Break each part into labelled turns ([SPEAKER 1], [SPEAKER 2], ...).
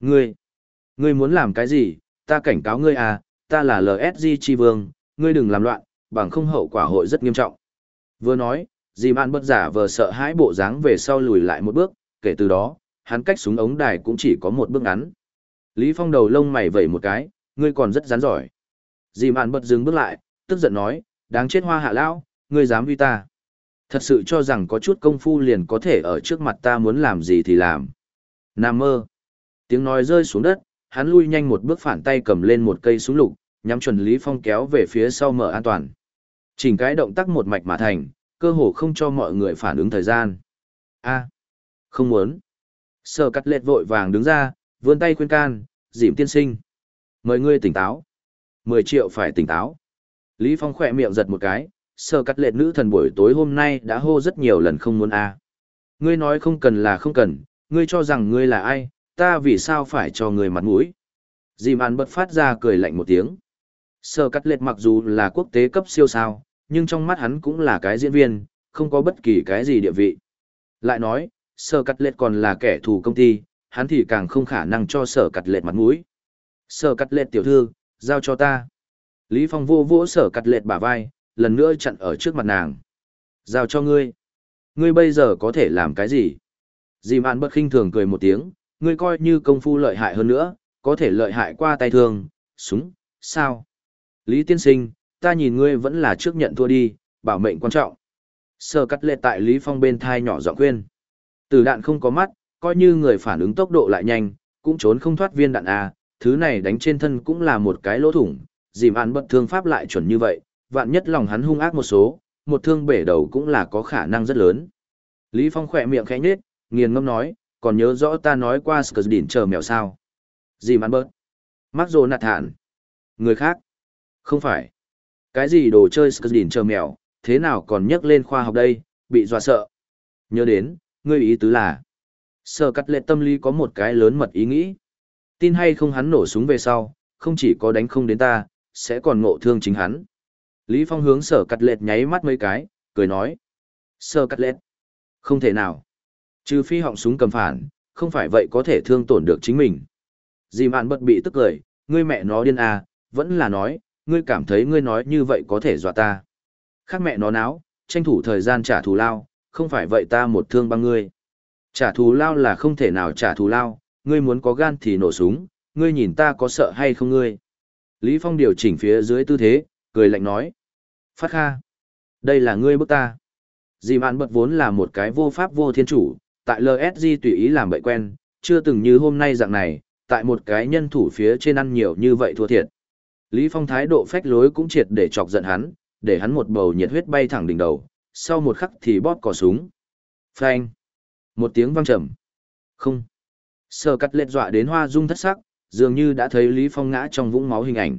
[SPEAKER 1] Ngươi, ngươi muốn làm cái gì, ta cảnh cáo ngươi à, ta là LSG chi vương, ngươi đừng làm loạn, bằng không hậu quả hội rất nghiêm trọng. Vừa nói, dì mạn bất giả vờ sợ hãi bộ dáng về sau lùi lại một bước, kể từ đó, hắn cách súng ống đài cũng chỉ có một bước ngắn. Lý Phong đầu lông mày vẩy một cái, ngươi còn rất rắn giỏi. Dì mạn bật dừng bước lại, tức giận nói, đáng chết hoa hạ lão, ngươi dám uy ta. Thật sự cho rằng có chút công phu liền có thể ở trước mặt ta muốn làm gì thì làm. Nam mơ. Tiếng nói rơi xuống đất, hắn lui nhanh một bước phản tay cầm lên một cây súng lục, nhắm chuẩn Lý Phong kéo về phía sau mở an toàn. Chỉnh cái động tác một mạch mà thành, cơ hồ không cho mọi người phản ứng thời gian. A, không muốn. Sở cắt lệt vội vàng đứng ra, vươn tay khuyên can, dìm tiên sinh. Mời ngươi tỉnh táo. 10 triệu phải tỉnh táo. Lý Phong khỏe miệng giật một cái, sở cắt lệt nữ thần buổi tối hôm nay đã hô rất nhiều lần không muốn a. Ngươi nói không cần là không cần, ngươi cho rằng ngươi là ai, ta vì sao phải cho người mặt mũi. Dìm ăn bật phát ra cười lạnh một tiếng. Sở cắt lệch mặc dù là quốc tế cấp siêu sao, nhưng trong mắt hắn cũng là cái diễn viên, không có bất kỳ cái gì địa vị. Lại nói, sở cắt lệch còn là kẻ thù công ty, hắn thì càng không khả năng cho sở cắt lệch mặt mũi. Sở cắt lệch tiểu thư, giao cho ta. Lý Phong vô vỗ sở cắt lệch bả vai, lần nữa chặn ở trước mặt nàng. Giao cho ngươi. Ngươi bây giờ có thể làm cái gì? Dì mạn bất khinh thường cười một tiếng, ngươi coi như công phu lợi hại hơn nữa, có thể lợi hại qua tay thường, súng, sao? Lý tiên sinh, ta nhìn ngươi vẫn là trước nhận thua đi, bảo mệnh quan trọng. Sơ cắt lệ tại Lý Phong bên thai nhỏ giọng khuyên. Từ đạn không có mắt, coi như người phản ứng tốc độ lại nhanh, cũng trốn không thoát viên đạn A, thứ này đánh trên thân cũng là một cái lỗ thủng, dìm án bất thương pháp lại chuẩn như vậy, vạn nhất lòng hắn hung ác một số, một thương bể đầu cũng là có khả năng rất lớn. Lý Phong khỏe miệng khẽ nhếch, nghiền ngâm nói, còn nhớ rõ ta nói qua Skurdin chờ mèo sao. gì mắn bớt. Mắc rồ nạt thản. Người khác. Không phải. Cái gì đồ chơi Skurdin chờ mèo, thế nào còn nhắc lên khoa học đây, bị dọa sợ. Nhớ đến, ngươi ý tứ là. Sở cắt lệ tâm lý có một cái lớn mật ý nghĩ. Tin hay không hắn nổ súng về sau, không chỉ có đánh không đến ta, sẽ còn ngộ thương chính hắn. Lý Phong hướng sở cắt lệ nháy mắt mấy cái, cười nói. Sở cắt lệ. Không thể nào. Trừ phi họng súng cầm phản, không phải vậy có thể thương tổn được chính mình. Dì mạn bật bị tức cười, ngươi mẹ nó điên à, vẫn là nói, ngươi cảm thấy ngươi nói như vậy có thể dọa ta. Khác mẹ nó náo, tranh thủ thời gian trả thù lao, không phải vậy ta một thương băng ngươi. Trả thù lao là không thể nào trả thù lao, ngươi muốn có gan thì nổ súng, ngươi nhìn ta có sợ hay không ngươi. Lý Phong điều chỉnh phía dưới tư thế, cười lạnh nói. Phát kha. Đây là ngươi bức ta. Dì mạn bật vốn là một cái vô pháp vô thiên chủ, tại LSG tùy ý làm bậy quen, chưa từng như hôm nay dạng này, tại một cái nhân thủ phía trên ăn nhiều như vậy thua thiệt. Lý Phong thái độ phách lối cũng triệt để chọc giận hắn, để hắn một bầu nhiệt huyết bay thẳng đỉnh đầu, sau một khắc thì bóp cò súng. Phanh! Một tiếng vang trầm. Không! Sơ cắt lết dọa đến hoa dung thất sắc, dường như đã thấy Lý Phong ngã trong vũng máu hình ảnh.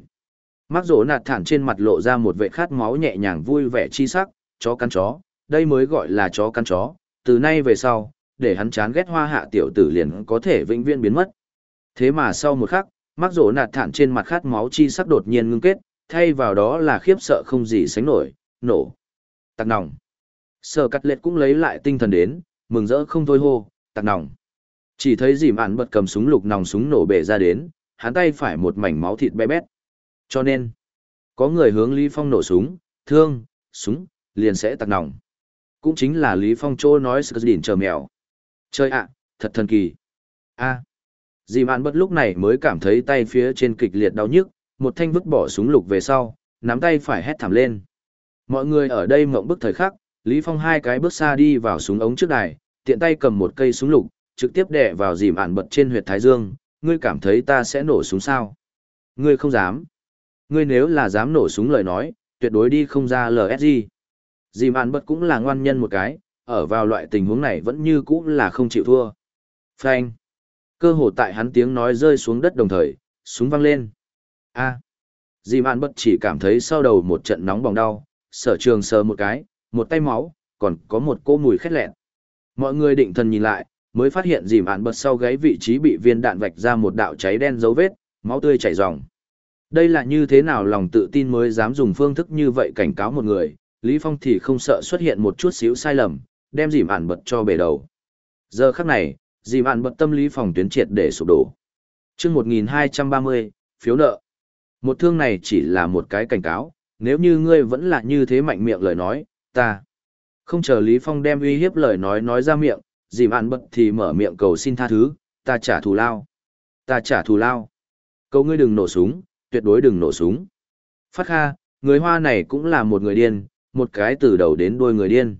[SPEAKER 1] Mắc rỗ nạt thản trên mặt lộ ra một vệ khát máu nhẹ nhàng vui vẻ chi sắc, chó cắn chó, đây mới gọi là chó cắn chó, từ nay về sau, để hắn chán ghét hoa hạ tiểu tử liền có thể vĩnh viễn biến mất. Thế mà sau một khắc, mắc rổ nạt thản trên mặt khát máu chi sắc đột nhiên ngưng kết, thay vào đó là khiếp sợ không gì sánh nổi, nổ. Tạc nòng. Sở cắt lệt cũng lấy lại tinh thần đến, mừng rỡ không thôi hô, tạc nòng. Chỉ thấy dìm ản bật cầm súng lục nòng súng nổ bể ra đến, hắn tay phải một mảnh máu thịt bé bét. Cho nên, có người hướng Lý Phong nổ súng, thương, súng, liền sẽ tạc nòng. Cũng chính là Lý Phong trô nói sự đỉnh chờ mèo. Chơi ạ, thật thần kỳ. a à. Dìm ản bật lúc này mới cảm thấy tay phía trên kịch liệt đau nhức, một thanh vứt bỏ súng lục về sau, nắm tay phải hét thảm lên. Mọi người ở đây mộng bức thời khắc, Lý Phong hai cái bước xa đi vào súng ống trước đài, tiện tay cầm một cây súng lục, trực tiếp đè vào dìm ản bật trên huyệt thái dương, ngươi cảm thấy ta sẽ nổ súng sao? Ngươi không dám. Ngươi nếu là dám nổ súng lời nói, tuyệt đối đi không ra LSG. Dìm ản bật cũng là ngoan nhân một cái, ở vào loại tình huống này vẫn như cũ là không chịu thua. Phanh. Cơ hồ tại hắn tiếng nói rơi xuống đất đồng thời, súng văng lên. A. À. Dì mạn bất chỉ cảm thấy sau đầu một trận nóng bỏng đau, sở trường sờ một cái, một tay máu, còn có một cô mùi khét lẹn. Mọi người định thần nhìn lại, mới phát hiện dì mạn bật sau gáy vị trí bị viên đạn vạch ra một đạo cháy đen dấu vết, máu tươi chảy ròng. Đây là như thế nào lòng tự tin mới dám dùng phương thức như vậy cảnh cáo một người, Lý Phong thì không sợ xuất hiện một chút xíu sai lầm, đem dìm ản bật cho bể đầu. Giờ khắc này, dìm ản bật tâm lý phòng tuyến triệt để sụp đổ. chương 1230, phiếu nợ. Một thương này chỉ là một cái cảnh cáo, nếu như ngươi vẫn là như thế mạnh miệng lời nói, ta. Không chờ Lý Phong đem uy hiếp lời nói nói ra miệng, dìm ản bật thì mở miệng cầu xin tha thứ, ta trả thù lao. Ta trả thù lao. Cầu ngươi đừng nổ súng, tuyệt đối đừng nổ súng. Phát kha, người hoa này cũng là một người điên, một cái từ đầu đến đuôi người điên.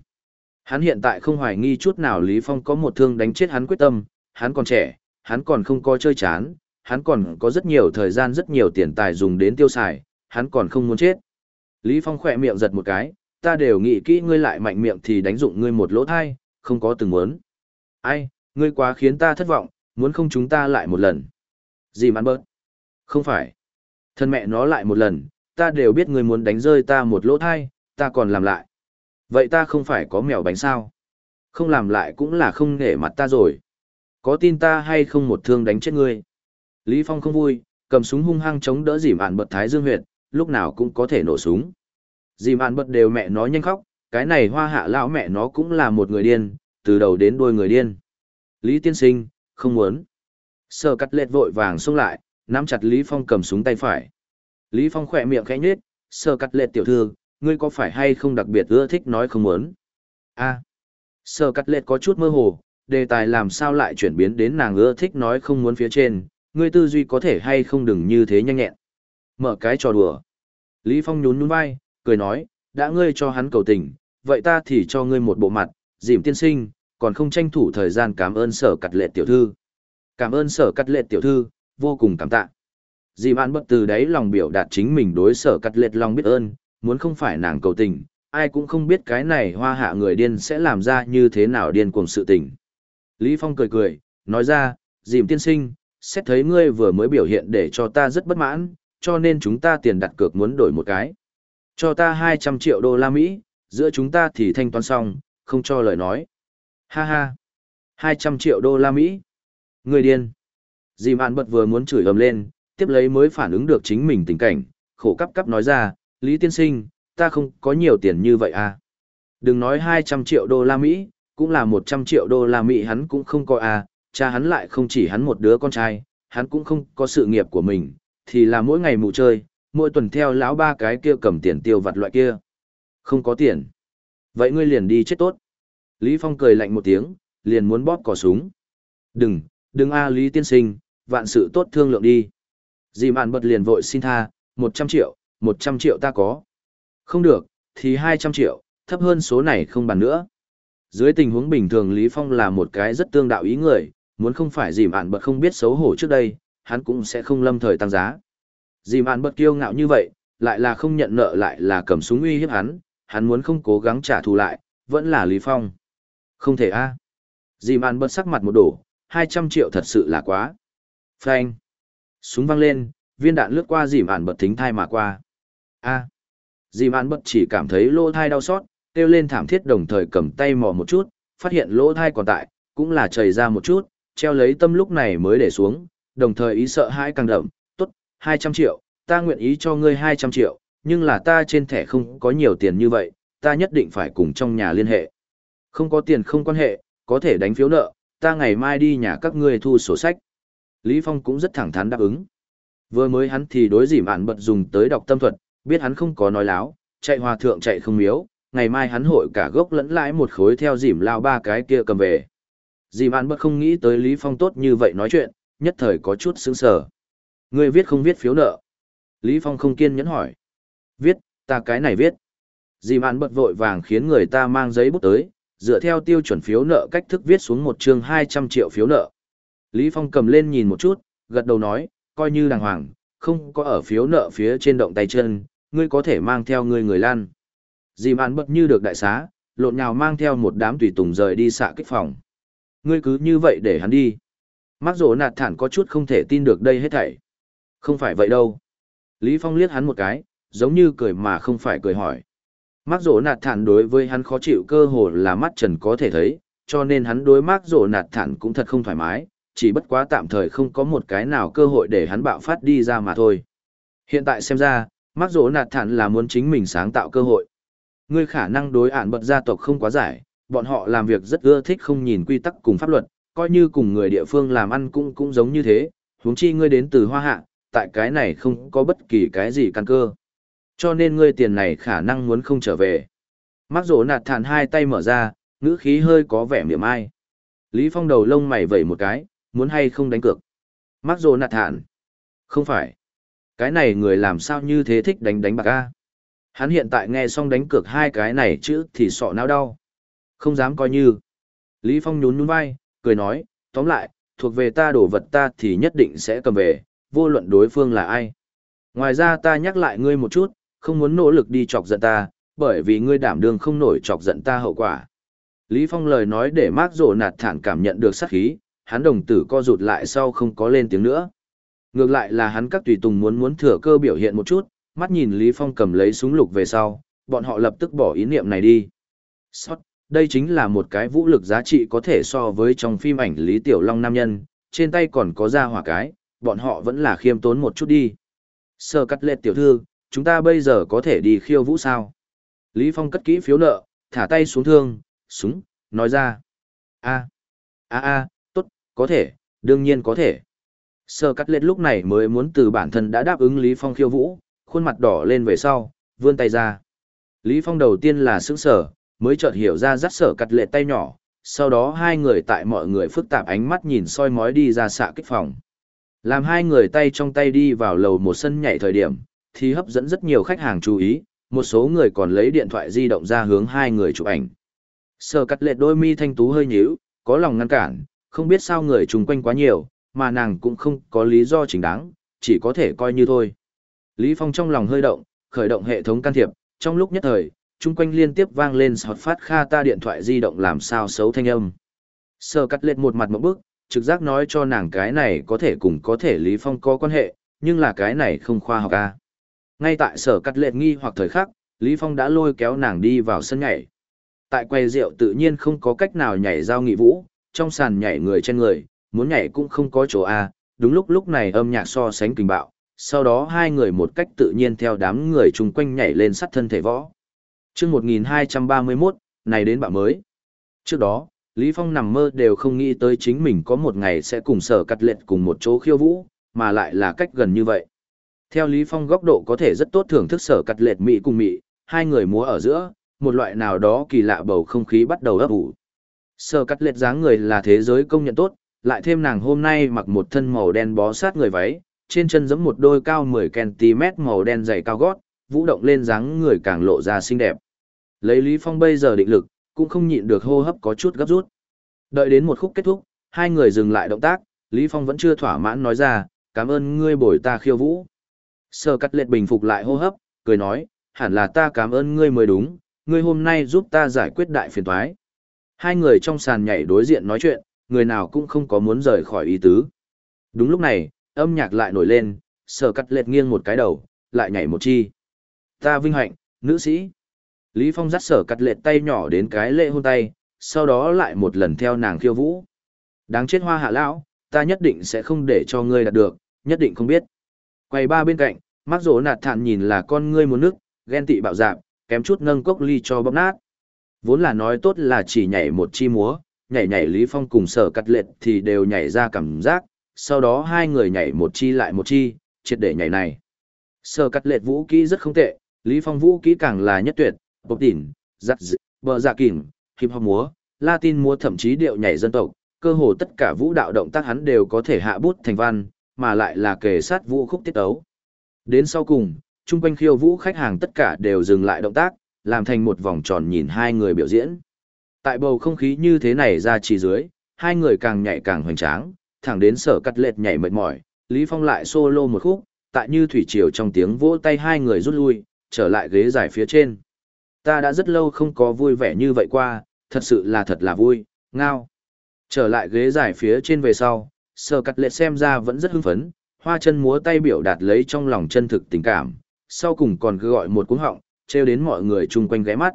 [SPEAKER 1] Hắn hiện tại không hoài nghi chút nào Lý Phong có một thương đánh chết hắn quyết tâm, hắn còn trẻ, hắn còn không có chơi chán, hắn còn có rất nhiều thời gian rất nhiều tiền tài dùng đến tiêu xài, hắn còn không muốn chết. Lý Phong khỏe miệng giật một cái, ta đều nghĩ kỹ ngươi lại mạnh miệng thì đánh dụng ngươi một lỗ thai, không có từng muốn. Ai, ngươi quá khiến ta thất vọng, muốn không chúng ta lại một lần. Gì mắn bớt? Không phải. Thân mẹ nó lại một lần, ta đều biết ngươi muốn đánh rơi ta một lỗ thai, ta còn làm lại. Vậy ta không phải có mèo bánh sao? Không làm lại cũng là không nể mặt ta rồi. Có tin ta hay không một thương đánh chết ngươi? Lý Phong không vui, cầm súng hung hăng chống đỡ dìm ạn bật thái dương huyệt, lúc nào cũng có thể nổ súng. Dìm ạn bật đều mẹ nó nhanh khóc, cái này hoa hạ lão mẹ nó cũng là một người điên, từ đầu đến đuôi người điên. Lý tiên sinh, không muốn. Sở cắt lệt vội vàng xông lại, nắm chặt Lý Phong cầm súng tay phải. Lý Phong khỏe miệng khẽ nhếch, sở cắt lệt tiểu thư, ngươi có phải hay không đặc biệt ưa thích nói không muốn? A. Sở cắt Lệ có chút mơ hồ, đề tài làm sao lại chuyển biến đến nàng ưa thích nói không muốn phía trên, ngươi tư duy có thể hay không đừng như thế nhanh nhẹn. Mở cái trò đùa. Lý Phong nhún nhún vai, cười nói, đã ngươi cho hắn cầu tình, vậy ta thì cho ngươi một bộ mặt, dìm tiên sinh, còn không tranh thủ thời gian cảm ơn sở cắt lệ tiểu thư. Cảm ơn sở cắt lệ tiểu thư, vô cùng cảm tạ. Dìm an bất từ đấy lòng biểu đạt chính mình đối sở cắt lệ lòng biết ơn, muốn không phải nàng cầu tình, ai cũng không biết cái này hoa hạ người điên sẽ làm ra như thế nào điên cuồng sự tình. Lý Phong cười cười, nói ra, dìm tiên sinh, xét thấy ngươi vừa mới biểu hiện để cho ta rất bất mãn, cho nên chúng ta tiền đặt cược muốn đổi một cái. Cho ta 200 triệu đô la Mỹ, giữa chúng ta thì thanh toán xong, không cho lời nói. Ha ha. 200 triệu đô la Mỹ. Người điên. Dìm ạn bật vừa muốn chửi ầm lên, tiếp lấy mới phản ứng được chính mình tình cảnh, khổ cắp cắp nói ra, Lý tiên sinh, ta không có nhiều tiền như vậy à. Đừng nói 200 triệu đô la Mỹ, cũng là 100 triệu đô la Mỹ hắn cũng không có à, cha hắn lại không chỉ hắn một đứa con trai, hắn cũng không có sự nghiệp của mình, thì là mỗi ngày mù chơi, mỗi tuần theo lão ba cái kia cầm tiền tiêu vặt loại kia. Không có tiền. Vậy ngươi liền đi chết tốt. Lý Phong cười lạnh một tiếng, liền muốn bóp cò súng. Đừng, đừng a Lý tiên sinh, vạn sự tốt thương lượng đi. Dì mạn bật liền vội xin tha, 100 triệu, 100 triệu ta có. Không được, thì 200 triệu, thấp hơn số này không bàn nữa. Dưới tình huống bình thường Lý Phong là một cái rất tương đạo ý người, muốn không phải dìm ạn bật không biết xấu hổ trước đây, hắn cũng sẽ không lâm thời tăng giá. Dìm ạn bật kiêu ngạo như vậy, lại là không nhận nợ lại là cầm súng uy hiếp hắn, hắn muốn không cố gắng trả thù lại, vẫn là Lý Phong. Không thể a. À. Dìm ạn bật sắc mặt một đổ, 200 triệu thật sự là quá. Phanh. Súng văng lên, viên đạn lướt qua dìm ạn bật thính thai mà qua. A. À. Dìm ạn bật chỉ cảm thấy lỗ thai đau xót, kêu lên thảm thiết đồng thời cầm tay mò một chút, phát hiện lỗ thai còn tại, cũng là chảy ra một chút, treo lấy tâm lúc này mới để xuống, đồng thời ý sợ hãi càng đậm, tốt, 200 triệu, ta nguyện ý cho ngươi 200 triệu, nhưng là ta trên thẻ không có nhiều tiền như vậy, ta nhất định phải cùng trong nhà liên hệ. Không có tiền không quan hệ, có thể đánh phiếu nợ, ta ngày mai đi nhà các ngươi thu sổ sách. Lý Phong cũng rất thẳng thắn đáp ứng. Vừa mới hắn thì đối dìm ạn bật dùng tới đọc tâm thuật, biết hắn không có nói láo, chạy hòa thượng chạy không miếu, ngày mai hắn hội cả gốc lẫn lãi một khối theo dìm lao ba cái kia cầm về. Dìm ản bất không nghĩ tới Lý Phong tốt như vậy nói chuyện, nhất thời có chút sững sờ. Ngươi viết không viết phiếu nợ? Lý Phong không kiên nhẫn hỏi. Viết, ta cái này viết. Dì mạn bật vội vàng khiến người ta mang giấy bút tới, dựa theo tiêu chuẩn phiếu nợ cách thức viết xuống một chương 200 triệu phiếu nợ. Lý Phong cầm lên nhìn một chút, gật đầu nói, coi như đàng hoàng, không có ở phiếu nợ phía trên động tay chân, ngươi có thể mang theo ngươi người lan. Dì mạn bật như được đại xá, lộn nhào mang theo một đám tùy tùng rời đi xạ kích phòng. Ngươi cứ như vậy để hắn đi. Mắc rổ nạt thản có chút không thể tin được đây hết thảy. Không phải vậy đâu. Lý Phong liếc hắn một cái, giống như cười mà không phải cười hỏi. Mắc rổ nạt thản đối với hắn khó chịu cơ hồ là mắt trần có thể thấy, cho nên hắn đối mắc rổ nạt thản cũng thật không thoải mái, chỉ bất quá tạm thời không có một cái nào cơ hội để hắn bạo phát đi ra mà thôi. Hiện tại xem ra, mắc rỗ nạt thản là muốn chính mình sáng tạo cơ hội. Ngươi khả năng đối ản bật gia tộc không quá giải, bọn họ làm việc rất ưa thích không nhìn quy tắc cùng pháp luật, coi như cùng người địa phương làm ăn cũng cũng giống như thế, huống chi ngươi đến từ hoa hạ, tại cái này không có bất kỳ cái gì căn cơ. Cho nên ngươi tiền này khả năng muốn không trở về. Mắc rỗ nạt thản hai tay mở ra, ngữ khí hơi có vẻ miệng ai. Lý Phong đầu lông mày vẩy một cái, muốn hay không đánh cược. Mắc rỗ nạt thản. Không phải. Cái này người làm sao như thế thích đánh đánh bạc a? Hắn hiện tại nghe xong đánh cược hai cái này chứ thì sọ não đau. Không dám coi như. Lý Phong nhún nhún vai, cười nói, tóm lại, thuộc về ta đổ vật ta thì nhất định sẽ cầm về, vô luận đối phương là ai. Ngoài ra ta nhắc lại ngươi một chút, không muốn nỗ lực đi chọc giận ta, bởi vì ngươi đảm đương không nổi chọc giận ta hậu quả. Lý Phong lời nói để Mark rộ nạt thản cảm nhận được sát khí, hắn đồng tử co rụt lại sau không có lên tiếng nữa. Ngược lại là hắn các tùy tùng muốn muốn thừa cơ biểu hiện một chút, mắt nhìn Lý Phong cầm lấy súng lục về sau, bọn họ lập tức bỏ ý niệm này đi. Sót, đây chính là một cái vũ lực giá trị có thể so với trong phim ảnh Lý Tiểu Long nam nhân, trên tay còn có ra hỏa cái, bọn họ vẫn là khiêm tốn một chút đi. Sơ cắt lệ tiểu thư, chúng ta bây giờ có thể đi khiêu vũ sao? Lý Phong cất kỹ phiếu nợ, thả tay xuống thương, súng, nói ra. a a a tốt, có thể, đương nhiên có thể. Sơ cắt lệ lúc này mới muốn từ bản thân đã đáp ứng Lý Phong khiêu vũ, khuôn mặt đỏ lên về sau, vươn tay ra. Lý Phong đầu tiên là sững sở, mới chợt hiểu ra dắt sở cắt lệ tay nhỏ, sau đó hai người tại mọi người phức tạp ánh mắt nhìn soi mói đi ra xạ kích phòng. Làm hai người tay trong tay đi vào lầu một sân nhảy thời điểm, thì hấp dẫn rất nhiều khách hàng chú ý, một số người còn lấy điện thoại di động ra hướng hai người chụp ảnh. Sở cắt lệ đôi mi thanh tú hơi nhíu, có lòng ngăn cản, không biết sao người chung quanh quá nhiều, mà nàng cũng không có lý do chính đáng, chỉ có thể coi như thôi. Lý Phong trong lòng hơi động, khởi động hệ thống can thiệp, trong lúc nhất thời, chung quanh liên tiếp vang lên sọt phát kha ta điện thoại di động làm sao xấu thanh âm. Sở cắt lên một mặt một bước, trực giác nói cho nàng cái này có thể cùng có thể Lý Phong có quan hệ, nhưng là cái này không khoa học a. Ngay tại sở cắt lệ nghi hoặc thời khắc, Lý Phong đã lôi kéo nàng đi vào sân nhảy. Tại quầy rượu tự nhiên không có cách nào nhảy giao nghị vũ, trong sàn nhảy người trên người, muốn nhảy cũng không có chỗ a. Đúng lúc lúc này âm nhạc so sánh kình bạo, sau đó hai người một cách tự nhiên theo đám người chung quanh nhảy lên sắt thân thể võ. Chương 1231, này đến bạn mới. Trước đó, Lý Phong nằm mơ đều không nghĩ tới chính mình có một ngày sẽ cùng sở cắt lệnh cùng một chỗ khiêu vũ, mà lại là cách gần như vậy. Theo Lý Phong góc độ có thể rất tốt thưởng thức sở cắt lệ mỹ cùng mỹ, hai người múa ở giữa, một loại nào đó kỳ lạ bầu không khí bắt đầu ấp ủ. Sở cắt lệ dáng người là thế giới công nhận tốt, lại thêm nàng hôm nay mặc một thân màu đen bó sát người váy, trên chân giẫm một đôi cao 10cm màu đen dày cao gót, vũ động lên dáng người càng lộ ra xinh đẹp. Lấy Lý Phong bây giờ định lực, cũng không nhịn được hô hấp có chút gấp rút. Đợi đến một khúc kết thúc, hai người dừng lại động tác, Lý Phong vẫn chưa thỏa mãn nói ra, cảm ơn ngươi bồi ta khiêu vũ. Sơ cắt lệ bình phục lại hô hấp, cười nói, hẳn là ta cảm ơn ngươi mới đúng, ngươi hôm nay giúp ta giải quyết đại phiền toái. Hai người trong sàn nhảy đối diện nói chuyện, người nào cũng không có muốn rời khỏi ý tứ. Đúng lúc này, âm nhạc lại nổi lên, sở cắt lệ nghiêng một cái đầu, lại nhảy một chi. Ta vinh hạnh, nữ sĩ. Lý Phong dắt sở cắt lệ tay nhỏ đến cái lệ hôn tay, sau đó lại một lần theo nàng khiêu vũ. Đáng chết hoa hạ lão, ta nhất định sẽ không để cho ngươi đạt được, nhất định không biết. Quay ba bên cạnh, mắc rỗ nạt thản nhìn là con ngươi muốn nước, ghen tị bạo dạp, kém chút nâng cốc ly cho bóp nát. Vốn là nói tốt là chỉ nhảy một chi múa, nhảy nhảy Lý Phong cùng sở cắt lệ thì đều nhảy ra cảm giác, sau đó hai người nhảy một chi lại một chi, triệt để nhảy này. Sở cắt lệ vũ kỹ rất không tệ, Lý Phong vũ kỹ càng là nhất tuyệt, bộc tỉn, giặt dị, bờ dạ kìm, hip hop múa, Latin múa thậm chí điệu nhảy dân tộc, cơ hồ tất cả vũ đạo động tác hắn đều có thể hạ bút thành văn, mà lại là kề sát vũ khúc tiết tấu. Đến sau cùng, chung quanh khiêu vũ khách hàng tất cả đều dừng lại động tác, làm thành một vòng tròn nhìn hai người biểu diễn. Tại bầu không khí như thế này ra chỉ dưới, hai người càng nhảy càng hoành tráng, thẳng đến sở cắt lệt nhảy mệt mỏi, Lý Phong lại solo một khúc, tại như thủy triều trong tiếng vỗ tay hai người rút lui, trở lại ghế dài phía trên. Ta đã rất lâu không có vui vẻ như vậy qua, thật sự là thật là vui, ngao. Trở lại ghế dài phía trên về sau, sở cắt lệt xem ra vẫn rất hưng phấn, hoa chân múa tay biểu đạt lấy trong lòng chân thực tình cảm, sau cùng còn cứ gọi một cú họng, treo đến mọi người chung quanh ghé mắt.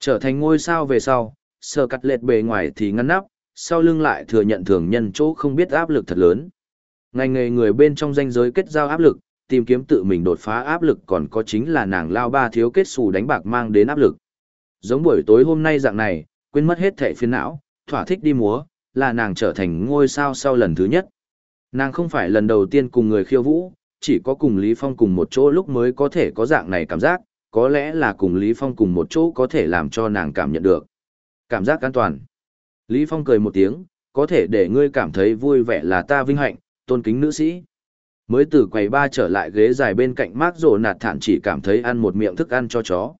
[SPEAKER 1] Trở thành ngôi sao về sau, sờ cắt lệt bề ngoài thì ngăn nắp, sau lưng lại thừa nhận thường nhân chỗ không biết áp lực thật lớn. Ngành nghề người bên trong danh giới kết giao áp lực, tìm kiếm tự mình đột phá áp lực còn có chính là nàng lao ba thiếu kết xù đánh bạc mang đến áp lực. Giống buổi tối hôm nay dạng này, quên mất hết thẻ phiền não, thỏa thích đi múa, là nàng trở thành ngôi sao sau lần thứ nhất. Nàng không phải lần đầu tiên cùng người khiêu vũ, chỉ có cùng Lý Phong cùng một chỗ lúc mới có thể có dạng này cảm giác, có lẽ là cùng Lý Phong cùng một chỗ có thể làm cho nàng cảm nhận được. Cảm giác an toàn. Lý Phong cười một tiếng, có thể để ngươi cảm thấy vui vẻ là ta vinh hạnh, tôn kính nữ sĩ. Mới từ quầy ba trở lại ghế dài bên cạnh Mark rồ nạt thản chỉ cảm thấy ăn một miệng thức ăn cho chó.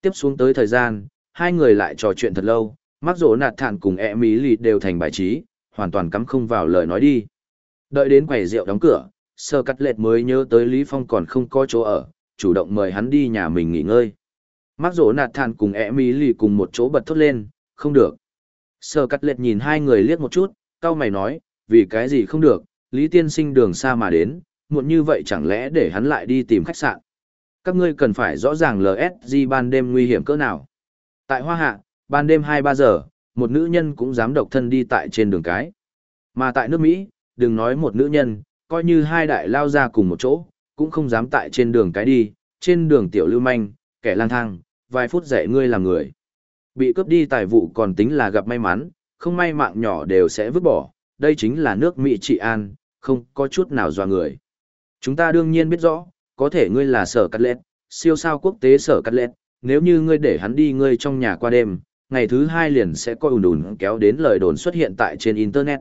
[SPEAKER 1] Tiếp xuống tới thời gian, hai người lại trò chuyện thật lâu, Mark rồ nạt thản cùng e mỹ lì đều thành bài trí, hoàn toàn cắm không vào lời nói đi. Đợi đến quầy rượu đóng cửa, sơ cắt lệt mới nhớ tới Lý Phong còn không có chỗ ở, chủ động mời hắn đi nhà mình nghỉ ngơi. Mark rồ nạt thản cùng e mỹ lì cùng một chỗ bật thốt lên, không được. Sơ cắt lệch nhìn hai người liếc một chút, cao mày nói, vì cái gì không được, Lý Tiên sinh đường xa mà đến, muộn như vậy chẳng lẽ để hắn lại đi tìm khách sạn. Các ngươi cần phải rõ ràng LSG ban đêm nguy hiểm cỡ nào. Tại Hoa Hạ, ban đêm 2-3 giờ, một nữ nhân cũng dám độc thân đi tại trên đường cái. Mà tại nước Mỹ, đừng nói một nữ nhân, coi như hai đại lao ra cùng một chỗ, cũng không dám tại trên đường cái đi, trên đường tiểu lưu manh, kẻ lang thang, vài phút dạy ngươi làm người. Bị cướp đi tài vụ còn tính là gặp may mắn, không may mạng nhỏ đều sẽ vứt bỏ, đây chính là nước Mỹ trị an, không có chút nào dò người. Chúng ta đương nhiên biết rõ, có thể ngươi là sở cắt lẹt, siêu sao quốc tế sở cắt lẹt, nếu như ngươi để hắn đi ngươi trong nhà qua đêm, ngày thứ hai liền sẽ coi ùn ùn kéo đến lời đồn xuất hiện tại trên Internet.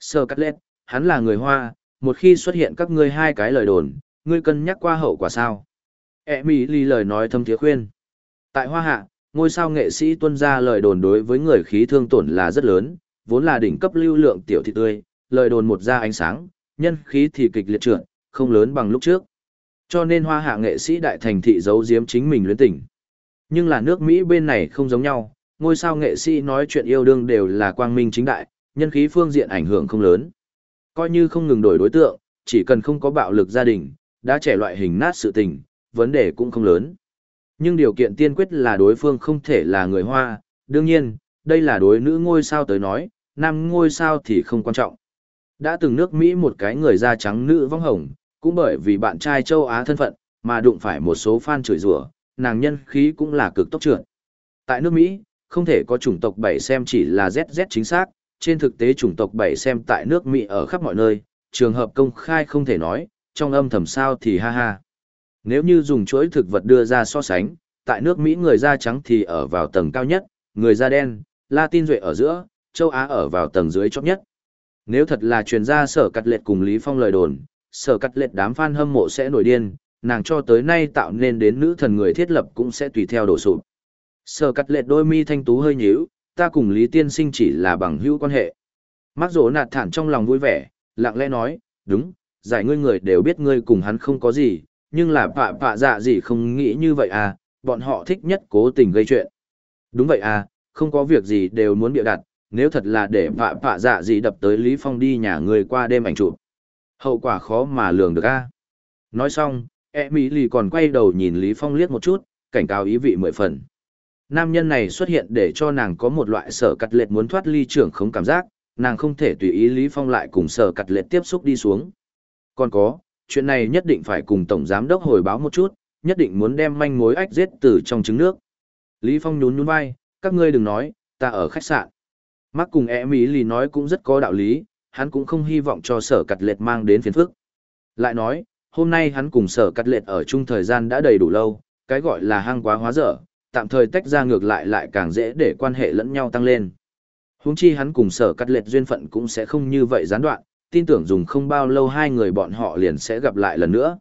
[SPEAKER 1] Sở cắt lẹt, hắn là người Hoa, một khi xuất hiện các ngươi hai cái lời đồn, ngươi cân nhắc qua hậu quả sao. E mỹ ly lời nói thâm thiế khuyên. Tại Hoa Hạ, ngôi sao nghệ sĩ tuân ra lời đồn đối với người khí thương tổn là rất lớn, vốn là đỉnh cấp lưu lượng tiểu thị tươi, lời đồn một ra ánh sáng, nhân khí thì kịch liệt trượt, không lớn bằng lúc trước. Cho nên hoa hạ nghệ sĩ đại thành thị giấu giếm chính mình luyến tình. Nhưng là nước Mỹ bên này không giống nhau, ngôi sao nghệ sĩ nói chuyện yêu đương đều là quang minh chính đại, nhân khí phương diện ảnh hưởng không lớn. Coi như không ngừng đổi đối tượng, chỉ cần không có bạo lực gia đình, đã trẻ loại hình nát sự tình, vấn đề cũng không lớn. Nhưng điều kiện tiên quyết là đối phương không thể là người Hoa, đương nhiên, đây là đối nữ ngôi sao tới nói, nam ngôi sao thì không quan trọng. Đã từng nước Mỹ một cái người da trắng nữ vong hồng, cũng bởi vì bạn trai châu Á thân phận, mà đụng phải một số fan chửi rủa, nàng nhân khí cũng là cực tốc trượt. Tại nước Mỹ, không thể có chủng tộc bảy xem chỉ là ZZ chính xác, trên thực tế chủng tộc bảy xem tại nước Mỹ ở khắp mọi nơi, trường hợp công khai không thể nói, trong âm thầm sao thì ha ha. Nếu như dùng chuỗi thực vật đưa ra so sánh, tại nước Mỹ người da trắng thì ở vào tầng cao nhất, người da đen, Latin duệ ở giữa, châu Á ở vào tầng dưới chót nhất. Nếu thật là truyền ra sở cắt lệch cùng Lý Phong lời đồn, sở cắt lệch đám fan hâm mộ sẽ nổi điên, nàng cho tới nay tạo nên đến nữ thần người thiết lập cũng sẽ tùy theo đổ sụp. Sở cắt lệch đôi mi thanh tú hơi nhíu, ta cùng Lý Tiên Sinh chỉ là bằng hữu quan hệ. Mắc rổ nạt thản trong lòng vui vẻ, lặng lẽ nói, đúng, giải ngươi người đều biết ngươi cùng hắn không có gì, nhưng là pạ pạ dạ gì không nghĩ như vậy à, bọn họ thích nhất cố tình gây chuyện. Đúng vậy à, không có việc gì đều muốn bịa đặt, nếu thật là để vạ vạ dạ gì đập tới Lý Phong đi nhà người qua đêm ảnh chụp. Hậu quả khó mà lường được a. Nói xong, e mỹ lì còn quay đầu nhìn Lý Phong liếc một chút, cảnh cáo ý vị mười phần. Nam nhân này xuất hiện để cho nàng có một loại sở cắt lệch muốn thoát ly trưởng không cảm giác, nàng không thể tùy ý Lý Phong lại cùng sở cắt lệch tiếp xúc đi xuống. Còn có, chuyện này nhất định phải cùng Tổng Giám đốc hồi báo một chút, nhất định muốn đem manh mối ách giết từ trong trứng nước. Lý Phong nhún nhún vai, các ngươi đừng nói, ta ở khách sạn. Mắc cùng e mỹ lì nói cũng rất có đạo lý, hắn cũng không hy vọng cho sở cặt lệt mang đến phiền phức. Lại nói, hôm nay hắn cùng sở cắt lệt ở chung thời gian đã đầy đủ lâu, cái gọi là hang quá hóa dở, tạm thời tách ra ngược lại lại càng dễ để quan hệ lẫn nhau tăng lên. Huống chi hắn cùng sở cắt lệt duyên phận cũng sẽ không như vậy gián đoạn, tin tưởng dùng không bao lâu hai người bọn họ liền sẽ gặp lại lần nữa.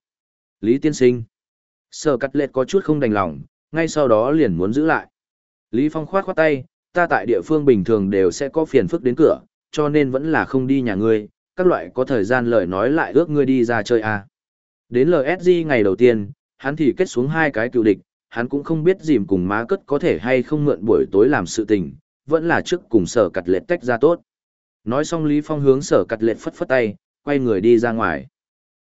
[SPEAKER 1] Lý Tiên Sinh Sở cắt lệt có chút không đành lòng, ngay sau đó liền muốn giữ lại. Lý Phong khoát khoát tay, ta tại địa phương bình thường đều sẽ có phiền phức đến cửa, cho nên vẫn là không đi nhà ngươi, các loại có thời gian lời nói lại ước ngươi đi ra chơi à. Đến LSG ngày đầu tiên, hắn thì kết xuống hai cái cựu địch, hắn cũng không biết dìm cùng má cất có thể hay không mượn buổi tối làm sự tình, vẫn là trước cùng sở cặt lệ tách ra tốt. Nói xong Lý Phong hướng sở cắt lệ phất phất tay, quay người đi ra ngoài.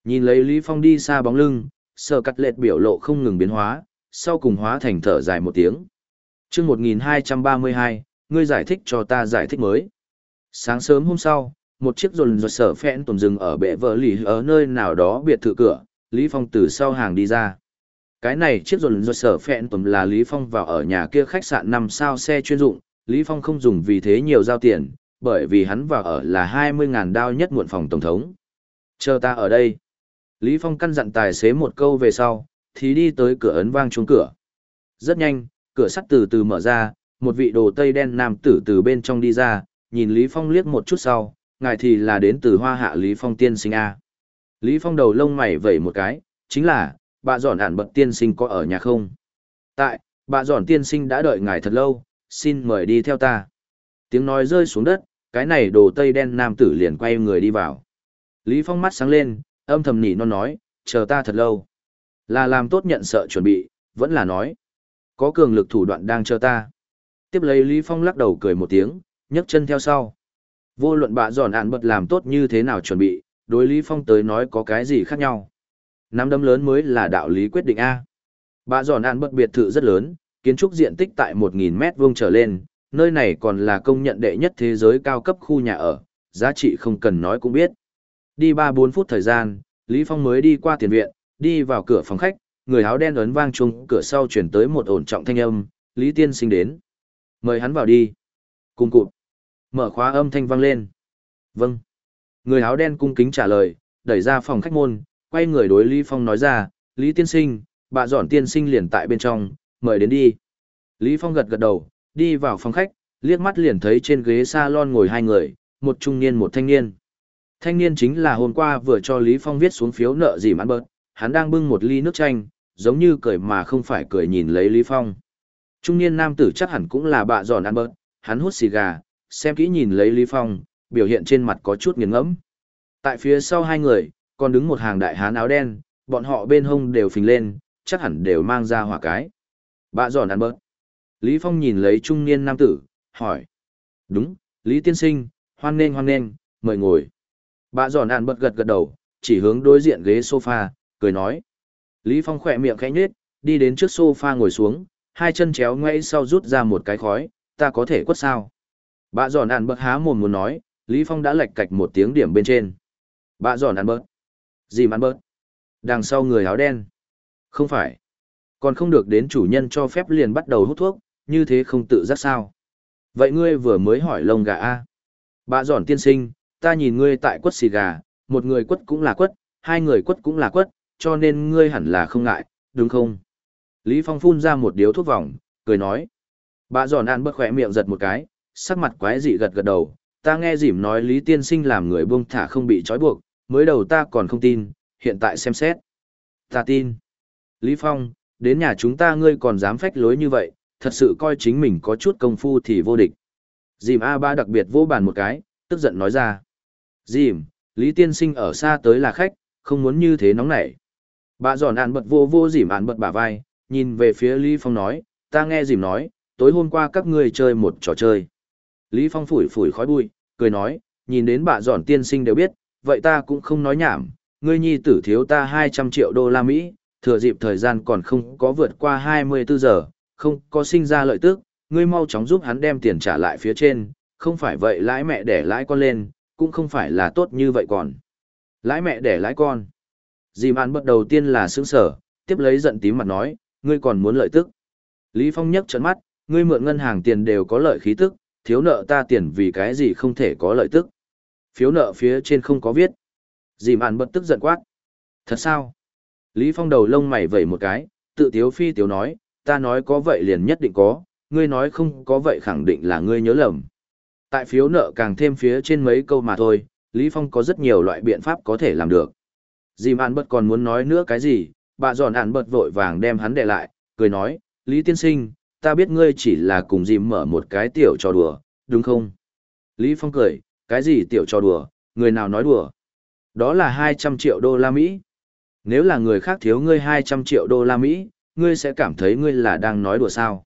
[SPEAKER 1] Nhìn lấy Lý Phong đi xa bóng lưng, sở cắt lệ biểu lộ không ngừng biến hóa, sau cùng hóa thành thở dài một tiếng. Trước 1232, ngươi giải thích cho ta giải thích mới. Sáng sớm hôm sau, một chiếc rồn rột sở phẹn tồn dừng ở bệ vợ lì ở nơi nào đó biệt thự cửa, Lý Phong từ sau hàng đi ra. Cái này chiếc rồn rột sở phẹn tồn là Lý Phong vào ở nhà kia khách sạn 5 sao xe chuyên dụng, Lý Phong không dùng vì thế nhiều giao tiền, bởi vì hắn vào ở là 20.000 đao nhất muộn phòng tổng thống, Chờ ta ở đây. Lý Phong căn dặn tài xế một câu về sau, thì đi tới cửa ấn vang chuông cửa. Rất nhanh, cửa sắt từ từ mở ra, một vị đồ tây đen nam tử từ bên trong đi ra, nhìn Lý Phong liếc một chút sau, ngài thì là đến từ hoa hạ Lý Phong tiên sinh A. Lý Phong đầu lông mày vẩy một cái, chính là, bà giòn ản bận tiên sinh có ở nhà không? Tại, bà giòn tiên sinh đã đợi ngài thật lâu, xin mời đi theo ta. Tiếng nói rơi xuống đất, cái này đồ tây đen nam tử liền quay người đi vào. Lý Phong mắt sáng lên, âm thầm nỉ non nói, chờ ta thật lâu. Là làm tốt nhận sợ chuẩn bị, vẫn là nói. Có cường lực thủ đoạn đang chờ ta. Tiếp lấy Lý Phong lắc đầu cười một tiếng, nhấc chân theo sau. Vô luận bạ giòn ạn bật làm tốt như thế nào chuẩn bị, đối Lý Phong tới nói có cái gì khác nhau. Nắm đấm lớn mới là đạo lý quyết định A. Bạ giòn ạn bật biệt thự rất lớn, kiến trúc diện tích tại 1.000 mét vuông trở lên, nơi này còn là công nhận đệ nhất thế giới cao cấp khu nhà ở, giá trị không cần nói cũng biết. Đi 3-4 phút thời gian, Lý Phong mới đi qua tiền viện, đi vào cửa phòng khách, người áo đen ấn vang chung, cửa sau chuyển tới một ổn trọng thanh âm, Lý Tiên sinh đến. Mời hắn vào đi. Cùng cụt. Mở khóa âm thanh vang lên. Vâng. Người áo đen cung kính trả lời, đẩy ra phòng khách môn, quay người đối Lý Phong nói ra, Lý Tiên sinh, bà dọn tiên sinh liền tại bên trong, mời đến đi. Lý Phong gật gật đầu, đi vào phòng khách, liếc mắt liền thấy trên ghế salon ngồi hai người, một trung niên một thanh niên. Thanh niên chính là hôm qua vừa cho Lý Phong viết xuống phiếu nợ gì mãn bớt, hắn đang bưng một ly nước chanh, giống như cười mà không phải cười nhìn lấy Lý Phong. Trung niên nam tử chắc hẳn cũng là bạ giòn ăn bớt, hắn hút xì gà, xem kỹ nhìn lấy Lý Phong, biểu hiện trên mặt có chút nghiền ngẫm. Tại phía sau hai người, còn đứng một hàng đại hán áo đen, bọn họ bên hông đều phình lên, chắc hẳn đều mang ra hỏa cái. Bạ giòn ăn bớt. Lý Phong nhìn lấy trung niên nam tử, hỏi. Đúng, Lý Tiên Sinh, hoan nghênh hoan nghênh, mời ngồi. Bà giòn ăn bớt gật gật đầu, chỉ hướng đối diện ghế sofa, cười nói. Lý Phong khỏe miệng khẽ nhếch, đi đến trước sofa ngồi xuống, hai chân chéo ngay sau rút ra một cái khói, ta có thể quất sao. Bà giòn ăn bớt há mồm muốn nói, Lý Phong đã lệch cạch một tiếng điểm bên trên. Bà giòn ăn bớt. Gì ăn bớt? Đằng sau người áo đen. Không phải. Còn không được đến chủ nhân cho phép liền bắt đầu hút thuốc, như thế không tự giác sao. Vậy ngươi vừa mới hỏi lông gà A. bà giòn tiên sinh, ta nhìn ngươi tại quất xì gà, một người quất cũng là quất, hai người quất cũng là quất, cho nên ngươi hẳn là không ngại, đúng không? Lý Phong phun ra một điếu thuốc vòng, cười nói. Bà giòn ăn bất khỏe miệng giật một cái, sắc mặt quái dị gật gật đầu. Ta nghe dìm nói Lý Tiên Sinh làm người buông thả không bị trói buộc, mới đầu ta còn không tin, hiện tại xem xét. Ta tin. Lý Phong, đến nhà chúng ta ngươi còn dám phách lối như vậy, thật sự coi chính mình có chút công phu thì vô địch. Dìm A3 đặc biệt vô bàn một cái, tức giận nói ra. Dìm, Lý Tiên Sinh ở xa tới là khách, không muốn như thế nóng nảy. Bà giòn ạn bật vô vô dìm ạn bật bả vai, nhìn về phía Lý Phong nói, ta nghe dìm nói, tối hôm qua các ngươi chơi một trò chơi. Lý Phong phủi phủi khói bụi, cười nói, nhìn đến bà giòn tiên sinh đều biết, vậy ta cũng không nói nhảm, ngươi nhi tử thiếu ta 200 triệu đô la Mỹ, thừa dịp thời gian còn không có vượt qua 24 giờ, không có sinh ra lợi tức, ngươi mau chóng giúp hắn đem tiền trả lại phía trên, không phải vậy lãi mẹ để lãi con lên, cũng không phải là tốt như vậy còn. Lãi mẹ để lãi con. Dì mạn bất đầu tiên là sướng sở, tiếp lấy giận tím mặt nói, ngươi còn muốn lợi tức. Lý Phong nhấc trận mắt, ngươi mượn ngân hàng tiền đều có lợi khí tức, thiếu nợ ta tiền vì cái gì không thể có lợi tức. Phiếu nợ phía trên không có viết. Dì mạn bất tức giận quát. Thật sao? Lý Phong đầu lông mày vẩy một cái, tự tiếu phi tiếu nói, ta nói có vậy liền nhất định có, ngươi nói không có vậy khẳng định là ngươi nhớ lầm. Tại phiếu nợ càng thêm phía trên mấy câu mà thôi, Lý Phong có rất nhiều loại biện pháp có thể làm được. Dì Mạn Bật còn muốn nói nữa cái gì, bà giòn ản Bật vội vàng đem hắn để lại, cười nói, Lý Tiên Sinh, ta biết ngươi chỉ là cùng dìm mở một cái tiểu trò đùa, đúng không? Lý Phong cười, cái gì tiểu trò đùa, người nào nói đùa? Đó là 200 triệu đô la Mỹ. Nếu là người khác thiếu ngươi 200 triệu đô la Mỹ, ngươi sẽ cảm thấy ngươi là đang nói đùa sao?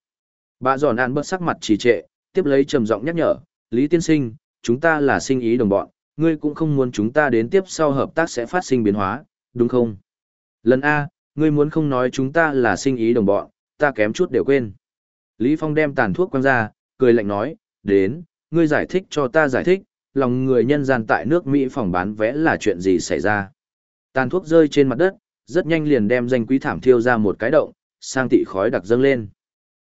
[SPEAKER 1] Bà giòn ăn bớt sắc mặt trì trệ, tiếp lấy trầm giọng nhắc nhở, Lý Tiên Sinh, chúng ta là sinh ý đồng bọn, ngươi cũng không muốn chúng ta đến tiếp sau hợp tác sẽ phát sinh biến hóa, đúng không? Lần A, ngươi muốn không nói chúng ta là sinh ý đồng bọn, ta kém chút đều quên. Lý Phong đem tàn thuốc quăng ra, cười lạnh nói, đến, ngươi giải thích cho ta giải thích, lòng người nhân gian tại nước Mỹ phòng bán vẽ là chuyện gì xảy ra. Tàn thuốc rơi trên mặt đất, rất nhanh liền đem danh quý thảm thiêu ra một cái động, sang tị khói đặc dâng lên.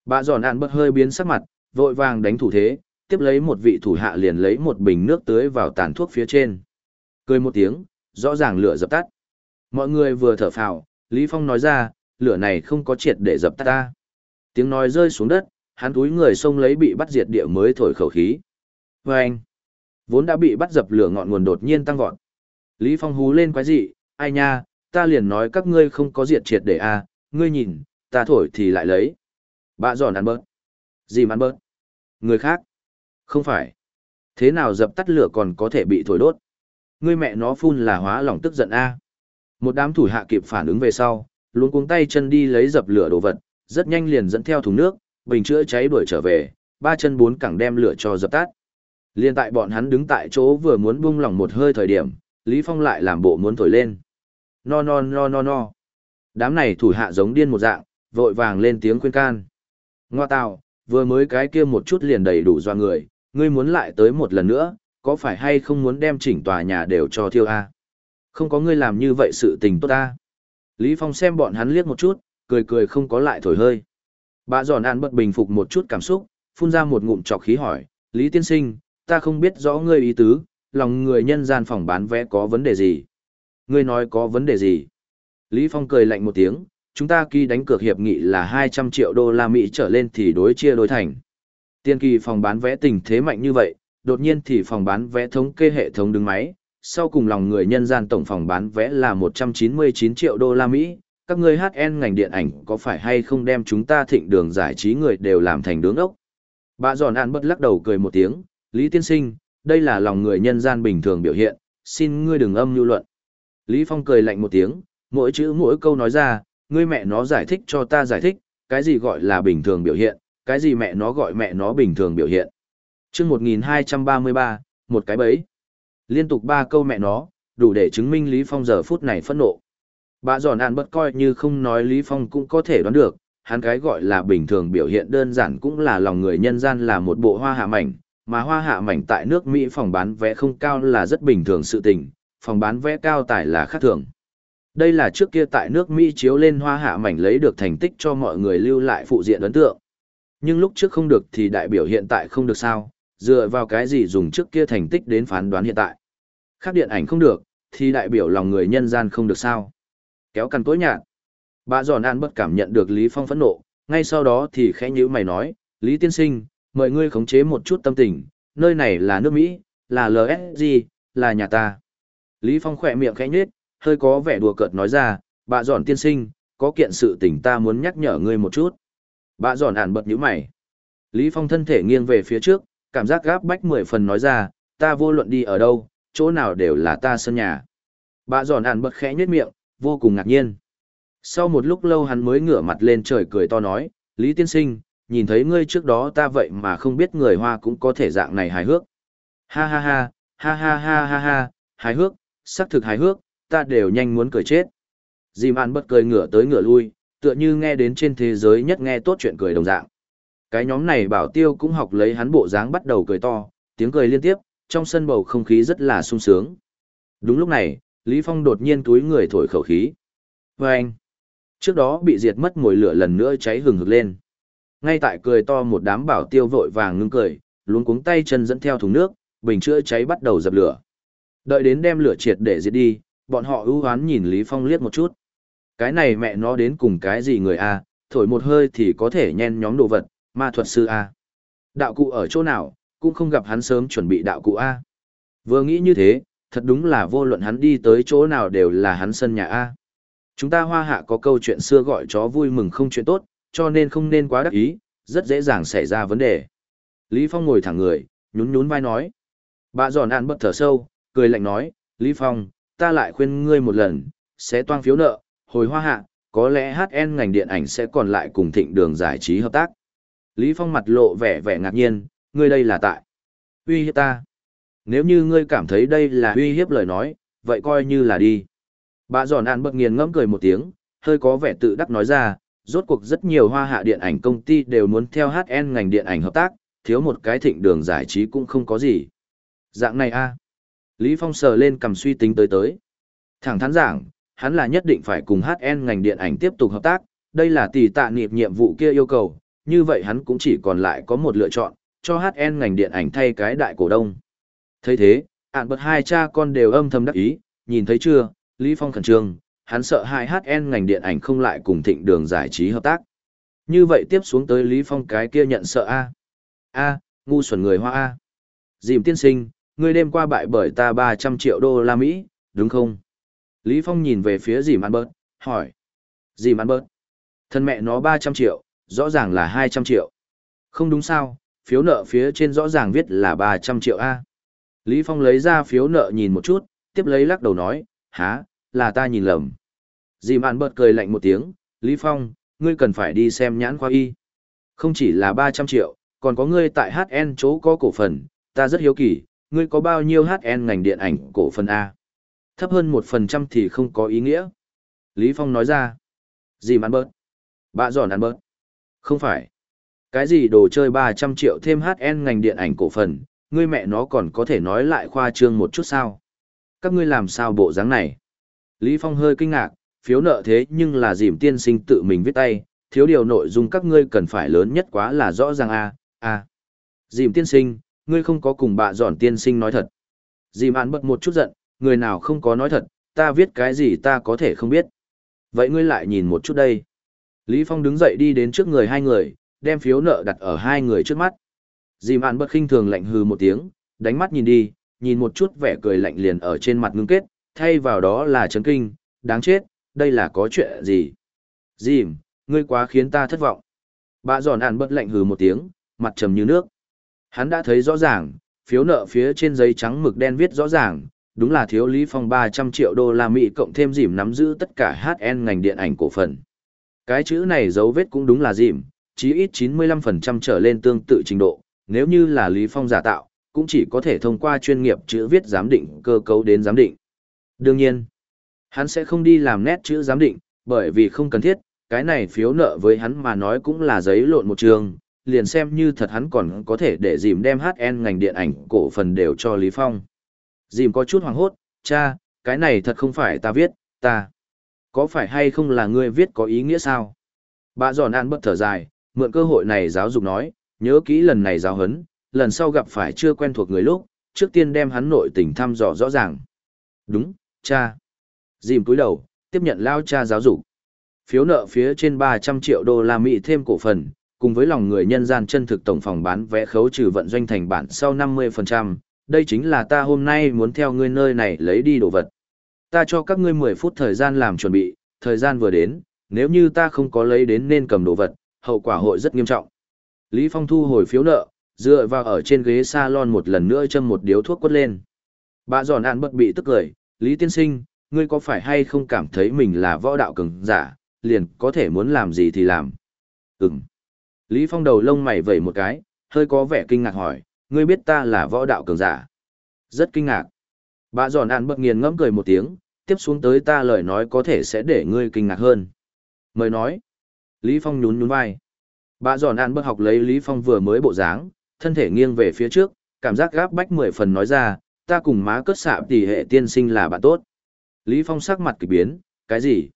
[SPEAKER 1] Bà giòn ạn bất hơi biến sắc mặt, vội vàng đánh thủ thế, tiếp lấy một vị thủ hạ liền lấy một bình nước tưới vào tàn thuốc phía trên. Cười một tiếng, rõ ràng lửa dập tắt. Mọi người vừa thở phào, Lý Phong nói ra, lửa này không có triệt để dập tắt ta. Tiếng nói rơi xuống đất, hắn túi người xông lấy bị bắt diệt địa mới thổi khẩu khí. Và anh, vốn đã bị bắt dập lửa ngọn nguồn đột nhiên tăng vọt. Lý Phong hú lên quái dị, ai nha, ta liền nói các ngươi không có diệt triệt để a, à, ngươi nhìn, ta thổi thì lại lấy. Bạ giòn ăn bớt. Gì ăn bớt? Người khác? Không phải. Thế nào dập tắt lửa còn có thể bị thổi đốt? Ngươi mẹ nó phun là hóa lòng tức giận a. Một đám thủ hạ kịp phản ứng về sau, luôn cuống tay chân đi lấy dập lửa đồ vật, rất nhanh liền dẫn theo thùng nước, bình chữa cháy đuổi trở về, ba chân bốn cẳng đem lửa cho dập tắt. Liên tại bọn hắn đứng tại chỗ vừa muốn bung lỏng một hơi thời điểm, Lý Phong lại làm bộ muốn thổi lên. No no no no no. Đám này thủ hạ giống điên một dạng, vội vàng lên tiếng khuyên can. Ngoa tào, vừa mới cái kia một chút liền đầy đủ do người, ngươi muốn lại tới một lần nữa, có phải hay không muốn đem chỉnh tòa nhà đều cho thiêu a? Không có ngươi làm như vậy sự tình tốt ta. Lý Phong xem bọn hắn liếc một chút, cười cười không có lại thổi hơi. Bà giòn ăn bật bình phục một chút cảm xúc, phun ra một ngụm trọc khí hỏi, Lý Tiên Sinh, ta không biết rõ ngươi ý tứ, lòng người nhân gian phòng bán vé có vấn đề gì? Ngươi nói có vấn đề gì? Lý Phong cười lạnh một tiếng, chúng ta ký đánh cược hiệp nghị là 200 triệu đô la Mỹ trở lên thì đối chia đôi thành. Tiên kỳ phòng bán vé tình thế mạnh như vậy, đột nhiên thì phòng bán vé thống kê hệ thống đứng máy, sau cùng lòng người nhân gian tổng phòng bán vé là 199 triệu đô la Mỹ, các ngươi HN ngành điện ảnh có phải hay không đem chúng ta thịnh đường giải trí người đều làm thành đứng ốc? Bà giòn an bất lắc đầu cười một tiếng, Lý Tiên Sinh, đây là lòng người nhân gian bình thường biểu hiện, xin ngươi đừng âm lưu luận. Lý Phong cười lạnh một tiếng, mỗi chữ mỗi câu nói ra, ngươi mẹ nó giải thích cho ta giải thích, cái gì gọi là bình thường biểu hiện, cái gì mẹ nó gọi mẹ nó bình thường biểu hiện. chương 1233, một cái bấy. Liên tục ba câu mẹ nó, đủ để chứng minh Lý Phong giờ phút này phẫn nộ. Bà giòn ạn bất coi như không nói Lý Phong cũng có thể đoán được, hắn cái gọi là bình thường biểu hiện đơn giản cũng là lòng người nhân gian là một bộ hoa hạ mảnh, mà hoa hạ mảnh tại nước Mỹ phòng bán vé không cao là rất bình thường sự tình, phòng bán vé cao tài là khác thường. Đây là trước kia tại nước Mỹ chiếu lên hoa hạ mảnh lấy được thành tích cho mọi người lưu lại phụ diện ấn tượng. Nhưng lúc trước không được thì đại biểu hiện tại không được sao, dựa vào cái gì dùng trước kia thành tích đến phán đoán hiện tại. Khác điện ảnh không được, thì đại biểu lòng người nhân gian không được sao. Kéo cằn tối nhạt. Bà giòn an bất cảm nhận được Lý Phong phẫn nộ, ngay sau đó thì khẽ nhíu mày nói, Lý Tiên Sinh, mời ngươi khống chế một chút tâm tình, nơi này là nước Mỹ, là LSG, là nhà ta. Lý Phong khỏe miệng khẽ nhếch, hơi có vẻ đùa cợt nói ra, bà giòn tiên sinh, có kiện sự tình ta muốn nhắc nhở ngươi một chút. Bà giòn ản bật nhíu mày. Lý Phong thân thể nghiêng về phía trước, cảm giác gáp bách mười phần nói ra, ta vô luận đi ở đâu, chỗ nào đều là ta sân nhà. Bà giòn ản bật khẽ nhếch miệng, vô cùng ngạc nhiên. Sau một lúc lâu hắn mới ngửa mặt lên trời cười to nói, Lý tiên sinh, nhìn thấy ngươi trước đó ta vậy mà không biết người Hoa cũng có thể dạng này hài hước. Ha ha ha, ha ha ha ha ha, hài hước, xác thực hài hước, ta đều nhanh muốn cười chết. Dìm Mạn bất cười ngửa tới ngửa lui, tựa như nghe đến trên thế giới nhất nghe tốt chuyện cười đồng dạng. Cái nhóm này bảo tiêu cũng học lấy hắn bộ dáng bắt đầu cười to, tiếng cười liên tiếp, trong sân bầu không khí rất là sung sướng. Đúng lúc này, Lý Phong đột nhiên túi người thổi khẩu khí. Và anh, trước đó bị diệt mất mùi lửa lần nữa cháy hừng hực lên. Ngay tại cười to một đám bảo tiêu vội vàng ngưng cười, luống cuống tay chân dẫn theo thùng nước, bình chữa cháy bắt đầu dập lửa. Đợi đến đem lửa triệt để diệt đi, bọn họ ưu hoán nhìn Lý Phong liếc một chút. Cái này mẹ nó đến cùng cái gì người a, thổi một hơi thì có thể nhen nhóm đồ vật, ma thuật sư a. Đạo cụ ở chỗ nào, cũng không gặp hắn sớm chuẩn bị đạo cụ a. Vừa nghĩ như thế, thật đúng là vô luận hắn đi tới chỗ nào đều là hắn sân nhà a. Chúng ta hoa hạ có câu chuyện xưa gọi chó vui mừng không chuyện tốt, cho nên không nên quá đắc ý, rất dễ dàng xảy ra vấn đề. Lý Phong ngồi thẳng người, nhún nhún vai nói. Bà giòn ạn bật thở sâu, cười lạnh nói, Lý Phong, ta lại khuyên ngươi một lần, sẽ toang phiếu nợ, hồi hoa hạ, có lẽ HN ngành điện ảnh sẽ còn lại cùng thịnh đường giải trí hợp tác. Lý Phong mặt lộ vẻ vẻ ngạc nhiên, ngươi đây là tại. Uy hiếp ta. Nếu như ngươi cảm thấy đây là uy hiếp lời nói, vậy coi như là đi. Bà giòn ăn bật nghiền ngẫm cười một tiếng, hơi có vẻ tự đắc nói ra, rốt cuộc rất nhiều hoa hạ điện ảnh công ty đều muốn theo HN ngành điện ảnh hợp tác, thiếu một cái thịnh đường giải trí cũng không có gì. Dạng này a Lý Phong sờ lên cầm suy tính tới tới. Thẳng thắn giảng, hắn là nhất định phải cùng HN ngành điện ảnh tiếp tục hợp tác, đây là tỷ tạ nghiệp nhiệm vụ kia yêu cầu, như vậy hắn cũng chỉ còn lại có một lựa chọn, cho HN ngành điện ảnh thay cái đại cổ đông. thấy thế, ạn bật hai cha con đều âm thầm đắc ý, nhìn thấy chưa, Lý Phong khẩn trương, hắn sợ hai HN ngành điện ảnh không lại cùng thịnh đường giải trí hợp tác. Như vậy tiếp xuống tới Lý Phong cái kia nhận sợ A. A, ngu xuẩn người hoa A. Dìm tiên sinh, ngươi đêm qua bại bởi ta 300 triệu đô la Mỹ, đúng không? Lý Phong nhìn về phía Dì Mãn bớt, hỏi. Dì Mãn bớt. Thân mẹ nó 300 triệu, rõ ràng là 200 triệu. Không đúng sao, phiếu nợ phía trên rõ ràng viết là 300 triệu A. Lý Phong lấy ra phiếu nợ nhìn một chút, tiếp lấy lắc đầu nói, há, là ta nhìn lầm. Dì mạn Bớt cười lạnh một tiếng, Lý Phong, ngươi cần phải đi xem nhãn khoa y. Không chỉ là 300 triệu, còn có ngươi tại HN chỗ có cổ phần, ta rất hiếu kỳ, ngươi có bao nhiêu HN ngành điện ảnh cổ phần A. Thấp hơn 1% thì không có ý nghĩa. Lý Phong nói ra. Dì ăn bớt. Bạ giòn ăn bớt. Không phải. Cái gì đồ chơi 300 triệu thêm HN ngành điện ảnh cổ phần, ngươi mẹ nó còn có thể nói lại khoa trương một chút sao? Các ngươi làm sao bộ dáng này? Lý Phong hơi kinh ngạc, phiếu nợ thế nhưng là dìm tiên sinh tự mình viết tay, thiếu điều nội dung các ngươi cần phải lớn nhất quá là rõ ràng a a Dìm tiên sinh, ngươi không có cùng bà dọn tiên sinh nói thật. Dì Mạn bật một chút giận, người nào không có nói thật, ta viết cái gì ta có thể không biết. Vậy ngươi lại nhìn một chút đây. Lý Phong đứng dậy đi đến trước người hai người, đem phiếu nợ đặt ở hai người trước mắt. Dì mạn bật khinh thường lạnh hừ một tiếng, đánh mắt nhìn đi, nhìn một chút vẻ cười lạnh liền ở trên mặt ngưng kết, thay vào đó là chấn kinh, đáng chết, đây là có chuyện gì? Dìm, ngươi quá khiến ta thất vọng. Bà giòn ản bất lạnh hừ một tiếng, mặt trầm như nước. Hắn đã thấy rõ ràng, phiếu nợ phía trên giấy trắng mực đen viết rõ ràng, đúng là thiếu Lý Phong 300 triệu đô la Mỹ cộng thêm dìm nắm giữ tất cả HN ngành điện ảnh cổ phần. Cái chữ này dấu vết cũng đúng là dìm, chí ít 95% trở lên tương tự trình độ, nếu như là Lý Phong giả tạo, cũng chỉ có thể thông qua chuyên nghiệp chữ viết giám định cơ cấu đến giám định. Đương nhiên, hắn sẽ không đi làm nét chữ giám định, bởi vì không cần thiết, cái này phiếu nợ với hắn mà nói cũng là giấy lộn một trường, liền xem như thật hắn còn có thể để dìm đem HN ngành điện ảnh cổ phần đều cho Lý Phong. Dìm có chút hoảng hốt, cha, cái này thật không phải ta viết, ta. Có phải hay không là ngươi viết có ý nghĩa sao? Bà giòn an bất thở dài, mượn cơ hội này giáo dục nói, nhớ kỹ lần này giáo hấn, lần sau gặp phải chưa quen thuộc người lúc, trước tiên đem hắn nội tình thăm dò rõ ràng. Đúng, cha. Dìm cúi đầu, tiếp nhận lao cha giáo dục. Phiếu nợ phía trên 300 triệu đô la Mỹ thêm cổ phần, cùng với lòng người nhân gian chân thực tổng phòng bán vé khấu trừ vận doanh thành bản sau 50%, đây chính là ta hôm nay muốn theo ngươi nơi này lấy đi đồ vật. Ta cho các ngươi 10 phút thời gian làm chuẩn bị, thời gian vừa đến, nếu như ta không có lấy đến nên cầm đồ vật, hậu quả hội rất nghiêm trọng. Lý Phong thu hồi phiếu nợ, dựa vào ở trên ghế salon một lần nữa châm một điếu thuốc quất lên. Bà giòn ạn bất bị tức cười, Lý Tiên Sinh, ngươi có phải hay không cảm thấy mình là võ đạo cường giả, liền có thể muốn làm gì thì làm. Ừm. Lý Phong đầu lông mày vẩy một cái, hơi có vẻ kinh ngạc hỏi, ngươi biết ta là võ đạo cường giả. Rất kinh ngạc. Bà giòn ạn bất nghiền ngẫm cười một tiếng, tiếp xuống tới ta lời nói có thể sẽ để ngươi kinh ngạc hơn. Mời nói. Lý Phong nhún nhún vai. Bà giòn ạn bất học lấy Lý Phong vừa mới bộ dáng, thân thể nghiêng về phía trước, cảm giác gáp bách mười phần nói ra, ta cùng má cất xạ tỷ hệ tiên sinh là bạn tốt. Lý Phong sắc mặt kỳ biến, cái gì?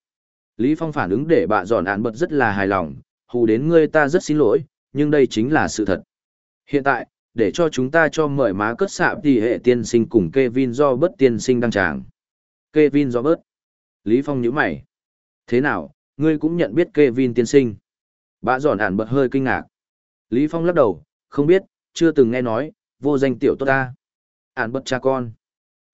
[SPEAKER 1] Lý Phong phản ứng để bà giòn ạn bật rất là hài lòng, hù đến ngươi ta rất xin lỗi, nhưng đây chính là sự thật. Hiện tại, để cho chúng ta cho mời má cất xạ tỷ hệ tiên sinh cùng Kevin do bất tiên sinh đăng tràng. Kevin do bớt. Lý Phong nhíu mày. Thế nào, ngươi cũng nhận biết Kevin tiên sinh. Bà giòn ản bật hơi kinh ngạc. Lý Phong lắc đầu, không biết, chưa từng nghe nói, vô danh tiểu tốt ta. Ản bật cha con.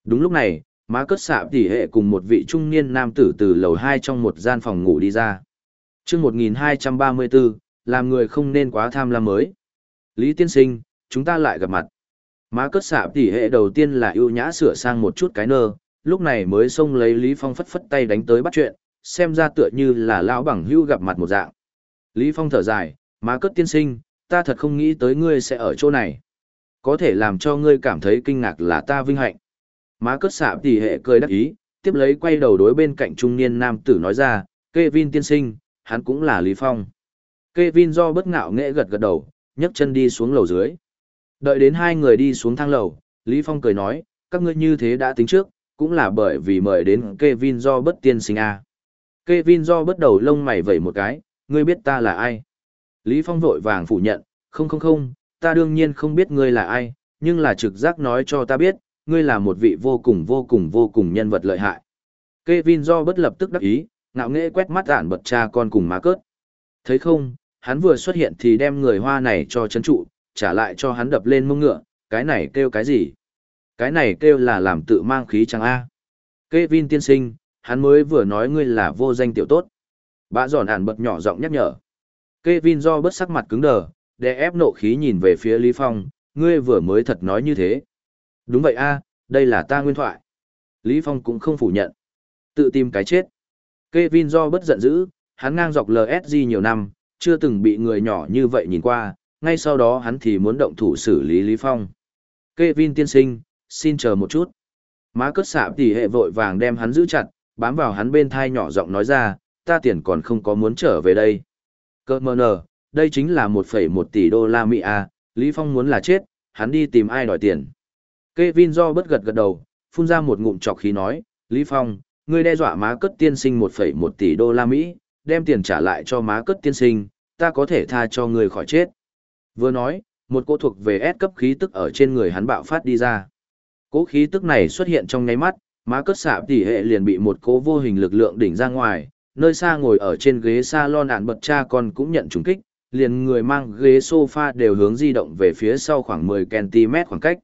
[SPEAKER 1] Đúng lúc này, má cất xạ tỉ hệ cùng một vị trung niên nam tử từ lầu 2 trong một gian phòng ngủ đi ra chương 1234, làm người không nên quá tham lam mới. Lý tiên sinh, chúng ta lại gặp mặt. Má cất xạ tỉ hệ đầu tiên là ưu nhã sửa sang một chút cái nơ, lúc này mới xông lấy Lý Phong phất phất tay đánh tới bắt chuyện, xem ra tựa như là lão bằng hưu gặp mặt một dạng. Lý Phong thở dài, má cất tiên sinh, ta thật không nghĩ tới ngươi sẽ ở chỗ này. Có thể làm cho ngươi cảm thấy kinh ngạc là ta vinh hạnh. Má cất xạ tỉ hệ cười đắc ý, tiếp lấy quay đầu đối bên cạnh trung niên nam tử nói ra, Kevin tiên sinh, hắn cũng là Lý Phong. Kevin do bất ngạo nghệ gật gật đầu, nhấc chân đi xuống lầu dưới. Đợi đến hai người đi xuống thang lầu, Lý Phong cười nói, các ngươi như thế đã tính trước, cũng là bởi vì mời đến Kevin do bất tiên sinh a. À. Kevin do bất đầu lông mày vẩy một cái, ngươi biết ta là ai? Lý Phong vội vàng phủ nhận, không không không, ta đương nhiên không biết ngươi là ai, nhưng là trực giác nói cho ta biết, ngươi là một vị vô cùng vô cùng vô cùng nhân vật lợi hại. Kevin do bất lập tức đắc ý, ngạo nghễ quét mắt ản bật cha con cùng má cớt. Thấy không, hắn vừa xuất hiện thì đem người hoa này cho chấn trụ, trả lại cho hắn đập lên mông ngựa, cái này kêu cái gì? Cái này kêu là làm tự mang khí chẳng A. Kevin tiên sinh, hắn mới vừa nói ngươi là vô danh tiểu tốt. Bã giòn ản bật nhỏ giọng nhắc nhở. Kevin do bớt sắc mặt cứng đờ, để ép nộ khí nhìn về phía Lý Phong, ngươi vừa mới thật nói như thế. Đúng vậy a, đây là ta nguyên thoại. Lý Phong cũng không phủ nhận. Tự tìm cái chết. Kevin do bất giận dữ, hắn ngang dọc LSG nhiều năm, chưa từng bị người nhỏ như vậy nhìn qua, ngay sau đó hắn thì muốn động thủ xử lý Lý Phong. Kevin tiên sinh, xin chờ một chút. Má cất xạ tỉ hệ vội vàng đem hắn giữ chặt, bám vào hắn bên thai nhỏ giọng nói ra, ta tiền còn không có muốn trở về đây. Cơ mơ nở, đây chính là 1,1 tỷ đô la Mỹ à, Lý Phong muốn là chết, hắn đi tìm ai đòi tiền. Kevin do bất gật gật đầu, phun ra một ngụm chọc khí nói, Lý Phong, ngươi đe dọa má cất tiên sinh 1,1 tỷ đô la Mỹ, đem tiền trả lại cho má cất tiên sinh, ta có thể tha cho ngươi khỏi chết. Vừa nói, một cô thuộc về S cấp khí tức ở trên người hắn bạo phát đi ra. Cố khí tức này xuất hiện trong nháy mắt, má cất xạ tỷ hệ liền bị một cố vô hình lực lượng đỉnh ra ngoài, nơi xa ngồi ở trên ghế salon ạn bật cha con cũng nhận trùng kích, liền người mang ghế sofa đều hướng di động về phía sau khoảng 10cm khoảng cách.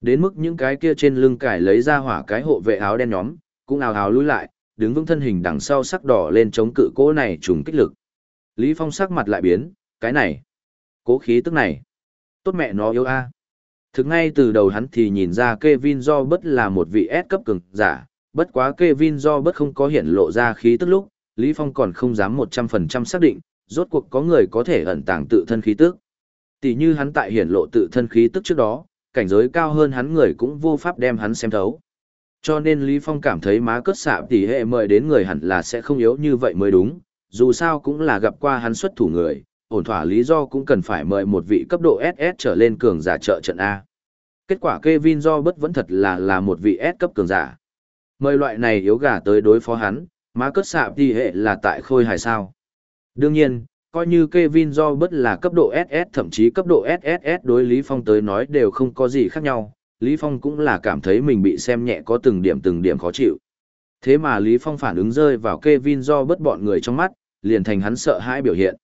[SPEAKER 1] Đến mức những cái kia trên lưng cải lấy ra hỏa cái hộ vệ áo đen nhóm, cũng ào ào lùi lại, đứng vững thân hình đằng sau sắc đỏ lên chống cự cỗ này trùng kích lực. Lý Phong sắc mặt lại biến, cái này, cố khí tức này, tốt mẹ nó yếu a. Thực ngay từ đầu hắn thì nhìn ra Kevin do bất là một vị S cấp cường giả, bất quá Kevin do bất không có hiện lộ ra khí tức lúc, Lý Phong còn không dám 100% xác định, rốt cuộc có người có thể ẩn tàng tự thân khí tức. Tỷ như hắn tại hiển lộ tự thân khí tức trước đó, cảnh giới cao hơn hắn người cũng vô pháp đem hắn xem thấu. Cho nên Lý Phong cảm thấy má cất xạ tỷ hệ mời đến người hẳn là sẽ không yếu như vậy mới đúng, dù sao cũng là gặp qua hắn xuất thủ người, ổn thỏa lý do cũng cần phải mời một vị cấp độ SS trở lên cường giả trợ trận A. Kết quả Kevin do bất vẫn thật là là một vị S cấp cường giả. Mời loại này yếu gà tới đối phó hắn, má cất xạ tỷ hệ là tại khôi hài sao. Đương nhiên, coi như Kevin do bất là cấp độ SS thậm chí cấp độ SSS đối Lý Phong tới nói đều không có gì khác nhau, Lý Phong cũng là cảm thấy mình bị xem nhẹ có từng điểm từng điểm khó chịu. Thế mà Lý Phong phản ứng rơi vào Kevin do bất bọn người trong mắt, liền thành hắn sợ hãi biểu hiện.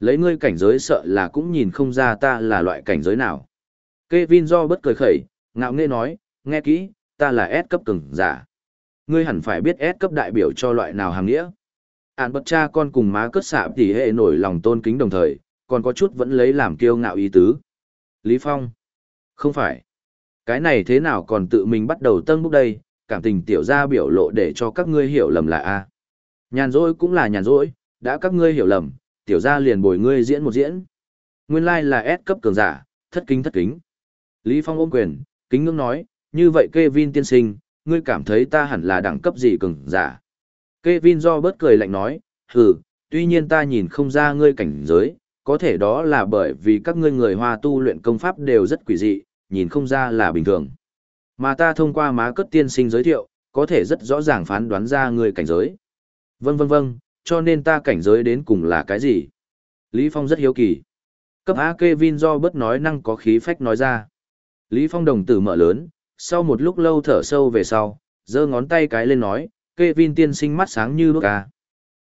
[SPEAKER 1] Lấy ngươi cảnh giới sợ là cũng nhìn không ra ta là loại cảnh giới nào. Kevin do bất cười khẩy, ngạo nghễ nói, nghe kỹ, ta là S cấp cường giả. Ngươi hẳn phải biết S cấp đại biểu cho loại nào hàng nghĩa. Án bật cha con cùng má cất xạ tỉ hệ nổi lòng tôn kính đồng thời, còn có chút vẫn lấy làm kiêu ngạo ý tứ. Lý Phong. Không phải. Cái này thế nào còn tự mình bắt đầu tân bốc đây, cảm tình tiểu ra biểu lộ để cho các ngươi hiểu lầm là A. Nhàn rỗi cũng là nhàn rỗi, đã các ngươi hiểu lầm, tiểu ra liền bồi ngươi diễn một diễn. Nguyên lai like là S cấp cường giả, thất kính thất kính. Lý Phong ôm quyền, kính ngưỡng nói, như vậy Kevin tiên sinh, ngươi cảm thấy ta hẳn là đẳng cấp gì cường giả. Kevin do bớt cười lạnh nói, hừ, tuy nhiên ta nhìn không ra ngươi cảnh giới, có thể đó là bởi vì các ngươi người hoa tu luyện công pháp đều rất quỷ dị, nhìn không ra là bình thường. Mà ta thông qua má cất tiên sinh giới thiệu, có thể rất rõ ràng phán đoán ra người cảnh giới. Vâng vâng vâng, cho nên ta cảnh giới đến cùng là cái gì? Lý Phong rất hiếu kỳ. Cấp A Kevin do bớt nói năng có khí phách nói ra. Lý Phong đồng tử mở lớn, sau một lúc lâu thở sâu về sau, giơ ngón tay cái lên nói, Kevin tiên sinh mắt sáng như đuốc ca. À.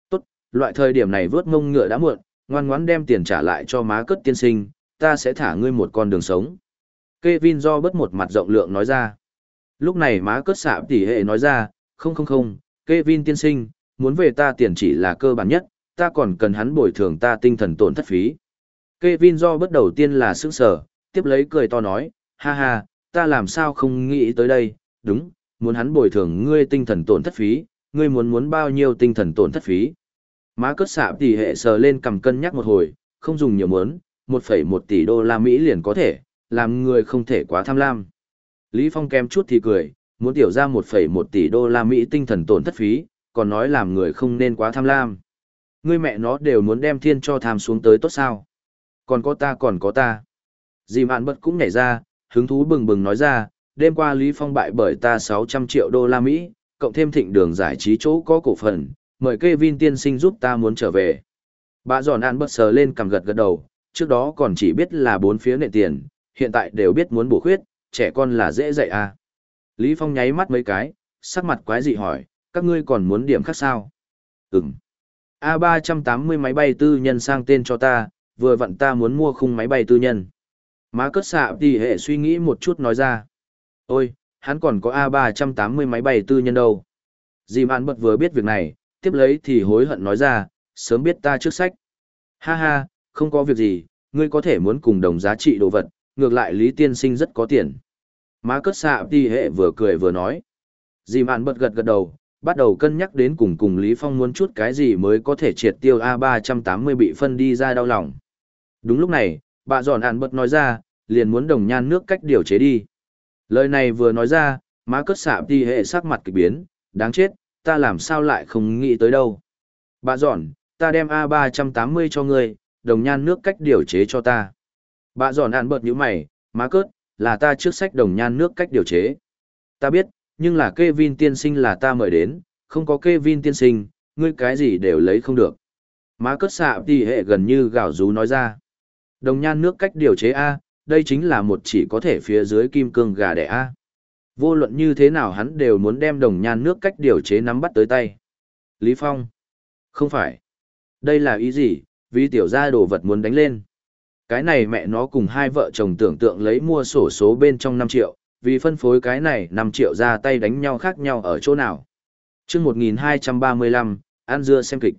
[SPEAKER 1] Tốt, loại thời điểm này vớt mông ngựa đã muộn, ngoan ngoãn đem tiền trả lại cho má cất tiên sinh, ta sẽ thả ngươi một con đường sống. Kevin do bớt một mặt rộng lượng nói ra. Lúc này má cất xạ tỉ hệ nói ra, không không không, Kevin tiên sinh, muốn về ta tiền chỉ là cơ bản nhất, ta còn cần hắn bồi thường ta tinh thần tổn thất phí. Kevin do bớt đầu tiên là sững sờ, tiếp lấy cười to nói, ha ha, ta làm sao không nghĩ tới đây, đúng, muốn hắn bồi thường ngươi tinh thần tổn thất phí, ngươi muốn muốn bao nhiêu tinh thần tổn thất phí. Má cất xạ tỷ hệ sờ lên cầm cân nhắc một hồi, không dùng nhiều muốn, 1,1 tỷ đô la Mỹ liền có thể, làm người không thể quá tham lam. Lý Phong kém chút thì cười, muốn tiểu ra 1,1 tỷ đô la Mỹ tinh thần tổn thất phí, còn nói làm người không nên quá tham lam. Ngươi mẹ nó đều muốn đem thiên cho tham xuống tới tốt sao. Còn có ta còn có ta. Dì mạn bật cũng nhảy ra, hứng thú bừng bừng nói ra, đêm qua Lý Phong bại bởi ta 600 triệu đô la Mỹ, cộng thêm thịnh đường giải trí chỗ có cổ phần, mời Kevin tiên sinh giúp ta muốn trở về. Bà giòn ăn bất sờ lên cầm gật gật đầu, trước đó còn chỉ biết là bốn phía nệ tiền, hiện tại đều biết muốn bổ khuyết, trẻ con là dễ dạy à. Lý Phong nháy mắt mấy cái, sắc mặt quái dị hỏi, các ngươi còn muốn điểm khác sao? Ừm. A380 máy bay tư nhân sang tên cho ta, vừa vặn ta muốn mua khung máy bay tư nhân. Má cất xạ thì hệ suy nghĩ một chút nói ra. Ôi, hắn còn có A380 máy bay tư nhân đâu. Dì mạn bật vừa biết việc này, tiếp lấy thì hối hận nói ra, sớm biết ta trước sách. Ha ha, không có việc gì, ngươi có thể muốn cùng đồng giá trị đồ vật, ngược lại Lý Tiên Sinh rất có tiền. Má cất xạ đi hệ vừa cười vừa nói. Dì mạn bật gật gật đầu, bắt đầu cân nhắc đến cùng cùng Lý Phong muốn chút cái gì mới có thể triệt tiêu A380 bị phân đi ra đau lòng. Đúng lúc này, bà giòn ạn bật nói ra, liền muốn đồng nhan nước cách điều chế đi. Lời này vừa nói ra, má cất xạ đi hệ sắc mặt kỳ biến, đáng chết, ta làm sao lại không nghĩ tới đâu. Bà giòn, ta đem A380 cho ngươi, đồng nhan nước cách điều chế cho ta. Bà giòn ạn bợt như mày, má cớt, là ta trước sách đồng nhan nước cách điều chế. Ta biết, nhưng là Kevin tiên sinh là ta mời đến, không có Kevin tiên sinh, ngươi cái gì đều lấy không được. Má cất xạ thì hệ gần như gạo rú nói ra. Đồng nhan nước cách điều chế A, đây chính là một chỉ có thể phía dưới kim cương gà đẻ A. Vô luận như thế nào hắn đều muốn đem đồng nhan nước cách điều chế nắm bắt tới tay. Lý Phong. Không phải. Đây là ý gì, vì tiểu gia đồ vật muốn đánh lên. Cái này mẹ nó cùng hai vợ chồng tưởng tượng lấy mua sổ số bên trong 5 triệu, vì phân phối cái này 5 triệu ra tay đánh nhau khác nhau ở chỗ nào. chương 1235, An Dưa xem kịch.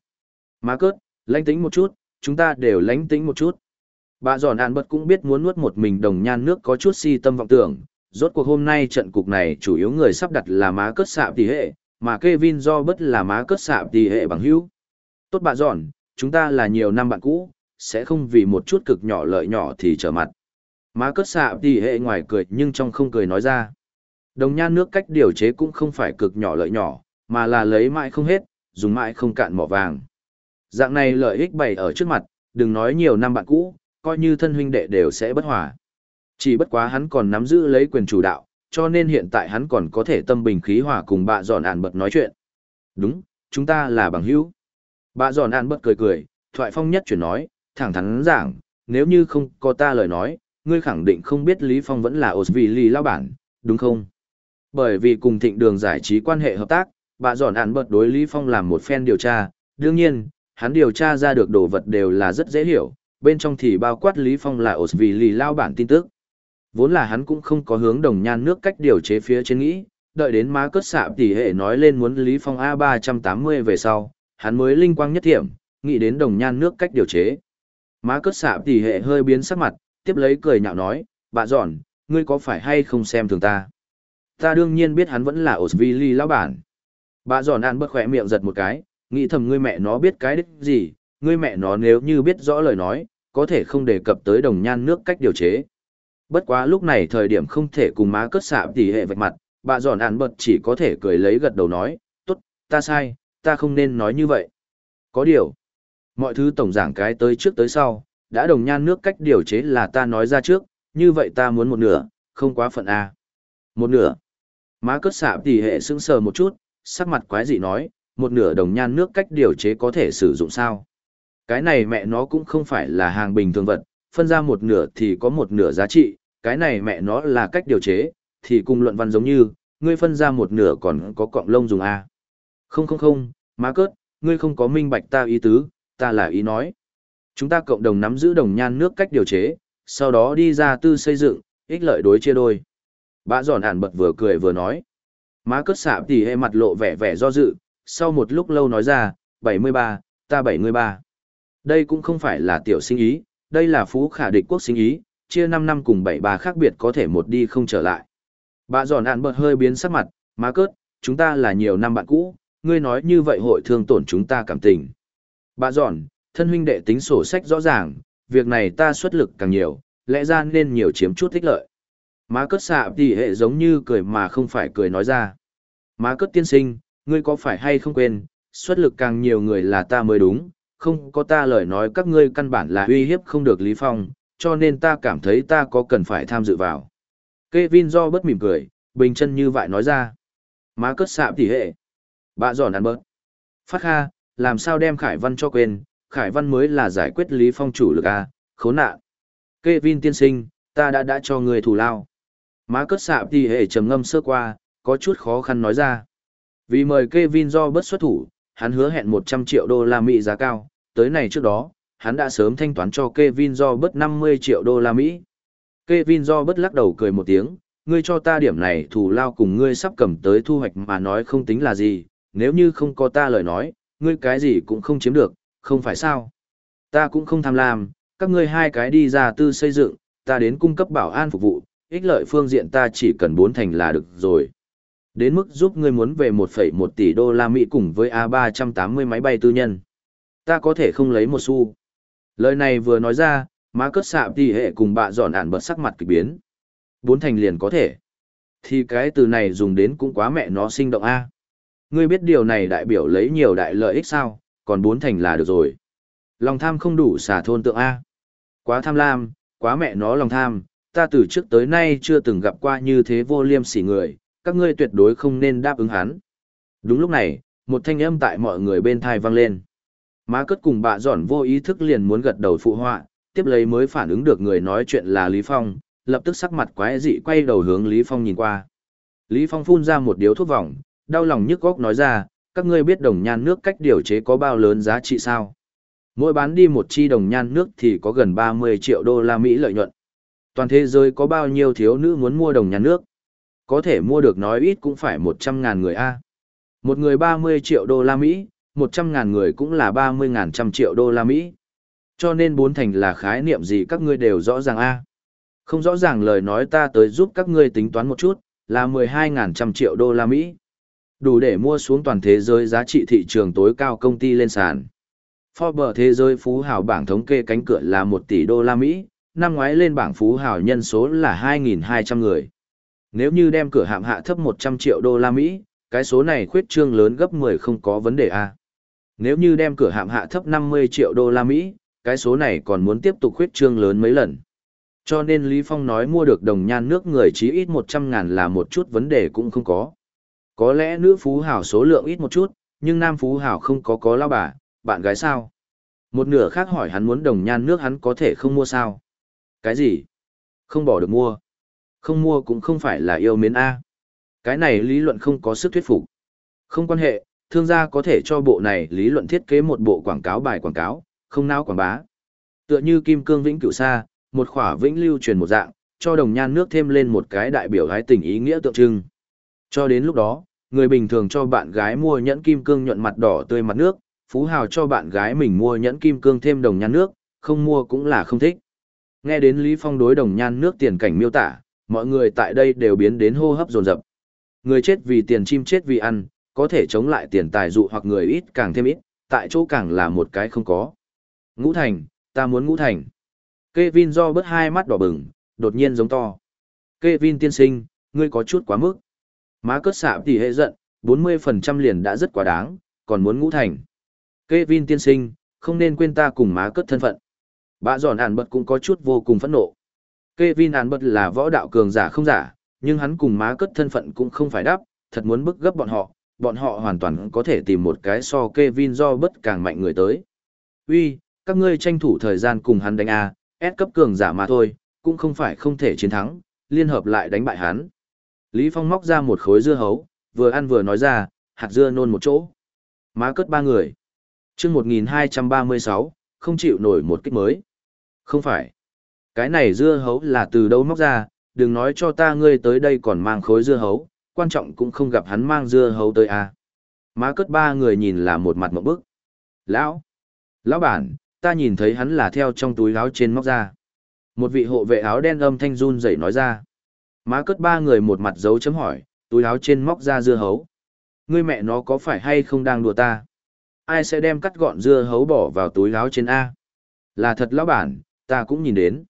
[SPEAKER 1] Má cớt, lãnh tính một chút, chúng ta đều lãnh tính một chút. Bà giòn an bật cũng biết muốn nuốt một mình đồng nhan nước có chút si tâm vọng tưởng. Rốt cuộc hôm nay trận cục này chủ yếu người sắp đặt là má cớt xạ tỷ hệ, mà Kevin do bất là má cớt xạ tỷ hệ bằng hữu. Tốt bà giòn, chúng ta là nhiều năm bạn cũ, sẽ không vì một chút cực nhỏ lợi nhỏ thì trở mặt. Má cất xạ tỷ hệ ngoài cười nhưng trong không cười nói ra. Đồng nhan nước cách điều chế cũng không phải cực nhỏ lợi nhỏ, mà là lấy mãi không hết, dùng mãi không cạn mỏ vàng. Dạng này lợi ích bày ở trước mặt, đừng nói nhiều năm bạn cũ, coi như thân huynh đệ đều sẽ bất hòa. Chỉ bất quá hắn còn nắm giữ lấy quyền chủ đạo, cho nên hiện tại hắn còn có thể tâm bình khí hòa cùng bà giòn ản bật nói chuyện. Đúng, chúng ta là bằng hữu. Bà giòn ản bật cười cười, thoại phong nhất chuyển nói, thẳng thắn giảng, nếu như không có ta lời nói, ngươi khẳng định không biết Lý Phong vẫn là Osvili lao bản, đúng không? Bởi vì cùng thịnh đường giải trí quan hệ hợp tác, bà dọn ản bật đối Lý Phong làm một phen điều tra, đương nhiên, hắn điều tra ra được đồ vật đều là rất dễ hiểu, bên trong thì bao quát Lý Phong là Osvili lao bản tin tức. Vốn là hắn cũng không có hướng đồng nhan nước cách điều chế phía trên nghĩ, đợi đến má cất xạ tỷ hệ nói lên muốn Lý Phong A380 về sau, hắn mới linh quang nhất thiểm, nghĩ đến đồng nhan nước cách điều chế. Má cất xạ tỷ hệ hơi biến sắc mặt, tiếp lấy cười nhạo nói, bà giòn, ngươi có phải hay không xem thường ta? Ta đương nhiên biết hắn vẫn là Osvili lão bản. Bà giòn ăn bất khỏe miệng giật một cái, nghĩ thầm ngươi mẹ nó biết cái đích gì, ngươi mẹ nó nếu như biết rõ lời nói, có thể không đề cập tới đồng nhan nước cách điều chế. Bất quá lúc này thời điểm không thể cùng má cất xạ tỷ hệ vạch mặt, bà giòn ăn bật chỉ có thể cười lấy gật đầu nói, tốt, ta sai, ta không nên nói như vậy. Có điều, mọi thứ tổng giảng cái tới trước tới sau, đã đồng nhan nước cách điều chế là ta nói ra trước, như vậy ta muốn một nửa, không quá phận A. Một nửa. Má cất xạ tỷ hệ sững sờ một chút, sắc mặt quái dị nói, một nửa đồng nhan nước cách điều chế có thể sử dụng sao. Cái này mẹ nó cũng không phải là hàng bình thường vật, phân ra một nửa thì có một nửa giá trị, cái này mẹ nó là cách điều chế, thì cùng luận văn giống như, ngươi phân ra một nửa còn có cọng lông dùng A. Không không không, má cớt, ngươi không có minh bạch ta ý tứ, ta là ý nói. Chúng ta cộng đồng nắm giữ đồng nhan nước cách điều chế, sau đó đi ra tư xây dựng, ích lợi đối chia đôi. Bã giòn ản bật vừa cười vừa nói. Má cất xạ tỉ hệ mặt lộ vẻ vẻ do dự, sau một lúc lâu nói ra, 73, ta 73. Đây cũng không phải là tiểu sinh ý, đây là phú khả địch quốc sinh ý, chia 5 năm cùng 73 khác biệt có thể một đi không trở lại. Bã giòn ản bật hơi biến sắc mặt, má cất, chúng ta là nhiều năm bạn cũ, ngươi nói như vậy hội thương tổn chúng ta cảm tình. Bà giòn, thân huynh đệ tính sổ sách rõ ràng, việc này ta xuất lực càng nhiều, lẽ ra nên nhiều chiếm chút thích lợi. Má cất xạ tỷ hệ giống như cười mà không phải cười nói ra. Má cất tiên sinh, ngươi có phải hay không quên, xuất lực càng nhiều người là ta mới đúng, không có ta lời nói các ngươi căn bản là uy hiếp không được Lý Phong, cho nên ta cảm thấy ta có cần phải tham dự vào. Kevin do bất mỉm cười, bình chân như vậy nói ra. Má cất xạ tỷ hệ. Bà giòn ăn bớt. Phát ha làm sao đem Khải Văn cho quên, Khải Văn mới là giải quyết Lý Phong chủ lực A, khốn nạn. Kevin tiên sinh, ta đã đã cho người thủ lao. Má cất xạ thì hệ trầm ngâm sơ qua, có chút khó khăn nói ra. Vì mời Kevin do bất xuất thủ, hắn hứa hẹn 100 triệu đô la Mỹ giá cao, tới này trước đó, hắn đã sớm thanh toán cho Kevin do bất 50 triệu đô la Mỹ. Kevin do bất lắc đầu cười một tiếng, ngươi cho ta điểm này thủ lao cùng ngươi sắp cầm tới thu hoạch mà nói không tính là gì, nếu như không có ta lời nói, ngươi cái gì cũng không chiếm được, không phải sao. Ta cũng không tham lam, các ngươi hai cái đi ra tư xây dựng, ta đến cung cấp bảo an phục vụ, ích lợi phương diện ta chỉ cần bốn thành là được rồi. Đến mức giúp ngươi muốn về 1,1 tỷ đô la Mỹ cùng với A380 máy bay tư nhân. Ta có thể không lấy một xu. Lời này vừa nói ra, má cất sạm tỷ hệ cùng bạ dọn ản bật sắc mặt kỳ biến. Bốn thành liền có thể. Thì cái từ này dùng đến cũng quá mẹ nó sinh động A. Ngươi biết điều này đại biểu lấy nhiều đại lợi ích sao, còn bốn thành là được rồi. Lòng tham không đủ xả thôn tượng A. Quá tham lam, quá mẹ nó lòng tham, ta từ trước tới nay chưa từng gặp qua như thế vô liêm sỉ người, các ngươi tuyệt đối không nên đáp ứng hắn. Đúng lúc này, một thanh âm tại mọi người bên thai vang lên. Má cất cùng bà giòn vô ý thức liền muốn gật đầu phụ họa, tiếp lấy mới phản ứng được người nói chuyện là Lý Phong, lập tức sắc mặt quái dị quay đầu hướng Lý Phong nhìn qua. Lý Phong phun ra một điếu thuốc vòng, đau lòng nhức góc nói ra, các ngươi biết đồng nhan nước cách điều chế có bao lớn giá trị sao? Mỗi bán đi một chi đồng nhan nước thì có gần 30 triệu đô la Mỹ lợi nhuận. Toàn thế giới có bao nhiêu thiếu nữ muốn mua đồng nhan nước? Có thể mua được nói ít cũng phải 100 ngàn người A. Một người 30 triệu đô la Mỹ, 100 ngàn người cũng là 30 ngàn trăm triệu đô la Mỹ. Cho nên bốn thành là khái niệm gì các ngươi đều rõ ràng A. Không rõ ràng lời nói ta tới giúp các ngươi tính toán một chút, là 12 ngàn trăm triệu đô la Mỹ. Đủ để mua xuống toàn thế giới giá trị thị trường tối cao công ty lên sàn. Forbes thế giới phú hào bảng thống kê cánh cửa là 1 tỷ đô la Mỹ, năm ngoái lên bảng phú hào nhân số là 2.200 người. Nếu như đem cửa hạm hạ thấp 100 triệu đô la Mỹ, cái số này khuyết trương lớn gấp 10 không có vấn đề a. Nếu như đem cửa hạm hạ thấp 50 triệu đô la Mỹ, cái số này còn muốn tiếp tục khuyết trương lớn mấy lần. Cho nên Lý Phong nói mua được đồng nhan nước người chí ít 100 ngàn là một chút vấn đề cũng không có. Có lẽ nữ phú hào số lượng ít một chút, nhưng nam phú hào không có có lao bà, bạn gái sao? Một nửa khác hỏi hắn muốn đồng nhan nước hắn có thể không mua sao? Cái gì? Không bỏ được mua. Không mua cũng không phải là yêu mến A. Cái này lý luận không có sức thuyết phục. Không quan hệ, thương gia có thể cho bộ này lý luận thiết kế một bộ quảng cáo bài quảng cáo, không nao quảng bá. Tựa như kim cương vĩnh cửu sa, một khỏa vĩnh lưu truyền một dạng, cho đồng nhan nước thêm lên một cái đại biểu hái tình ý nghĩa tượng trưng. Cho đến lúc đó, người bình thường cho bạn gái mua nhẫn kim cương nhuận mặt đỏ tươi mặt nước, phú hào cho bạn gái mình mua nhẫn kim cương thêm đồng nhan nước, không mua cũng là không thích. Nghe đến Lý Phong đối đồng nhan nước tiền cảnh miêu tả, mọi người tại đây đều biến đến hô hấp dồn dập. Người chết vì tiền chim chết vì ăn, có thể chống lại tiền tài dụ hoặc người ít càng thêm ít, tại chỗ càng là một cái không có. Ngũ thành, ta muốn ngũ thành. Kevin do bớt hai mắt đỏ bừng, đột nhiên giống to. Kevin tiên sinh, ngươi có chút quá mức. Má cất xạ thì hệ giận, 40% liền đã rất quá đáng, còn muốn ngũ thành. Kevin tiên sinh, không nên quên ta cùng má cất thân phận. Bạ giòn ản bật cũng có chút vô cùng phẫn nộ. Kevin ản bật là võ đạo cường giả không giả, nhưng hắn cùng má cất thân phận cũng không phải đáp, thật muốn bức gấp bọn họ, bọn họ hoàn toàn có thể tìm một cái so Kevin do bất càng mạnh người tới. Uy, các ngươi tranh thủ thời gian cùng hắn đánh A, S cấp cường giả mà thôi, cũng không phải không thể chiến thắng, liên hợp lại đánh bại hắn. Lý Phong móc ra một khối dưa hấu, vừa ăn vừa nói ra, hạt dưa nôn một chỗ. Má cất ba người. chương 1236, không chịu nổi một kích mới. Không phải. Cái này dưa hấu là từ đâu móc ra, đừng nói cho ta ngươi tới đây còn mang khối dưa hấu, quan trọng cũng không gặp hắn mang dưa hấu tới à. Má cất ba người nhìn là một mặt một bức. Lão! Lão bản, ta nhìn thấy hắn là theo trong túi áo trên móc ra. Một vị hộ vệ áo đen âm thanh run rẩy nói ra. Má cất ba người một mặt dấu chấm hỏi, túi áo trên móc ra dưa hấu. Ngươi mẹ nó có phải hay không đang đùa ta? Ai sẽ đem cắt gọn dưa hấu bỏ vào túi áo trên A? Là thật lão bản, ta cũng nhìn đến.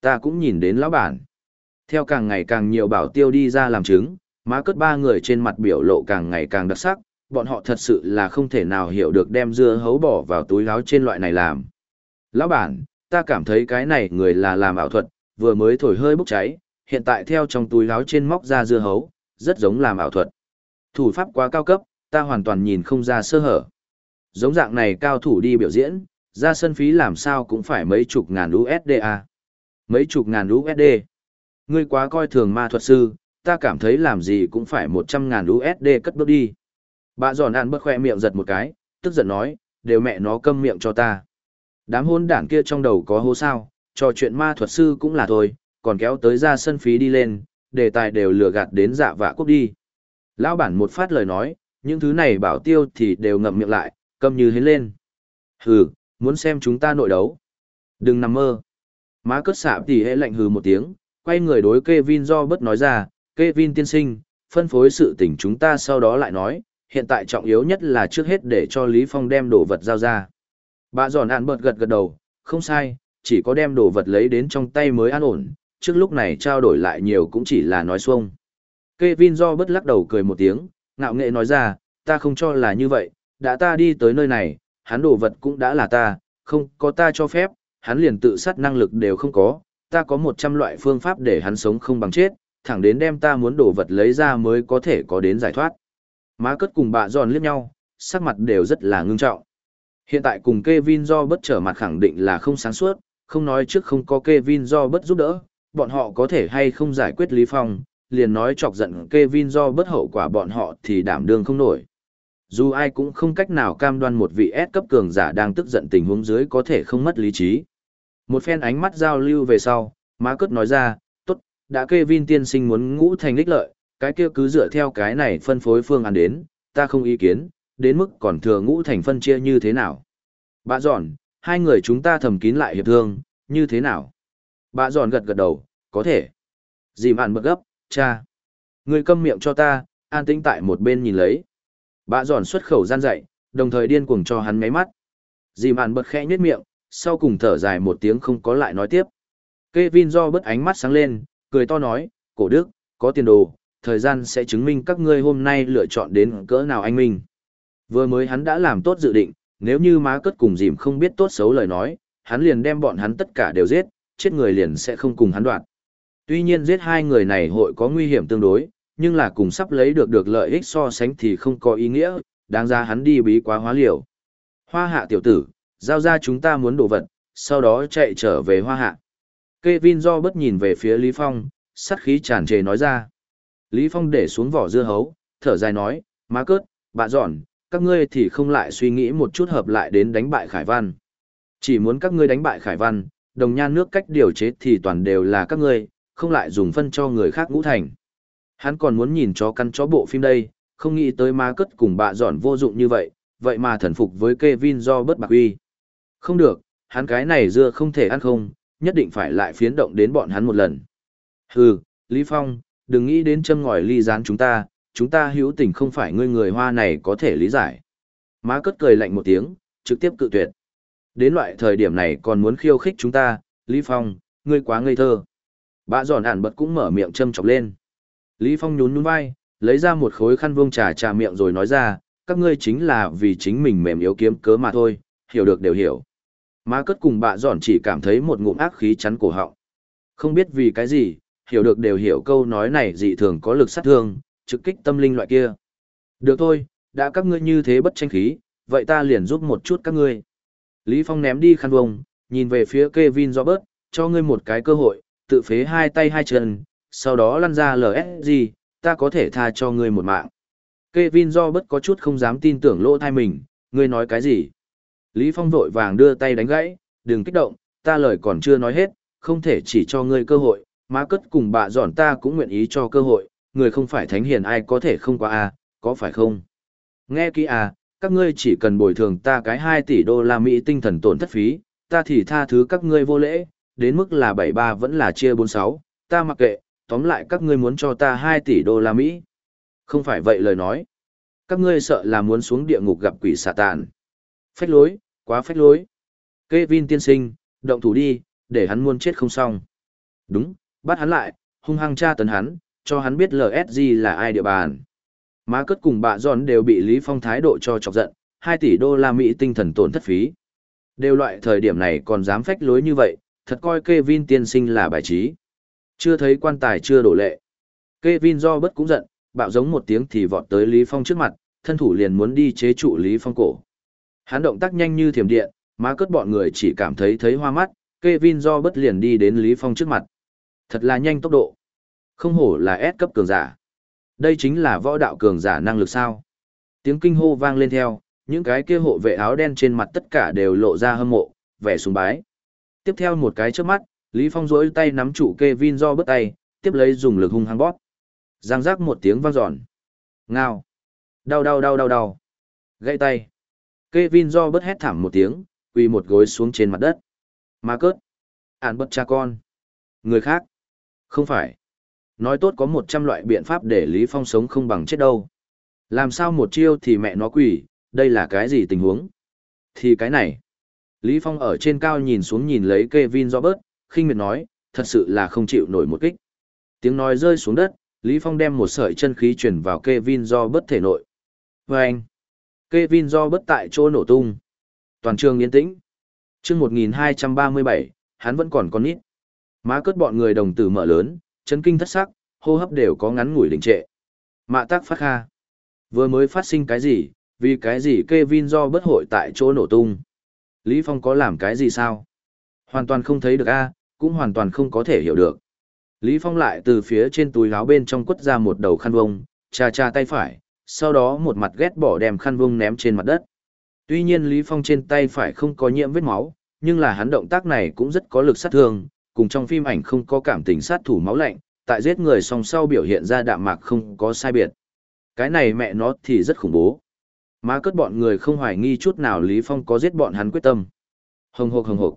[SPEAKER 1] Ta cũng nhìn đến lão bản. Theo càng ngày càng nhiều bảo tiêu đi ra làm chứng, má cất ba người trên mặt biểu lộ càng ngày càng đặc sắc, bọn họ thật sự là không thể nào hiểu được đem dưa hấu bỏ vào túi áo trên loại này làm. Lão bản, ta cảm thấy cái này người là làm ảo thuật, vừa mới thổi hơi bốc cháy, hiện tại theo trong túi láo trên móc ra dưa hấu, rất giống làm ảo thuật. Thủ pháp quá cao cấp, ta hoàn toàn nhìn không ra sơ hở. Giống dạng này cao thủ đi biểu diễn, ra sân phí làm sao cũng phải mấy chục ngàn USD à. Mấy chục ngàn USD. Ngươi quá coi thường ma thuật sư, ta cảm thấy làm gì cũng phải 100 ngàn USD cất bước đi. Bà giòn ăn bất khoe miệng giật một cái, tức giận nói, đều mẹ nó câm miệng cho ta. Đám hôn đảng kia trong đầu có hố sao, trò chuyện ma thuật sư cũng là thôi, còn kéo tới ra sân phí đi lên, đề tài đều lừa gạt đến dạ vạ quốc đi. Lão bản một phát lời nói, những thứ này bảo tiêu thì đều ngậm miệng lại, câm như hến lên. Hừ, muốn xem chúng ta nội đấu. Đừng nằm mơ. Má cất xạ thì hệ lạnh hừ một tiếng, quay người đối Kevin do bất nói ra, Kevin tiên sinh, phân phối sự tình chúng ta sau đó lại nói, hiện tại trọng yếu nhất là trước hết để cho Lý Phong đem đồ vật giao ra. Bà giòn ạn bật gật gật đầu, không sai, chỉ có đem đồ vật lấy đến trong tay mới an ổn, trước lúc này trao đổi lại nhiều cũng chỉ là nói xuông. Kevin do bất lắc đầu cười một tiếng, ngạo nghệ nói ra, ta không cho là như vậy, đã ta đi tới nơi này, hắn đồ vật cũng đã là ta, không có ta cho phép, hắn liền tự sát năng lực đều không có, ta có 100 loại phương pháp để hắn sống không bằng chết, thẳng đến đem ta muốn đồ vật lấy ra mới có thể có đến giải thoát. Má cất cùng bà giòn liếc nhau, sắc mặt đều rất là ngưng trọng. Hiện tại cùng Kevin do bất trở mặt khẳng định là không sáng suốt, không nói trước không có Kevin do bất giúp đỡ, bọn họ có thể hay không giải quyết Lý Phong, liền nói chọc giận Kevin do bất hậu quả bọn họ thì đảm đương không nổi. Dù ai cũng không cách nào cam đoan một vị S cấp cường giả đang tức giận tình huống dưới có thể không mất lý trí. Một phen ánh mắt giao lưu về sau, má cất nói ra, tốt, đã Kevin tiên sinh muốn ngũ thành lích lợi, cái kia cứ dựa theo cái này phân phối phương án đến, ta không ý kiến, đến mức còn thừa ngũ thành phân chia như thế nào. Bà giòn, hai người chúng ta thầm kín lại hiệp thương, như thế nào? Bà giòn gật gật đầu, có thể. Dì mạn bật gấp, cha. Người câm miệng cho ta, an tĩnh tại một bên nhìn lấy. Bà giòn xuất khẩu gian dạy, đồng thời điên cuồng cho hắn ngáy mắt. Dì mạn bật khẽ nhếch miệng, sau cùng thở dài một tiếng không có lại nói tiếp. Kevin do bớt ánh mắt sáng lên, cười to nói, cổ đức, có tiền đồ, thời gian sẽ chứng minh các ngươi hôm nay lựa chọn đến cỡ nào anh minh. Vừa mới hắn đã làm tốt dự định, nếu như má cất cùng dìm không biết tốt xấu lời nói, hắn liền đem bọn hắn tất cả đều giết, chết người liền sẽ không cùng hắn đoạt. Tuy nhiên giết hai người này hội có nguy hiểm tương đối, nhưng là cùng sắp lấy được được lợi ích so sánh thì không có ý nghĩa, đáng ra hắn đi bí quá hóa liều. Hoa hạ tiểu tử, giao ra chúng ta muốn đồ vật, sau đó chạy trở về hoa hạ. Kevin do bất nhìn về phía Lý Phong, sắt khí tràn trề nói ra. Lý Phong để xuống vỏ dưa hấu, thở dài nói, má cớt, bạ dọn, các ngươi thì không lại suy nghĩ một chút hợp lại đến đánh bại Khải Văn. Chỉ muốn các ngươi đánh bại Khải Văn, đồng nhan nước cách điều chế thì toàn đều là các ngươi, không lại dùng phân cho người khác ngũ thành. Hắn còn muốn nhìn chó căn chó bộ phim đây, không nghĩ tới má cất cùng bạ dọn vô dụng như vậy, vậy mà thần phục với Kevin do bất bạc uy. Không được, hắn cái này dưa không thể ăn không, nhất định phải lại phiến động đến bọn hắn một lần. Hừ, Lý Phong, đừng nghĩ đến châm ngòi ly gián chúng ta, chúng ta hữu tình không phải ngươi người hoa này có thể lý giải. Má cất cười lạnh một tiếng, trực tiếp cự tuyệt. Đến loại thời điểm này còn muốn khiêu khích chúng ta, Lý Phong, ngươi quá ngây thơ. Bạ giòn ản bật cũng mở miệng châm chọc lên. Lý Phong nhún nhún vai, lấy ra một khối khăn vuông trà trà miệng rồi nói ra, các ngươi chính là vì chính mình mềm yếu kiếm cớ mà thôi, hiểu được đều hiểu. Má cất cùng bạ giòn chỉ cảm thấy một ngụm ác khí chắn cổ họng. Không biết vì cái gì, hiểu được đều hiểu câu nói này dị thường có lực sát thương, trực kích tâm linh loại kia. Được thôi, đã các ngươi như thế bất tranh khí, vậy ta liền giúp một chút các ngươi. Lý Phong ném đi khăn vông, nhìn về phía Kevin Robert, cho ngươi một cái cơ hội, tự phế hai tay hai chân, sau đó lăn ra LSG, ta có thể tha cho ngươi một mạng. Kevin Robert có chút không dám tin tưởng lỗ thai mình, ngươi nói cái gì? Lý Phong vội vàng đưa tay đánh gãy, đừng kích động, ta lời còn chưa nói hết, không thể chỉ cho ngươi cơ hội, má cất cùng bà giòn ta cũng nguyện ý cho cơ hội, người không phải thánh hiền ai có thể không qua a, có phải không? Nghe kỹ à, các ngươi chỉ cần bồi thường ta cái 2 tỷ đô la Mỹ tinh thần tổn thất phí, ta thì tha thứ các ngươi vô lễ, đến mức là 73 vẫn là chia 46, ta mặc kệ, tóm lại các ngươi muốn cho ta 2 tỷ đô la Mỹ. Không phải vậy lời nói. Các ngươi sợ là muốn xuống địa ngục gặp quỷ xà tàn. Phách lối, quá phách lối. Kevin tiên sinh, động thủ đi, để hắn muốn chết không xong. Đúng, bắt hắn lại, hung hăng tra tấn hắn, cho hắn biết LSG là ai địa bàn. Má cất cùng bà giòn đều bị Lý Phong thái độ cho chọc giận, 2 tỷ đô la Mỹ tinh thần tổn thất phí. Đều loại thời điểm này còn dám phách lối như vậy, thật coi Kevin tiên sinh là bài trí. Chưa thấy quan tài chưa đổ lệ. Kevin do bất cũng giận, bạo giống một tiếng thì vọt tới Lý Phong trước mặt, thân thủ liền muốn đi chế trụ Lý Phong cổ. Hắn động tác nhanh như thiểm điện, má cất bọn người chỉ cảm thấy thấy hoa mắt, Kevin do bất liền đi đến Lý Phong trước mặt. Thật là nhanh tốc độ. Không hổ là S cấp cường giả. Đây chính là võ đạo cường giả năng lực sao. Tiếng kinh hô vang lên theo, những cái kia hộ vệ áo đen trên mặt tất cả đều lộ ra hâm mộ, vẻ sùng bái. Tiếp theo một cái trước mắt, Lý Phong rỗi tay nắm trụ Kevin do bớt tay, tiếp lấy dùng lực hung hăng bóp. Giang giác một tiếng vang giòn. Ngao. Đau đau đau đau đau. Gãy tay. Kevin do bớt hét thảm một tiếng, quỳ một gối xuống trên mặt đất. Ma cớt. Ản bất cha con. Người khác. Không phải. Nói tốt có một trăm loại biện pháp để Lý Phong sống không bằng chết đâu. Làm sao một chiêu thì mẹ nó quỷ, đây là cái gì tình huống? Thì cái này. Lý Phong ở trên cao nhìn xuống nhìn lấy Kevin Robert, khinh miệt nói, thật sự là không chịu nổi một kích. Tiếng nói rơi xuống đất, Lý Phong đem một sợi chân khí truyền vào Kevin Robert thể nội. Và anh, Kevin Robert tại chỗ nổ tung. Toàn trường yên tĩnh. Trước 1237, hắn vẫn còn con nít. Má cất bọn người đồng tử mở lớn, chấn kinh thất sắc, hô hấp đều có ngắn ngủi đình trệ. Mạ tác phát kha. Vừa mới phát sinh cái gì, vì cái gì Kevin do bất hội tại chỗ nổ tung. Lý Phong có làm cái gì sao? Hoàn toàn không thấy được a, cũng hoàn toàn không có thể hiểu được. Lý Phong lại từ phía trên túi áo bên trong quất ra một đầu khăn vông, cha cha tay phải, sau đó một mặt ghét bỏ đem khăn vông ném trên mặt đất. Tuy nhiên Lý Phong trên tay phải không có nhiễm vết máu, nhưng là hắn động tác này cũng rất có lực sát thương, cùng trong phim ảnh không có cảm tình sát thủ máu lạnh, tại giết người song sau biểu hiện ra đạm mạc không có sai biệt. Cái này mẹ nó thì rất khủng bố. Má cất bọn người không hoài nghi chút nào Lý Phong có giết bọn hắn quyết tâm. Hồng hộc hồng hộc.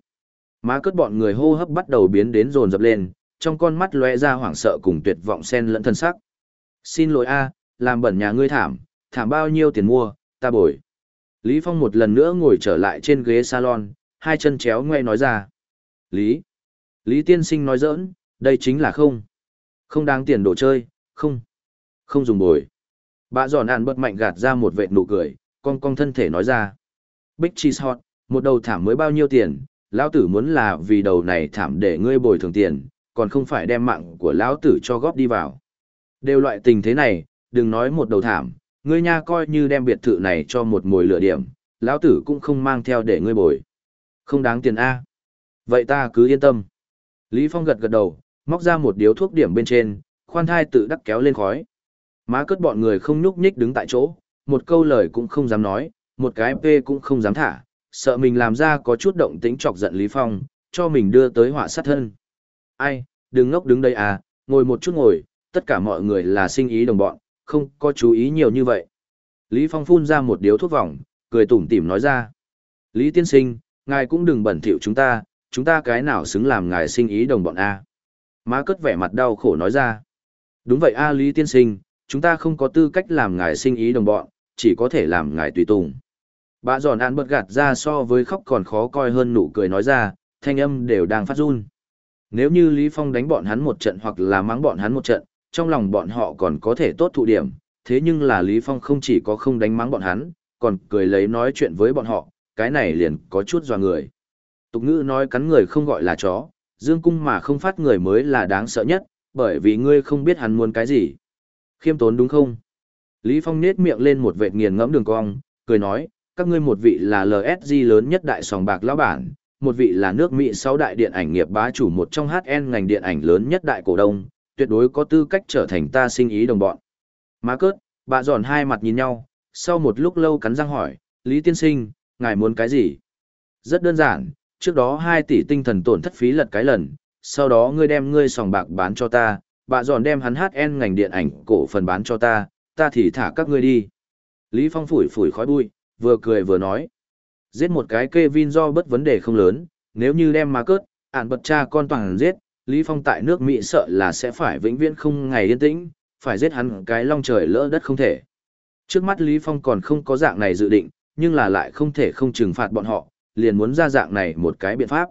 [SPEAKER 1] Má cất bọn người hô hấp bắt đầu biến đến rồn rập lên, trong con mắt lóe ra hoảng sợ cùng tuyệt vọng xen lẫn thân sắc. Xin lỗi a, làm bẩn nhà ngươi thảm, thảm bao nhiêu tiền mua, ta bồi. Lý Phong một lần nữa ngồi trở lại trên ghế salon, hai chân chéo ngoe nói ra. Lý. Lý tiên sinh nói giỡn, đây chính là không. Không đáng tiền đồ chơi, không. Không dùng bồi. Bà giòn ạn bật mạnh gạt ra một vệt nụ cười, con con thân thể nói ra. Big cheese hot, một đầu thảm mới bao nhiêu tiền, lão tử muốn là vì đầu này thảm để ngươi bồi thường tiền, còn không phải đem mạng của lão tử cho góp đi vào. Đều loại tình thế này, đừng nói một đầu thảm, ngươi nha coi như đem biệt thự này cho một mồi lửa điểm, lão tử cũng không mang theo để ngươi bồi. Không đáng tiền A. Vậy ta cứ yên tâm. Lý Phong gật gật đầu, móc ra một điếu thuốc điểm bên trên, khoan thai tự đắc kéo lên khói. Má cất bọn người không nhúc nhích đứng tại chỗ, một câu lời cũng không dám nói, một cái p cũng không dám thả, sợ mình làm ra có chút động tính chọc giận Lý Phong, cho mình đưa tới họa sát thân. Ai, đừng ngốc đứng đây à, ngồi một chút ngồi, tất cả mọi người là sinh ý đồng bọn, không có chú ý nhiều như vậy. Lý Phong phun ra một điếu thuốc vòng, cười tủm tỉm nói ra. Lý tiên sinh, ngài cũng đừng bẩn thỉu chúng ta, chúng ta cái nào xứng làm ngài sinh ý đồng bọn A. Má cất vẻ mặt đau khổ nói ra. Đúng vậy A Lý tiên sinh, chúng ta không có tư cách làm ngài sinh ý đồng bọn, chỉ có thể làm ngài tùy tùng. Bà giòn ăn bật gạt ra so với khóc còn khó coi hơn nụ cười nói ra, thanh âm đều đang phát run. Nếu như Lý Phong đánh bọn hắn một trận hoặc là mắng bọn hắn một trận, trong lòng bọn họ còn có thể tốt thụ điểm, thế nhưng là Lý Phong không chỉ có không đánh mắng bọn hắn, còn cười lấy nói chuyện với bọn họ, cái này liền có chút dò người. Tục ngữ nói cắn người không gọi là chó, dương cung mà không phát người mới là đáng sợ nhất, bởi vì ngươi không biết hắn muốn cái gì. Khiêm tốn đúng không? Lý Phong nết miệng lên một vệt nghiền ngẫm đường cong, cười nói, các ngươi một vị là LSG lớn nhất đại sòng bạc lão bản, một vị là nước Mỹ sáu đại điện ảnh nghiệp bá chủ một trong HN ngành điện ảnh lớn nhất đại cổ đông, tuyệt đối có tư cách trở thành ta sinh ý đồng bọn. Má cớt, bà giòn hai mặt nhìn nhau, sau một lúc lâu cắn răng hỏi, Lý Tiên Sinh, ngài muốn cái gì? Rất đơn giản, trước đó 2 tỷ tinh thần tổn thất phí lật cái lần, sau đó ngươi đem ngươi sòng bạc bán cho ta, bà giòn đem hắn HN ngành điện ảnh cổ phần bán cho ta, ta thì thả các ngươi đi. Lý Phong phủi phủi khói bụi, vừa cười vừa nói. Giết một cái Kevin do bất vấn đề không lớn, nếu như đem mà cớt, ản bật cha con toàn giết, Lý Phong tại nước Mỹ sợ là sẽ phải vĩnh viễn không ngày yên tĩnh, phải giết hắn cái long trời lỡ đất không thể. Trước mắt Lý Phong còn không có dạng này dự định, nhưng là lại không thể không trừng phạt bọn họ, liền muốn ra dạng này một cái biện pháp.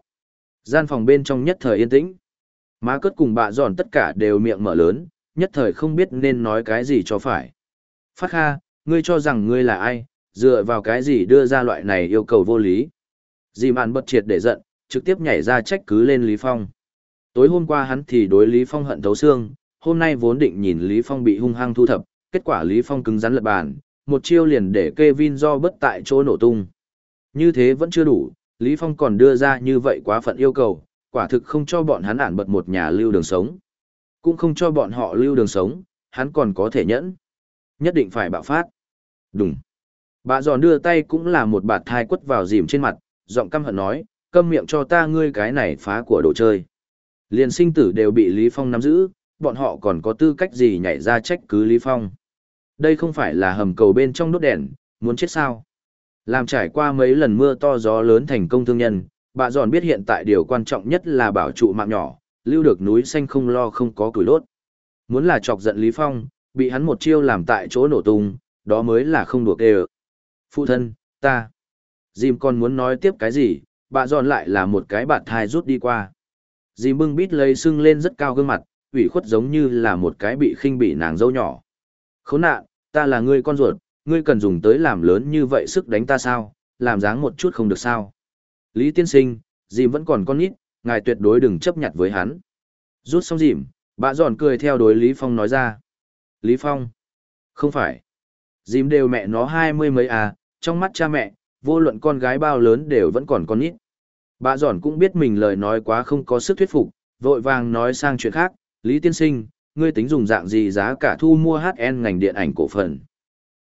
[SPEAKER 1] Gian phòng bên trong nhất thời yên tĩnh. Má cất cùng bạ giòn tất cả đều miệng mở lớn, nhất thời không biết nên nói cái gì cho phải. Phát Kha, ngươi cho rằng ngươi là ai, dựa vào cái gì đưa ra loại này yêu cầu vô lý. Dì mạn bật triệt để giận, trực tiếp nhảy ra trách cứ lên Lý Phong. Tối hôm qua hắn thì đối Lý Phong hận thấu xương, hôm nay vốn định nhìn Lý Phong bị hung hăng thu thập, kết quả Lý Phong cứng rắn lật bàn, một chiêu liền để Kevin do bất tại chỗ nổ tung. Như thế vẫn chưa đủ, Lý Phong còn đưa ra như vậy quá phận yêu cầu, quả thực không cho bọn hắn ản bật một nhà lưu đường sống. cũng không cho bọn họ lưu đường sống, hắn còn có thể nhẫn. Nhất định phải bạo phát. Đúng. Bà giòn đưa tay cũng là một bạt thai quất vào dìm trên mặt, giọng căm hận nói, câm miệng cho ta ngươi cái này phá của đồ chơi. Liền sinh tử đều bị Lý Phong nắm giữ, bọn họ còn có tư cách gì nhảy ra trách cứ Lý Phong. Đây không phải là hầm cầu bên trong đốt đèn, muốn chết sao. Làm trải qua mấy lần mưa to gió lớn thành công thương nhân, bà giòn biết hiện tại điều quan trọng nhất là bảo trụ mạng nhỏ, lưu được núi xanh không lo không có củi đốt. Muốn là chọc giận Lý Phong, bị hắn một chiêu làm tại chỗ nổ tung, đó mới là không đùa kê Phụ thân, ta. Dìm còn muốn nói tiếp cái gì, bà giòn lại là một cái bạt thai rút đi qua. Dìm bưng bít lấy sưng lên rất cao gương mặt, ủy khuất giống như là một cái bị khinh bị nàng dâu nhỏ. Khốn nạn, ta là người con ruột, ngươi cần dùng tới làm lớn như vậy sức đánh ta sao, làm dáng một chút không được sao. Lý tiên sinh, dìm vẫn còn con nít, ngài tuyệt đối đừng chấp nhận với hắn. Rút xong dìm, bà giòn cười theo đối Lý Phong nói ra. Lý Phong? Không phải. Dìm đều mẹ nó hai mươi mấy à, trong mắt cha mẹ, vô luận con gái bao lớn đều vẫn còn con nít. Bà giòn cũng biết mình lời nói quá không có sức thuyết phục, vội vàng nói sang chuyện khác, Lý Tiên Sinh, ngươi tính dùng dạng gì giá cả thu mua HN ngành điện ảnh cổ phần.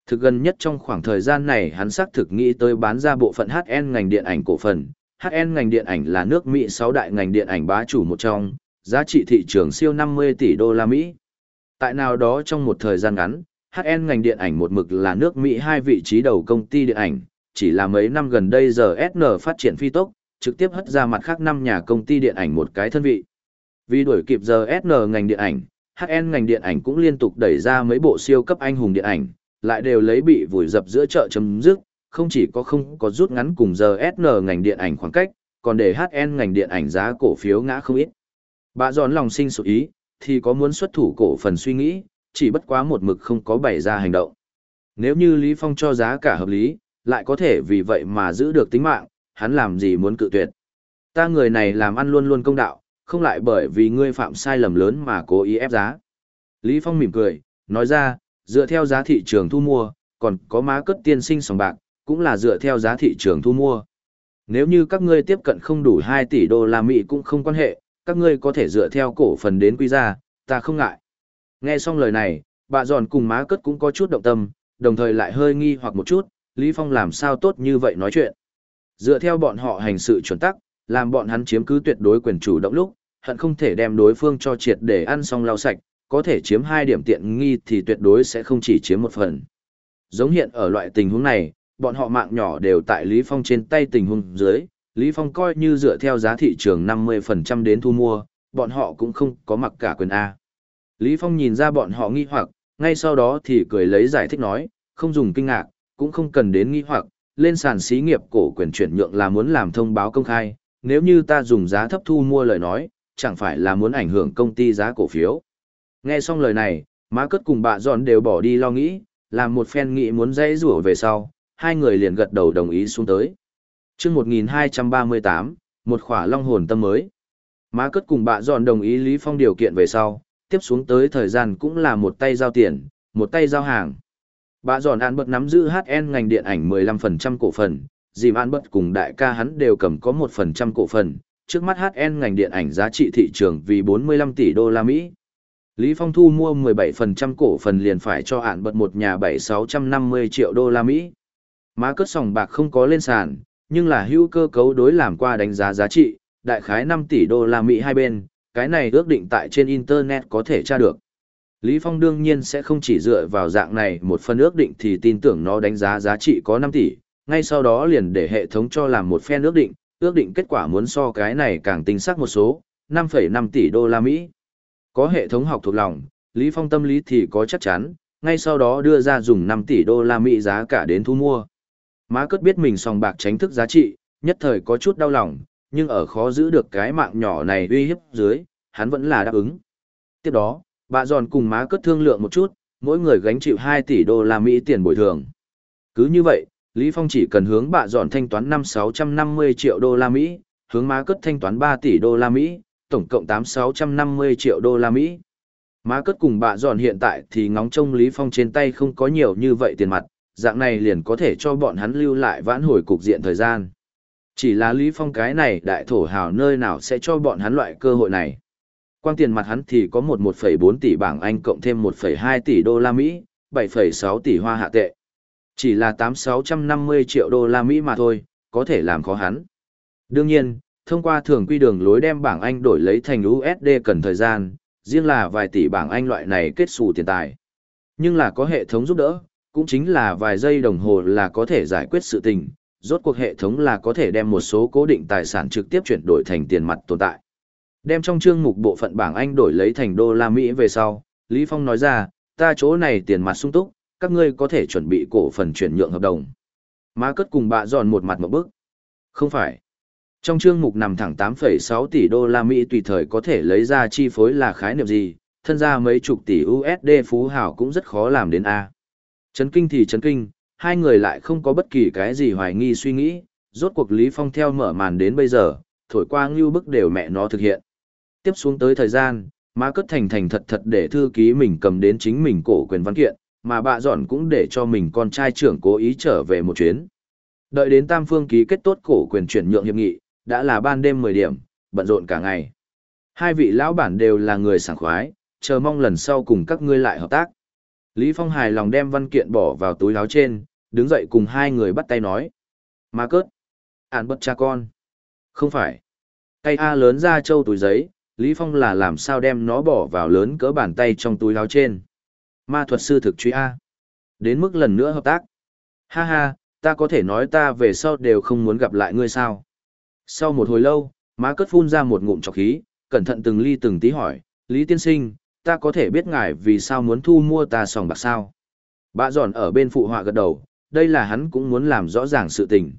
[SPEAKER 1] Thực gần nhất trong khoảng thời gian này hắn xác thực nghĩ tới bán ra bộ phận HN ngành điện ảnh cổ phần. HN ngành điện ảnh là nước Mỹ 6 đại ngành điện ảnh bá chủ một trong, giá trị thị trường siêu 50 tỷ đô la Mỹ. Tại nào đó trong một thời gian ngắn, HN ngành điện ảnh một mực là nước Mỹ hai vị trí đầu công ty điện ảnh, chỉ là mấy năm gần đây giờ SN phát triển phi tốc, trực tiếp hất ra mặt khác năm nhà công ty điện ảnh một cái thân vị. Vì đuổi kịp giờ SN ngành điện ảnh, HN ngành điện ảnh cũng liên tục đẩy ra mấy bộ siêu cấp anh hùng điện ảnh, lại đều lấy bị vùi dập giữa chợ chấm dứt, không chỉ có không có rút ngắn cùng giờ SN ngành điện ảnh khoảng cách, còn để HN ngành điện ảnh giá cổ phiếu ngã không ít. Bà giòn lòng sinh sự ý, thì có muốn xuất thủ cổ phần suy nghĩ, chỉ bất quá một mực không có bày ra hành động. Nếu như Lý Phong cho giá cả hợp lý, lại có thể vì vậy mà giữ được tính mạng, hắn làm gì muốn cự tuyệt. Ta người này làm ăn luôn luôn công đạo, không lại bởi vì ngươi phạm sai lầm lớn mà cố ý ép giá. Lý Phong mỉm cười, nói ra, dựa theo giá thị trường thu mua, còn có má cất tiên sinh sòng bạc, cũng là dựa theo giá thị trường thu mua. Nếu như các ngươi tiếp cận không đủ 2 tỷ đô la Mỹ cũng không quan hệ, các ngươi có thể dựa theo cổ phần đến quy ra, ta không ngại. Nghe xong lời này, bà giòn cùng má cất cũng có chút động tâm, đồng thời lại hơi nghi hoặc một chút, Lý Phong làm sao tốt như vậy nói chuyện. Dựa theo bọn họ hành sự chuẩn tắc, làm bọn hắn chiếm cứ tuyệt đối quyền chủ động lúc, hận không thể đem đối phương cho triệt để ăn xong lau sạch, có thể chiếm hai điểm tiện nghi thì tuyệt đối sẽ không chỉ chiếm một phần. Giống hiện ở loại tình huống này, bọn họ mạng nhỏ đều tại Lý Phong trên tay tình huống dưới, Lý Phong coi như dựa theo giá thị trường 50% đến thu mua, bọn họ cũng không có mặc cả quyền A. Lý Phong nhìn ra bọn họ nghi hoặc, ngay sau đó thì cười lấy giải thích nói, không dùng kinh ngạc, cũng không cần đến nghi hoặc, lên sàn xí nghiệp cổ quyền chuyển nhượng là muốn làm thông báo công khai, nếu như ta dùng giá thấp thu mua lời nói, chẳng phải là muốn ảnh hưởng công ty giá cổ phiếu. Nghe xong lời này, má cất cùng bà giòn đều bỏ đi lo nghĩ, làm một phen nghĩ muốn dãy rủa về sau, hai người liền gật đầu đồng ý xuống tới. chương 1238, một khỏa long hồn tâm mới. Má cất cùng bà giòn đồng ý Lý Phong điều kiện về sau, tiếp xuống tới thời gian cũng là một tay giao tiền, một tay giao hàng. Bà giòn án bật nắm giữ HN ngành điện ảnh 15% cổ phần, dìm án bật cùng đại ca hắn đều cầm có 1% cổ phần, trước mắt HN ngành điện ảnh giá trị thị trường vì 45 tỷ đô la Mỹ. Lý Phong thu mua 17% cổ phần liền phải cho ản bật một nhà 7650 triệu đô la Mỹ. Má cất sòng bạc không có lên sàn, nhưng là hữu cơ cấu đối làm qua đánh giá giá trị, đại khái 5 tỷ đô la Mỹ hai bên, cái này ước định tại trên Internet có thể tra được. Lý Phong đương nhiên sẽ không chỉ dựa vào dạng này một phần ước định thì tin tưởng nó đánh giá giá trị có 5 tỷ, ngay sau đó liền để hệ thống cho làm một phen ước định, ước định kết quả muốn so cái này càng tinh xác một số, 5,5 tỷ đô la Mỹ. Có hệ thống học thuộc lòng, Lý Phong tâm lý thì có chắc chắn, ngay sau đó đưa ra dùng 5 tỷ đô la Mỹ giá cả đến thu mua. Má cất biết mình sòng bạc tránh thức giá trị, nhất thời có chút đau lòng, nhưng ở khó giữ được cái mạng nhỏ này uy hiếp dưới, hắn vẫn là đáp ứng. Tiếp đó, bà giòn cùng má cất thương lượng một chút, mỗi người gánh chịu 2 tỷ đô la Mỹ tiền bồi thường. Cứ như vậy, Lý Phong chỉ cần hướng bà giòn thanh toán năm 650 triệu đô la Mỹ, hướng má cất thanh toán 3 tỷ đô la Mỹ, tổng cộng 8650 triệu đô la Mỹ. Má cất cùng bà giòn hiện tại thì ngóng trông Lý Phong trên tay không có nhiều như vậy tiền mặt, dạng này liền có thể cho bọn hắn lưu lại vãn hồi cục diện thời gian. Chỉ là Lý Phong cái này đại thổ hào nơi nào sẽ cho bọn hắn loại cơ hội này. Quang tiền mặt hắn thì có 1 1,4 tỷ bảng Anh cộng thêm 1,2 tỷ đô la Mỹ, 7,6 tỷ hoa hạ tệ. Chỉ là 8-650 triệu đô la Mỹ mà thôi, có thể làm khó hắn. Đương nhiên, thông qua thường quy đường lối đem bảng Anh đổi lấy thành USD cần thời gian, riêng là vài tỷ bảng Anh loại này kết xù tiền tài. Nhưng là có hệ thống giúp đỡ, cũng chính là vài giây đồng hồ là có thể giải quyết sự tình, rốt cuộc hệ thống là có thể đem một số cố định tài sản trực tiếp chuyển đổi thành tiền mặt tồn tại. Đem trong chương mục bộ phận bảng Anh đổi lấy thành đô la Mỹ về sau, Lý Phong nói ra, ta chỗ này tiền mặt sung túc, các ngươi có thể chuẩn bị cổ phần chuyển nhượng hợp đồng. Má cất cùng bạ giòn một mặt một bước. Không phải. Trong chương mục nằm thẳng 8,6 tỷ đô la Mỹ tùy thời có thể lấy ra chi phối là khái niệm gì, thân ra mấy chục tỷ USD phú hảo cũng rất khó làm đến A. Chấn kinh thì chấn kinh, hai người lại không có bất kỳ cái gì hoài nghi suy nghĩ, rốt cuộc Lý Phong theo mở màn đến bây giờ, thổi qua ngưu bức đều mẹ nó thực hiện. Tiếp xuống tới thời gian, má cất thành thành thật thật để thư ký mình cầm đến chính mình cổ quyền văn kiện, mà bà dọn cũng để cho mình con trai trưởng cố ý trở về một chuyến. Đợi đến Tam Phương ký kết tốt cổ quyền chuyển nhượng hiệp nghị, đã là ban đêm 10 điểm, bận rộn cả ngày. Hai vị lão bản đều là người sảng khoái, chờ mong lần sau cùng các ngươi lại hợp tác. Lý Phong hài lòng đem văn kiện bỏ vào túi áo trên, đứng dậy cùng hai người bắt tay nói. Mà cớt. Ản bất cha con. Không phải. Tay A lớn ra châu túi giấy, Lý Phong là làm sao đem nó bỏ vào lớn cỡ bàn tay trong túi áo trên. Ma thuật sư thực truy A. Đến mức lần nữa hợp tác. Ha ha, ta có thể nói ta về sau đều không muốn gặp lại ngươi sao. Sau một hồi lâu, má cất phun ra một ngụm trọc khí, cẩn thận từng ly từng tí hỏi, Lý Tiên Sinh, ta có thể biết ngài vì sao muốn thu mua ta sòng bạc sao? Bạ giòn ở bên phụ họa gật đầu, đây là hắn cũng muốn làm rõ ràng sự tình.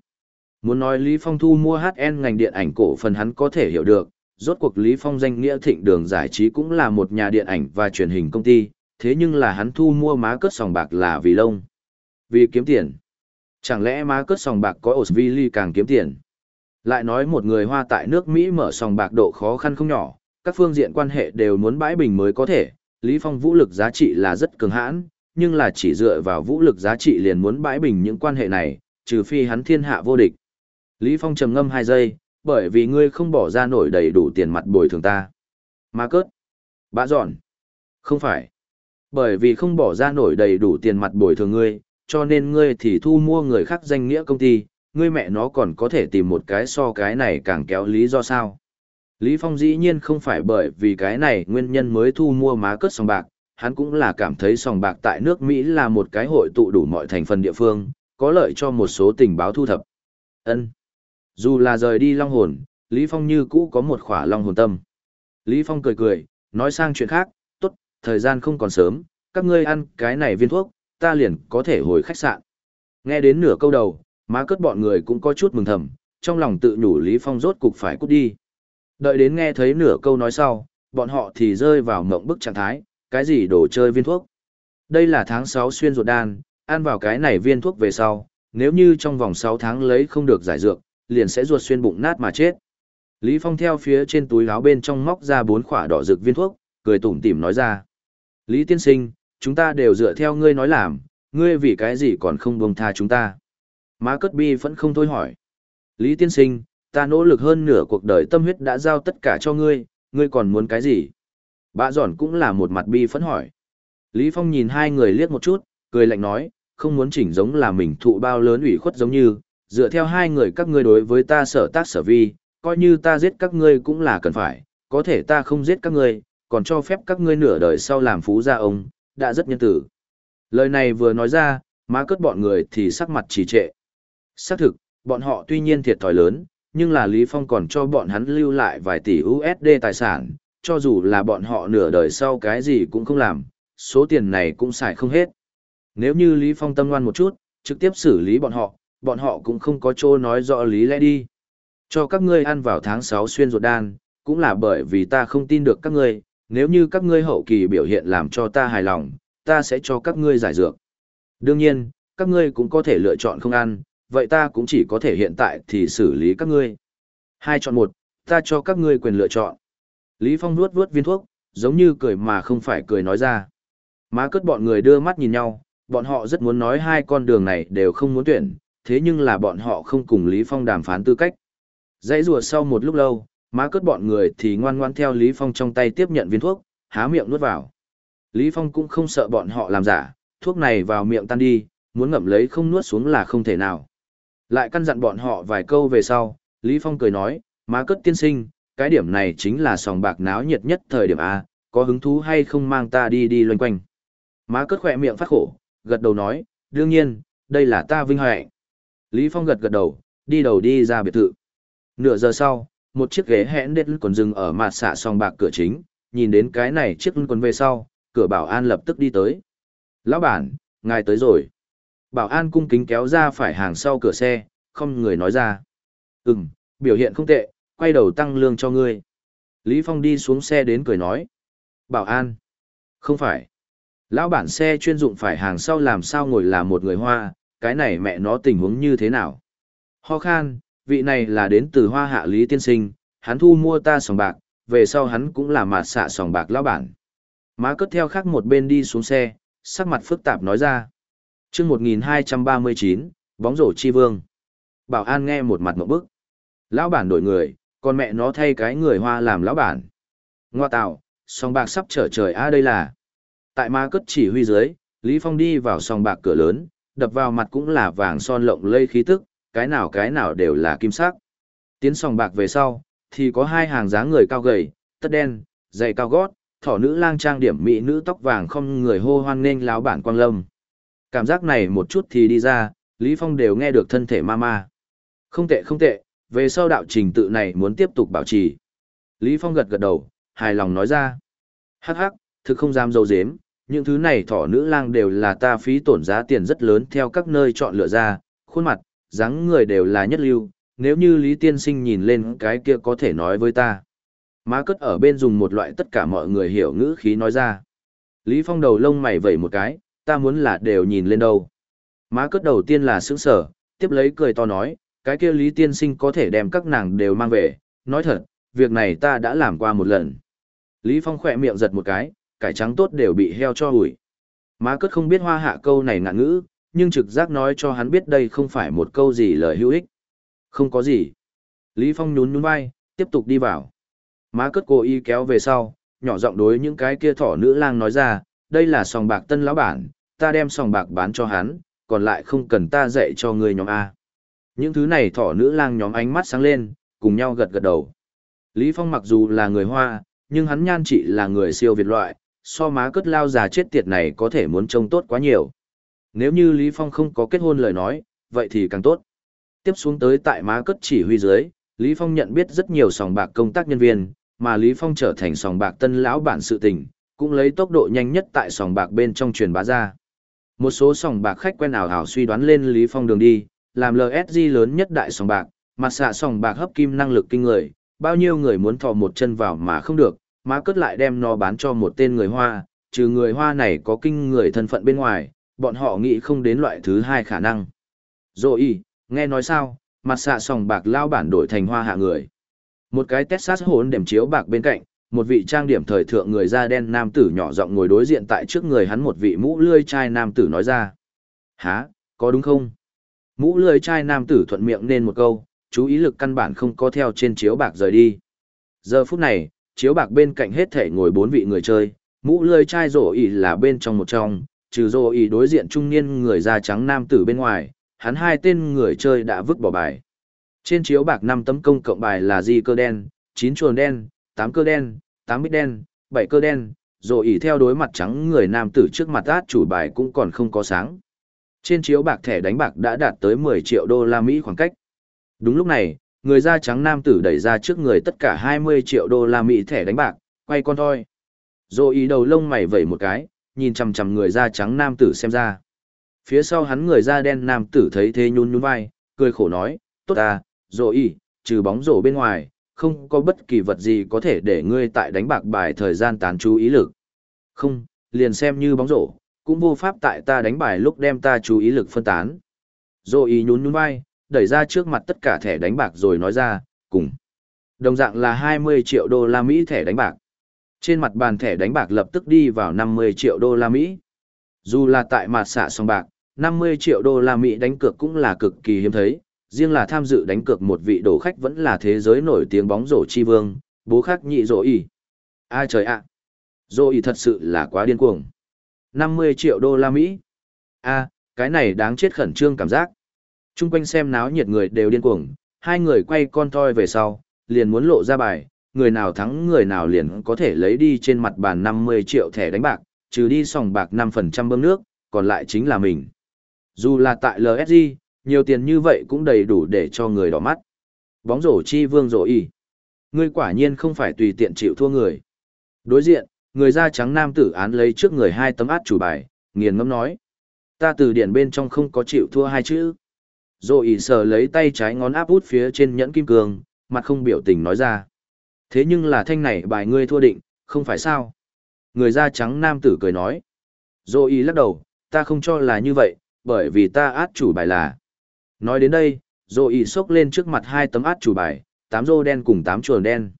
[SPEAKER 1] Muốn nói Lý Phong thu mua HN ngành điện ảnh cổ phần hắn có thể hiểu được, rốt cuộc Lý Phong danh nghĩa thịnh đường giải trí cũng là một nhà điện ảnh và truyền hình công ty, thế nhưng là hắn thu mua má cất sòng bạc là vì lông. Vì kiếm tiền. Chẳng lẽ má cất sòng bạc có Osvili càng kiếm tiền? Lại nói một người hoa tại nước Mỹ mở sòng bạc độ khó khăn không nhỏ, các phương diện quan hệ đều muốn bãi bình mới có thể, Lý Phong vũ lực giá trị là rất cường hãn, nhưng là chỉ dựa vào vũ lực giá trị liền muốn bãi bình những quan hệ này, trừ phi hắn thiên hạ vô địch. Lý Phong trầm ngâm hai giây, bởi vì ngươi không bỏ ra nổi đầy đủ tiền mặt bồi thường ta. Mà cớt. Bã dọn. Không phải. Bởi vì không bỏ ra nổi đầy đủ tiền mặt bồi thường ngươi, cho nên ngươi thì thu mua người khác danh nghĩa công ty, ngươi mẹ nó còn có thể tìm một cái so cái này càng kéo lý do sao. Lý Phong dĩ nhiên không phải bởi vì cái này nguyên nhân mới thu mua má cất sòng bạc, hắn cũng là cảm thấy sòng bạc tại nước Mỹ là một cái hội tụ đủ mọi thành phần địa phương, có lợi cho một số tình báo thu thập. Ân. Dù là rời đi long hồn, Lý Phong như cũ có một khỏa long hồn tâm. Lý Phong cười cười, nói sang chuyện khác, tốt, thời gian không còn sớm, các ngươi ăn cái này viên thuốc, ta liền có thể hồi khách sạn. Nghe đến nửa câu đầu, má cất bọn người cũng có chút mừng thầm, trong lòng tự nhủ Lý Phong rốt cục phải cút đi. Đợi đến nghe thấy nửa câu nói sau, bọn họ thì rơi vào mộng bức trạng thái, cái gì đồ chơi viên thuốc. Đây là tháng 6 xuyên ruột đan, ăn vào cái này viên thuốc về sau, nếu như trong vòng 6 tháng lấy không được giải dược, liền sẽ ruột xuyên bụng nát mà chết. Lý Phong theo phía trên túi áo bên trong móc ra bốn khỏa đỏ dược viên thuốc, cười tủm tỉm nói ra. Lý tiên sinh, chúng ta đều dựa theo ngươi nói làm, ngươi vì cái gì còn không buông tha chúng ta. Má cất bi vẫn không thôi hỏi. Lý tiên sinh, ta nỗ lực hơn nửa cuộc đời tâm huyết đã giao tất cả cho ngươi, ngươi còn muốn cái gì? Bạ giòn cũng là một mặt bi phẫn hỏi. Lý Phong nhìn hai người liếc một chút, cười lạnh nói, không muốn chỉnh giống là mình thụ bao lớn ủy khuất giống như, dựa theo hai người các ngươi đối với ta sở tác sở vi, coi như ta giết các ngươi cũng là cần phải, có thể ta không giết các ngươi, còn cho phép các ngươi nửa đời sau làm phú gia ông, đã rất nhân tử. Lời này vừa nói ra, má cất bọn người thì sắc mặt trì trệ. Xác thực, bọn họ tuy nhiên thiệt thòi lớn, nhưng là Lý Phong còn cho bọn hắn lưu lại vài tỷ USD tài sản, cho dù là bọn họ nửa đời sau cái gì cũng không làm, số tiền này cũng xài không hết. Nếu như Lý Phong tâm ngoan một chút, trực tiếp xử lý bọn họ, bọn họ cũng không có chỗ nói rõ lý lẽ đi. Cho các ngươi ăn vào tháng 6 xuyên ruột đan, cũng là bởi vì ta không tin được các ngươi, nếu như các ngươi hậu kỳ biểu hiện làm cho ta hài lòng, ta sẽ cho các ngươi giải dược. Đương nhiên, các ngươi cũng có thể lựa chọn không ăn, vậy ta cũng chỉ có thể hiện tại thì xử lý các ngươi. Hai chọn một, ta cho các ngươi quyền lựa chọn. Lý Phong nuốt vuốt viên thuốc, giống như cười mà không phải cười nói ra. Má cất bọn người đưa mắt nhìn nhau, bọn họ rất muốn nói hai con đường này đều không muốn tuyển, thế nhưng là bọn họ không cùng Lý Phong đàm phán tư cách. Dãy rùa sau một lúc lâu, Má cất bọn người thì ngoan ngoan theo Lý Phong trong tay tiếp nhận viên thuốc, há miệng nuốt vào. Lý Phong cũng không sợ bọn họ làm giả, thuốc này vào miệng tan đi, muốn ngậm lấy không nuốt xuống là không thể nào. Lại căn dặn bọn họ vài câu về sau, Lý Phong cười nói, má cất tiên sinh, cái điểm này chính là sòng bạc náo nhiệt nhất thời điểm A, có hứng thú hay không mang ta đi đi loanh quanh. Má cất khỏe miệng phát khổ, gật đầu nói, đương nhiên, đây là ta vinh hạnh. Lý Phong gật gật đầu, đi đầu đi ra biệt thự. Nửa giờ sau, một chiếc ghế hẽn đến còn dừng ở mặt xạ sòng bạc cửa chính, nhìn đến cái này chiếc còn về sau, cửa bảo an lập tức đi tới. Lão bản, ngài tới rồi. Bảo an cung kính kéo ra phải hàng sau cửa xe, không người nói ra. Ừm, biểu hiện không tệ, quay đầu tăng lương cho ngươi. Lý Phong đi xuống xe đến cười nói. Bảo an. Không phải. Lão bản xe chuyên dụng phải hàng sau làm sao ngồi là một người hoa, cái này mẹ nó tình huống như thế nào. Ho khan, vị này là đến từ hoa hạ Lý Tiên Sinh, hắn thu mua ta sòng bạc, về sau hắn cũng là mạt xạ sòng bạc lão bản. Má cất theo khác một bên đi xuống xe, sắc mặt phức tạp nói ra chương 1239, bóng rổ chi vương. Bảo an nghe một mặt một bức. Lão bản đổi người, còn mẹ nó thay cái người hoa làm lão bản. Ngoa tạo, song bạc sắp trở trời a đây là. Tại ma cất chỉ huy dưới, Lý Phong đi vào song bạc cửa lớn, đập vào mặt cũng là vàng son lộng lây khí tức, cái nào cái nào đều là kim sắc. Tiến song bạc về sau, thì có hai hàng dáng người cao gầy, tất đen, dày cao gót, thỏ nữ lang trang điểm mỹ nữ tóc vàng không người hô hoan nghênh lão bản quang lâm. Cảm giác này một chút thì đi ra, Lý Phong đều nghe được thân thể ma ma. Không tệ không tệ, về sau đạo trình tự này muốn tiếp tục bảo trì. Lý Phong gật gật đầu, hài lòng nói ra. Hắc hắc, thực không dám dâu dếm, những thứ này thỏ nữ lang đều là ta phí tổn giá tiền rất lớn theo các nơi chọn lựa ra, khuôn mặt, dáng người đều là nhất lưu, nếu như Lý Tiên Sinh nhìn lên cái kia có thể nói với ta. Má cất ở bên dùng một loại tất cả mọi người hiểu ngữ khí nói ra. Lý Phong đầu lông mày vẩy một cái, ta muốn là đều nhìn lên đâu. Má cất đầu tiên là sững sở, tiếp lấy cười to nói, cái kia Lý Tiên Sinh có thể đem các nàng đều mang về, nói thật, việc này ta đã làm qua một lần. Lý Phong khỏe miệng giật một cái, cải trắng tốt đều bị heo cho hủi. Má cất không biết hoa hạ câu này ngạn ngữ, nhưng trực giác nói cho hắn biết đây không phải một câu gì lời hữu ích. Không có gì. Lý Phong nhún nhún vai, tiếp tục đi vào. Má cất cô y kéo về sau, nhỏ giọng đối những cái kia thỏ nữ lang nói ra, đây là sòng bạc tân lão bản, ta đem sòng bạc bán cho hắn, còn lại không cần ta dạy cho người nhóm A. Những thứ này thỏ nữ lang nhóm ánh mắt sáng lên, cùng nhau gật gật đầu. Lý Phong mặc dù là người Hoa, nhưng hắn nhan trị là người siêu việt loại, so má cất lao già chết tiệt này có thể muốn trông tốt quá nhiều. Nếu như Lý Phong không có kết hôn lời nói, vậy thì càng tốt. Tiếp xuống tới tại má cất chỉ huy dưới, Lý Phong nhận biết rất nhiều sòng bạc công tác nhân viên, mà Lý Phong trở thành sòng bạc tân lão bản sự tình, cũng lấy tốc độ nhanh nhất tại sòng bạc bên trong truyền bá ra. Một số sòng bạc khách quen ảo ảo suy đoán lên Lý Phong đường đi, làm LSG lớn nhất đại sòng bạc, mặt xạ sòng bạc hấp kim năng lực kinh người, bao nhiêu người muốn thò một chân vào mà không được, má cất lại đem nó bán cho một tên người Hoa, trừ người Hoa này có kinh người thân phận bên ngoài, bọn họ nghĩ không đến loại thứ hai khả năng. Rồi, nghe nói sao, mặt xạ sòng bạc lao bản đổi thành Hoa hạ người. Một cái Texas hồn điểm chiếu bạc bên cạnh, một vị trang điểm thời thượng người da đen nam tử nhỏ giọng ngồi đối diện tại trước người hắn một vị mũ lươi chai nam tử nói ra. Hả, có đúng không? Mũ lươi chai nam tử thuận miệng nên một câu, chú ý lực căn bản không có theo trên chiếu bạc rời đi. Giờ phút này, chiếu bạc bên cạnh hết thể ngồi bốn vị người chơi, mũ lươi chai rổ ỉ là bên trong một trong, trừ rổ ỉ đối diện trung niên người da trắng nam tử bên ngoài, hắn hai tên người chơi đã vứt bỏ bài. Trên chiếu bạc 5 tấm công cộng bài là di cơ đen, 9 chuồn đen, tám cơ đen, tám bít đen, bảy cơ đen, rồi ỉ theo đối mặt trắng người nam tử trước mặt át chủ bài cũng còn không có sáng. Trên chiếu bạc thẻ đánh bạc đã đạt tới 10 triệu đô la Mỹ khoảng cách. Đúng lúc này, người da trắng nam tử đẩy ra trước người tất cả 20 triệu đô la Mỹ thẻ đánh bạc, quay con thôi. Rồi ý đầu lông mày vẩy một cái, nhìn chằm chằm người da trắng nam tử xem ra. Phía sau hắn người da đen nam tử thấy thế nhún nhún vai, cười khổ nói, tốt à, rồi ý, trừ bóng rổ bên ngoài, không có bất kỳ vật gì có thể để ngươi tại đánh bạc bài thời gian tán chú ý lực. Không, liền xem như bóng rổ, cũng vô pháp tại ta đánh bài lúc đem ta chú ý lực phân tán. Rồi ý nhún nhún vai, đẩy ra trước mặt tất cả thẻ đánh bạc rồi nói ra, cùng. Đồng dạng là 20 triệu đô la Mỹ thẻ đánh bạc. Trên mặt bàn thẻ đánh bạc lập tức đi vào 50 triệu đô la Mỹ. Dù là tại mặt xạ song bạc, 50 triệu đô la Mỹ đánh cược cũng là cực kỳ hiếm thấy, riêng là tham dự đánh cược một vị đổ khách vẫn là thế giới nổi tiếng bóng rổ chi vương, bố khắc nhị rổ y. Ai trời ạ! À. Rổ y thật sự là quá điên cuồng. 50 triệu đô la Mỹ. a cái này đáng chết khẩn trương cảm giác. Trung quanh xem náo nhiệt người đều điên cuồng, hai người quay con toi về sau, liền muốn lộ ra bài, người nào thắng người nào liền có thể lấy đi trên mặt bàn 50 triệu thẻ đánh bạc, trừ đi sòng bạc 5% bơm nước, còn lại chính là mình. Dù là tại LSG, nhiều tiền như vậy cũng đầy đủ để cho người đỏ mắt. Bóng rổ chi vương rổ y. Ngươi quả nhiên không phải tùy tiện chịu thua người. Đối diện, người da trắng nam tử án lấy trước người hai tấm át chủ bài, nghiền ngẫm nói. Ta từ điển bên trong không có chịu thua hai chữ. Rổ y sờ lấy tay trái ngón áp út phía trên nhẫn kim cương, mặt không biểu tình nói ra. Thế nhưng là thanh này bài ngươi thua định, không phải sao? Người da trắng nam tử cười nói. Dô y lắc đầu, ta không cho là như vậy, bởi vì ta át chủ bài là. Nói đến đây, dô ý xốc lên trước mặt hai tấm át chủ bài, tám rô đen cùng tám chuồn đen.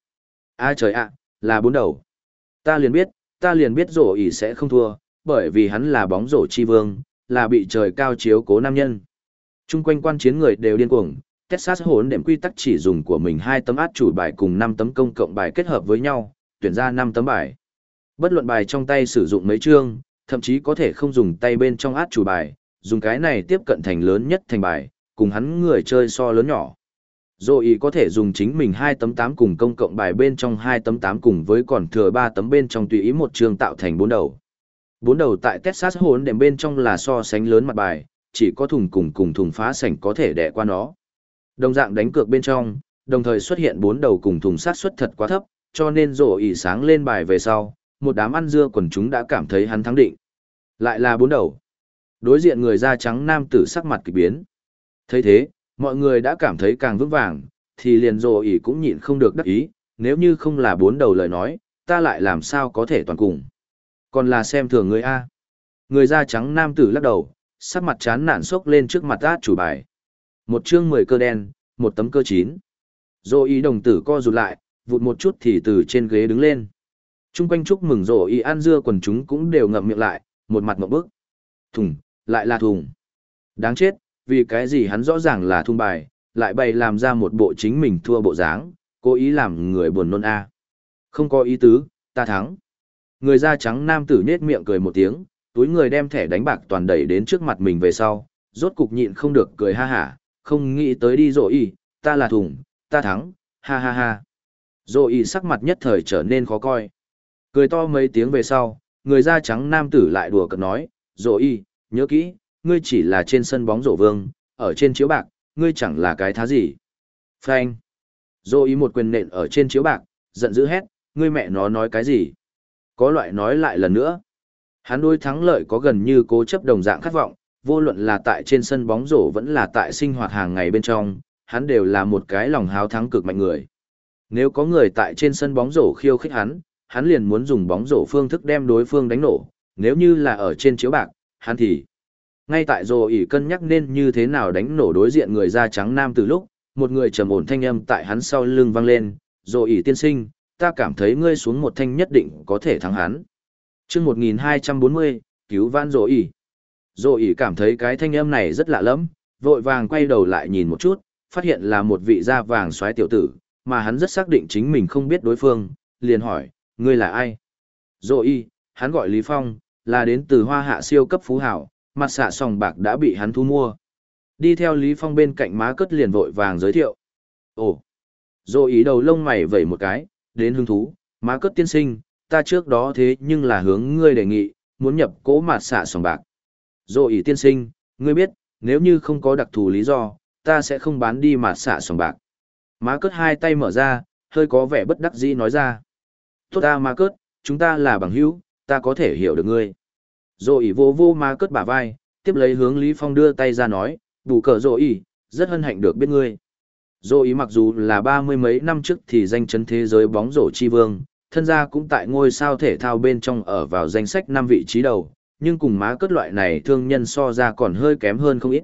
[SPEAKER 1] A trời ạ, là bốn đầu. Ta liền biết, ta liền biết rổ y sẽ không thua, bởi vì hắn là bóng rổ chi vương, là bị trời cao chiếu cố nam nhân. Trung quanh quan chiến người đều điên cuồng, Texas hỗn đệm quy tắc chỉ dùng của mình hai tấm át chủ bài cùng năm tấm công cộng bài kết hợp với nhau, tuyển ra năm tấm bài. Bất luận bài trong tay sử dụng mấy chương, thậm chí có thể không dùng tay bên trong át chủ bài, dùng cái này tiếp cận thành lớn nhất thành bài, cùng hắn người chơi so lớn nhỏ. Rồi có thể dùng chính mình hai tấm tám cùng công cộng bài bên trong hai tấm tám cùng với còn thừa ba tấm bên trong tùy ý một trường tạo thành bốn đầu. Bốn đầu tại Texas hồn đệm bên trong là so sánh lớn mặt bài, chỉ có thùng cùng cùng thùng phá sảnh có thể đẻ qua nó. Đồng dạng đánh cược bên trong, đồng thời xuất hiện bốn đầu cùng thùng sát suất thật quá thấp, cho nên rổ ý sáng lên bài về sau, một đám ăn dưa quần chúng đã cảm thấy hắn thắng định. Lại là bốn đầu. Đối diện người da trắng nam tử sắc mặt kỳ biến thấy thế, mọi người đã cảm thấy càng vững vàng, thì liền rồ ỉ cũng nhịn không được đắc ý, nếu như không là bốn đầu lời nói, ta lại làm sao có thể toàn cùng. Còn là xem thường người A. Người da trắng nam tử lắc đầu, sắc mặt chán nản sốc lên trước mặt át chủ bài. Một chương mười cơ đen, một tấm cơ chín. rồ ỉ đồng tử co rụt lại, vụt một chút thì từ trên ghế đứng lên. Trung quanh chúc mừng rồ ỉ ăn dưa quần chúng cũng đều ngậm miệng lại, một mặt ngậm bước. Thùng, lại là thùng. Đáng chết, vì cái gì hắn rõ ràng là thung bài, lại bày làm ra một bộ chính mình thua bộ dáng, cố ý làm người buồn nôn a. Không có ý tứ, ta thắng. Người da trắng nam tử nhếch miệng cười một tiếng, túi người đem thẻ đánh bạc toàn đẩy đến trước mặt mình về sau, rốt cục nhịn không được cười ha hả, không nghĩ tới đi rồi y, ta là thùng, ta thắng, ha ha ha. rồi y sắc mặt nhất thời trở nên khó coi. Cười to mấy tiếng về sau, người da trắng nam tử lại đùa cợt nói, rồi y, nhớ kỹ, ngươi chỉ là trên sân bóng rổ vương, ở trên chiếu bạc, ngươi chẳng là cái thá gì. Phanh. Dô ý một quyền nện ở trên chiếu bạc, giận dữ hét, ngươi mẹ nó nói cái gì? Có loại nói lại lần nữa. Hắn đôi thắng lợi có gần như cố chấp đồng dạng khát vọng, vô luận là tại trên sân bóng rổ vẫn là tại sinh hoạt hàng ngày bên trong, hắn đều là một cái lòng háo thắng cực mạnh người. Nếu có người tại trên sân bóng rổ khiêu khích hắn, hắn liền muốn dùng bóng rổ phương thức đem đối phương đánh nổ, nếu như là ở trên chiếu bạc, hắn thì ngay tại rồ ỉ cân nhắc nên như thế nào đánh nổ đối diện người da trắng nam từ lúc, một người trầm ổn thanh âm tại hắn sau lưng vang lên, rồ ỉ tiên sinh, ta cảm thấy ngươi xuống một thanh nhất định có thể thắng hắn. chương 1240, cứu vãn rồ ỉ. Rồ ỉ cảm thấy cái thanh âm này rất lạ lẫm, vội vàng quay đầu lại nhìn một chút, phát hiện là một vị da vàng xoáy tiểu tử, mà hắn rất xác định chính mình không biết đối phương, liền hỏi, ngươi là ai? Rồ ỉ, hắn gọi Lý Phong, là đến từ hoa hạ siêu cấp phú hảo, mặt xạ sòng bạc đã bị hắn thu mua. Đi theo Lý Phong bên cạnh má cất liền vội vàng giới thiệu. Ồ, dô ý đầu lông mày vẩy một cái, đến hứng thú, má cất tiên sinh, ta trước đó thế nhưng là hướng ngươi đề nghị, muốn nhập cố mặt xạ sòng bạc. Dô ý tiên sinh, ngươi biết, nếu như không có đặc thù lý do, ta sẽ không bán đi mặt xạ sòng bạc. Má cất hai tay mở ra, hơi có vẻ bất đắc dĩ nói ra. Tốt ta má cất, chúng ta là bằng hữu, ta có thể hiểu được ngươi. Rồi ý vô vô má cất bả vai, tiếp lấy hướng Lý Phong đưa tay ra nói, bù cờ rồi ỉ, rất hân hạnh được biết ngươi. Rồi ý mặc dù là ba mươi mấy năm trước thì danh chấn thế giới bóng rổ chi vương, thân gia cũng tại ngôi sao thể thao bên trong ở vào danh sách năm vị trí đầu, nhưng cùng má cất loại này thương nhân so ra còn hơi kém hơn không ít.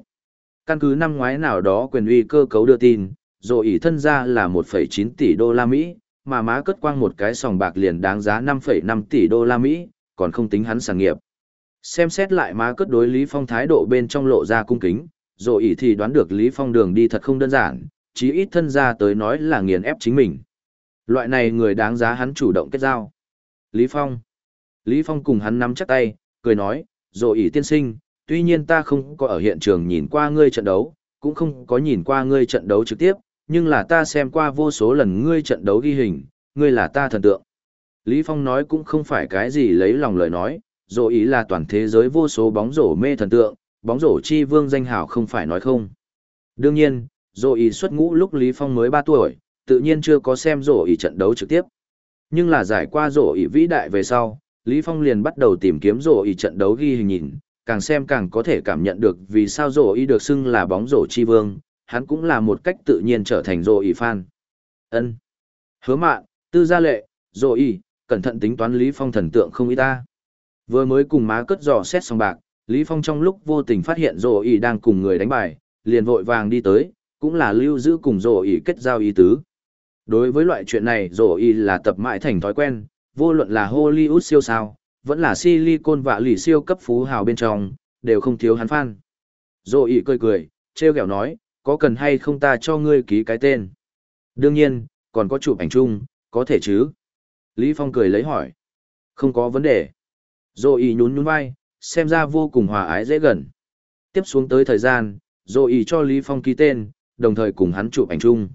[SPEAKER 1] Căn cứ năm ngoái nào đó quyền uy cơ cấu đưa tin, rồi ỷ thân ra là 1,9 tỷ đô la Mỹ, mà má cất quang một cái sòng bạc liền đáng giá 5,5 tỷ đô la Mỹ, còn không tính hắn sản nghiệp. Xem xét lại má cất đối Lý Phong thái độ bên trong lộ ra cung kính, rồi ý thì đoán được Lý Phong đường đi thật không đơn giản, chí ít thân ra tới nói là nghiền ép chính mình. Loại này người đáng giá hắn chủ động kết giao. Lý Phong. Lý Phong cùng hắn nắm chắc tay, cười nói, rồi ý tiên sinh, tuy nhiên ta không có ở hiện trường nhìn qua ngươi trận đấu, cũng không có nhìn qua ngươi trận đấu trực tiếp, nhưng là ta xem qua vô số lần ngươi trận đấu ghi hình, ngươi là ta thần tượng. Lý Phong nói cũng không phải cái gì lấy lòng lời nói, rổ ý là toàn thế giới vô số bóng rổ mê thần tượng, bóng rổ chi vương danh hào không phải nói không. Đương nhiên, rổ ý xuất ngũ lúc Lý Phong mới 3 tuổi, tự nhiên chưa có xem rổ ý trận đấu trực tiếp. Nhưng là giải qua rổ ý vĩ đại về sau, Lý Phong liền bắt đầu tìm kiếm rổ ý trận đấu ghi hình nhìn, càng xem càng có thể cảm nhận được vì sao rổ ý được xưng là bóng rổ chi vương, hắn cũng là một cách tự nhiên trở thành rổ ý fan. Ân, Hứa mạn, tư gia lệ, rổ ý, cẩn thận tính toán Lý Phong thần tượng không ý ta. Vừa mới cùng má cất giò xét xong bạc, Lý Phong trong lúc vô tình phát hiện rồ ý đang cùng người đánh bài, liền vội vàng đi tới, cũng là lưu giữ cùng rồ ý kết giao ý tứ. Đối với loại chuyện này rồ ý là tập mãi thành thói quen, vô luận là Hollywood siêu sao, vẫn là silicon và lì siêu cấp phú hào bên trong, đều không thiếu hắn fan. Rồ ý cười cười, treo kẹo nói, có cần hay không ta cho ngươi ký cái tên? Đương nhiên, còn có chụp ảnh chung, có thể chứ? Lý Phong cười lấy hỏi. Không có vấn đề. Rồi ý nhún nhún vai, xem ra vô cùng hòa ái dễ gần. Tiếp xuống tới thời gian, rồi ý cho Lý Phong ký tên, đồng thời cùng hắn chụp ảnh chung.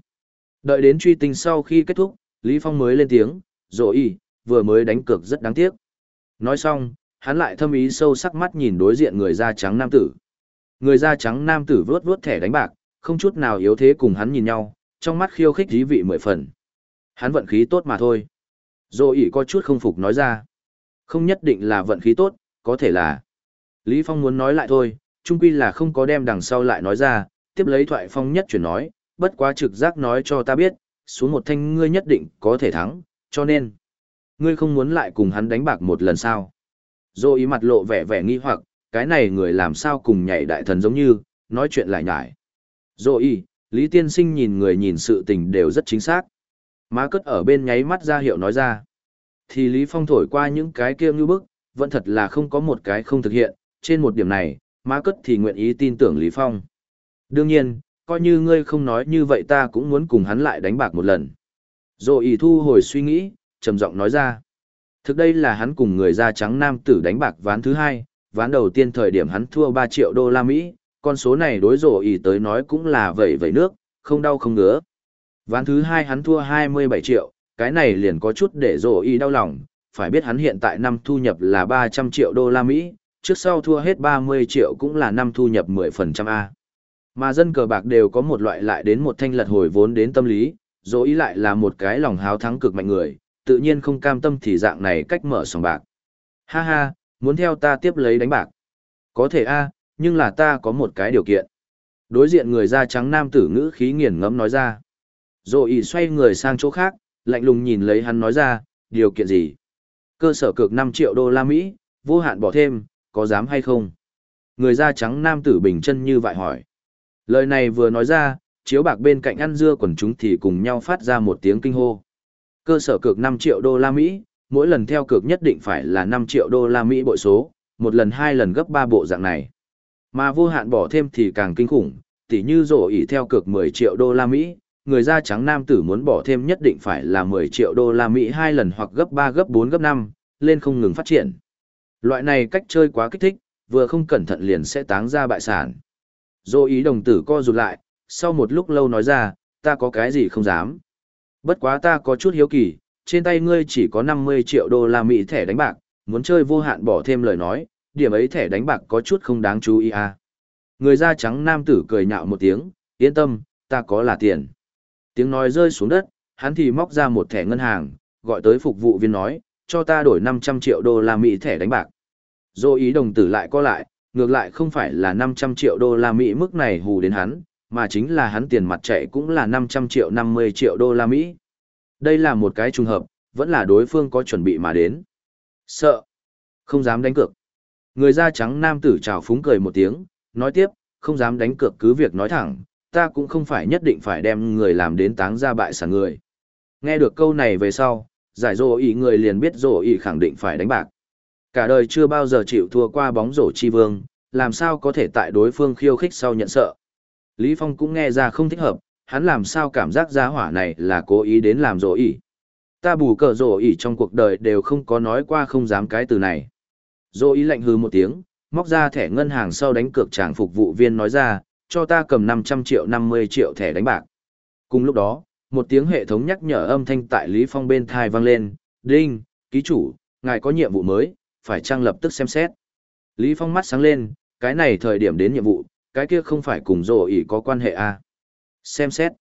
[SPEAKER 1] Đợi đến truy tình sau khi kết thúc, Lý Phong mới lên tiếng, rồi ý, vừa mới đánh cược rất đáng tiếc. Nói xong, hắn lại thâm ý sâu sắc mắt nhìn đối diện người da trắng nam tử. Người da trắng nam tử vớt vớt thẻ đánh bạc, không chút nào yếu thế cùng hắn nhìn nhau, trong mắt khiêu khích dí vị mười phần. Hắn vận khí tốt mà thôi. Dô ý có chút không phục nói ra. Không nhất định là vận khí tốt, có thể là. Lý Phong muốn nói lại thôi, chung quy là không có đem đằng sau lại nói ra, tiếp lấy thoại phong nhất chuyển nói, bất quá trực giác nói cho ta biết, xuống một thanh ngươi nhất định có thể thắng, cho nên, ngươi không muốn lại cùng hắn đánh bạc một lần sao. Dô ý mặt lộ vẻ vẻ nghi hoặc, cái này người làm sao cùng nhảy đại thần giống như, nói chuyện lại nhải. Dô ý, Lý Tiên Sinh nhìn người nhìn sự tình đều rất chính xác. Má cất ở bên nháy mắt ra hiệu nói ra. Thì Lý Phong thổi qua những cái kia như bức, vẫn thật là không có một cái không thực hiện, trên một điểm này, má cất thì nguyện ý tin tưởng Lý Phong. Đương nhiên, coi như ngươi không nói như vậy ta cũng muốn cùng hắn lại đánh bạc một lần. Rồi ý thu hồi suy nghĩ, trầm giọng nói ra. Thực đây là hắn cùng người da trắng nam tử đánh bạc ván thứ hai, ván đầu tiên thời điểm hắn thua 3 triệu đô la Mỹ, con số này đối rổ ý tới nói cũng là vậy vậy nước, không đau không ngứa. Ván thứ hai hắn thua 27 triệu, cái này liền có chút để rổ y đau lòng, phải biết hắn hiện tại năm thu nhập là 300 triệu đô la Mỹ, trước sau thua hết 30 triệu cũng là năm thu nhập 10% A. Mà dân cờ bạc đều có một loại lại đến một thanh lật hồi vốn đến tâm lý, rổ y lại là một cái lòng háo thắng cực mạnh người, tự nhiên không cam tâm thì dạng này cách mở sòng bạc. Ha ha, muốn theo ta tiếp lấy đánh bạc. Có thể A, nhưng là ta có một cái điều kiện. Đối diện người da trắng nam tử ngữ khí nghiền ngẫm nói ra. Rồi ý xoay người sang chỗ khác, lạnh lùng nhìn lấy hắn nói ra, điều kiện gì? Cơ sở cược 5 triệu đô la Mỹ, vô hạn bỏ thêm, có dám hay không? Người da trắng nam tử bình chân như vậy hỏi. Lời này vừa nói ra, chiếu bạc bên cạnh ăn dưa quần chúng thì cùng nhau phát ra một tiếng kinh hô. Cơ sở cược 5 triệu đô la Mỹ, mỗi lần theo cược nhất định phải là 5 triệu đô la Mỹ bội số, một lần hai lần gấp 3 bộ dạng này. Mà vô hạn bỏ thêm thì càng kinh khủng, tỉ như rổ ỉ theo cược 10 triệu đô la Mỹ, người da trắng nam tử muốn bỏ thêm nhất định phải là 10 triệu đô la Mỹ hai lần hoặc gấp 3 gấp 4 gấp 5, lên không ngừng phát triển. Loại này cách chơi quá kích thích, vừa không cẩn thận liền sẽ táng ra bại sản. Dô ý đồng tử co rụt lại, sau một lúc lâu nói ra, ta có cái gì không dám. Bất quá ta có chút hiếu kỳ, trên tay ngươi chỉ có 50 triệu đô la Mỹ thẻ đánh bạc, muốn chơi vô hạn bỏ thêm lời nói, điểm ấy thẻ đánh bạc có chút không đáng chú ý à. Người da trắng nam tử cười nhạo một tiếng, yên tâm, ta có là tiền. Tiếng nói rơi xuống đất, hắn thì móc ra một thẻ ngân hàng, gọi tới phục vụ viên nói, cho ta đổi 500 triệu đô la Mỹ thẻ đánh bạc. Dô ý đồng tử lại có lại, ngược lại không phải là 500 triệu đô la Mỹ mức này hù đến hắn, mà chính là hắn tiền mặt chạy cũng là 500 triệu 50 triệu đô la Mỹ. Đây là một cái trùng hợp, vẫn là đối phương có chuẩn bị mà đến. Sợ. Không dám đánh cược. Người da trắng nam tử chào phúng cười một tiếng, nói tiếp, không dám đánh cược cứ việc nói thẳng, ta cũng không phải nhất định phải đem người làm đến táng ra bại sản người. Nghe được câu này về sau, giải rổ ý người liền biết rổ ý khẳng định phải đánh bạc. Cả đời chưa bao giờ chịu thua qua bóng rổ chi vương, làm sao có thể tại đối phương khiêu khích sau nhận sợ. Lý Phong cũng nghe ra không thích hợp, hắn làm sao cảm giác gia hỏa này là cố ý đến làm rổ ý? Ta bù cờ rổ ý trong cuộc đời đều không có nói qua không dám cái từ này. rổ ý lạnh hư một tiếng, móc ra thẻ ngân hàng sau đánh cược chàng phục vụ viên nói ra, cho ta cầm 500 triệu 50 triệu thẻ đánh bạc. Cùng lúc đó, một tiếng hệ thống nhắc nhở âm thanh tại Lý Phong bên thai vang lên, đinh, ký chủ, ngài có nhiệm vụ mới, phải trang lập tức xem xét. Lý Phong mắt sáng lên, cái này thời điểm đến nhiệm vụ, cái kia không phải cùng rồ ỉ có quan hệ à. Xem xét.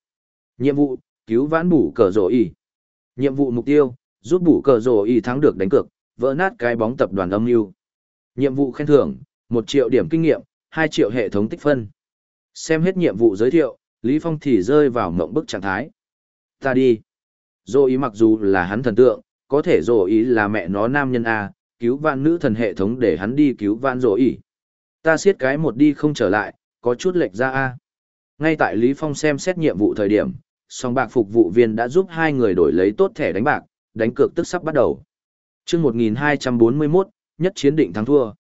[SPEAKER 1] Nhiệm vụ, cứu vãn bủ cờ rồ ỉ. Nhiệm vụ mục tiêu, giúp bủ cờ rồ ỉ thắng được đánh cược, vỡ nát cái bóng tập đoàn âm mưu. Nhiệm vụ khen thưởng, 1 triệu điểm kinh nghiệm, 2 triệu hệ thống tích phân. Xem hết nhiệm vụ giới thiệu, Lý Phong thì rơi vào mộng bức trạng thái. Ta đi. Dô ý mặc dù là hắn thần tượng, có thể dô ý là mẹ nó nam nhân A, cứu vạn nữ thần hệ thống để hắn đi cứu vạn dô ý. Ta siết cái một đi không trở lại, có chút lệch ra A. Ngay tại Lý Phong xem xét nhiệm vụ thời điểm, song bạc phục vụ viên đã giúp hai người đổi lấy tốt thẻ đánh bạc, đánh cược tức sắp bắt đầu. Trước 1241, nhất chiến định thắng thua.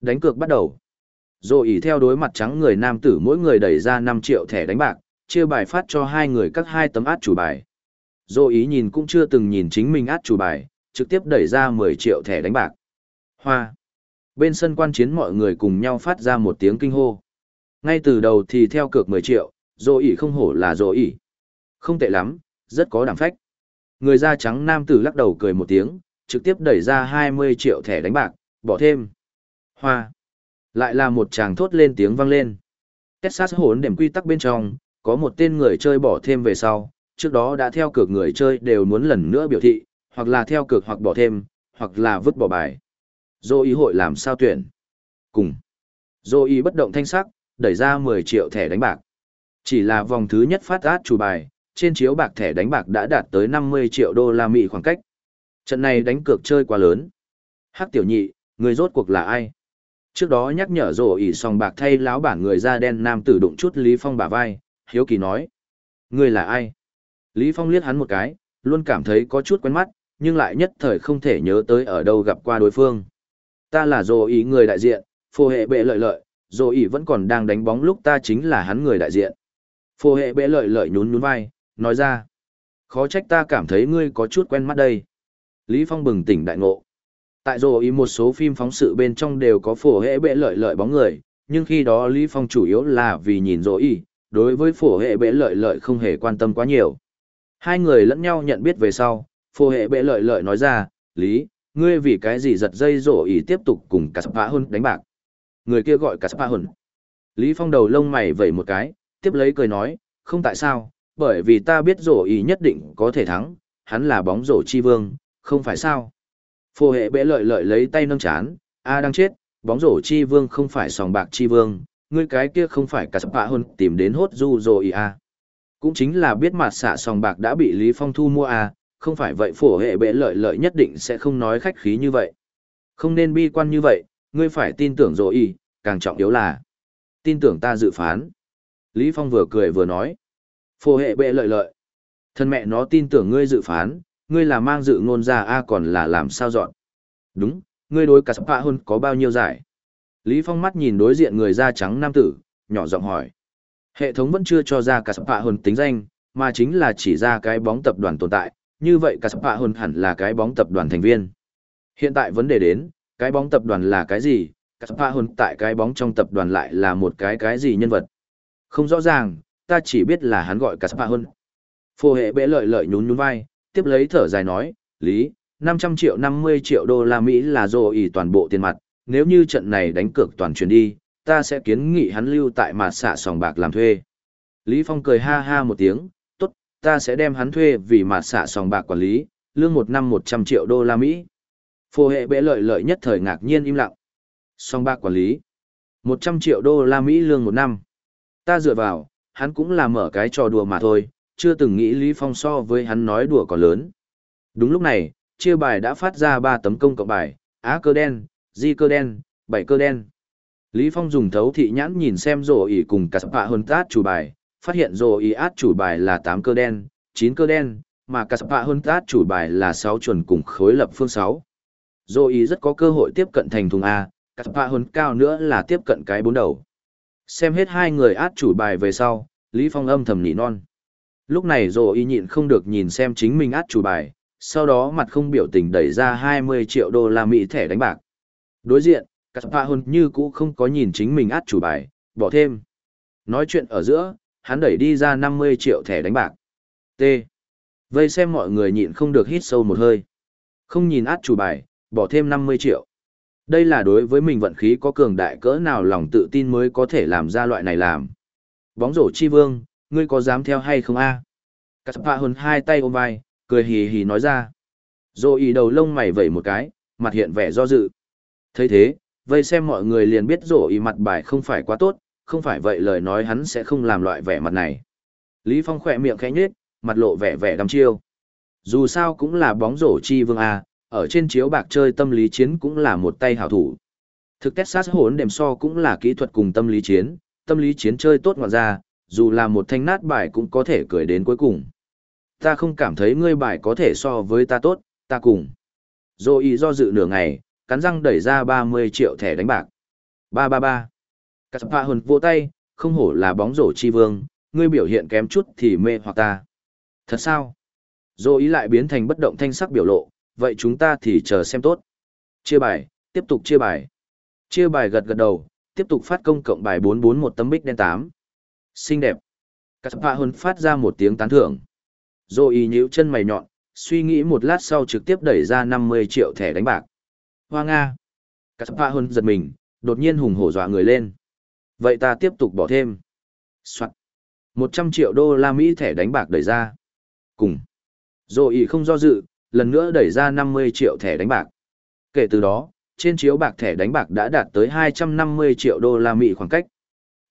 [SPEAKER 1] Đánh cược bắt đầu. Rồi ý theo đối mặt trắng người nam tử mỗi người đẩy ra 5 triệu thẻ đánh bạc, chia bài phát cho hai người các hai tấm át chủ bài. Rồi ý nhìn cũng chưa từng nhìn chính mình át chủ bài, trực tiếp đẩy ra 10 triệu thẻ đánh bạc. Hoa. Bên sân quan chiến mọi người cùng nhau phát ra một tiếng kinh hô. Ngay từ đầu thì theo cược 10 triệu, rồi ý không hổ là rồi ý, Không tệ lắm, rất có đảm phách. Người da trắng nam tử lắc đầu cười một tiếng, trực tiếp đẩy ra 20 triệu thẻ đánh bạc, bỏ thêm. Hoa. Lại là một chàng thốt lên tiếng vang lên. Texas hồn điểm quy tắc bên trong, có một tên người chơi bỏ thêm về sau, trước đó đã theo cược người chơi đều muốn lần nữa biểu thị, hoặc là theo cược hoặc bỏ thêm, hoặc là vứt bỏ bài. Dô ý hội làm sao tuyển? Cùng. Dô ý bất động thanh sắc, đẩy ra 10 triệu thẻ đánh bạc. Chỉ là vòng thứ nhất phát át chủ bài, trên chiếu bạc thẻ đánh bạc đã đạt tới 50 triệu đô la Mỹ khoảng cách. Trận này đánh cược chơi quá lớn. Hắc tiểu nhị, người rốt cuộc là ai? Trước đó nhắc nhở rổ ỉ sòng bạc thay láo bản người da đen nam tử đụng chút Lý Phong bả vai, hiếu kỳ nói. Người là ai? Lý Phong liếc hắn một cái, luôn cảm thấy có chút quen mắt, nhưng lại nhất thời không thể nhớ tới ở đâu gặp qua đối phương. Ta là rổ ỉ người đại diện, phô hệ bệ lợi lợi, rổ ỉ vẫn còn đang đánh bóng lúc ta chính là hắn người đại diện. Phô hệ bệ lợi lợi nhún nhún vai, nói ra. Khó trách ta cảm thấy ngươi có chút quen mắt đây. Lý Phong bừng tỉnh đại ngộ. Tại rồ ý một số phim phóng sự bên trong đều có phổ hệ bệ lợi lợi bóng người, nhưng khi đó Lý Phong chủ yếu là vì nhìn rồ ý, đối với phổ hệ bệ lợi lợi không hề quan tâm quá nhiều. Hai người lẫn nhau nhận biết về sau, phổ hệ bệ lợi lợi nói ra, Lý, ngươi vì cái gì giật dây rồ ý tiếp tục cùng cả spa hôn đánh bạc. Người kia gọi cả spa hôn. Lý Phong đầu lông mày vẩy một cái, tiếp lấy cười nói, không tại sao, bởi vì ta biết rổ ý nhất định có thể thắng, hắn là bóng rổ chi vương, không phải sao. Phổ hệ bẽ lợi lợi lấy tay nâng chán, a đang chết, bóng rổ chi vương không phải sòng bạc chi vương, ngươi cái kia không phải cả sập hơn tìm đến hốt du rồi a. Cũng chính là biết mặt xạ sòng bạc đã bị Lý Phong thu mua a, không phải vậy phổ hệ bệ lợi lợi nhất định sẽ không nói khách khí như vậy. Không nên bi quan như vậy, ngươi phải tin tưởng rồi y, càng trọng yếu là tin tưởng ta dự phán. Lý Phong vừa cười vừa nói. Phổ hệ bệ lợi lợi. Thân mẹ nó tin tưởng ngươi dự phán, ngươi là mang dự ngôn ra a còn là làm sao dọn. Đúng, ngươi đối cả spa hơn có bao nhiêu giải. Lý Phong mắt nhìn đối diện người da trắng nam tử, nhỏ giọng hỏi. Hệ thống vẫn chưa cho ra cả spa hơn tính danh, mà chính là chỉ ra cái bóng tập đoàn tồn tại, như vậy cả spa hơn hẳn là cái bóng tập đoàn thành viên. Hiện tại vấn đề đến, cái bóng tập đoàn là cái gì, cả spa hơn tại cái bóng trong tập đoàn lại là một cái cái gì nhân vật. Không rõ ràng, ta chỉ biết là hắn gọi cả spa hơn. Phô hệ bệ lợi lợi nhún nhún vai, tiếp lấy thở dài nói, Lý, 500 triệu 50 triệu đô la Mỹ là dồ ý toàn bộ tiền mặt, nếu như trận này đánh cược toàn chuyển đi, ta sẽ kiến nghị hắn lưu tại mặt xạ sòng bạc làm thuê. Lý Phong cười ha ha một tiếng, tốt, ta sẽ đem hắn thuê vì mặt xạ sòng bạc quản lý, lương một năm 100 triệu đô la Mỹ. Phô hệ bệ lợi lợi nhất thời ngạc nhiên im lặng. Sòng bạc quản lý. 100 triệu đô la Mỹ lương một năm. Ta dựa vào, hắn cũng là mở cái trò đùa mà thôi, chưa từng nghĩ Lý Phong so với hắn nói đùa còn lớn. Đúng lúc này, chia bài đã phát ra ba tấm công cộng bài, Á cơ đen, Di cơ đen, Bảy cơ đen. Lý Phong dùng thấu thị nhãn nhìn xem rổ ỉ cùng cả sapa hơn tát chủ bài, phát hiện rổ ỉ át chủ bài là 8 cơ đen, 9 cơ đen, mà cả sapa hơn tát chủ bài là 6 chuẩn cùng khối lập phương 6. Rổ ỉ rất có cơ hội tiếp cận thành thùng A, Cắt phạ hồn cao nữa là tiếp cận cái bốn đầu. Xem hết hai người át chủ bài về sau, Lý Phong âm thầm nỉ non. Lúc này rồ y nhịn không được nhìn xem chính mình át chủ bài, sau đó mặt không biểu tình đẩy ra 20 triệu đô la Mỹ thẻ đánh bạc. Đối diện, các phạ hồn như cũ không có nhìn chính mình át chủ bài, bỏ thêm. Nói chuyện ở giữa, hắn đẩy đi ra 50 triệu thẻ đánh bạc. T. Vây xem mọi người nhịn không được hít sâu một hơi. Không nhìn át chủ bài, bỏ thêm 50 triệu. Đây là đối với mình vận khí có cường đại cỡ nào lòng tự tin mới có thể làm ra loại này làm. Bóng rổ chi vương, ngươi có dám theo hay không a? Cắt phạ hồn hai tay ôm vai, cười hì hì nói ra. Rồi ý đầu lông mày vẩy một cái, mặt hiện vẻ do dự. thấy thế, vây xem mọi người liền biết rổ ý mặt bài không phải quá tốt, không phải vậy lời nói hắn sẽ không làm loại vẻ mặt này. Lý Phong khỏe miệng khẽ nhếch, mặt lộ vẻ vẻ đăm chiêu. Dù sao cũng là bóng rổ chi vương A, ở trên chiếu bạc chơi tâm lý chiến cũng là một tay hảo thủ. Thực Texas hỗn đềm so cũng là kỹ thuật cùng tâm lý chiến, tâm lý chiến chơi tốt ngoạn ra, dù là một thanh nát bài cũng có thể cười đến cuối cùng. Ta không cảm thấy ngươi bài có thể so với ta tốt, ta cùng. Dô ý do dự nửa ngày, cắn răng đẩy ra 30 triệu thẻ đánh bạc. 333. Cắt phạ hồn vỗ tay, không hổ là bóng rổ chi vương, ngươi biểu hiện kém chút thì mê hoặc ta. Thật sao? Dô ý lại biến thành bất động thanh sắc biểu lộ, vậy chúng ta thì chờ xem tốt. Chia bài, tiếp tục chia bài. Chia bài gật gật đầu, tiếp tục phát công cộng bài 441 tấm bích đen 8. Xinh đẹp. Cắt phạ hồn phát ra một tiếng tán thưởng. Dô y nhíu chân mày nhọn, suy nghĩ một lát sau trực tiếp đẩy ra 50 triệu thẻ đánh bạc. Hoa Nga. Cắt phạ hồn giật mình, đột nhiên hùng hổ dọa người lên. Vậy ta tiếp tục bỏ thêm. Soạn. 100 triệu đô la Mỹ thẻ đánh bạc đẩy ra. Cùng. Dô y không do dự, lần nữa đẩy ra 50 triệu thẻ đánh bạc. Kể từ đó, trên chiếu bạc thẻ đánh bạc đã đạt tới 250 triệu đô la Mỹ khoảng cách.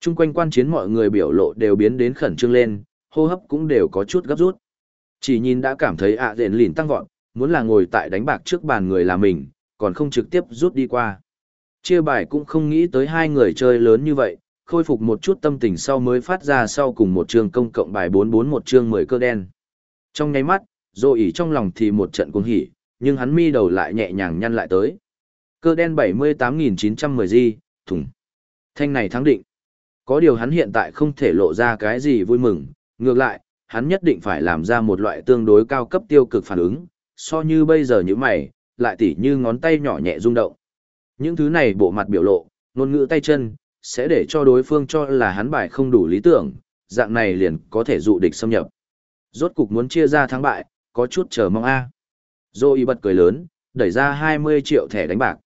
[SPEAKER 1] Trung quanh quan chiến mọi người biểu lộ đều biến đến khẩn trương lên, hô hấp cũng đều có chút gấp rút. Chỉ nhìn đã cảm thấy ạ à rền lìn tăng vọt, muốn là ngồi tại đánh bạc trước bàn người là mình, còn không trực tiếp rút đi qua. Chia bài cũng không nghĩ tới hai người chơi lớn như vậy, khôi phục một chút tâm tình sau mới phát ra sau cùng một chương công cộng bài 441 chương 10 cơ đen. Trong nháy mắt, dô ỉ trong lòng thì một trận cuồng hỉ, nhưng hắn mi đầu lại nhẹ nhàng nhăn lại tới. Cơ đen 78.910 di, thùng. Thanh này thắng định. Có điều hắn hiện tại không thể lộ ra cái gì vui mừng, ngược lại, hắn nhất định phải làm ra một loại tương đối cao cấp tiêu cực phản ứng, so như bây giờ như mày, lại tỉ như ngón tay nhỏ nhẹ rung động. Những thứ này bộ mặt biểu lộ, ngôn ngữ tay chân, sẽ để cho đối phương cho là hắn bài không đủ lý tưởng, dạng này liền có thể dụ địch xâm nhập. Rốt cục muốn chia ra thắng bại, có chút chờ mong a. Zoe bật cười lớn, đẩy ra 20 triệu thẻ đánh bạc.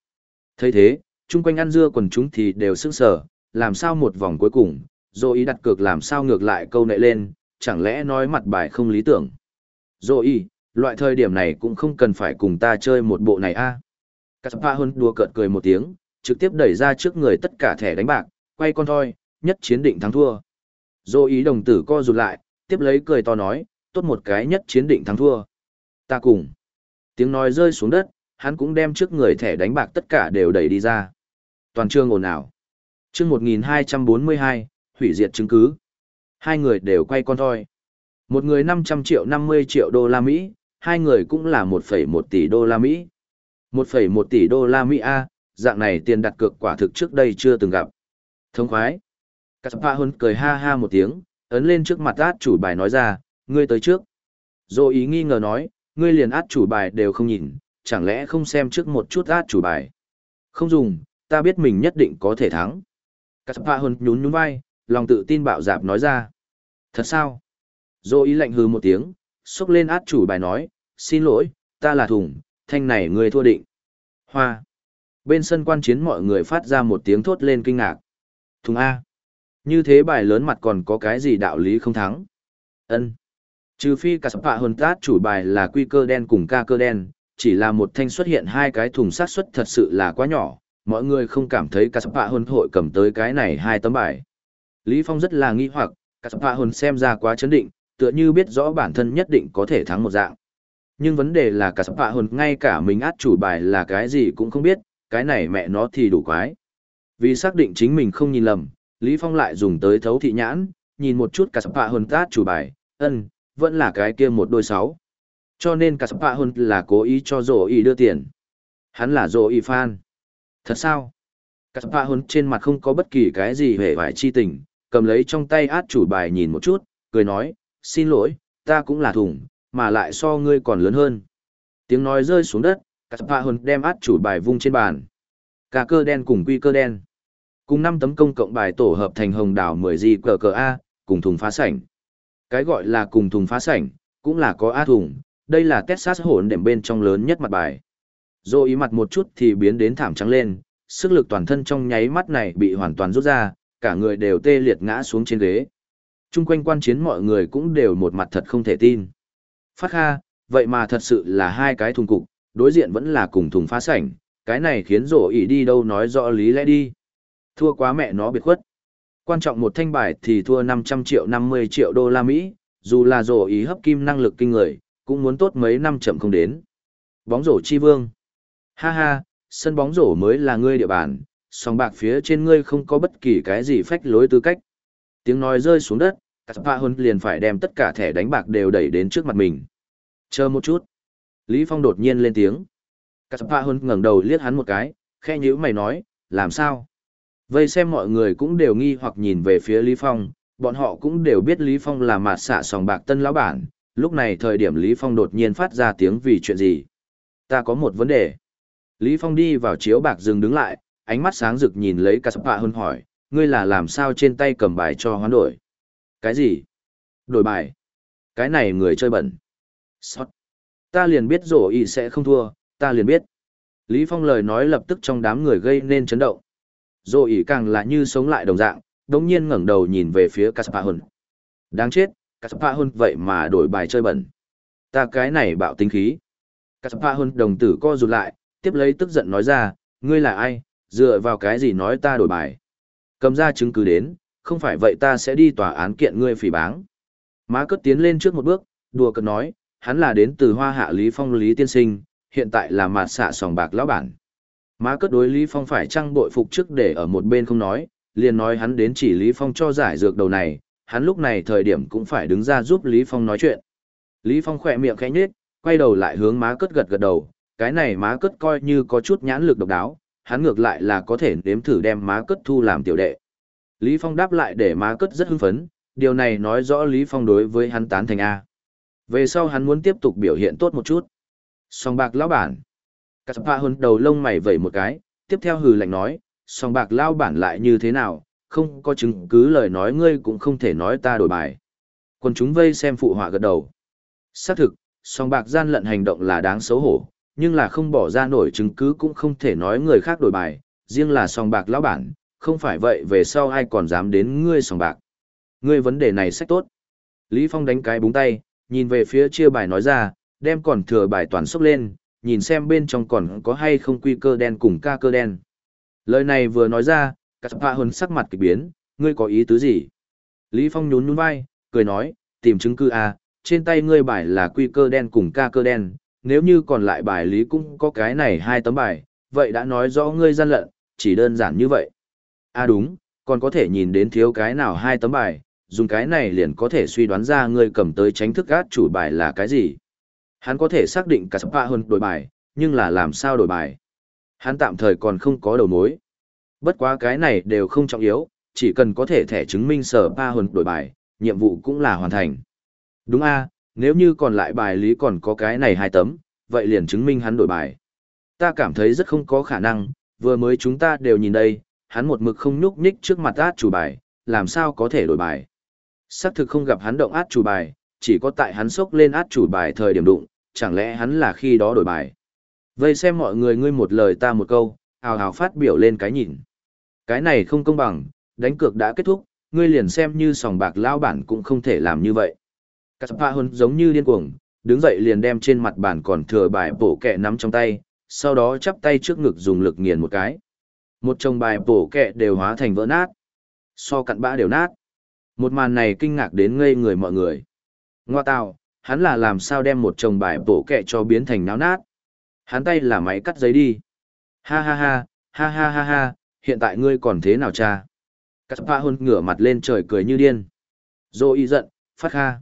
[SPEAKER 1] thấy thế, chung quanh ăn dưa quần chúng thì đều sững sờ, làm sao một vòng cuối cùng, Zoe đặt cược làm sao ngược lại câu nệ lên, chẳng lẽ nói mặt bài không lý tưởng. Zoe, loại thời điểm này cũng không cần phải cùng ta chơi một bộ này a. kaspa hơn đùa cợt cười một tiếng, trực tiếp đẩy ra trước người tất cả thẻ đánh bạc, quay con thoi, nhất chiến định thắng thua. Zoe đồng tử co rụt lại, tiếp lấy cười to nói, tốt một cái nhất chiến định thắng thua. Ta cùng. Tiếng nói rơi xuống đất, hắn cũng đem trước người thẻ đánh bạc tất cả đều đẩy đi ra. Toàn trường ồn ào. Chương 1242, hủy diệt chứng cứ. Hai người đều quay con thôi. Một người 500 triệu 50 triệu đô la Mỹ, hai người cũng là 1,1 tỷ đô la Mỹ. 1,1 tỷ đô la Mỹ A, dạng này tiền đặt cược quả thực trước đây chưa từng gặp. Thông khoái. Kaspar Huân cười ha ha một tiếng, ấn lên trước mặt át chủ bài nói ra, ngươi tới trước. Dô ý nghi ngờ nói, ngươi liền át chủ bài đều không nhìn, chẳng lẽ không xem trước một chút át chủ bài. Không dùng, ta biết mình nhất định có thể thắng. Cát Phạ Hồn nhún nhún vai, lòng tự tin bạo dạp nói ra. Thật sao? Dô ý lạnh hừ một tiếng, xúc lên át chủ bài nói, xin lỗi, ta là thùng, thanh này ngươi thua định. Hoa. Bên sân quan chiến mọi người phát ra một tiếng thốt lên kinh ngạc. Thùng A. Như thế bài lớn mặt còn có cái gì đạo lý không thắng. ân Trừ phi cả sập hạ hồn tát chủ bài là quy cơ đen cùng ca cơ đen, chỉ là một thanh xuất hiện hai cái thùng sát xuất thật sự là quá nhỏ, mọi người không cảm thấy cả sập hạ hồn hội cầm tới cái này hai tấm bài. Lý Phong rất là nghi hoặc, cả sập hạ hồn xem ra quá chấn định, tựa như biết rõ bản thân nhất định có thể thắng một dạng. Nhưng vấn đề là cả sập hạ hồn ngay cả mình át chủ bài là cái gì cũng không biết, cái này mẹ nó thì đủ quái. Vì xác định chính mình không nhìn lầm, Lý Phong lại dùng tới thấu thị nhãn, nhìn một chút cả sập hạ hồn át chủ bài, ân, vẫn là cái kia một đôi sáu. Cho nên cả sập hạ hồn là cố ý cho rổ ý đưa tiền. Hắn là rổ ý fan. Thật sao? Các pha hôn trên mặt không có bất kỳ cái gì hề vải chi tình, cầm lấy trong tay át chủ bài nhìn một chút, cười nói, xin lỗi, ta cũng là thùng, mà lại so ngươi còn lớn hơn. Tiếng nói rơi xuống đất, các pha hôn đem át chủ bài vung trên bàn. Cả cơ đen cùng quy cơ đen. Cùng năm tấm công cộng bài tổ hợp thành hồng đảo 10 gì cờ cờ A, cùng thùng phá sảnh. Cái gọi là cùng thùng phá sảnh, cũng là có A thùng, đây là Texas hồn đệm bên trong lớn nhất mặt bài. Dô ý mặt một chút thì biến đến thảm trắng lên, sức lực toàn thân trong nháy mắt này bị hoàn toàn rút ra, cả người đều tê liệt ngã xuống trên ghế. Trung quanh quan chiến mọi người cũng đều một mặt thật không thể tin. Phát kha, vậy mà thật sự là hai cái thùng cục, đối diện vẫn là cùng thùng phá sảnh, cái này khiến rổ ý đi đâu nói rõ lý lẽ đi. Thua quá mẹ nó biệt khuất. Quan trọng một thanh bài thì thua 500 triệu 50 triệu đô la Mỹ, dù là rổ ý hấp kim năng lực kinh người, cũng muốn tốt mấy năm chậm không đến. Bóng rổ chi vương. Ha ha, sân bóng rổ mới là ngươi địa bàn, song bạc phía trên ngươi không có bất kỳ cái gì phách lối tư cách. Tiếng nói rơi xuống đất, Cà Hôn liền phải đem tất cả thẻ đánh bạc đều đẩy đến trước mặt mình. Chờ một chút. Lý Phong đột nhiên lên tiếng. Cà Hôn ngẩng đầu liếc hắn một cái, khe nhíu mày nói, làm sao? Vây xem mọi người cũng đều nghi hoặc nhìn về phía Lý Phong, bọn họ cũng đều biết Lý Phong là mạt xạ sòng bạc tân lão bản, lúc này thời điểm Lý Phong đột nhiên phát ra tiếng vì chuyện gì. Ta có một vấn đề. Lý Phong đi vào chiếu bạc dừng đứng lại, ánh mắt sáng rực nhìn lấy Caspar hơn hỏi, ngươi là làm sao trên tay cầm bài cho hoán đổi? Cái gì? Đổi bài? Cái này người chơi bẩn. Sót. Ta liền biết rổ ý sẽ không thua, ta liền biết. Lý Phong lời nói lập tức trong đám người gây nên chấn động. Rổ ý càng là như sống lại đồng dạng, đống nhiên ngẩng đầu nhìn về phía Caspar hơn. Đáng chết, Caspar hơn vậy mà đổi bài chơi bẩn. Ta cái này bạo tính khí. Caspar hơn đồng tử co rụt lại, tiếp lấy tức giận nói ra, ngươi là ai, dựa vào cái gì nói ta đổi bài. Cầm ra chứng cứ đến, không phải vậy ta sẽ đi tòa án kiện ngươi phỉ báng. Má cất tiến lên trước một bước, đùa cợt nói, hắn là đến từ hoa hạ Lý Phong Lý Tiên Sinh, hiện tại là mạt xạ sòng bạc lão bản. Má cất đối Lý Phong phải trăng bội phục trước để ở một bên không nói, liền nói hắn đến chỉ Lý Phong cho giải dược đầu này, hắn lúc này thời điểm cũng phải đứng ra giúp Lý Phong nói chuyện. Lý Phong khỏe miệng khẽ nhếch, quay đầu lại hướng má cất gật gật đầu, cái này má cất coi như có chút nhãn lực độc đáo, hắn ngược lại là có thể nếm thử đem má cất thu làm tiểu đệ. Lý Phong đáp lại để má cất rất hưng phấn, điều này nói rõ Lý Phong đối với hắn tán thành A. Về sau hắn muốn tiếp tục biểu hiện tốt một chút. Song bạc lão bản. Cắt pha hơn đầu lông mày vẩy một cái, tiếp theo hừ lạnh nói, song bạc lão bản lại như thế nào, không có chứng cứ lời nói ngươi cũng không thể nói ta đổi bài. Còn chúng vây xem phụ họa gật đầu. Xác thực, song bạc gian lận hành động là đáng xấu hổ, nhưng là không bỏ ra nổi chứng cứ cũng không thể nói người khác đổi bài, riêng là sòng bạc lão bản, không phải vậy về sau ai còn dám đến ngươi sòng bạc. Ngươi vấn đề này sách tốt. Lý Phong đánh cái búng tay, nhìn về phía chia bài nói ra, đem còn thừa bài toàn xúc lên, nhìn xem bên trong còn có hay không quy cơ đen cùng ca cơ đen. Lời này vừa nói ra, cả hạ hơn sắc mặt kỳ biến, ngươi có ý tứ gì? Lý Phong nhún nhún vai, cười nói, tìm chứng cứ à, trên tay ngươi bài là quy cơ đen cùng ca cơ đen, nếu như còn lại bài lý cũng có cái này hai tấm bài, vậy đã nói rõ ngươi gian lận, chỉ đơn giản như vậy. À đúng, còn có thể nhìn đến thiếu cái nào hai tấm bài, dùng cái này liền có thể suy đoán ra ngươi cầm tới tránh thức át chủ bài là cái gì. Hắn có thể xác định cả sắp hơn đổi bài, nhưng là làm sao đổi bài. Hắn tạm thời còn không có đầu mối. Bất quá cái này đều không trọng yếu, chỉ cần có thể thẻ chứng minh sở pa hồn đổi bài, nhiệm vụ cũng là hoàn thành. Đúng a nếu như còn lại bài lý còn có cái này hai tấm, vậy liền chứng minh hắn đổi bài. Ta cảm thấy rất không có khả năng, vừa mới chúng ta đều nhìn đây, hắn một mực không nhúc nhích trước mặt át chủ bài, làm sao có thể đổi bài. Sắc thực không gặp hắn động át chủ bài, chỉ có tại hắn sốc lên át chủ bài thời điểm đụng, chẳng lẽ hắn là khi đó đổi bài. Vây xem mọi người ngươi một lời ta một câu, hào hào phát biểu lên cái nhìn. Cái này không công bằng, đánh cược đã kết thúc, ngươi liền xem như sòng bạc lao bản cũng không thể làm như vậy. Cà hơn giống như điên cuồng, đứng dậy liền đem trên mặt bàn còn thừa bài bổ kẹ nắm trong tay, sau đó chắp tay trước ngực dùng lực nghiền một cái. Một chồng bài bổ kẹ đều hóa thành vỡ nát. So cặn bã đều nát. Một màn này kinh ngạc đến ngây người mọi người. Ngoa tào, hắn là làm sao đem một chồng bài bổ kẹ cho biến thành náo nát. Hắn tay là máy cắt giấy đi. Ha ha ha, ha ha ha ha, hiện tại ngươi còn thế nào cha? Cắt pa hôn ngửa mặt lên trời cười như điên. Dô y giận, phát ha.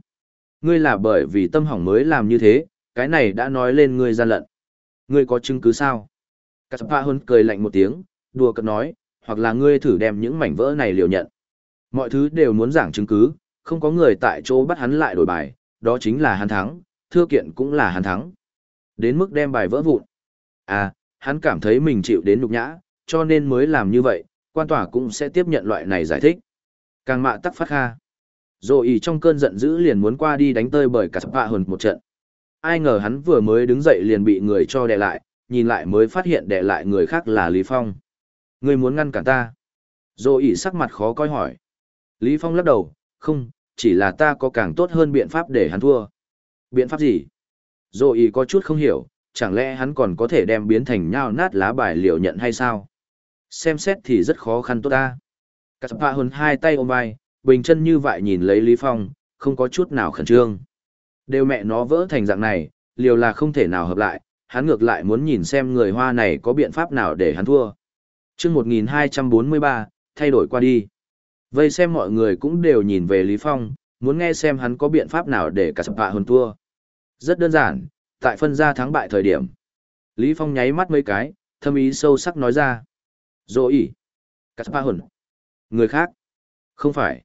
[SPEAKER 1] Ngươi là bởi vì tâm hỏng mới làm như thế, cái này đã nói lên ngươi gian lận. Ngươi có chứng cứ sao? Cát Pha cười lạnh một tiếng, đùa cợt nói, hoặc là ngươi thử đem những mảnh vỡ này liều nhận. Mọi thứ đều muốn giảng chứng cứ, không có người tại chỗ bắt hắn lại đổi bài, đó chính là hắn thắng, thưa kiện cũng là hắn thắng. Đến mức đem bài vỡ vụn. À, hắn cảm thấy mình chịu đến nhục nhã, cho nên mới làm như vậy, quan tòa cũng sẽ tiếp nhận loại này giải thích. Càng mạ tắc phát kha. Rồi ý trong cơn giận dữ liền muốn qua đi đánh tơi bởi cả sập hồn một trận. Ai ngờ hắn vừa mới đứng dậy liền bị người cho đè lại, nhìn lại mới phát hiện đè lại người khác là Lý Phong. Người muốn ngăn cản ta. Rồi ý sắc mặt khó coi hỏi. Lý Phong lắc đầu, không, chỉ là ta có càng tốt hơn biện pháp để hắn thua. Biện pháp gì? Rồi ý có chút không hiểu, chẳng lẽ hắn còn có thể đem biến thành nhao nát lá bài liệu nhận hay sao? Xem xét thì rất khó khăn tốt ta. Cà sập hơn hai tay ôm vai, bình chân như vậy nhìn lấy Lý Phong, không có chút nào khẩn trương. Đều mẹ nó vỡ thành dạng này, liều là không thể nào hợp lại, hắn ngược lại muốn nhìn xem người hoa này có biện pháp nào để hắn thua. chương 1243, thay đổi qua đi. Vây xem mọi người cũng đều nhìn về Lý Phong, muốn nghe xem hắn có biện pháp nào để cả sập hạ hơn thua. Rất đơn giản, tại phân ra thắng bại thời điểm. Lý Phong nháy mắt mấy cái, thâm ý sâu sắc nói ra. Dỗ ỉ. Cả sập hạ hồn. Người khác. Không phải.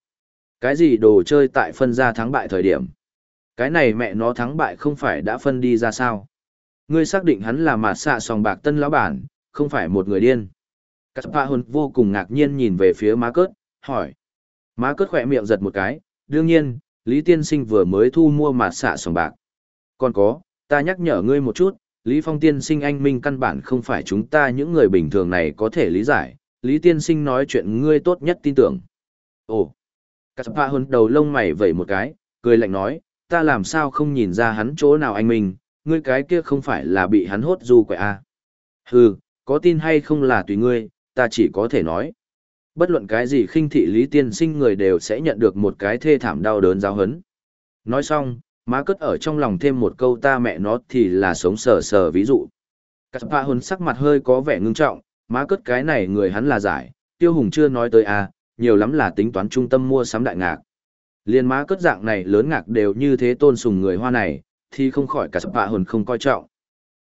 [SPEAKER 1] Cái gì đồ chơi tại phân ra thắng bại thời điểm? Cái này mẹ nó thắng bại không phải đã phân đi ra sao? Ngươi xác định hắn là mạt xạ sòng bạc tân lão bản, không phải một người điên. Cát Pha Hồn vô cùng ngạc nhiên nhìn về phía má cớt, hỏi. Má cớt khỏe miệng giật một cái, đương nhiên, Lý Tiên Sinh vừa mới thu mua mạt xạ sòng bạc. Còn có, ta nhắc nhở ngươi một chút, Lý Phong Tiên Sinh anh minh căn bản không phải chúng ta những người bình thường này có thể lý giải, Lý Tiên Sinh nói chuyện ngươi tốt nhất tin tưởng. Ồ, Cát Pha Hồn đầu lông mày vẩy một cái, cười lạnh nói, ta làm sao không nhìn ra hắn chỗ nào anh mình? ngươi cái kia không phải là bị hắn hốt du quậy à. Hừ, có tin hay không là tùy ngươi, ta chỉ có thể nói. Bất luận cái gì khinh thị Lý Tiên Sinh người đều sẽ nhận được một cái thê thảm đau đớn giáo hấn. Nói xong, má cất ở trong lòng thêm một câu ta mẹ nó thì là sống sờ sờ ví dụ. Cát Pha Hồn sắc mặt hơi có vẻ ngưng trọng, má cất cái này người hắn là giải, tiêu hùng chưa nói tới à, nhiều lắm là tính toán trung tâm mua sắm đại ngạc. Liên má cất dạng này lớn ngạc đều như thế tôn sùng người hoa này, thì không khỏi cả sập hạ hồn không coi trọng.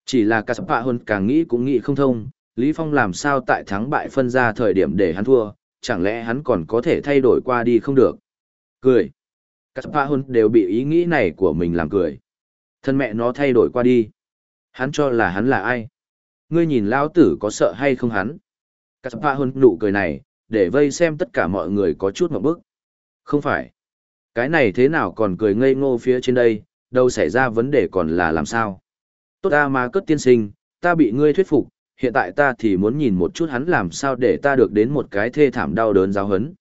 [SPEAKER 1] Chỉ là cả sập hạ hồn càng nghĩ cũng nghĩ không thông, Lý Phong làm sao tại thắng bại phân ra thời điểm để hắn thua, chẳng lẽ hắn còn có thể thay đổi qua đi không được. Cười. Cả sập hạ hồn đều bị ý nghĩ này của mình làm cười. Thân mẹ nó thay đổi qua đi. Hắn cho là hắn là ai? Ngươi nhìn lao tử có sợ hay không hắn? Cả sập hạ hồn nụ cười này, để vây xem tất cả mọi người có chút một bức. Không phải. Cái này thế nào còn cười ngây ngô phía trên đây, đâu xảy ra vấn đề còn là làm sao. Tốt ta mà cất tiên sinh, ta bị ngươi thuyết phục, hiện tại ta thì muốn nhìn một chút hắn làm sao để ta được đến một cái thê thảm đau đớn giáo hấn.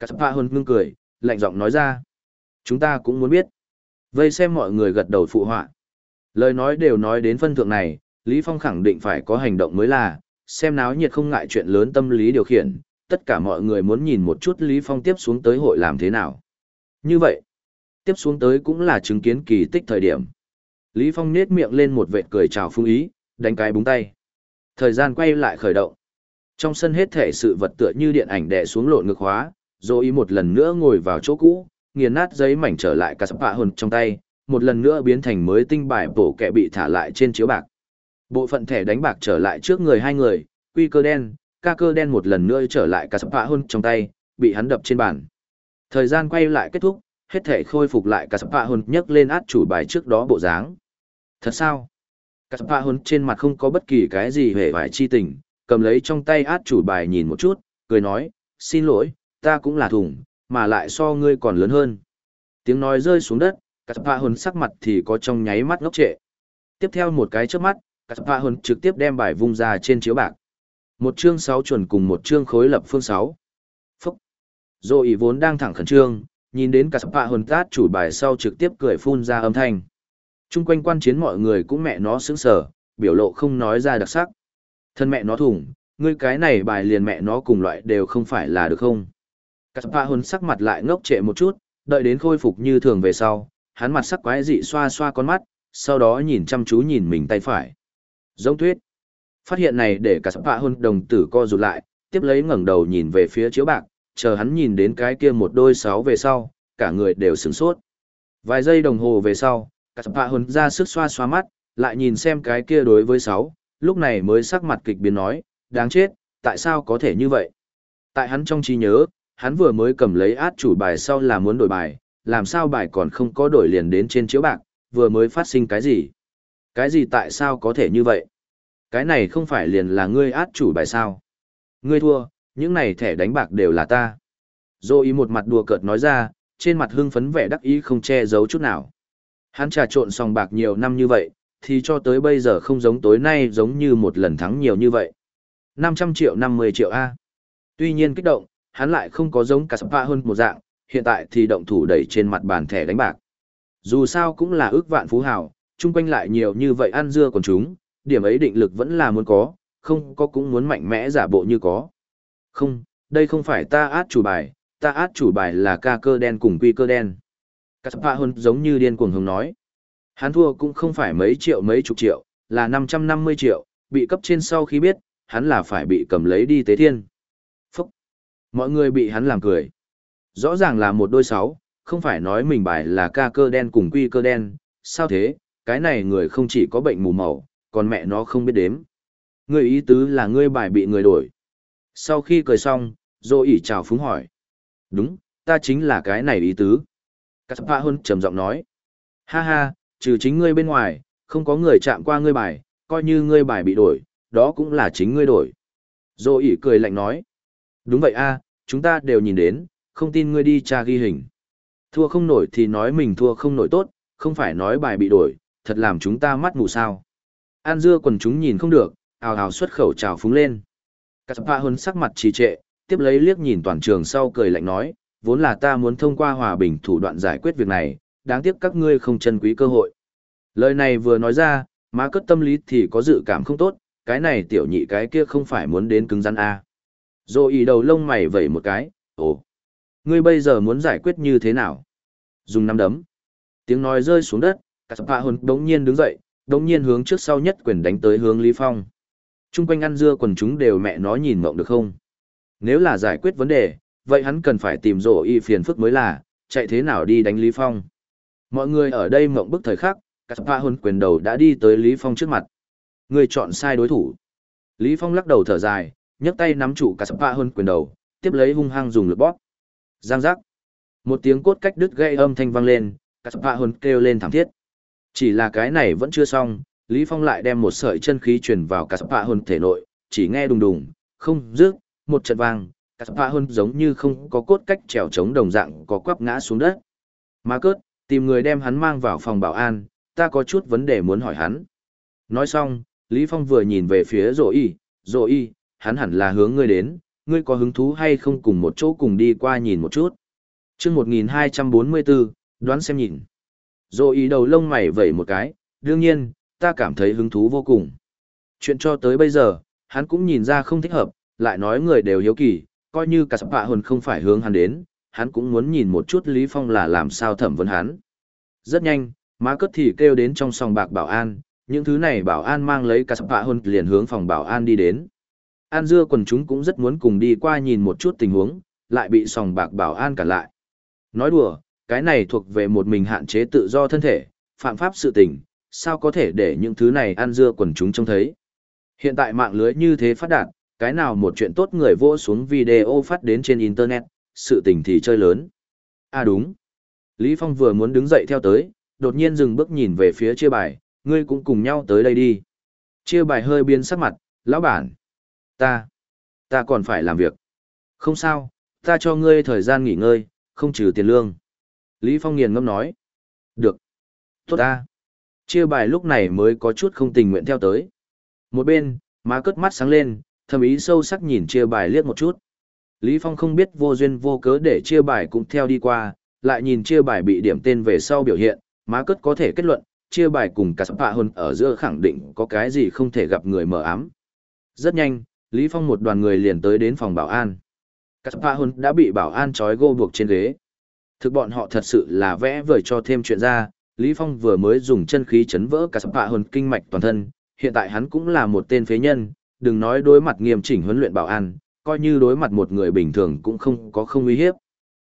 [SPEAKER 1] Cát Pha Hân ngưng cười, lạnh giọng nói ra. Chúng ta cũng muốn biết. Vây xem mọi người gật đầu phụ họa. Lời nói đều nói đến phân thượng này, Lý Phong khẳng định phải có hành động mới là, xem náo nhiệt không ngại chuyện lớn tâm lý điều khiển, tất cả mọi người muốn nhìn một chút Lý Phong tiếp xuống tới hội làm thế nào. Như vậy, tiếp xuống tới cũng là chứng kiến kỳ tích thời điểm. Lý Phong nết miệng lên một vệt cười chào phương ý, đánh cái búng tay. Thời gian quay lại khởi động. Trong sân hết thể sự vật tựa như điện ảnh đè xuống lộn ngược hóa, rồi ý một lần nữa ngồi vào chỗ cũ, nghiền nát giấy mảnh trở lại cả sắp hạ hồn trong tay, một lần nữa biến thành mới tinh bài bổ kẹ bị thả lại trên chiếu bạc. Bộ phận thẻ đánh bạc trở lại trước người hai người, quy cơ đen, ca cơ đen một lần nữa trở lại cả sập hạ hồn trong tay, bị hắn đập trên bàn. Thời gian quay lại kết thúc, hết thể khôi phục lại cả spa hồn nhấc lên át chủ bài trước đó bộ dáng. Thật sao? Cả spa hồn trên mặt không có bất kỳ cái gì hề vải chi tình, cầm lấy trong tay át chủ bài nhìn một chút, cười nói, xin lỗi, ta cũng là thùng, mà lại so ngươi còn lớn hơn. Tiếng nói rơi xuống đất, cả spa hồn sắc mặt thì có trong nháy mắt ngốc trệ. Tiếp theo một cái trước mắt, cả spa hồn trực tiếp đem bài vung ra trên chiếu bạc. Một chương sáu chuẩn cùng một chương khối lập phương sáu. Phúc. Dô ý vốn đang thẳng khẩn trương, nhìn đến cả spa hồn tát chủ bài sau trực tiếp cười phun ra âm thanh. Trung quanh quan chiến mọi người cũng mẹ nó sững sờ, biểu lộ không nói ra đặc sắc. Thân mẹ nó thủng, ngươi cái này bài liền mẹ nó cùng loại đều không phải là được không. Cả spa hồn sắc mặt lại ngốc trệ một chút, đợi đến khôi phục như thường về sau, hắn mặt sắc quái dị xoa xoa con mắt, sau đó nhìn chăm chú nhìn mình tay phải. Giống tuyết. Phát hiện này để cả spa hồn đồng tử co rụt lại, tiếp lấy ngẩng đầu nhìn về phía chiếu bạc, chờ hắn nhìn đến cái kia một đôi sáu về sau, cả người đều sửng sốt. Vài giây đồng hồ về sau, cả sập hạ hồn ra sức xoa xoa mắt, lại nhìn xem cái kia đối với sáu, lúc này mới sắc mặt kịch biến nói, đáng chết, tại sao có thể như vậy? Tại hắn trong trí nhớ, hắn vừa mới cầm lấy át chủ bài sau là muốn đổi bài, làm sao bài còn không có đổi liền đến trên chiếu bạc, vừa mới phát sinh cái gì? Cái gì tại sao có thể như vậy? Cái này không phải liền là ngươi át chủ bài sao? Ngươi thua, những này thẻ đánh bạc đều là ta. Dô ý một mặt đùa cợt nói ra, trên mặt hưng phấn vẻ đắc ý không che giấu chút nào. Hắn trà trộn sòng bạc nhiều năm như vậy, thì cho tới bây giờ không giống tối nay giống như một lần thắng nhiều như vậy. 500 triệu 50 triệu A. Tuy nhiên kích động, hắn lại không có giống cả spa hơn một dạng, hiện tại thì động thủ đẩy trên mặt bàn thẻ đánh bạc. Dù sao cũng là ước vạn phú hào, chung quanh lại nhiều như vậy ăn dưa còn chúng, điểm ấy định lực vẫn là muốn có, không có cũng muốn mạnh mẽ giả bộ như có. Không, đây không phải ta át chủ bài, ta át chủ bài là ca cơ đen cùng quy cơ đen. Kaspar hơn giống như điên cuồng hướng nói. Hắn thua cũng không phải mấy triệu mấy chục triệu, là 550 triệu, bị cấp trên sau khi biết, hắn là phải bị cầm lấy đi tế thiên. Phúc! Mọi người bị hắn làm cười. Rõ ràng là một đôi sáu, không phải nói mình bài là ca cơ đen cùng quy cơ đen, sao thế, cái này người không chỉ có bệnh mù màu, còn mẹ nó không biết đếm. Người ý tứ là ngươi bài bị người đổi. Sau khi cười xong, Dô ỉ chào phúng hỏi. Đúng, ta chính là cái này ý tứ. Cát Phạ Hôn trầm giọng nói. Ha ha, trừ chính ngươi bên ngoài, không có người chạm qua ngươi bài, coi như ngươi bài bị đổi, đó cũng là chính ngươi đổi. Dô ỉ cười lạnh nói. Đúng vậy a, chúng ta đều nhìn đến, không tin ngươi đi tra ghi hình. Thua không nổi thì nói mình thua không nổi tốt, không phải nói bài bị đổi, thật làm chúng ta mắt mù sao. An dưa quần chúng nhìn không được, ào ào xuất khẩu trào phúng lên. Cắt Phạ hơn sắc mặt trì trệ, tiếp lấy liếc nhìn toàn trường sau cười lạnh nói, vốn là ta muốn thông qua hòa bình thủ đoạn giải quyết việc này, đáng tiếc các ngươi không trân quý cơ hội. Lời này vừa nói ra, má cất tâm lý thì có dự cảm không tốt, cái này tiểu nhị cái kia không phải muốn đến cứng rắn A. Rồi ý đầu lông mày vẩy một cái, ồ, ngươi bây giờ muốn giải quyết như thế nào? Dùng nắm đấm. Tiếng nói rơi xuống đất, cả sập hạ hồn đống nhiên đứng dậy, đồng nhiên hướng trước sau nhất quyền đánh tới hướng Lý Phong. Trung quanh ăn dưa quần chúng đều mẹ nó nhìn mộng được không? Nếu là giải quyết vấn đề, vậy hắn cần phải tìm rổ y phiền phức mới là, chạy thế nào đi đánh Lý Phong. Mọi người ở đây mộng bức thời khắc, các pha hôn quyền đầu đã đi tới Lý Phong trước mặt. Người chọn sai đối thủ. Lý Phong lắc đầu thở dài, nhấc tay nắm trụ cả pha hôn quyền đầu, tiếp lấy hung hăng dùng lực bóp. Giang giác. Một tiếng cốt cách đứt gây âm thanh vang lên, cả pha hôn kêu lên thảm thiết. Chỉ là cái này vẫn chưa xong, Lý Phong lại đem một sợi chân khí truyền vào cả pha hôn thể nội, chỉ nghe đùng đùng, không rước, một trận vang, cắt phá hơn giống như không có cốt cách trèo chống đồng dạng có quắp ngã xuống đất. Mà cớt, tìm người đem hắn mang vào phòng bảo an, ta có chút vấn đề muốn hỏi hắn. Nói xong, Lý Phong vừa nhìn về phía Dỗ y, Dỗ y, hắn hẳn là hướng ngươi đến, ngươi có hứng thú hay không cùng một chỗ cùng đi qua nhìn một chút. chương 1244, đoán xem nhìn. Rồi ý đầu lông mày vẩy một cái, đương nhiên, ta cảm thấy hứng thú vô cùng. Chuyện cho tới bây giờ, hắn cũng nhìn ra không thích hợp, lại nói người đều hiếu kỳ, coi như cả sắp hạ hồn không phải hướng hắn đến, hắn cũng muốn nhìn một chút Lý Phong là làm sao thẩm vấn hắn. Rất nhanh, má cất thì kêu đến trong sòng bạc bảo an, những thứ này bảo an mang lấy cả sắp hạ hồn liền hướng phòng bảo an đi đến. An dưa quần chúng cũng rất muốn cùng đi qua nhìn một chút tình huống, lại bị sòng bạc bảo an cản lại. Nói đùa, cái này thuộc về một mình hạn chế tự do thân thể, phạm pháp sự tình, sao có thể để những thứ này an dưa quần chúng trông thấy. Hiện tại mạng lưới như thế phát đạt, cái nào một chuyện tốt người vô xuống video phát đến trên Internet, sự tình thì chơi lớn. À đúng. Lý Phong vừa muốn đứng dậy theo tới, đột nhiên dừng bước nhìn về phía chia bài, ngươi cũng cùng nhau tới đây đi. Chia bài hơi biến sắc mặt, lão bản. Ta, ta còn phải làm việc. Không sao, ta cho ngươi thời gian nghỉ ngơi, không trừ tiền lương. Lý Phong nghiền ngâm nói. Được. Tốt ta. Chia bài lúc này mới có chút không tình nguyện theo tới. Một bên, má cất mắt sáng lên, thầm ý sâu sắc nhìn chia bài liếc một chút. Lý Phong không biết vô duyên vô cớ để chia bài cũng theo đi qua, lại nhìn chia bài bị điểm tên về sau biểu hiện, má cất có thể kết luận, chia bài cùng cả sắp hơn ở giữa khẳng định có cái gì không thể gặp người mờ ám. Rất nhanh, Lý Phong một đoàn người liền tới đến phòng bảo an. Cả sắp hơn đã bị bảo an trói gô buộc trên ghế. Thực bọn họ thật sự là vẽ vời cho thêm chuyện ra, Lý Phong vừa mới dùng chân khí chấn vỡ cả sapa hơn kinh mạch toàn thân, hiện tại hắn cũng là một tên phế nhân, đừng nói đối mặt nghiêm chỉnh huấn luyện bảo an, coi như đối mặt một người bình thường cũng không có không uy hiếp.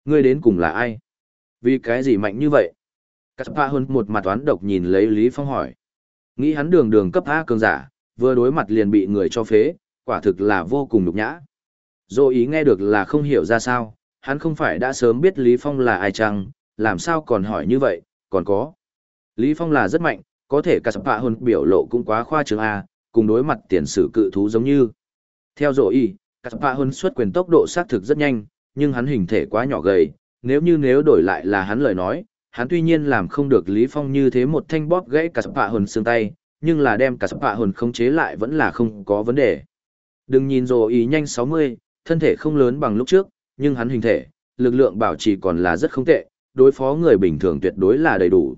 [SPEAKER 1] Ngươi đến cùng là ai? Vì cái gì mạnh như vậy? Cả sập Pha hơn một mặt toán độc nhìn lấy Lý Phong hỏi. Nghĩ hắn đường đường cấp A cường giả, vừa đối mặt liền bị người cho phế, quả thực là vô cùng nhục nhã. Dô ý nghe được là không hiểu ra sao, hắn không phải đã sớm biết Lý Phong là ai chăng, làm sao còn hỏi như vậy, còn có. Lý Phong là rất mạnh, có thể cả sập hạ hơn biểu lộ cũng quá khoa trương A, cùng đối mặt tiền sử cự thú giống như. Theo dỗ ý, cả sập hạ hơn xuất quyền tốc độ xác thực rất nhanh, nhưng hắn hình thể quá nhỏ gầy, nếu như nếu đổi lại là hắn lời nói, hắn tuy nhiên làm không được Lý Phong như thế một thanh bóp gãy cả sập hạ hơn xương tay, nhưng là đem cả sập hạ hơn khống chế lại vẫn là không có vấn đề. Đừng nhìn dỗ ý nhanh 60, thân thể không lớn bằng lúc trước, nhưng hắn hình thể, lực lượng bảo trì còn là rất không tệ, đối phó người bình thường tuyệt đối là đầy đủ.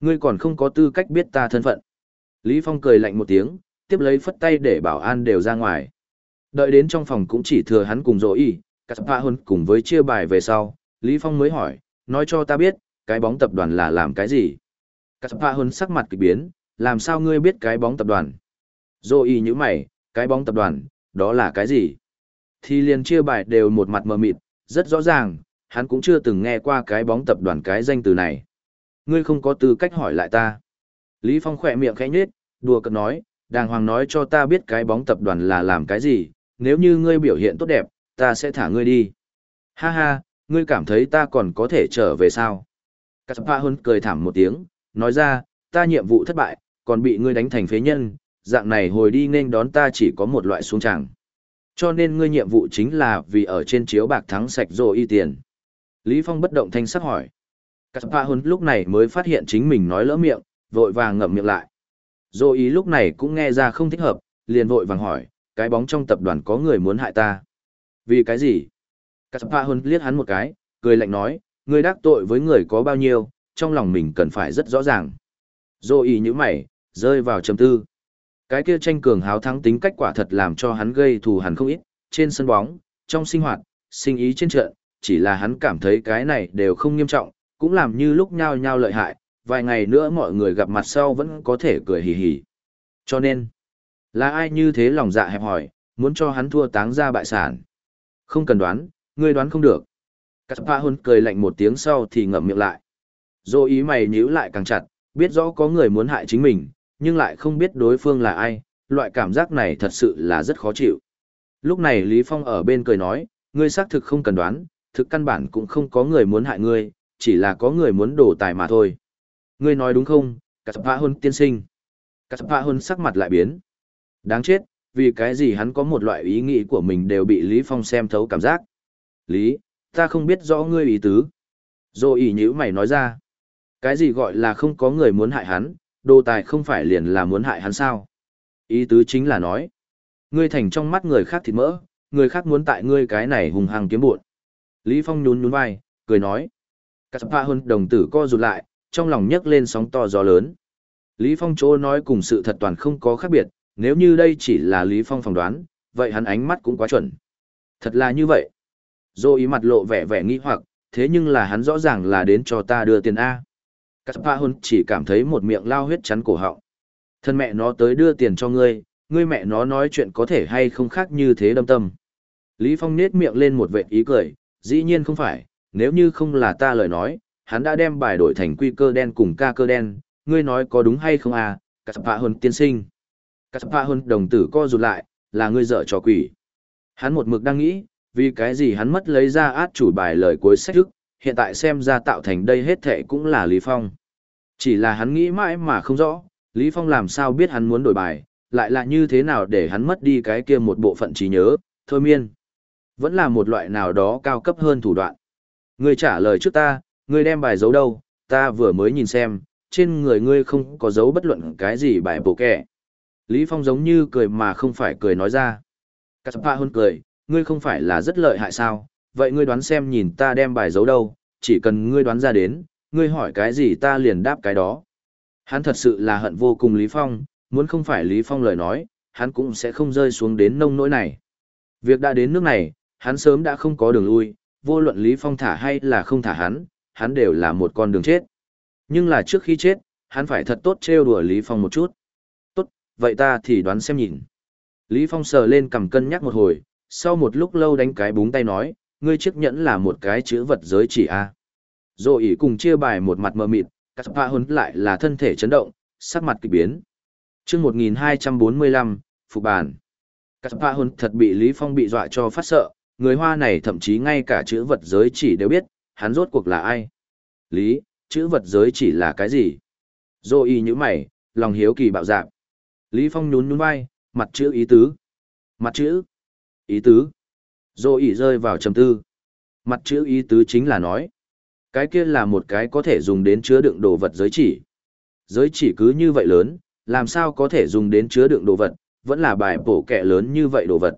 [SPEAKER 1] Ngươi còn không có tư cách biết ta thân phận. Lý Phong cười lạnh một tiếng, tiếp lấy phất tay để bảo an đều ra ngoài. Đợi đến trong phòng cũng chỉ thừa hắn cùng dỗ y, cắt phạ hơn cùng với chia bài về sau, Lý Phong mới hỏi, nói cho ta biết, cái bóng tập đoàn là làm cái gì? Cắt phạ hơn sắc mặt kỳ biến, làm sao ngươi biết cái bóng tập đoàn? Dỗ y như mày, cái bóng tập đoàn, đó là cái gì? Thì liền chia bài đều một mặt mờ mịt, rất rõ ràng, hắn cũng chưa từng nghe qua cái bóng tập đoàn cái danh từ này. Ngươi không có tư cách hỏi lại ta. Lý Phong khỏe miệng khẽ nhếch, đùa cợt nói, đàng hoàng nói cho ta biết cái bóng tập đoàn là làm cái gì, nếu như ngươi biểu hiện tốt đẹp, ta sẽ thả ngươi đi. Ha ha, ngươi cảm thấy ta còn có thể trở về sao? Cát Pha Huân cười thảm một tiếng, nói ra, ta nhiệm vụ thất bại, còn bị ngươi đánh thành phế nhân, dạng này hồi đi nên đón ta chỉ có một loại xuống tràng. Cho nên ngươi nhiệm vụ chính là vì ở trên chiếu bạc thắng sạch rồi y tiền. Lý Phong bất động thanh sắc hỏi. Cát Pha lúc này mới phát hiện chính mình nói lỡ miệng, vội vàng ngậm miệng lại. Dô ý lúc này cũng nghe ra không thích hợp, liền vội vàng hỏi, cái bóng trong tập đoàn có người muốn hại ta. Vì cái gì? Cát Pha liếc hắn một cái, cười lạnh nói, ngươi đắc tội với người có bao nhiêu, trong lòng mình cần phải rất rõ ràng. Dô ý như mày, rơi vào trầm tư. Cái kia tranh cường háo thắng tính cách quả thật làm cho hắn gây thù hằn không ít, trên sân bóng, trong sinh hoạt, sinh ý trên trận, chỉ là hắn cảm thấy cái này đều không nghiêm trọng, cũng làm như lúc nhao nhao lợi hại, vài ngày nữa mọi người gặp mặt sau vẫn có thể cười hì hì. Cho nên, là ai như thế lòng dạ hẹp hỏi, muốn cho hắn thua táng ra bại sản. Không cần đoán, ngươi đoán không được. Cát pa Hôn cười lạnh một tiếng sau thì ngậm miệng lại. Dô ý mày nhíu lại càng chặt, biết rõ có người muốn hại chính mình, nhưng lại không biết đối phương là ai, loại cảm giác này thật sự là rất khó chịu. Lúc này Lý Phong ở bên cười nói, ngươi xác thực không cần đoán, thực căn bản cũng không có người muốn hại ngươi, chỉ là có người muốn đổ tài mà thôi. Ngươi nói đúng không, cả sắp hôn tiên sinh. Cả sắp hôn sắc mặt lại biến. Đáng chết, vì cái gì hắn có một loại ý nghĩ của mình đều bị Lý Phong xem thấu cảm giác. Lý, ta không biết rõ ngươi ý tứ. rồi ý nhữ mày nói ra. Cái gì gọi là không có người muốn hại hắn, đồ tài không phải liền là muốn hại hắn sao. Ý tứ chính là nói. Ngươi thành trong mắt người khác thịt mỡ, người khác muốn tại ngươi cái này hùng hăng kiếm buộn. Lý Phong nhún nhún vai, cười nói. Cát Pha hơn đồng tử co rụt lại, trong lòng nhấc lên sóng to gió lớn. Lý Phong chỗ nói cùng sự thật toàn không có khác biệt, nếu như đây chỉ là Lý Phong phỏng đoán, vậy hắn ánh mắt cũng quá chuẩn. Thật là như vậy. Dô ý mặt lộ vẻ vẻ nghi hoặc, thế nhưng là hắn rõ ràng là đến cho ta đưa tiền A. Cát Pha Hôn chỉ cảm thấy một miệng lao huyết chắn cổ họng. Thân mẹ nó tới đưa tiền cho ngươi, ngươi mẹ nó nói chuyện có thể hay không khác như thế đâm tâm. Lý Phong nết miệng lên một vệt ý cười, dĩ nhiên không phải, nếu như không là ta lời nói, hắn đã đem bài đổi thành quy cơ đen cùng ca cơ đen, ngươi nói có đúng hay không à, Cát Phạ tiên sinh. Cát Phạ đồng tử co rụt lại, là ngươi dở trò quỷ. Hắn một mực đang nghĩ, vì cái gì hắn mất lấy ra át chủ bài lời cuối sách trước, hiện tại xem ra tạo thành đây hết thệ cũng là Lý Phong. Chỉ là hắn nghĩ mãi mà không rõ, Lý Phong làm sao biết hắn muốn đổi bài, lại là như thế nào để hắn mất đi cái kia một bộ phận trí nhớ, thôi miên. Vẫn là một loại nào đó cao cấp hơn thủ đoạn. Ngươi trả lời trước ta, ngươi đem bài giấu đâu, ta vừa mới nhìn xem, trên người ngươi không có dấu bất luận cái gì bài bộ kẻ. Lý Phong giống như cười mà không phải cười nói ra. Cát Pha hơn cười, ngươi không phải là rất lợi hại sao, vậy ngươi đoán xem nhìn ta đem bài giấu đâu, chỉ cần ngươi đoán ra đến, ngươi hỏi cái gì ta liền đáp cái đó. Hắn thật sự là hận vô cùng Lý Phong, muốn không phải Lý Phong lời nói, hắn cũng sẽ không rơi xuống đến nông nỗi này. Việc đã đến nước này, hắn sớm đã không có đường lui, vô luận Lý Phong thả hay là không thả hắn, hắn đều là một con đường chết. Nhưng là trước khi chết, hắn phải thật tốt trêu đùa Lý Phong một chút. Tốt, vậy ta thì đoán xem nhìn. Lý Phong sờ lên cầm cân nhắc một hồi, sau một lúc lâu đánh cái búng tay nói, ngươi chiếc nhẫn là một cái chữ vật giới chỉ a. À. Rồi ý cùng chia bài một mặt mờ mịt, các pha hôn lại là thân thể chấn động, sắc mặt kỳ biến. Chương 1245, phục bàn. Các pha hôn thật bị Lý Phong bị dọa cho phát sợ, người Hoa này thậm chí ngay cả chữ vật giới chỉ đều biết, hắn rốt cuộc là ai. Lý, chữ vật giới chỉ là cái gì? Rồi y như mày, lòng hiếu kỳ bạo dạng. Lý Phong nhún nhún vai, mặt chữ ý tứ. Mặt chữ. Ý tứ. Rồi y rơi vào trầm tư. Mặt chữ ý tứ chính là nói. Cái kia là một cái có thể dùng đến chứa đựng đồ vật giới chỉ. Giới chỉ cứ như vậy lớn, làm sao có thể dùng đến chứa đựng đồ vật, vẫn là bài bổ kẹ lớn như vậy đồ vật.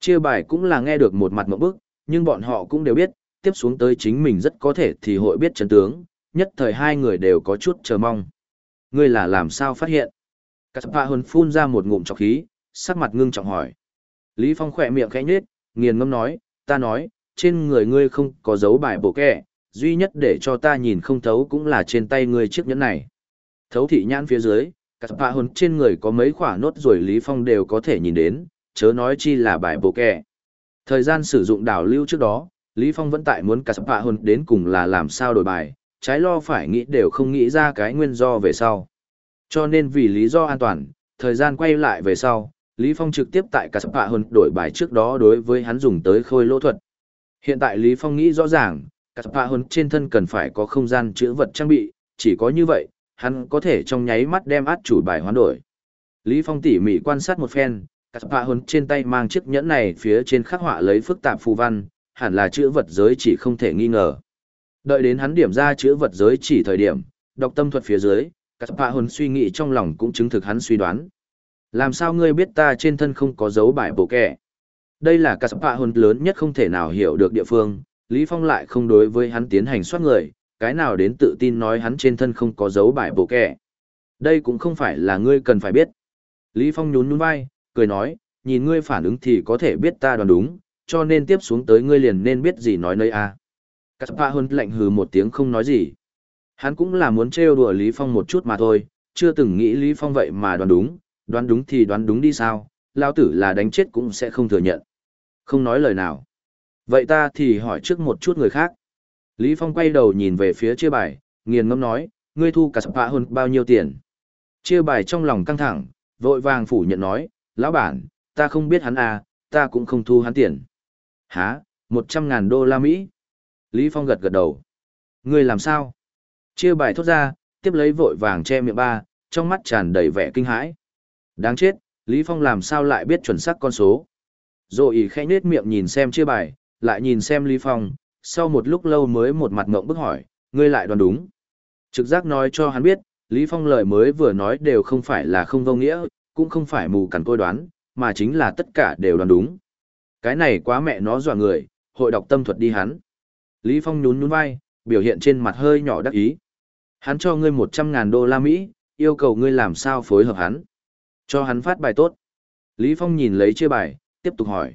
[SPEAKER 1] Chia bài cũng là nghe được một mặt mộng bức, nhưng bọn họ cũng đều biết, tiếp xuống tới chính mình rất có thể thì hội biết chấn tướng, nhất thời hai người đều có chút chờ mong. Ngươi là làm sao phát hiện? Cát Phạ Hồn phun ra một ngụm trọc khí, sắc mặt ngưng trọng hỏi. Lý Phong khỏe miệng khẽ nhếch, nghiền ngâm nói, ta nói, trên người ngươi không có dấu bài bổ kẹ, duy nhất để cho ta nhìn không thấu cũng là trên tay ngươi chiếc nhẫn này. Thấu thị nhãn phía dưới, Cát bạ Hồn trên người có mấy khỏa nốt rồi Lý Phong đều có thể nhìn đến, chớ nói chi là bài bộ kẹ. Thời gian sử dụng đảo lưu trước đó, Lý Phong vẫn tại muốn Cát Phạ Hồn đến cùng là làm sao đổi bài, trái lo phải nghĩ đều không nghĩ ra cái nguyên do về sau. Cho nên vì lý do an toàn, thời gian quay lại về sau, Lý Phong trực tiếp tại cả sắp hồn đổi bài trước đó đối với hắn dùng tới khôi lỗ thuật. Hiện tại Lý Phong nghĩ rõ ràng, Cắt sắp hơn trên thân cần phải có không gian chữ vật trang bị, chỉ có như vậy, hắn có thể trong nháy mắt đem át chủ bài hoán đổi. Lý Phong tỉ mỉ quan sát một phen, cắt sắp hơn trên tay mang chiếc nhẫn này phía trên khắc họa lấy phức tạp phù văn, hẳn là chữ vật giới chỉ không thể nghi ngờ. Đợi đến hắn điểm ra chữ vật giới chỉ thời điểm, đọc tâm thuật phía dưới, các bạ hồn suy nghĩ trong lòng cũng chứng thực hắn suy đoán. Làm sao ngươi biết ta trên thân không có dấu bài bộ kẻ? Đây là các bạ hồn lớn nhất không thể nào hiểu được địa phương, Lý Phong lại không đối với hắn tiến hành soát người, cái nào đến tự tin nói hắn trên thân không có dấu bài bộ kẻ. Đây cũng không phải là ngươi cần phải biết. Lý Phong nhún nhún vai, cười nói, nhìn ngươi phản ứng thì có thể biết ta đoán đúng, cho nên tiếp xuống tới ngươi liền nên biết gì nói nơi a. Cát Pạ Hôn lạnh hừ một tiếng không nói gì. Hắn cũng là muốn trêu đùa Lý Phong một chút mà thôi, chưa từng nghĩ Lý Phong vậy mà đoán đúng, đoán đúng thì đoán đúng đi sao, lao tử là đánh chết cũng sẽ không thừa nhận. Không nói lời nào. Vậy ta thì hỏi trước một chút người khác. Lý Phong quay đầu nhìn về phía chia bài, nghiền ngâm nói, ngươi thu cả spa hơn bao nhiêu tiền. Chia bài trong lòng căng thẳng, vội vàng phủ nhận nói, lão bản, ta không biết hắn à, ta cũng không thu hắn tiền. Hả, một trăm ngàn đô la Mỹ. Lý Phong gật gật đầu. Ngươi làm sao? Chia bài thốt ra, tiếp lấy vội vàng che miệng ba, trong mắt tràn đầy vẻ kinh hãi. Đáng chết, Lý Phong làm sao lại biết chuẩn xác con số? Rồi ý khẽ nết miệng nhìn xem chia bài, lại nhìn xem Lý Phong, sau một lúc lâu mới một mặt ngộng bức hỏi, ngươi lại đoán đúng. Trực giác nói cho hắn biết, Lý Phong lời mới vừa nói đều không phải là không vô nghĩa, cũng không phải mù cằn tôi đoán, mà chính là tất cả đều đoán đúng. Cái này quá mẹ nó dọa người, hội đọc tâm thuật đi hắn. Lý Phong nhún nhún vai, biểu hiện trên mặt hơi nhỏ đắc ý. Hắn cho ngươi 100 ngàn đô la Mỹ, yêu cầu ngươi làm sao phối hợp hắn. Cho hắn phát bài tốt. Lý Phong nhìn lấy chia bài, tiếp tục hỏi.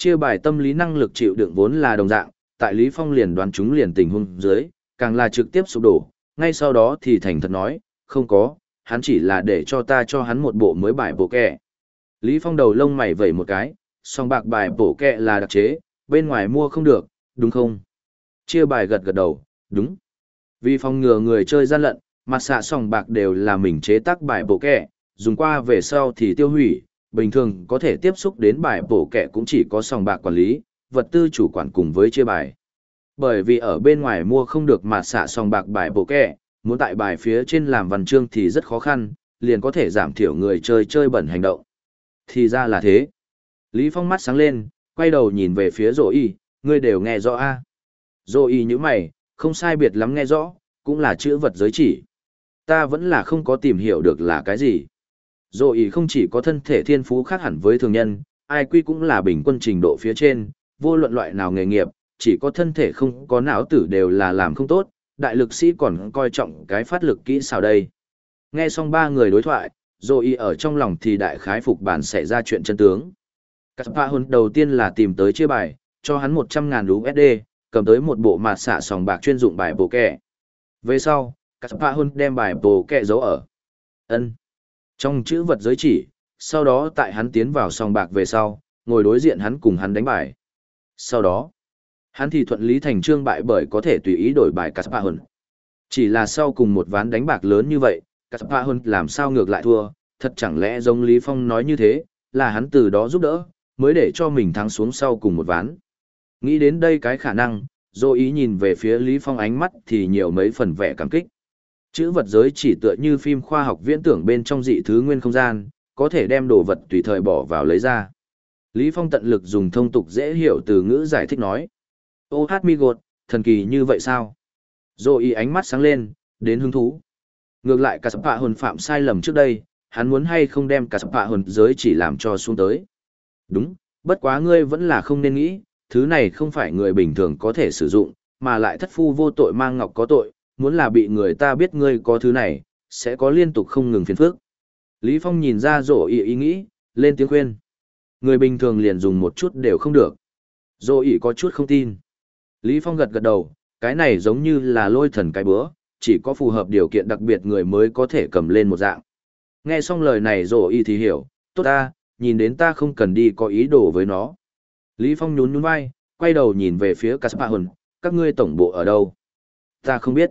[SPEAKER 1] Chia bài tâm lý năng lực chịu đựng vốn là đồng dạng, tại Lý Phong liền đoán chúng liền tình huống dưới, càng là trực tiếp sụp đổ, ngay sau đó thì thành thật nói, không có, hắn chỉ là để cho ta cho hắn một bộ mới bài bộ kẹ. Lý Phong đầu lông mày vẩy một cái, song bạc bài bộ kẹ là đặc chế, bên ngoài mua không được, đúng không? chia bài gật gật đầu, đúng. Vì phòng ngừa người chơi gian lận, mặt xạ sòng bạc đều là mình chế tác bài bộ kẹ, dùng qua về sau thì tiêu hủy, bình thường có thể tiếp xúc đến bài bổ kẻ cũng chỉ có sòng bạc quản lý, vật tư chủ quản cùng với chia bài. Bởi vì ở bên ngoài mua không được mà xả sòng bạc bài bổ kẻ, muốn tại bài phía trên làm văn chương thì rất khó khăn, liền có thể giảm thiểu người chơi chơi bẩn hành động. Thì ra là thế. Lý Phong mắt sáng lên, quay đầu nhìn về phía rổ y, ngươi đều nghe rõ a Dô y như mày, không sai biệt lắm nghe rõ, cũng là chữ vật giới chỉ. Ta vẫn là không có tìm hiểu được là cái gì. Dô y không chỉ có thân thể thiên phú khác hẳn với thường nhân, ai quy cũng là bình quân trình độ phía trên, vô luận loại nào nghề nghiệp, chỉ có thân thể không có não tử đều là làm không tốt, đại lực sĩ còn coi trọng cái phát lực kỹ xảo đây. Nghe xong ba người đối thoại, dô y ở trong lòng thì đại khái phục bản xảy ra chuyện chân tướng. Cắt hôn đầu tiên là tìm tới chia bài, cho hắn 100.000 USD, cầm tới một bộ mạt xạ sòng bạc chuyên dụng bài bồ kẹ. Về sau, các Pha đem bài bồ kẹ giấu ở. ân trong chữ vật giới chỉ, sau đó tại hắn tiến vào sòng bạc về sau, ngồi đối diện hắn cùng hắn đánh bài. Sau đó, hắn thì thuận lý thành trương bại bởi có thể tùy ý đổi bài Pha Hun. Chỉ là sau cùng một ván đánh bạc lớn như vậy, Pha Hun làm sao ngược lại thua, thật chẳng lẽ giống Lý Phong nói như thế, là hắn từ đó giúp đỡ, mới để cho mình thắng xuống sau cùng một ván. Nghĩ đến đây cái khả năng, dô ý nhìn về phía Lý Phong ánh mắt thì nhiều mấy phần vẻ cảm kích. Chữ vật giới chỉ tựa như phim khoa học viễn tưởng bên trong dị thứ nguyên không gian, có thể đem đồ vật tùy thời bỏ vào lấy ra. Lý Phong tận lực dùng thông tục dễ hiểu từ ngữ giải thích nói. Ô hát mi gột, thần kỳ như vậy sao? rồi ý ánh mắt sáng lên, đến hứng thú. Ngược lại cả sập hạ hồn phạm sai lầm trước đây, hắn muốn hay không đem cả sập hạ hồn giới chỉ làm cho xuống tới. Đúng, bất quá ngươi vẫn là không nên nghĩ, thứ này không phải người bình thường có thể sử dụng, mà lại thất phu vô tội mang ngọc có tội, muốn là bị người ta biết ngươi có thứ này, sẽ có liên tục không ngừng phiền phức. Lý Phong nhìn ra rổ ý ý nghĩ, lên tiếng khuyên. Người bình thường liền dùng một chút đều không được. Rổ ý có chút không tin. Lý Phong gật gật đầu, cái này giống như là lôi thần cái bữa, chỉ có phù hợp điều kiện đặc biệt người mới có thể cầm lên một dạng. Nghe xong lời này rổ ý thì hiểu, tốt ta, nhìn đến ta không cần đi có ý đồ với nó. Lý Phong nhún nhún vai, quay đầu nhìn về phía Caspahun, các ngươi tổng bộ ở đâu? Ta không biết.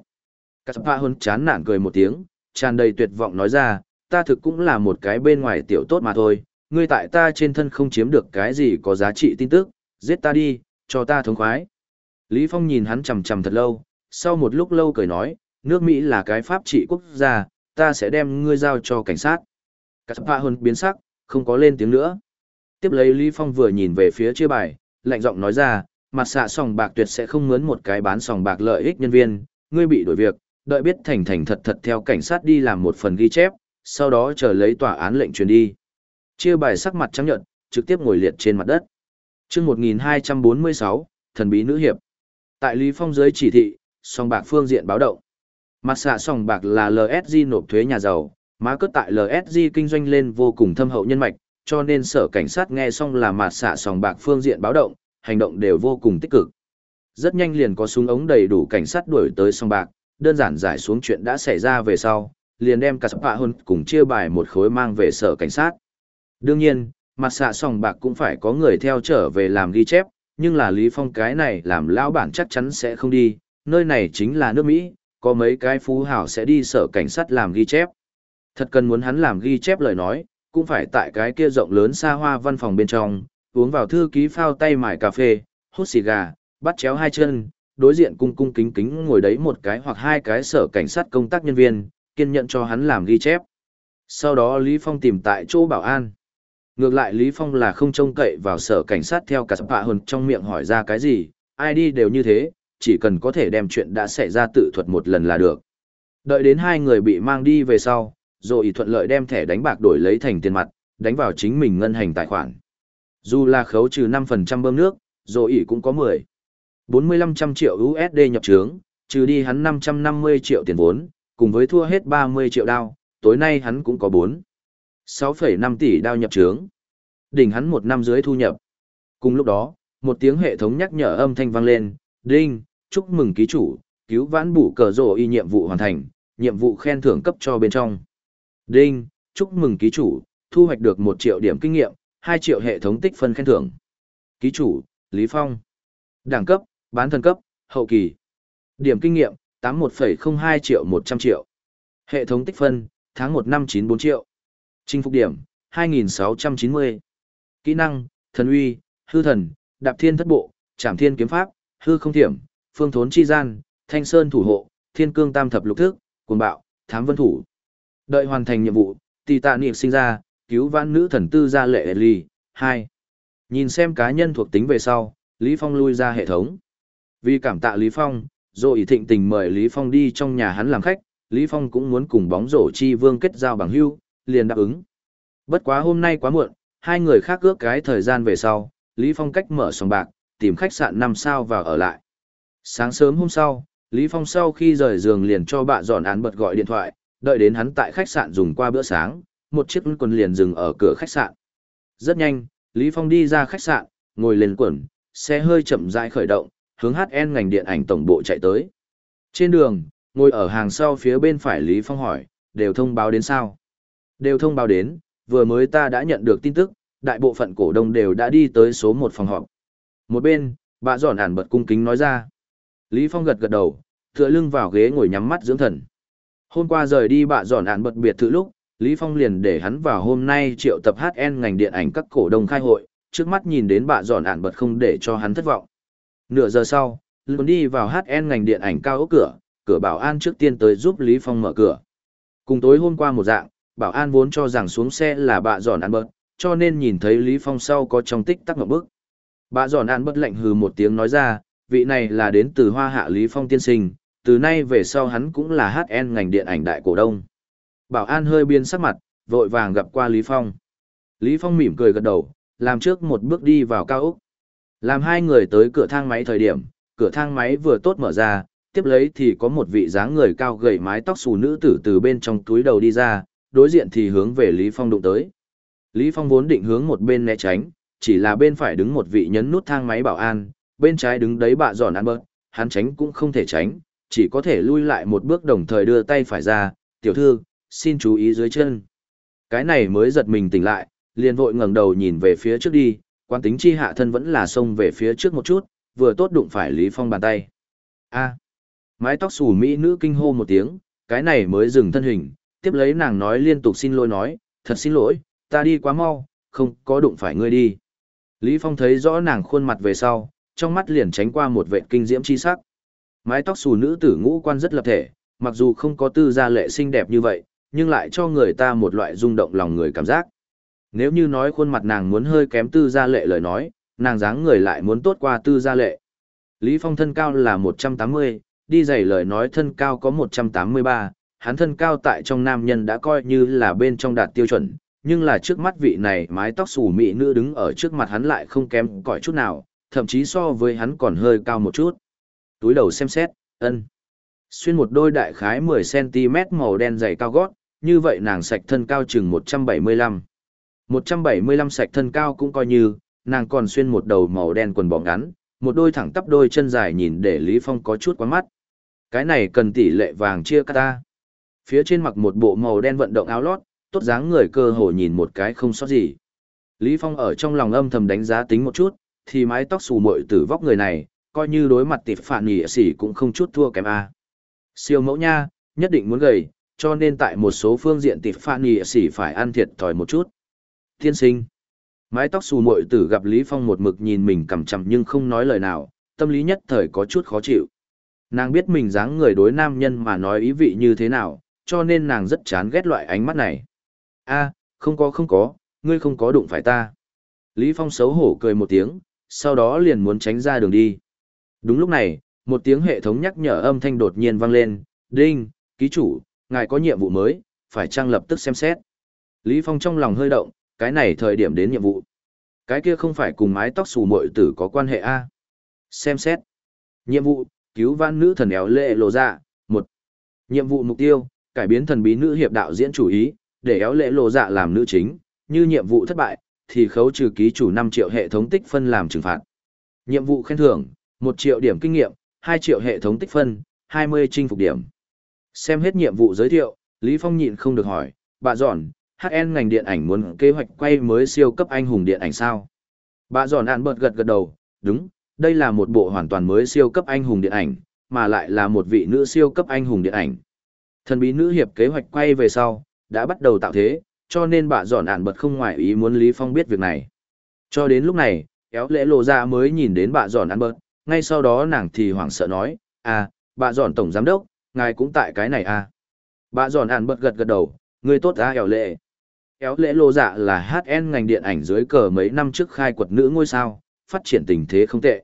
[SPEAKER 1] Caspahun chán nản cười một tiếng, tràn đầy tuyệt vọng nói ra, ta thực cũng là một cái bên ngoài tiểu tốt mà thôi, ngươi tại ta trên thân không chiếm được cái gì có giá trị tin tức, giết ta đi, cho ta thống khoái. Lý Phong nhìn hắn chằm chằm thật lâu, sau một lúc lâu cười nói, nước Mỹ là cái pháp trị quốc gia, ta sẽ đem ngươi giao cho cảnh sát. Caspahun biến sắc, không có lên tiếng nữa. Tiếp lấy Lý Phong vừa nhìn về phía chia bài, lạnh giọng nói ra, mặt xạ sòng bạc tuyệt sẽ không mướn một cái bán sòng bạc lợi ích nhân viên, ngươi bị đổi việc, đợi biết thành thành thật thật theo cảnh sát đi làm một phần ghi chép, sau đó chờ lấy tòa án lệnh truyền đi. Chia bài sắc mặt trắng nhợt, trực tiếp ngồi liệt trên mặt đất. Chương 1246, thần bí nữ hiệp. Tại Lý Phong dưới chỉ thị, song bạc phương diện báo động. Mặt xạ song bạc là LSG nộp thuế nhà giàu, má cất tại LSG kinh doanh lên vô cùng thâm hậu nhân mạch, cho nên sở cảnh sát nghe xong là mặt xạ sòng bạc phương diện báo động, hành động đều vô cùng tích cực. Rất nhanh liền có súng ống đầy đủ cảnh sát đuổi tới sòng bạc, đơn giản giải xuống chuyện đã xảy ra về sau, liền đem cả sắp hơn cùng chia bài một khối mang về sở cảnh sát. Đương nhiên, mặt xạ sòng bạc cũng phải có người theo trở về làm ghi chép, nhưng là Lý Phong cái này làm lão bản chắc chắn sẽ không đi, nơi này chính là nước Mỹ, có mấy cái phú hảo sẽ đi sở cảnh sát làm ghi chép. Thật cần muốn hắn làm ghi chép lời nói, cũng phải tại cái kia rộng lớn xa hoa văn phòng bên trong, uống vào thư ký phao tay mải cà phê, hút xì gà, bắt chéo hai chân, đối diện cung cung kính kính ngồi đấy một cái hoặc hai cái sở cảnh sát công tác nhân viên, kiên nhận cho hắn làm ghi chép. Sau đó Lý Phong tìm tại chỗ bảo an. Ngược lại Lý Phong là không trông cậy vào sở cảnh sát theo cả sập hồn trong miệng hỏi ra cái gì, ai đi đều như thế, chỉ cần có thể đem chuyện đã xảy ra tự thuật một lần là được. Đợi đến hai người bị mang đi về sau, rồi thuận lợi đem thẻ đánh bạc đổi lấy thành tiền mặt, đánh vào chính mình ngân hành tài khoản. Dù là khấu trừ 5% bơm nước, rồi cũng có 10. 4500 triệu USD nhập trướng, trừ đi hắn 550 triệu tiền vốn, cùng với thua hết 30 triệu đao, tối nay hắn cũng có 4. 6,5 tỷ đao nhập trướng. Đỉnh hắn một năm dưới thu nhập. Cùng lúc đó, một tiếng hệ thống nhắc nhở âm thanh vang lên, đinh, chúc mừng ký chủ, cứu vãn bủ cờ rổ y nhiệm vụ hoàn thành, nhiệm vụ khen thưởng cấp cho bên trong. Đinh, chúc mừng ký chủ, thu hoạch được 1 triệu điểm kinh nghiệm, 2 triệu hệ thống tích phân khen thưởng. Ký chủ, Lý Phong. Đẳng cấp, bán thần cấp, hậu kỳ. Điểm kinh nghiệm, 81,02 triệu 100 triệu. Hệ thống tích phân, tháng 1 năm 94 triệu. Chinh phục điểm, 2690. Kỹ năng, thần uy, hư thần, đạp thiên thất bộ, trảm thiên kiếm pháp, hư không thiểm, phương thốn chi gian, thanh sơn thủ hộ, thiên cương tam thập lục thức, cuồng bạo, thám vân thủ. Đợi hoàn thành nhiệm vụ, tỷ tạ niệm sinh ra, cứu vãn nữ thần tư gia lệ ly, 2. Nhìn xem cá nhân thuộc tính về sau, Lý Phong lui ra hệ thống. Vì cảm tạ Lý Phong, rồi thịnh tình mời Lý Phong đi trong nhà hắn làm khách, Lý Phong cũng muốn cùng bóng rổ chi vương kết giao bằng hữu, liền đáp ứng. Bất quá hôm nay quá muộn, hai người khác ước cái thời gian về sau, Lý Phong cách mở sòng bạc, tìm khách sạn 5 sao vào ở lại. Sáng sớm hôm sau, Lý Phong sau khi rời giường liền cho bạn dọn án bật gọi điện thoại, đợi đến hắn tại khách sạn dùng qua bữa sáng, một chiếc quần liền dừng ở cửa khách sạn. Rất nhanh, Lý Phong đi ra khách sạn, ngồi lên quần, xe hơi chậm rãi khởi động, hướng HN ngành điện ảnh tổng bộ chạy tới. Trên đường, ngồi ở hàng sau phía bên phải Lý Phong hỏi, đều thông báo đến sao? Đều thông báo đến, vừa mới ta đã nhận được tin tức, đại bộ phận cổ đông đều đã đi tới số một phòng họp. Một bên, bà giòn ản bật cung kính nói ra. Lý Phong gật gật đầu, tựa lưng vào ghế ngồi nhắm mắt dưỡng thần. Hôm qua rời đi bà dọn ản bật biệt thự lúc, Lý Phong liền để hắn vào hôm nay triệu tập HN ngành điện ảnh các cổ đông khai hội, trước mắt nhìn đến bà dọn ản bật không để cho hắn thất vọng. Nửa giờ sau, Luôn đi vào HN ngành điện ảnh cao ốc cửa, cửa bảo an trước tiên tới giúp Lý Phong mở cửa. Cùng tối hôm qua một dạng, bảo an vốn cho rằng xuống xe là bạ giòn ăn bớt, cho nên nhìn thấy Lý Phong sau có trong tích tắc một bước. Bạ giòn ăn bớt lạnh hừ một tiếng nói ra, vị này là đến từ hoa hạ Lý Phong tiên sinh, từ nay về sau hắn cũng là HN ngành điện ảnh đại cổ đông. Bảo an hơi biên sắc mặt, vội vàng gặp qua Lý Phong. Lý Phong mỉm cười gật đầu, làm trước một bước đi vào cao ốc. Làm hai người tới cửa thang máy thời điểm, cửa thang máy vừa tốt mở ra, tiếp lấy thì có một vị dáng người cao gầy mái tóc xù nữ tử từ bên trong túi đầu đi ra, đối diện thì hướng về Lý Phong đụng tới. Lý Phong vốn định hướng một bên né tránh, chỉ là bên phải đứng một vị nhấn nút thang máy bảo an, bên trái đứng đấy bạ giòn ăn bớt, hắn tránh cũng không thể tránh, chỉ có thể lui lại một bước đồng thời đưa tay phải ra, tiểu thư, xin chú ý dưới chân. Cái này mới giật mình tỉnh lại, liền vội ngẩng đầu nhìn về phía trước đi, quan tính chi hạ thân vẫn là xông về phía trước một chút, vừa tốt đụng phải Lý Phong bàn tay. A. Mái tóc xù mỹ nữ kinh hô một tiếng, cái này mới dừng thân hình, tiếp lấy nàng nói liên tục xin lỗi nói, thật xin lỗi, ta đi quá mau, không có đụng phải ngươi đi. Lý Phong thấy rõ nàng khuôn mặt về sau, trong mắt liền tránh qua một vệt kinh diễm chi sắc. Mái tóc xù nữ tử ngũ quan rất lập thể, mặc dù không có tư gia lệ xinh đẹp như vậy, nhưng lại cho người ta một loại rung động lòng người cảm giác. Nếu như nói khuôn mặt nàng muốn hơi kém tư gia lệ lời nói, nàng dáng người lại muốn tốt qua tư gia lệ. Lý Phong thân cao là 180, đi giày lời nói thân cao có 183, hắn thân cao tại trong nam nhân đã coi như là bên trong đạt tiêu chuẩn, nhưng là trước mắt vị này mái tóc xù mị nữ đứng ở trước mặt hắn lại không kém cỏi chút nào, thậm chí so với hắn còn hơi cao một chút. Túi đầu xem xét, ân. Xuyên một đôi đại khái 10cm màu đen dày cao gót, như vậy nàng sạch thân cao chừng 175. 175 sạch thân cao cũng coi như, nàng còn xuyên một đầu màu đen quần bó ngắn, một đôi thẳng tắp đôi chân dài nhìn để Lý Phong có chút quá mắt. Cái này cần tỷ lệ vàng chia cắt ta. Phía trên mặc một bộ màu đen vận động áo lót, tốt dáng người cơ hồ nhìn một cái không sót gì. Lý Phong ở trong lòng âm thầm đánh giá tính một chút, thì mái tóc xù muội tử vóc người này, coi như đối mặt tịp phản nhỉ xỉ cũng không chút thua kém a. Siêu mẫu nha, nhất định muốn gầy, cho nên tại một số phương diện tịp phản nhỉ xỉ phải ăn thiệt thòi một chút. Tiên sinh. Mái tóc xù muội tử gặp Lý Phong một mực nhìn mình cằm chằm nhưng không nói lời nào, tâm lý nhất thời có chút khó chịu. Nàng biết mình dáng người đối nam nhân mà nói ý vị như thế nào, cho nên nàng rất chán ghét loại ánh mắt này. A, không có không có, ngươi không có đụng phải ta. Lý Phong xấu hổ cười một tiếng, sau đó liền muốn tránh ra đường đi. Đúng lúc này, một tiếng hệ thống nhắc nhở âm thanh đột nhiên vang lên, đinh, ký chủ, ngài có nhiệm vụ mới, phải trang lập tức xem xét. Lý Phong trong lòng hơi động, cái này thời điểm đến nhiệm vụ. Cái kia không phải cùng mái tóc xù muội tử có quan hệ a Xem xét. Nhiệm vụ, cứu vãn nữ thần éo lệ lộ ra, một Nhiệm vụ mục tiêu, cải biến thần bí nữ hiệp đạo diễn chủ ý, để éo lệ lộ dạ làm nữ chính, như nhiệm vụ thất bại, thì khấu trừ ký chủ 5 triệu hệ thống tích phân làm trừng phạt. Nhiệm vụ khen thưởng, 1 triệu điểm kinh nghiệm, 2 triệu hệ thống tích phân, 20 chinh phục điểm. Xem hết nhiệm vụ giới thiệu, Lý Phong nhịn không được hỏi, bà giòn, HN ngành điện ảnh muốn kế hoạch quay mới siêu cấp anh hùng điện ảnh sao? Bà giòn ạn bật gật gật đầu, đúng, đây là một bộ hoàn toàn mới siêu cấp anh hùng điện ảnh, mà lại là một vị nữ siêu cấp anh hùng điện ảnh. Thần bí nữ hiệp kế hoạch quay về sau, đã bắt đầu tạo thế, cho nên bà giòn ạn bật không ngoại ý muốn Lý Phong biết việc này. Cho đến lúc này, kéo lễ lộ ra mới nhìn đến bà giòn ạn bật, ngay sau đó nàng thì hoảng sợ nói, à, bà giòn tổng giám đốc, ngài cũng tại cái này à. Bà giòn ạn bật gật gật đầu, người tốt à kéo lễ kéo lễ lô dạ là HN ngành điện ảnh dưới cờ mấy năm trước khai quật nữ ngôi sao, phát triển tình thế không tệ.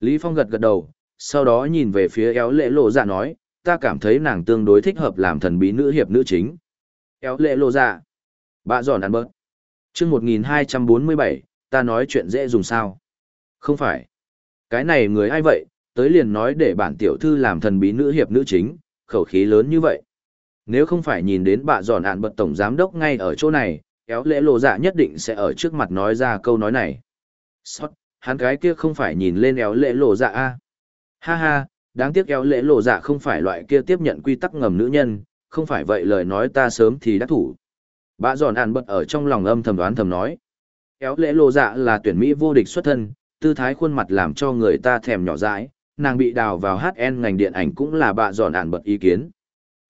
[SPEAKER 1] Lý Phong gật gật đầu, sau đó nhìn về phía éo lễ lộ dạ nói, ta cảm thấy nàng tương đối thích hợp làm thần bí nữ hiệp nữ chính. Éo lễ lộ dạ. Bạ giòn ăn bớt. Trước 1247, ta nói chuyện dễ dùng sao? Không phải. Cái này người ai vậy, tới liền nói để bản tiểu thư làm thần bí nữ hiệp nữ chính, khẩu khí lớn như vậy. Nếu không phải nhìn đến bạ giòn ạn bật tổng giám đốc ngay ở chỗ này, kéo lễ lộ dạ nhất định sẽ ở trước mặt nói ra câu nói này. Sót, hắn cái kia không phải nhìn lên éo lễ lộ dạ a Ha ha, đáng tiếc éo lễ lộ dạ không phải loại kia tiếp nhận quy tắc ngầm nữ nhân, không phải vậy lời nói ta sớm thì đắc thủ. Bạ giòn ạn bật ở trong lòng âm thầm đoán thầm nói. Éo lễ lộ dạ là tuyển Mỹ vô địch xuất thân, tư thái khuôn mặt làm cho người ta thèm nhỏ dãi, nàng bị đào vào HN ngành điện ảnh cũng là bạ giòn ạn bật ý kiến.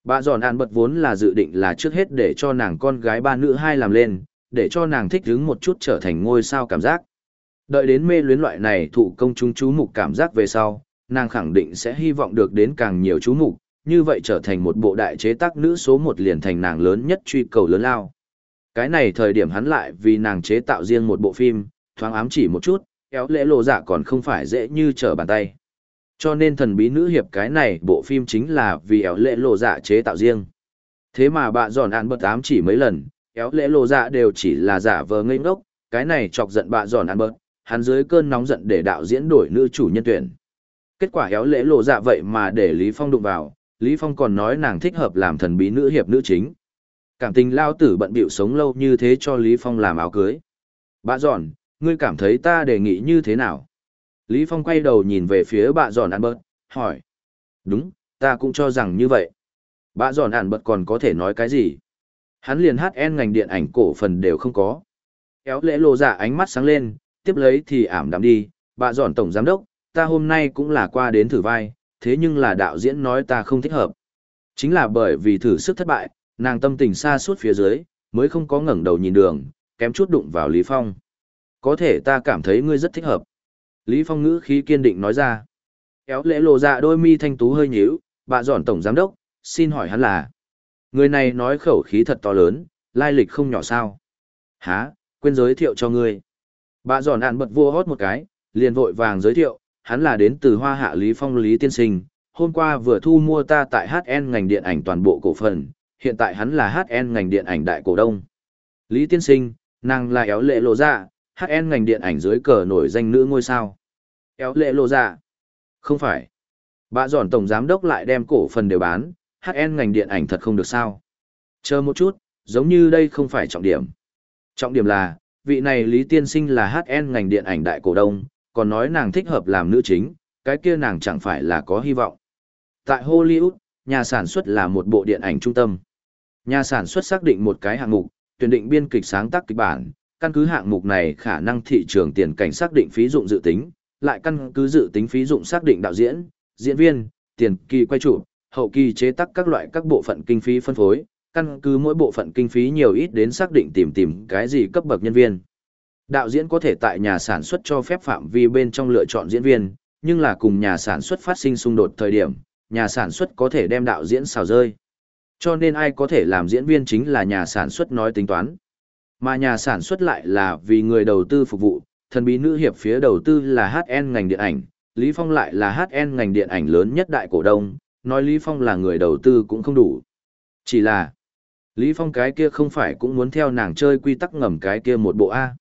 [SPEAKER 1] Bà giòn an bật vốn là dự định là trước hết để cho nàng con gái ba nữ hai làm lên, để cho nàng thích hứng một chút trở thành ngôi sao cảm giác. Đợi đến mê luyến loại này thụ công chúng chú mục cảm giác về sau, nàng khẳng định sẽ hy vọng được đến càng nhiều chú mục, như vậy trở thành một bộ đại chế tác nữ số một liền thành nàng lớn nhất truy cầu lớn lao. Cái này thời điểm hắn lại vì nàng chế tạo riêng một bộ phim, thoáng ám chỉ một chút, kéo lễ lộ dạ còn không phải dễ như trở bàn tay. Cho nên thần bí nữ hiệp cái này bộ phim chính là vì éo lễ lộ dạ chế tạo riêng. Thế mà bà giòn ăn bật ám chỉ mấy lần, éo lễ lộ dạ đều chỉ là giả vờ ngây ngốc, cái này chọc giận bà giòn ăn bật, hắn dưới cơn nóng giận để đạo diễn đổi nữ chủ nhân tuyển. Kết quả éo lễ lộ dạ vậy mà để Lý Phong đụng vào, Lý Phong còn nói nàng thích hợp làm thần bí nữ hiệp nữ chính. Cảm tình lao tử bận bịu sống lâu như thế cho Lý Phong làm áo cưới. Bà giòn, ngươi cảm thấy ta đề nghị như thế nào? Lý Phong quay đầu nhìn về phía bà giòn ăn bớt, hỏi. Đúng, ta cũng cho rằng như vậy. Bà giòn ăn bớt còn có thể nói cái gì? Hắn liền hát en ngành điện ảnh cổ phần đều không có. Kéo lễ lộ giả ánh mắt sáng lên, tiếp lấy thì ảm đạm đi. Bà giòn tổng giám đốc, ta hôm nay cũng là qua đến thử vai, thế nhưng là đạo diễn nói ta không thích hợp. Chính là bởi vì thử sức thất bại, nàng tâm tình xa suốt phía dưới, mới không có ngẩng đầu nhìn đường, kém chút đụng vào Lý Phong. Có thể ta cảm thấy ngươi rất thích hợp. Lý Phong ngữ khí kiên định nói ra. Kéo lễ lộ dạ đôi mi thanh tú hơi nhíu, bà dọn tổng giám đốc, xin hỏi hắn là. Người này nói khẩu khí thật to lớn, lai lịch không nhỏ sao. Hả, quên giới thiệu cho ngươi. Bà dọn ạn bật vua hót một cái, liền vội vàng giới thiệu, hắn là đến từ hoa hạ Lý Phong Lý Tiên Sinh. Hôm qua vừa thu mua ta tại HN ngành điện ảnh toàn bộ cổ phần, hiện tại hắn là HN ngành điện ảnh đại cổ đông. Lý Tiên Sinh, nàng là éo lệ lộ dạ, HN ngành điện ảnh dưới cờ nổi danh nữ ngôi sao. Kéo lệ lộ dạ. Không phải. Bà giòn tổng giám đốc lại đem cổ phần đều bán, HN ngành điện ảnh thật không được sao. Chờ một chút, giống như đây không phải trọng điểm. Trọng điểm là, vị này Lý Tiên Sinh là HN ngành điện ảnh đại cổ đông, còn nói nàng thích hợp làm nữ chính, cái kia nàng chẳng phải là có hy vọng. Tại Hollywood, nhà sản xuất là một bộ điện ảnh trung tâm. Nhà sản xuất xác định một cái hạng mục, tuyển định biên kịch sáng tác kịch bản, căn cứ hạng mục này khả năng thị trường tiền cảnh xác định phí dụng dự tính, lại căn cứ dự tính phí dụng xác định đạo diễn, diễn viên, tiền kỳ quay chủ, hậu kỳ chế tác các loại các bộ phận kinh phí phân phối, căn cứ mỗi bộ phận kinh phí nhiều ít đến xác định tìm tìm cái gì cấp bậc nhân viên. Đạo diễn có thể tại nhà sản xuất cho phép phạm vi bên trong lựa chọn diễn viên, nhưng là cùng nhà sản xuất phát sinh xung đột thời điểm, nhà sản xuất có thể đem đạo diễn xào rơi. Cho nên ai có thể làm diễn viên chính là nhà sản xuất nói tính toán. Mà nhà sản xuất lại là vì người đầu tư phục vụ, thần bí nữ hiệp phía đầu tư là HN ngành điện ảnh, Lý Phong lại là HN ngành điện ảnh lớn nhất đại cổ đông, nói Lý Phong là người đầu tư cũng không đủ. Chỉ là, Lý Phong cái kia không phải cũng muốn theo nàng chơi quy tắc ngầm cái kia một bộ A.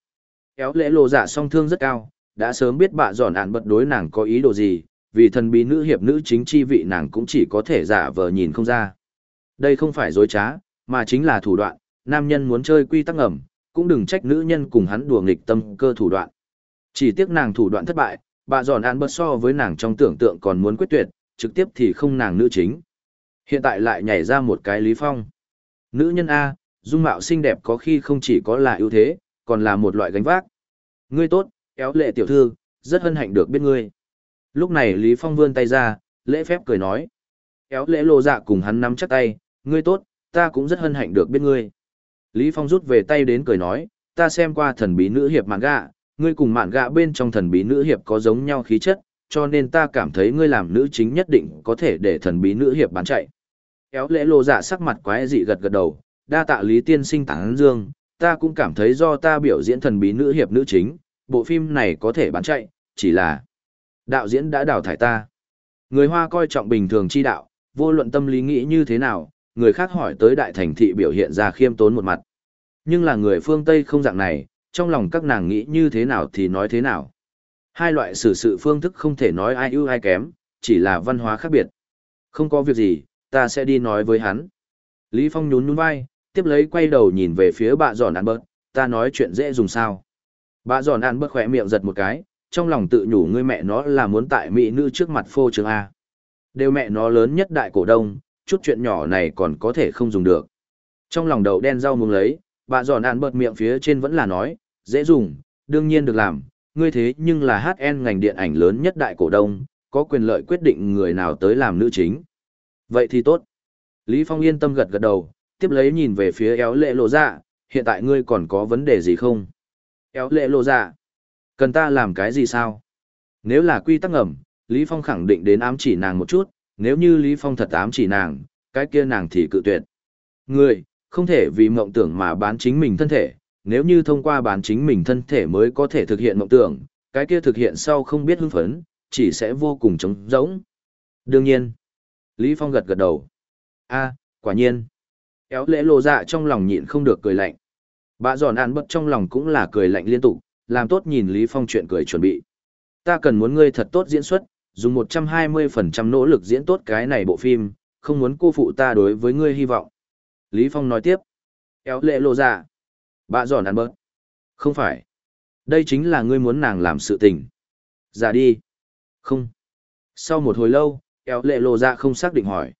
[SPEAKER 1] Kéo lễ lộ dạ song thương rất cao, đã sớm biết bạ giòn ạn bật đối nàng có ý đồ gì, vì thần bí nữ hiệp nữ chính chi vị nàng cũng chỉ có thể giả vờ nhìn không ra. Đây không phải dối trá, mà chính là thủ đoạn, nam nhân muốn chơi quy tắc ngầm, cũng đừng trách nữ nhân cùng hắn đùa nghịch tâm cơ thủ đoạn. Chỉ tiếc nàng thủ đoạn thất bại, bà giòn án bớt so với nàng trong tưởng tượng còn muốn quyết tuyệt, trực tiếp thì không nàng nữ chính. Hiện tại lại nhảy ra một cái Lý Phong. Nữ nhân A, dung mạo xinh đẹp có khi không chỉ có là ưu thế, còn là một loại gánh vác. Ngươi tốt, kéo lệ tiểu thư, rất hân hạnh được biết ngươi. Lúc này Lý Phong vươn tay ra, lễ phép cười nói. Kéo lễ lộ dạ cùng hắn nắm chắc tay, ngươi tốt, ta cũng rất hân hạnh được biết ngươi. Lý Phong rút về tay đến cười nói, ta xem qua thần bí nữ hiệp mạn gạ, ngươi cùng mạn gạ bên trong thần bí nữ hiệp có giống nhau khí chất, cho nên ta cảm thấy ngươi làm nữ chính nhất định có thể để thần bí nữ hiệp bán chạy. Kéo lễ lộ dạ sắc mặt quái dị gật gật đầu, đa tạ Lý tiên sinh tán dương, ta cũng cảm thấy do ta biểu diễn thần bí nữ hiệp nữ chính, bộ phim này có thể bán chạy, chỉ là đạo diễn đã đào thải ta. Người Hoa coi trọng bình thường chi đạo, vô luận tâm lý nghĩ như thế nào, người khác hỏi tới đại thành thị biểu hiện ra khiêm tốn một mặt. Nhưng là người phương Tây không dạng này, trong lòng các nàng nghĩ như thế nào thì nói thế nào. Hai loại xử sự phương thức không thể nói ai ưu ai kém, chỉ là văn hóa khác biệt. Không có việc gì, ta sẽ đi nói với hắn. Lý Phong nhún nhún vai, tiếp lấy quay đầu nhìn về phía bà giòn ăn bớt, ta nói chuyện dễ dùng sao. Bà giòn ăn bớt khỏe miệng giật một cái, trong lòng tự nhủ ngươi mẹ nó là muốn tại mỹ nữ trước mặt phô trường A. Đều mẹ nó lớn nhất đại cổ đông, chút chuyện nhỏ này còn có thể không dùng được. Trong lòng đầu đen rau muống lấy, bà giòn ăn bật miệng phía trên vẫn là nói, dễ dùng, đương nhiên được làm, ngươi thế nhưng là HN ngành điện ảnh lớn nhất đại cổ đông, có quyền lợi quyết định người nào tới làm nữ chính. Vậy thì tốt. Lý Phong yên tâm gật gật đầu, tiếp lấy nhìn về phía éo lệ lộ dạ, hiện tại ngươi còn có vấn đề gì không? Éo lệ lộ dạ. Cần ta làm cái gì sao? Nếu là quy tắc ngầm, Lý Phong khẳng định đến ám chỉ nàng một chút, nếu như Lý Phong thật ám chỉ nàng, cái kia nàng thì cự tuyệt. Người, không thể vì mộng tưởng mà bán chính mình thân thể, nếu như thông qua bán chính mình thân thể mới có thể thực hiện mộng tưởng, cái kia thực hiện sau không biết hưng phấn, chỉ sẽ vô cùng trống rỗng. Đương nhiên. Lý Phong gật gật đầu. a quả nhiên. Éo lễ lộ dạ trong lòng nhịn không được cười lạnh. Bà giòn ăn bất trong lòng cũng là cười lạnh liên tục, làm tốt nhìn Lý Phong chuyện cười chuẩn bị. Ta cần muốn ngươi thật tốt diễn xuất, dùng 120% nỗ lực diễn tốt cái này bộ phim, không muốn cô phụ ta đối với ngươi hy vọng. Lý Phong nói tiếp. Éo lệ lộ dạ. Bà giòn ăn bớt. Không phải. Đây chính là ngươi muốn nàng làm sự tình. Giả dạ đi. Không. Sau một hồi lâu, éo lệ lộ dạ không xác định hỏi.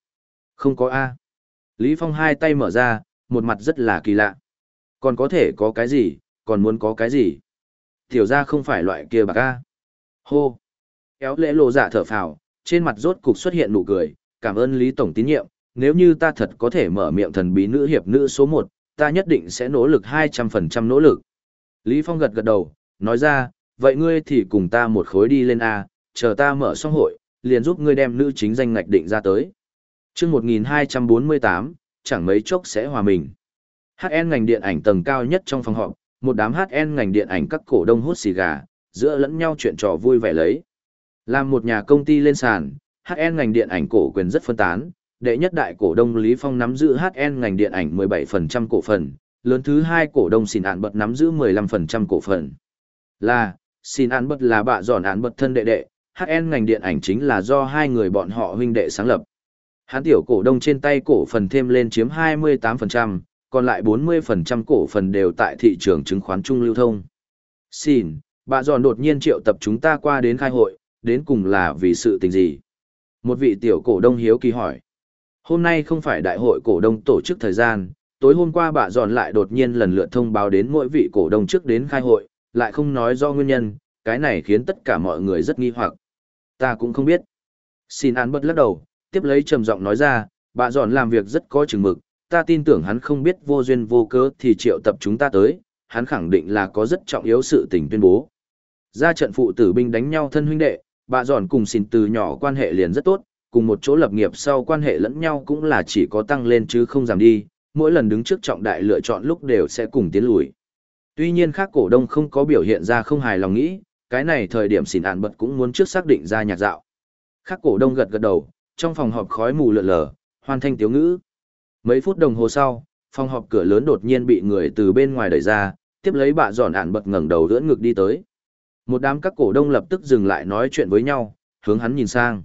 [SPEAKER 1] Không có A. Lý Phong hai tay mở ra, một mặt rất là kỳ lạ. Còn có thể có cái gì, còn muốn có cái gì. Tiểu ra không phải loại kia bạc A. Hô. Éo lễ lộ dạ thở phào, trên mặt rốt cục xuất hiện nụ cười, cảm ơn Lý Tổng tín nhiệm, nếu như ta thật có thể mở miệng thần bí nữ hiệp nữ số 1, ta nhất định sẽ nỗ lực 200% nỗ lực. Lý Phong gật gật đầu, nói ra, vậy ngươi thì cùng ta một khối đi lên A, chờ ta mở xong hội, liền giúp ngươi đem nữ chính danh ngạch định ra tới. Trước 1248, chẳng mấy chốc sẽ hòa mình. HN ngành điện ảnh tầng cao nhất trong phòng họp, một đám HN ngành điện ảnh các cổ đông hút xì gà, giữa lẫn nhau chuyện trò vui vẻ lấy. Làm một nhà công ty lên sàn, HN ngành điện ảnh cổ quyền rất phân tán, đệ nhất đại cổ đông Lý Phong nắm giữ HN ngành điện ảnh 17% cổ phần, lớn thứ hai cổ đông xin án bật nắm giữ 15% cổ phần. Là, xin án bật là bạ giòn án bật thân đệ đệ, HN ngành điện ảnh chính là do hai người bọn họ huynh đệ sáng lập. Hán tiểu cổ đông trên tay cổ phần thêm lên chiếm 28%, còn lại 40% cổ phần đều tại thị trường chứng khoán trung lưu thông. Xin, bà giòn đột nhiên triệu tập chúng ta qua đến khai hội, đến cùng là vì sự tình gì? Một vị tiểu cổ đông hiếu kỳ hỏi. Hôm nay không phải đại hội cổ đông tổ chức thời gian, tối hôm qua bà dọn lại đột nhiên lần lượt thông báo đến mỗi vị cổ đông trước đến khai hội, lại không nói do nguyên nhân, cái này khiến tất cả mọi người rất nghi hoặc. Ta cũng không biết. Xin án bất lắc đầu, tiếp lấy trầm giọng nói ra, bà dọn làm việc rất có chừng mực, ta tin tưởng hắn không biết vô duyên vô cớ thì triệu tập chúng ta tới, hắn khẳng định là có rất trọng yếu sự tình tuyên bố. Ra trận phụ tử binh đánh nhau thân huynh đệ, bà giòn cùng xin từ nhỏ quan hệ liền rất tốt, cùng một chỗ lập nghiệp sau quan hệ lẫn nhau cũng là chỉ có tăng lên chứ không giảm đi, mỗi lần đứng trước trọng đại lựa chọn lúc đều sẽ cùng tiến lùi. Tuy nhiên khác cổ đông không có biểu hiện ra không hài lòng nghĩ, cái này thời điểm xỉn ạn bật cũng muốn trước xác định ra nhạc dạo. Khác cổ đông gật gật đầu, trong phòng họp khói mù lượn lờ, hoàn thanh tiếu ngữ. Mấy phút đồng hồ sau, phòng họp cửa lớn đột nhiên bị người từ bên ngoài đẩy ra, tiếp lấy bà giòn ạn bật ngẩng đầu đỡ ngực đi tới. Một đám các cổ đông lập tức dừng lại nói chuyện với nhau, hướng hắn nhìn sang.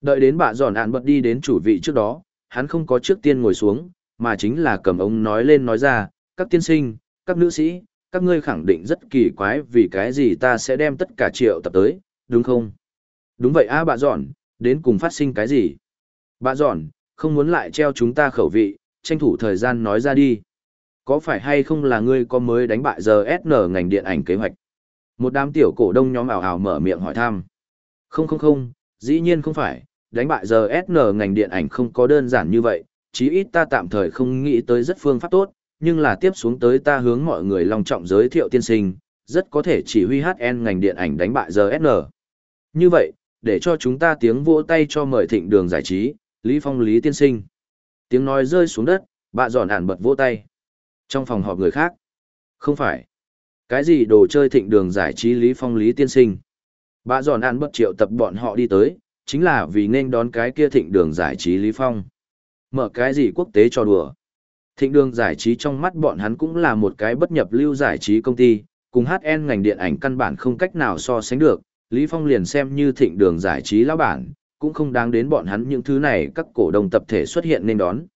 [SPEAKER 1] Đợi đến bà giòn ạn bật đi đến chủ vị trước đó, hắn không có trước tiên ngồi xuống, mà chính là cầm ống nói lên nói ra, các tiên sinh, các nữ sĩ, các ngươi khẳng định rất kỳ quái vì cái gì ta sẽ đem tất cả triệu tập tới, đúng không? Đúng vậy a bà giòn, đến cùng phát sinh cái gì? Bà giòn, không muốn lại treo chúng ta khẩu vị, tranh thủ thời gian nói ra đi. Có phải hay không là ngươi có mới đánh bại giờ SN ngành điện ảnh kế hoạch? Một đám tiểu cổ đông nhóm ảo ảo mở miệng hỏi thăm. Không không không, dĩ nhiên không phải, đánh bại giờ SN ngành điện ảnh không có đơn giản như vậy, chí ít ta tạm thời không nghĩ tới rất phương pháp tốt, nhưng là tiếp xuống tới ta hướng mọi người long trọng giới thiệu tiên sinh, rất có thể chỉ huy HN ngành điện ảnh đánh bại giờ SN. Như vậy, để cho chúng ta tiếng vỗ tay cho mời thịnh đường giải trí, Lý Phong Lý tiên sinh. Tiếng nói rơi xuống đất, bạ giòn ản bật vỗ tay. Trong phòng họp người khác. Không phải. Cái gì đồ chơi thịnh đường giải trí Lý Phong Lý tiên sinh. bà giòn ăn bất triệu tập bọn họ đi tới, chính là vì nên đón cái kia thịnh đường giải trí Lý Phong. Mở cái gì quốc tế cho đùa. Thịnh đường giải trí trong mắt bọn hắn cũng là một cái bất nhập lưu giải trí công ty, cùng HN ngành điện ảnh căn bản không cách nào so sánh được, Lý Phong liền xem như thịnh đường giải trí lão bản, cũng không đáng đến bọn hắn những thứ này các cổ đông tập thể xuất hiện nên đón.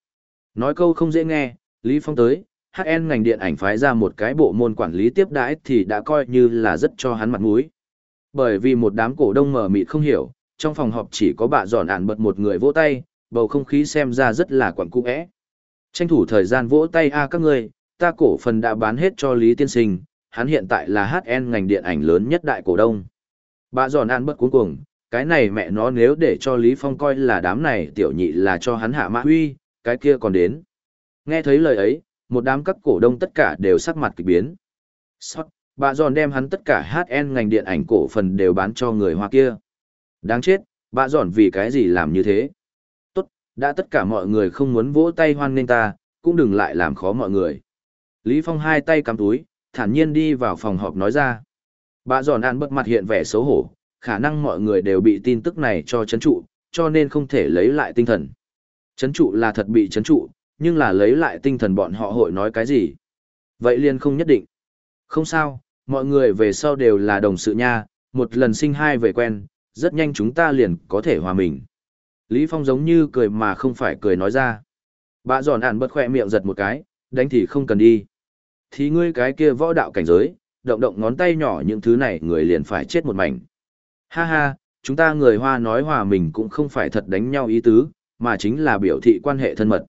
[SPEAKER 1] Nói câu không dễ nghe, Lý Phong tới, HN ngành điện ảnh phái ra một cái bộ môn quản lý tiếp đãi thì đã coi như là rất cho hắn mặt mũi. Bởi vì một đám cổ đông mờ mịt không hiểu, trong phòng họp chỉ có bà giòn ản bật một người vỗ tay, bầu không khí xem ra rất là quẩn cung ẽ. Tranh thủ thời gian vỗ tay a các người, ta cổ phần đã bán hết cho Lý Tiên Sinh, hắn hiện tại là HN ngành điện ảnh lớn nhất đại cổ đông. Bà giòn ản bật cuối cùng, cái này mẹ nó nếu để cho Lý Phong coi là đám này tiểu nhị là cho hắn hạ mã huy, cái kia còn đến. Nghe thấy lời ấy, một đám các cổ đông tất cả đều sắc mặt kỳ biến. Sót, Bà giòn đem hắn tất cả HN ngành điện ảnh cổ phần đều bán cho người Hoa kia. Đáng chết, bà giòn vì cái gì làm như thế? Tốt, đã tất cả mọi người không muốn vỗ tay hoan nghênh ta, cũng đừng lại làm khó mọi người. Lý Phong hai tay cắm túi, thản nhiên đi vào phòng họp nói ra. Bà giòn ăn bật mặt hiện vẻ xấu hổ, khả năng mọi người đều bị tin tức này cho chấn trụ, cho nên không thể lấy lại tinh thần. Chấn trụ là thật bị chấn trụ, nhưng là lấy lại tinh thần bọn họ hội nói cái gì? Vậy liền không nhất định. Không sao, mọi người về sau đều là đồng sự nha, một lần sinh hai về quen, rất nhanh chúng ta liền có thể hòa mình. Lý Phong giống như cười mà không phải cười nói ra. Bà giòn ản bật khỏe miệng giật một cái, đánh thì không cần đi. Thì ngươi cái kia võ đạo cảnh giới, động động ngón tay nhỏ những thứ này người liền phải chết một mảnh. Ha ha, chúng ta người Hoa nói hòa mình cũng không phải thật đánh nhau ý tứ, mà chính là biểu thị quan hệ thân mật.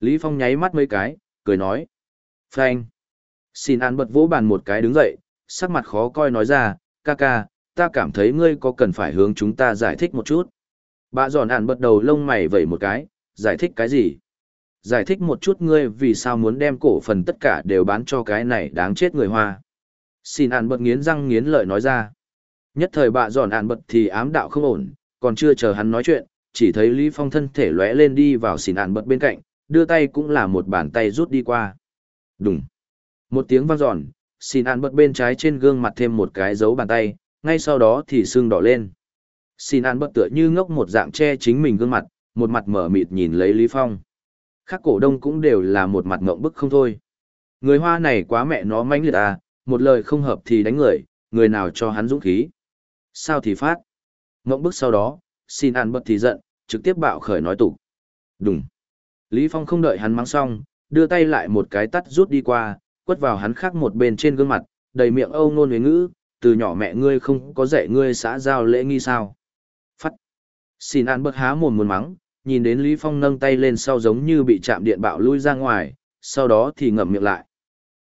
[SPEAKER 1] Lý Phong nháy mắt mấy cái, cười nói. Frank. Xin an bật vỗ bàn một cái đứng dậy, sắc mặt khó coi nói ra, ca ca, ta cảm thấy ngươi có cần phải hướng chúng ta giải thích một chút. Bà giòn ản bật đầu lông mày vẩy một cái, giải thích cái gì? Giải thích một chút ngươi vì sao muốn đem cổ phần tất cả đều bán cho cái này đáng chết người Hoa. Xin ản bật nghiến răng nghiến lợi nói ra. Nhất thời bà giòn ản bật thì ám đạo không ổn, còn chưa chờ hắn nói chuyện, chỉ thấy Lý Phong thân thể lóe lên đi vào xin ản bật bên cạnh, đưa tay cũng là một bàn tay rút đi qua. Đùng. Một tiếng vang giòn, xin ản bật bên trái trên gương mặt thêm một cái dấu bàn tay, ngay sau đó thì sưng đỏ lên. Xin ản bật tựa như ngốc một dạng che chính mình gương mặt, một mặt mở mịt nhìn lấy Lý Phong. Khác cổ đông cũng đều là một mặt ngộng bức không thôi. Người Hoa này quá mẹ nó mãnh liệt à, một lời không hợp thì đánh người, người nào cho hắn dũng khí. Sao thì phát. Ngộng bức sau đó, xin ăn bật thì giận, trực tiếp bạo khởi nói tục. Đùng. Lý Phong không đợi hắn mắng xong, đưa tay lại một cái tắt rút đi qua, quất vào hắn khác một bên trên gương mặt, đầy miệng âu nôn với ngữ, từ nhỏ mẹ ngươi không có dạy ngươi xã giao lễ nghi sao. Phát. Xin ăn bật há mồm muốn mắng, nhìn đến Lý Phong nâng tay lên sau giống như bị chạm điện bạo lui ra ngoài, sau đó thì ngậm miệng lại.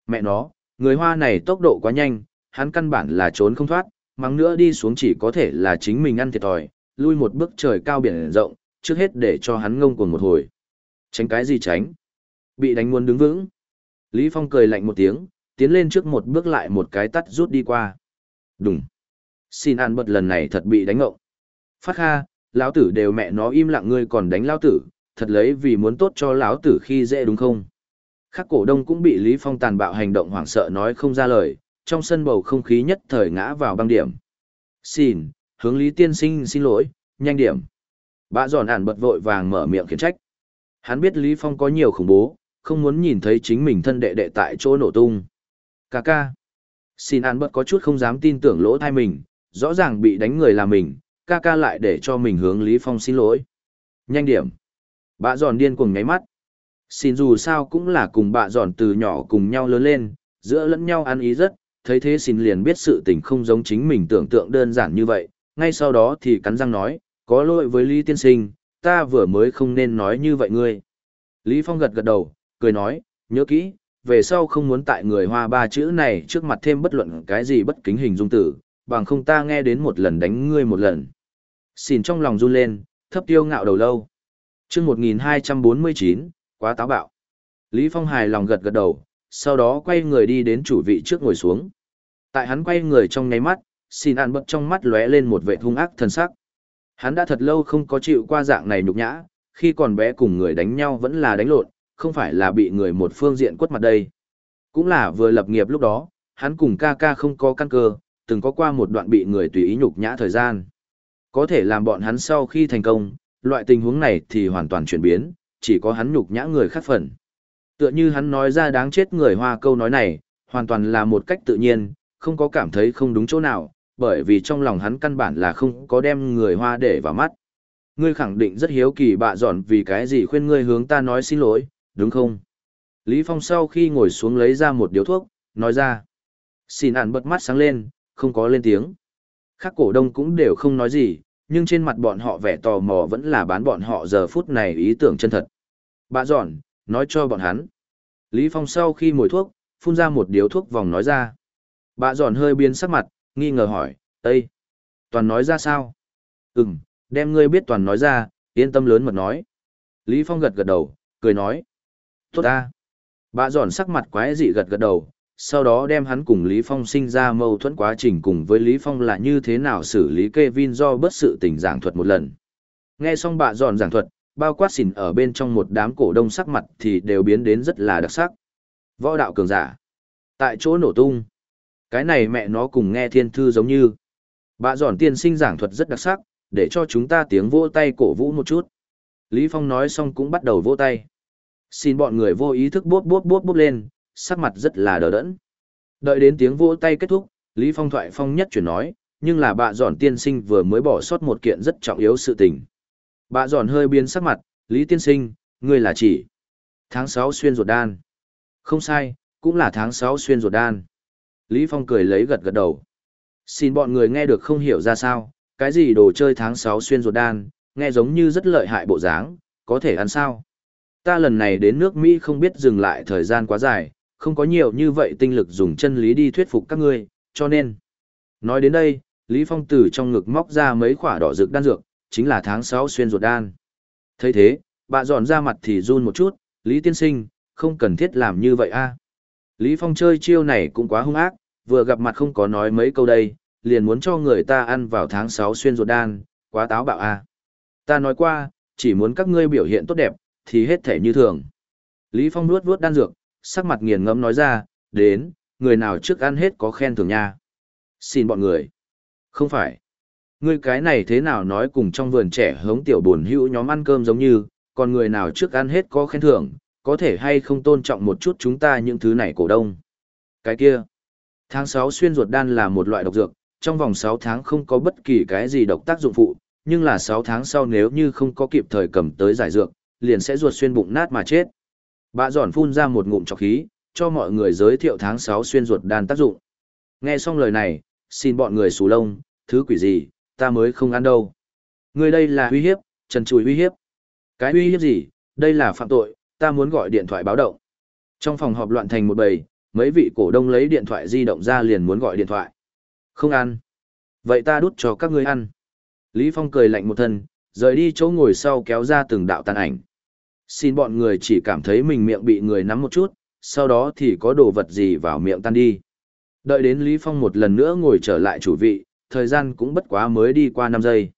[SPEAKER 1] Mẹ nó, người Hoa này tốc độ quá nhanh, hắn căn bản là trốn không thoát, mắng nữa đi xuống chỉ có thể là chính mình ăn thiệt thòi, lui một bước trời cao biển rộng, trước hết để cho hắn ngông cuồng một hồi. Tránh cái gì tránh? Bị đánh muốn đứng vững. Lý Phong cười lạnh một tiếng, tiến lên trước một bước lại một cái tắt rút đi qua. Đùng. Xin ăn bật lần này thật bị đánh ngộng. Phát kha, lão tử đều mẹ nó im lặng ngươi còn đánh lão tử, thật lấy vì muốn tốt cho lão tử khi dễ đúng không? Khắc cổ đông cũng bị Lý Phong tàn bạo hành động hoảng sợ nói không ra lời, trong sân bầu không khí nhất thời ngã vào băng điểm. Xin, hướng Lý Tiên Sinh xin lỗi, nhanh điểm. Bạ giòn ản bật vội vàng mở miệng khiển trách. Hắn biết Lý Phong có nhiều khủng bố, không muốn nhìn thấy chính mình thân đệ đệ tại chỗ nổ tung. Cà ca. Xin an bật có chút không dám tin tưởng lỗ thai mình, rõ ràng bị đánh người là mình, ca ca lại để cho mình hướng Lý Phong xin lỗi. Nhanh điểm. Bạ giòn điên cuồng nháy mắt. Xin dù sao cũng là cùng bạ giòn từ nhỏ cùng nhau lớn lên, giữa lẫn nhau ăn ý rất, thấy thế xin liền biết sự tình không giống chính mình tưởng tượng đơn giản như vậy, ngay sau đó thì cắn răng nói, có lỗi với Lý Tiên Sinh, ta vừa mới không nên nói như vậy ngươi. Lý Phong gật gật đầu, cười nói, nhớ kỹ, về sau không muốn tại người hoa ba chữ này trước mặt thêm bất luận cái gì bất kính hình dung tử, bằng không ta nghe đến một lần đánh ngươi một lần. Xin trong lòng run lên, thấp tiêu ngạo đầu lâu. mươi 1249, quá táo bạo. Lý Phong hài lòng gật gật đầu, sau đó quay người đi đến chủ vị trước ngồi xuống. Tại hắn quay người trong nháy mắt, xin ăn bật trong mắt lóe lên một vệ hung ác thần sắc. Hắn đã thật lâu không có chịu qua dạng này nhục nhã, khi còn bé cùng người đánh nhau vẫn là đánh lộn, không phải là bị người một phương diện quất mặt đây. Cũng là vừa lập nghiệp lúc đó, hắn cùng ca ca không có căn cơ, từng có qua một đoạn bị người tùy ý nhục nhã thời gian. Có thể làm bọn hắn sau khi thành công, loại tình huống này thì hoàn toàn chuyển biến, chỉ có hắn nhục nhã người khác phần. Tựa như hắn nói ra đáng chết người hoa câu nói này, hoàn toàn là một cách tự nhiên, không có cảm thấy không đúng chỗ nào, bởi vì trong lòng hắn căn bản là không có đem người hoa để vào mắt. Ngươi khẳng định rất hiếu kỳ bạ dọn vì cái gì khuyên ngươi hướng ta nói xin lỗi, đúng không? Lý Phong sau khi ngồi xuống lấy ra một điếu thuốc, nói ra. Xin ản bật mắt sáng lên, không có lên tiếng. Khác cổ đông cũng đều không nói gì, nhưng trên mặt bọn họ vẻ tò mò vẫn là bán bọn họ giờ phút này ý tưởng chân thật. Bạ dọn, nói cho bọn hắn. Lý Phong sau khi mồi thuốc, phun ra một điếu thuốc vòng nói ra. Bạ dọn hơi biến sắc mặt, nghi ngờ hỏi, tây, Toàn nói ra sao? Ừm, đem ngươi biết toàn nói ra, yên tâm lớn mật nói. Lý Phong gật gật đầu, cười nói. Tốt ta. Bà giòn sắc mặt quái dị gật gật đầu, sau đó đem hắn cùng Lý Phong sinh ra mâu thuẫn quá trình cùng với Lý Phong là như thế nào xử lý Kevin do bất sự tình giảng thuật một lần. Nghe xong bà dọn giảng thuật, bao quát xỉn ở bên trong một đám cổ đông sắc mặt thì đều biến đến rất là đặc sắc. Võ đạo cường giả. Tại chỗ nổ tung. Cái này mẹ nó cùng nghe thiên thư giống như. bà dọn tiên sinh giảng thuật rất đặc sắc, để cho chúng ta tiếng vỗ tay cổ vũ một chút. Lý Phong nói xong cũng bắt đầu vỗ tay. Xin bọn người vô ý thức bốp bốp bốp bốp lên, sắc mặt rất là đờ đẫn. Đợi đến tiếng vỗ tay kết thúc, Lý Phong thoại phong nhất chuyển nói, nhưng là bà dọn tiên sinh vừa mới bỏ sót một kiện rất trọng yếu sự tình. bà dọn hơi biến sắc mặt, Lý tiên sinh, ngươi là chỉ. Tháng 6 xuyên ruột đan. Không sai, cũng là tháng 6 xuyên ruột đan. Lý Phong cười lấy gật gật đầu. Xin bọn người nghe được không hiểu ra sao, cái gì đồ chơi tháng 6 xuyên ruột đan, nghe giống như rất lợi hại bộ dáng, có thể ăn sao. Ta lần này đến nước Mỹ không biết dừng lại thời gian quá dài, không có nhiều như vậy tinh lực dùng chân lý đi thuyết phục các ngươi, cho nên. Nói đến đây, Lý Phong từ trong ngực móc ra mấy quả đỏ rực đan dược, chính là tháng 6 xuyên ruột đan. thấy thế, bà dọn ra mặt thì run một chút, Lý tiên sinh, không cần thiết làm như vậy a. Lý Phong chơi chiêu này cũng quá hung ác, vừa gặp mặt không có nói mấy câu đây, liền muốn cho người ta ăn vào tháng 6 xuyên ruột đan, quá táo bạo a. Ta nói qua, chỉ muốn các ngươi biểu hiện tốt đẹp, thì hết thể như thường. Lý Phong nuốt vuốt đan dược, sắc mặt nghiền ngẫm nói ra, đến, người nào trước ăn hết có khen thưởng nha. Xin bọn người. Không phải. Ngươi cái này thế nào nói cùng trong vườn trẻ hống tiểu buồn hữu nhóm ăn cơm giống như, còn người nào trước ăn hết có khen thưởng, có thể hay không tôn trọng một chút chúng ta những thứ này cổ đông. Cái kia. Tháng 6 xuyên ruột đan là một loại độc dược, trong vòng 6 tháng không có bất kỳ cái gì độc tác dụng phụ, nhưng là 6 tháng sau nếu như không có kịp thời cầm tới giải dược, liền sẽ ruột xuyên bụng nát mà chết. Bạ giòn phun ra một ngụm trọc khí, cho mọi người giới thiệu tháng 6 xuyên ruột đan tác dụng. Nghe xong lời này, xin bọn người xù lông, thứ quỷ gì, ta mới không ăn đâu. Người đây là uy hiếp, trần chùi uy hiếp. Cái uy hiếp gì, đây là phạm tội, ta muốn gọi điện thoại báo động. Trong phòng họp loạn thành một bầy, mấy vị cổ đông lấy điện thoại di động ra liền muốn gọi điện thoại. Không ăn. Vậy ta đút cho các ngươi ăn. Lý Phong cười lạnh một thân, rời đi chỗ ngồi sau kéo ra từng đạo tàn ảnh. Xin bọn người chỉ cảm thấy mình miệng bị người nắm một chút, sau đó thì có đồ vật gì vào miệng tan đi. Đợi đến Lý Phong một lần nữa ngồi trở lại chủ vị, thời gian cũng bất quá mới đi qua 5 giây.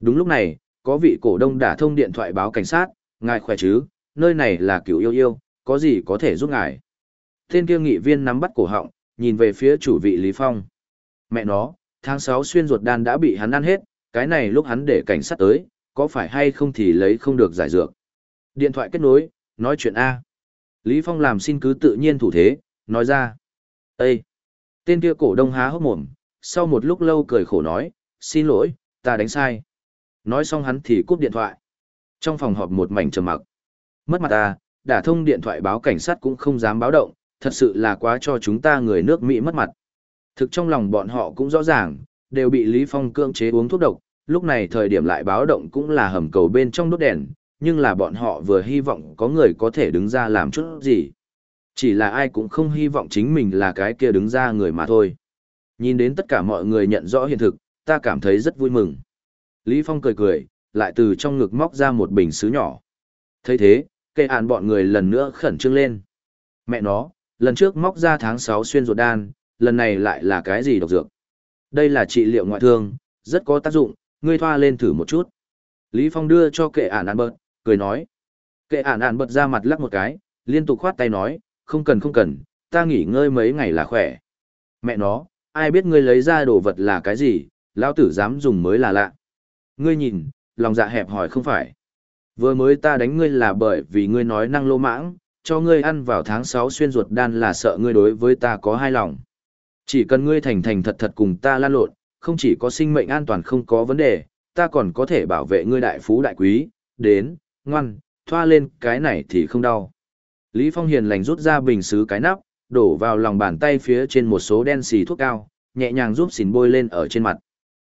[SPEAKER 1] Đúng lúc này, có vị cổ đông đã thông điện thoại báo cảnh sát, ngài khỏe chứ, nơi này là cửu yêu yêu, có gì có thể giúp ngài. Tên kia nghị viên nắm bắt cổ họng, nhìn về phía chủ vị Lý Phong. Mẹ nó, tháng 6 xuyên ruột đan đã bị hắn ăn hết, cái này lúc hắn để cảnh sát tới, có phải hay không thì lấy không được giải dược. Điện thoại kết nối, nói chuyện A. Lý Phong làm xin cứ tự nhiên thủ thế, nói ra. Ê! Tên kia cổ đông há hốc mồm, sau một lúc lâu cười khổ nói, xin lỗi, ta đánh sai. Nói xong hắn thì cúp điện thoại. Trong phòng họp một mảnh trầm mặc. Mất mặt ta, đả thông điện thoại báo cảnh sát cũng không dám báo động, thật sự là quá cho chúng ta người nước Mỹ mất mặt. Thực trong lòng bọn họ cũng rõ ràng, đều bị Lý Phong cưỡng chế uống thuốc độc, lúc này thời điểm lại báo động cũng là hầm cầu bên trong đốt đèn, nhưng là bọn họ vừa hy vọng có người có thể đứng ra làm chút gì. Chỉ là ai cũng không hy vọng chính mình là cái kia đứng ra người mà thôi. Nhìn đến tất cả mọi người nhận rõ hiện thực, ta cảm thấy rất vui mừng. Lý Phong cười cười, lại từ trong ngực móc ra một bình sứ nhỏ. thấy thế, kệ ạn bọn người lần nữa khẩn trương lên. Mẹ nó, lần trước móc ra tháng 6 xuyên ruột đan, lần này lại là cái gì độc dược? Đây là trị liệu ngoại thương, rất có tác dụng, ngươi thoa lên thử một chút. Lý Phong đưa cho kệ ản ản bật, cười nói. Kệ ản ản bật ra mặt lắc một cái, liên tục khoát tay nói, không cần không cần, ta nghỉ ngơi mấy ngày là khỏe. Mẹ nó, ai biết ngươi lấy ra đồ vật là cái gì, lão tử dám dùng mới là lạ. Ngươi nhìn, lòng dạ hẹp hỏi không phải. Vừa mới ta đánh ngươi là bởi vì ngươi nói năng lô mãng, cho ngươi ăn vào tháng 6 xuyên ruột đan là sợ ngươi đối với ta có hai lòng. Chỉ cần ngươi thành thành thật thật cùng ta lan lộn, không chỉ có sinh mệnh an toàn không có vấn đề, ta còn có thể bảo vệ ngươi đại phú đại quý, đến, ngoan, thoa lên cái này thì không đau. Lý Phong hiền lành rút ra bình xứ cái nắp, đổ vào lòng bàn tay phía trên một số đen xì thuốc cao, nhẹ nhàng giúp xỉn bôi lên ở trên mặt.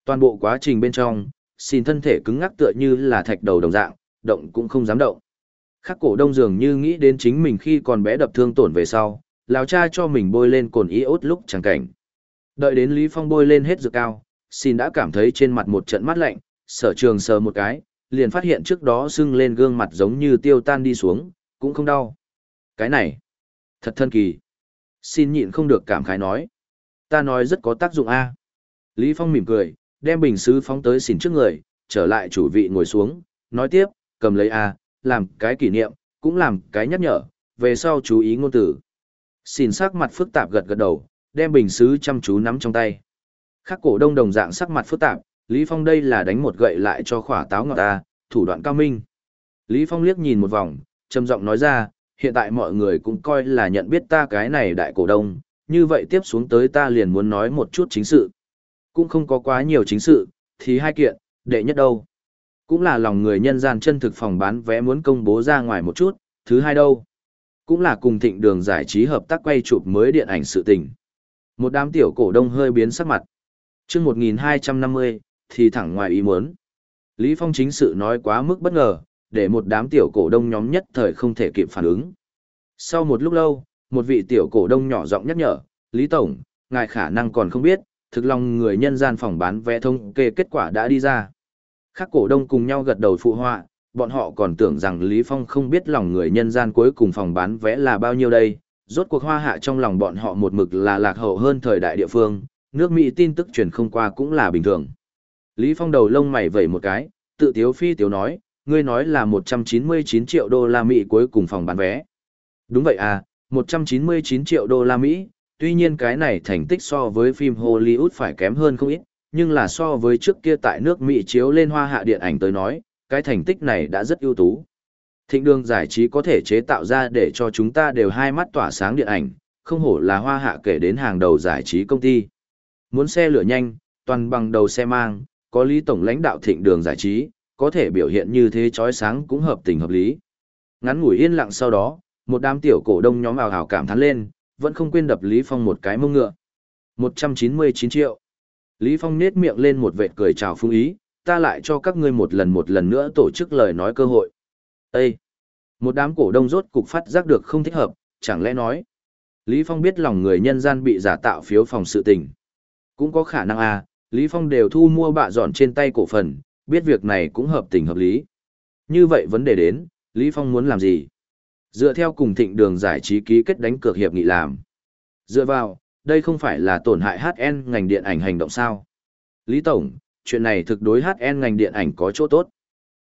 [SPEAKER 1] Toàn bộ quá trình bên trong, xỉn thân thể cứng ngắc tựa như là thạch đầu đồng dạng, động cũng không dám động. Khắc cổ đông dường như nghĩ đến chính mình khi còn bé đập thương tổn về sau, lão cha cho mình bôi lên cồn iốt lúc chẳng cảnh. Đợi đến Lý Phong bôi lên hết dược cao, xin đã cảm thấy trên mặt một trận mát lạnh, sở trường sờ một cái, liền phát hiện trước đó sưng lên gương mặt giống như tiêu tan đi xuống, cũng không đau. Cái này, thật thân kỳ. Xin nhịn không được cảm khái nói. Ta nói rất có tác dụng a. Lý Phong mỉm cười, đem bình sứ phóng tới xỉn trước người, trở lại chủ vị ngồi xuống, nói tiếp, cầm lấy a, làm cái kỷ niệm, cũng làm cái nhắc nhở, về sau chú ý ngôn tử Xỉn sắc mặt phức tạp gật gật đầu, đem bình sứ chăm chú nắm trong tay. Khác cổ đông đồng dạng sắc mặt phức tạp, Lý Phong đây là đánh một gậy lại cho khỏa táo ngọt ta, thủ đoạn cao minh. Lý Phong liếc nhìn một vòng, trầm giọng nói ra, hiện tại mọi người cũng coi là nhận biết ta cái này đại cổ đông, như vậy tiếp xuống tới ta liền muốn nói một chút chính sự. Cũng không có quá nhiều chính sự, thì hai kiện, đệ nhất đâu. Cũng là lòng người nhân gian chân thực phòng bán vé muốn công bố ra ngoài một chút, thứ hai đâu. Cũng là cùng thịnh đường giải trí hợp tác quay chụp mới điện ảnh sự tình. Một đám tiểu cổ đông hơi biến sắc mặt. trước 1250, thì thẳng ngoài ý muốn. Lý Phong chính sự nói quá mức bất ngờ, để một đám tiểu cổ đông nhóm nhất thời không thể kịp phản ứng. Sau một lúc lâu, một vị tiểu cổ đông nhỏ giọng nhắc nhở, Lý Tổng, ngài khả năng còn không biết, thực lòng người nhân gian phòng bán vé thông kê kết quả đã đi ra. Các cổ đông cùng nhau gật đầu phụ họa, bọn họ còn tưởng rằng Lý Phong không biết lòng người nhân gian cuối cùng phòng bán vé là bao nhiêu đây, rốt cuộc hoa hạ trong lòng bọn họ một mực là lạc hậu hơn thời đại địa phương, nước Mỹ tin tức truyền không qua cũng là bình thường. Lý Phong đầu lông mày vẩy một cái, tự tiếu phi tiếu nói, ngươi nói là 199 triệu đô la Mỹ cuối cùng phòng bán vé. Đúng vậy à, 199 triệu đô la Mỹ, tuy nhiên cái này thành tích so với phim Hollywood phải kém hơn không ít, nhưng là so với trước kia tại nước Mỹ chiếu lên hoa hạ điện ảnh tới nói, cái thành tích này đã rất ưu tú. Thịnh đường giải trí có thể chế tạo ra để cho chúng ta đều hai mắt tỏa sáng điện ảnh, không hổ là hoa hạ kể đến hàng đầu giải trí công ty. Muốn xe lửa nhanh, toàn bằng đầu xe mang, có lý tổng lãnh đạo thịnh đường giải trí, có thể biểu hiện như thế chói sáng cũng hợp tình hợp lý. Ngắn ngủi yên lặng sau đó, một đám tiểu cổ đông nhóm ào hào cảm thán lên, vẫn không quên đập Lý Phong một cái mông ngựa. 199 triệu. Lý Phong nết miệng lên một vệt cười chào phương ý, ta lại cho các ngươi một lần một lần nữa tổ chức lời nói cơ hội. Ê! Một đám cổ đông rốt cục phát giác được không thích hợp, chẳng lẽ nói. Lý Phong biết lòng người nhân gian bị giả tạo phiếu phòng sự tình. Cũng có khả năng à, Lý Phong đều thu mua bạ dọn trên tay cổ phần, biết việc này cũng hợp tình hợp lý. Như vậy vấn đề đến, Lý Phong muốn làm gì? Dựa theo cùng thịnh đường giải trí ký kết đánh cược hiệp nghị làm. Dựa vào, đây không phải là tổn hại HN ngành điện ảnh hành động sao? Lý Tổng, chuyện này thực đối HN ngành điện ảnh có chỗ tốt.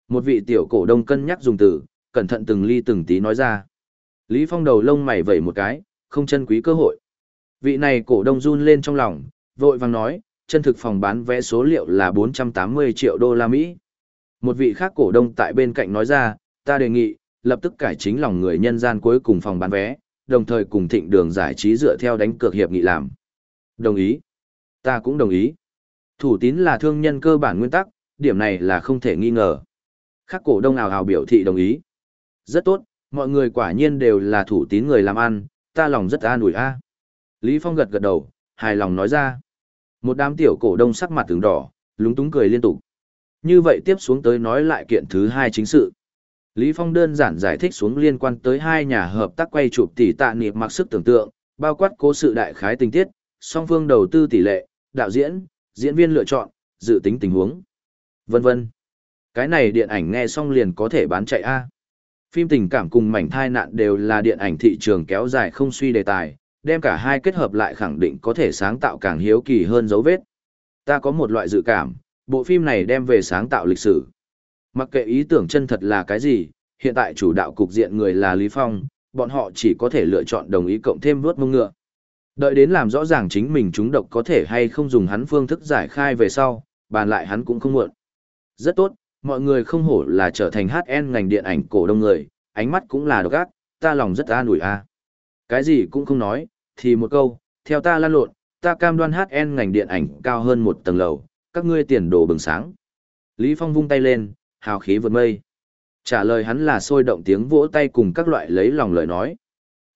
[SPEAKER 1] Một vị tiểu cổ đông cân nhắc dùng từ, cẩn thận từng ly từng tí nói ra. Lý Phong đầu lông mày vẩy một cái, không chân quý cơ hội. Vị này cổ đông run lên trong lòng, vội vàng nói, chân thực phòng bán vé số liệu là 480 triệu đô la Mỹ. Một vị khác cổ đông tại bên cạnh nói ra, ta đề nghị, lập tức cải chính lòng người nhân gian cuối cùng phòng bán vé, đồng thời cùng thịnh đường giải trí dựa theo đánh cược hiệp nghị làm. Đồng ý. Ta cũng đồng ý. Thủ tín là thương nhân cơ bản nguyên tắc, điểm này là không thể nghi ngờ. các cổ đông ảo hào biểu thị đồng ý. Rất tốt, mọi người quả nhiên đều là thủ tín người làm ăn, ta lòng rất an ủi a. Lý Phong gật gật đầu, hài lòng nói ra. Một đám tiểu cổ đông sắc mặt tướng đỏ, lúng túng cười liên tục. Như vậy tiếp xuống tới nói lại kiện thứ hai chính sự. Lý Phong đơn giản giải thích xuống liên quan tới hai nhà hợp tác quay chụp tỷ tạ niệm mặc sức tưởng tượng, bao quát cố sự đại khái tình tiết, song phương đầu tư tỷ lệ, đạo diễn, diễn viên lựa chọn, dự tính tình huống, vân vân. Cái này điện ảnh nghe xong liền có thể bán chạy a. Phim tình cảm cùng mảnh thai nạn đều là điện ảnh thị trường kéo dài không suy đề tài, đem cả hai kết hợp lại khẳng định có thể sáng tạo càng hiếu kỳ hơn dấu vết. Ta có một loại dự cảm, bộ phim này đem về sáng tạo lịch sử. Mặc kệ ý tưởng chân thật là cái gì, hiện tại chủ đạo cục diện người là Lý Phong, bọn họ chỉ có thể lựa chọn đồng ý cộng thêm vớt mông ngựa. Đợi đến làm rõ ràng chính mình chúng độc có thể hay không dùng hắn phương thức giải khai về sau, bàn lại hắn cũng không muộn. Rất tốt, mọi người không hổ là trở thành HN ngành điện ảnh cổ đông người, ánh mắt cũng là độc ác, ta lòng rất an ủi a. Cái gì cũng không nói, thì một câu, theo ta lan lộn, ta cam đoan HN ngành điện ảnh cao hơn một tầng lầu, các ngươi tiền đồ bừng sáng. Lý Phong vung tay lên, hào khí vượt mây. Trả lời hắn là sôi động tiếng vỗ tay cùng các loại lấy lòng lời nói.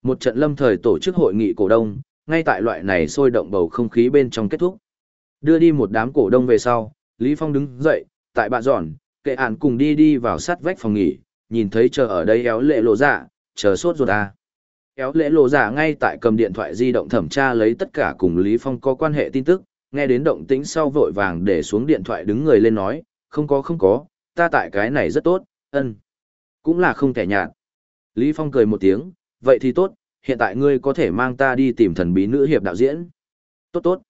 [SPEAKER 1] Một trận lâm thời tổ chức hội nghị cổ đông, ngay tại loại này sôi động bầu không khí bên trong kết thúc. Đưa đi một đám cổ đông về sau, Lý Phong đứng dậy, tại bạ giòn, kệ ản cùng đi đi vào sát vách phòng nghỉ, nhìn thấy chờ ở đây éo lệ lộ dạ, chờ sốt ruột à. Éo lệ lộ dạ ngay tại cầm điện thoại di động thẩm tra lấy tất cả cùng Lý Phong có quan hệ tin tức, nghe đến động tĩnh sau vội vàng để xuống điện thoại đứng người lên nói, không có không có, ta tại cái này rất tốt, ân. Cũng là không thể nhạt. Lý Phong cười một tiếng, vậy thì tốt, hiện tại ngươi có thể mang ta đi tìm thần bí nữ hiệp đạo diễn. Tốt tốt.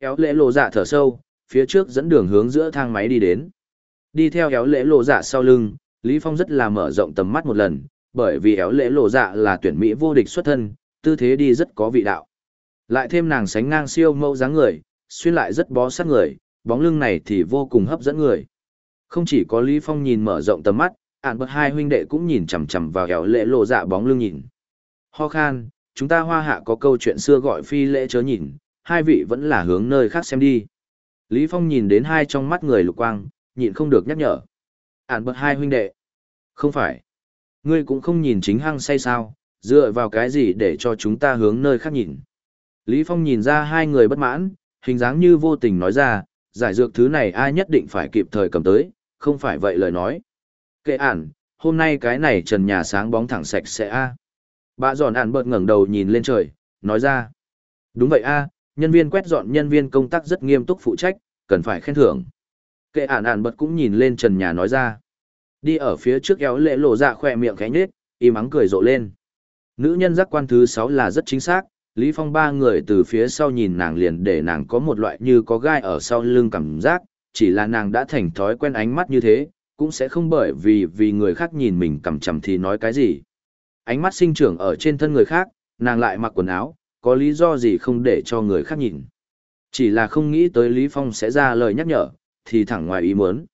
[SPEAKER 1] Kéo lễ lộ dạ thở sâu, phía trước dẫn đường hướng giữa thang máy đi đến. Đi theo kéo lễ lộ dạ sau lưng, Lý Phong rất là mở rộng tầm mắt một lần, bởi vì kéo lễ lộ dạ là tuyển Mỹ vô địch xuất thân, tư thế đi rất có vị đạo. Lại thêm nàng sánh ngang siêu mẫu dáng người, xuyên lại rất bó sát người, bóng lưng này thì vô cùng hấp dẫn người. Không chỉ có Lý Phong nhìn mở rộng tầm mắt, ản bật hai huynh đệ cũng nhìn chằm chằm vào kéo lễ lộ dạ bóng lưng nhìn. Ho khan, chúng ta hoa hạ có câu chuyện xưa gọi phi lễ chớ nhìn, hai vị vẫn là hướng nơi khác xem đi. Lý Phong nhìn đến hai trong mắt người lục quang, nhịn không được nhắc nhở. Ản bật hai huynh đệ. Không phải. Ngươi cũng không nhìn chính hăng say sao, dựa vào cái gì để cho chúng ta hướng nơi khác nhìn. Lý Phong nhìn ra hai người bất mãn, hình dáng như vô tình nói ra, giải dược thứ này ai nhất định phải kịp thời cầm tới, không phải vậy lời nói. Kệ ản, hôm nay cái này trần nhà sáng bóng thẳng sạch sẽ a. Bà giòn ản bợt ngẩng đầu nhìn lên trời, nói ra. Đúng vậy a, nhân viên quét dọn nhân viên công tác rất nghiêm túc phụ trách, cần phải khen thưởng. Kệ ản ản bật cũng nhìn lên trần nhà nói ra. Đi ở phía trước éo lệ lộ ra khỏe miệng khẽ nhếch, im ắng cười rộ lên. Nữ nhân giác quan thứ 6 là rất chính xác, Lý Phong ba người từ phía sau nhìn nàng liền để nàng có một loại như có gai ở sau lưng cảm giác, chỉ là nàng đã thành thói quen ánh mắt như thế, cũng sẽ không bởi vì vì người khác nhìn mình cầm chầm thì nói cái gì. Ánh mắt sinh trưởng ở trên thân người khác, nàng lại mặc quần áo, có lý do gì không để cho người khác nhìn. Chỉ là không nghĩ tới Lý Phong sẽ ra lời nhắc nhở, thì thẳng ngoài ý muốn.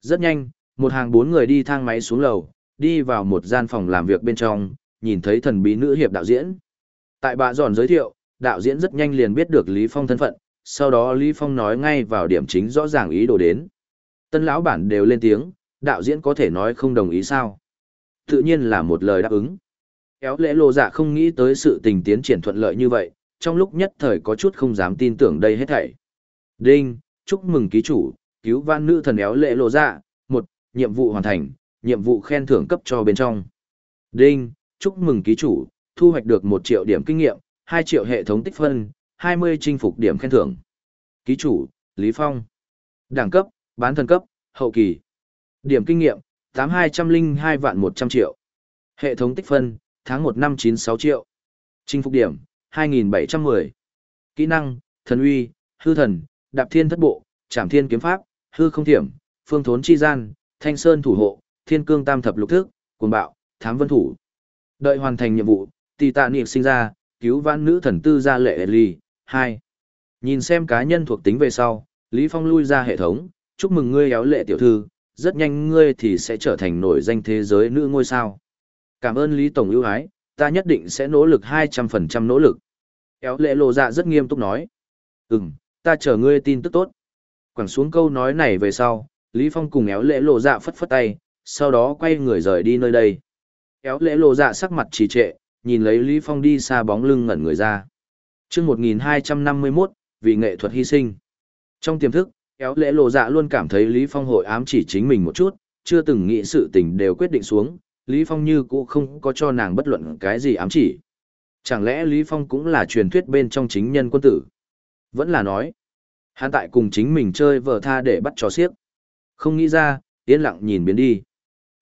[SPEAKER 1] Rất nhanh, một hàng bốn người đi thang máy xuống lầu, đi vào một gian phòng làm việc bên trong, nhìn thấy thần bí nữ hiệp đạo diễn. Tại bà giòn giới thiệu, đạo diễn rất nhanh liền biết được Lý Phong thân phận, sau đó Lý Phong nói ngay vào điểm chính rõ ràng ý đồ đến. Tân lão bản đều lên tiếng, đạo diễn có thể nói không đồng ý sao. Tự nhiên là một lời đáp ứng. Kéo lễ lộ dạ không nghĩ tới sự tình tiến triển thuận lợi như vậy, trong lúc nhất thời có chút không dám tin tưởng đây hết thảy. Đinh, chúc mừng ký chủ, cứu van nữ thần éo lễ lộ dạ, một, nhiệm vụ hoàn thành, nhiệm vụ khen thưởng cấp cho bên trong. Đinh, chúc mừng ký chủ, thu hoạch được 1 triệu điểm kinh nghiệm, 2 triệu hệ thống tích phân, 20 chinh phục điểm khen thưởng. Ký chủ, Lý Phong. Đẳng cấp, bán thần cấp, hậu kỳ. Điểm kinh nghiệm, 8202 vạn 100 triệu. Hệ thống tích phân, tháng 1 năm 96 triệu. Chinh phục điểm, 2710. Kỹ năng, thần uy, hư thần, đạp thiên thất bộ, trảm thiên kiếm pháp, hư không thiểm, phương thốn chi gian, thanh sơn thủ hộ, thiên cương tam thập lục thức, cuồng bạo, thám vân thủ. Đợi hoàn thành nhiệm vụ, tỷ tạ niệm sinh ra, cứu vãn nữ thần tư gia lệ ly, 2. Nhìn xem cá nhân thuộc tính về sau, Lý Phong lui ra hệ thống, chúc mừng ngươi éo lệ tiểu thư, rất nhanh ngươi thì sẽ trở thành nổi danh thế giới nữ ngôi sao. Cảm ơn Lý Tổng ưu ái, ta nhất định sẽ nỗ lực 200% nỗ lực. Éo lệ lộ dạ rất nghiêm túc nói. Ừm, ta chờ ngươi tin tức tốt. Quẳng xuống câu nói này về sau, Lý Phong cùng éo lệ lộ dạ phất phất tay, sau đó quay người rời đi nơi đây. Éo lệ lộ dạ sắc mặt trì trệ, nhìn lấy Lý Phong đi xa bóng lưng ngẩn người ra chương 1251, vì nghệ thuật hy sinh. Trong tiềm thức, éo lễ lộ dạ luôn cảm thấy Lý Phong hội ám chỉ chính mình một chút, chưa từng nghĩ sự tình đều quyết định xuống, Lý Phong như cũ không có cho nàng bất luận cái gì ám chỉ. Chẳng lẽ Lý Phong cũng là truyền thuyết bên trong chính nhân quân tử? Vẫn là nói, hắn tại cùng chính mình chơi vở tha để bắt trò xiếc. Không nghĩ ra, yên lặng nhìn biến đi.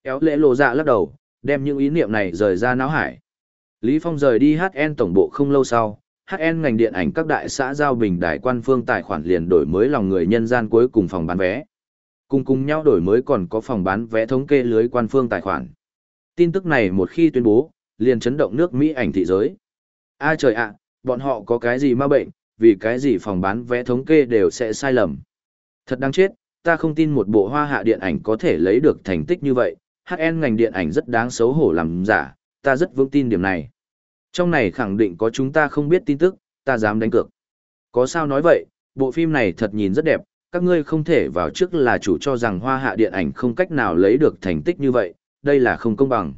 [SPEAKER 1] Éo lễ lộ dạ lắc đầu, đem những ý niệm này rời ra não hải. Lý Phong rời đi HN tổng bộ không lâu sau, HN ngành điện ảnh các đại xã giao bình đại quan phương tài khoản liền đổi mới lòng người nhân gian cuối cùng phòng bán vé. Cùng cùng nhau đổi mới còn có phòng bán vé thống kê lưới quan phương tài khoản. Tin tức này một khi tuyên bố, liền chấn động nước Mỹ ảnh thị giới. A trời ạ, bọn họ có cái gì ma bệnh, vì cái gì phòng bán vé thống kê đều sẽ sai lầm. Thật đáng chết, ta không tin một bộ hoa hạ điện ảnh có thể lấy được thành tích như vậy, HN ngành điện ảnh rất đáng xấu hổ làm giả, ta rất vững tin điểm này. Trong này khẳng định có chúng ta không biết tin tức, ta dám đánh cược. Có sao nói vậy, bộ phim này thật nhìn rất đẹp, các ngươi không thể vào trước là chủ cho rằng hoa hạ điện ảnh không cách nào lấy được thành tích như vậy, đây là không công bằng.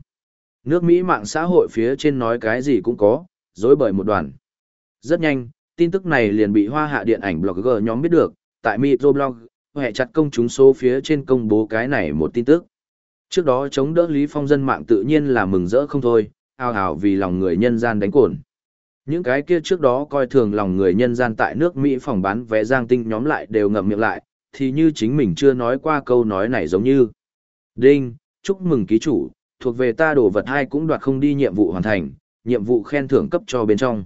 [SPEAKER 1] Nước Mỹ mạng xã hội phía trên nói cái gì cũng có, dối bởi một đoàn. Rất nhanh, tin tức này liền bị hoa hạ điện ảnh blogger nhóm biết được, tại microblog, hệ chặt công chúng số phía trên công bố cái này một tin tức. Trước đó chống đỡ Lý Phong dân mạng tự nhiên là mừng rỡ không thôi, ao ào vì lòng người nhân gian đánh cồn. Những cái kia trước đó coi thường lòng người nhân gian tại nước Mỹ phòng bán vé giang tinh nhóm lại đều ngậm miệng lại, thì như chính mình chưa nói qua câu nói này giống như. Đinh, chúc mừng ký chủ, thuộc về ta đổ vật hai cũng đoạt không đi nhiệm vụ hoàn thành, nhiệm vụ khen thưởng cấp cho bên trong.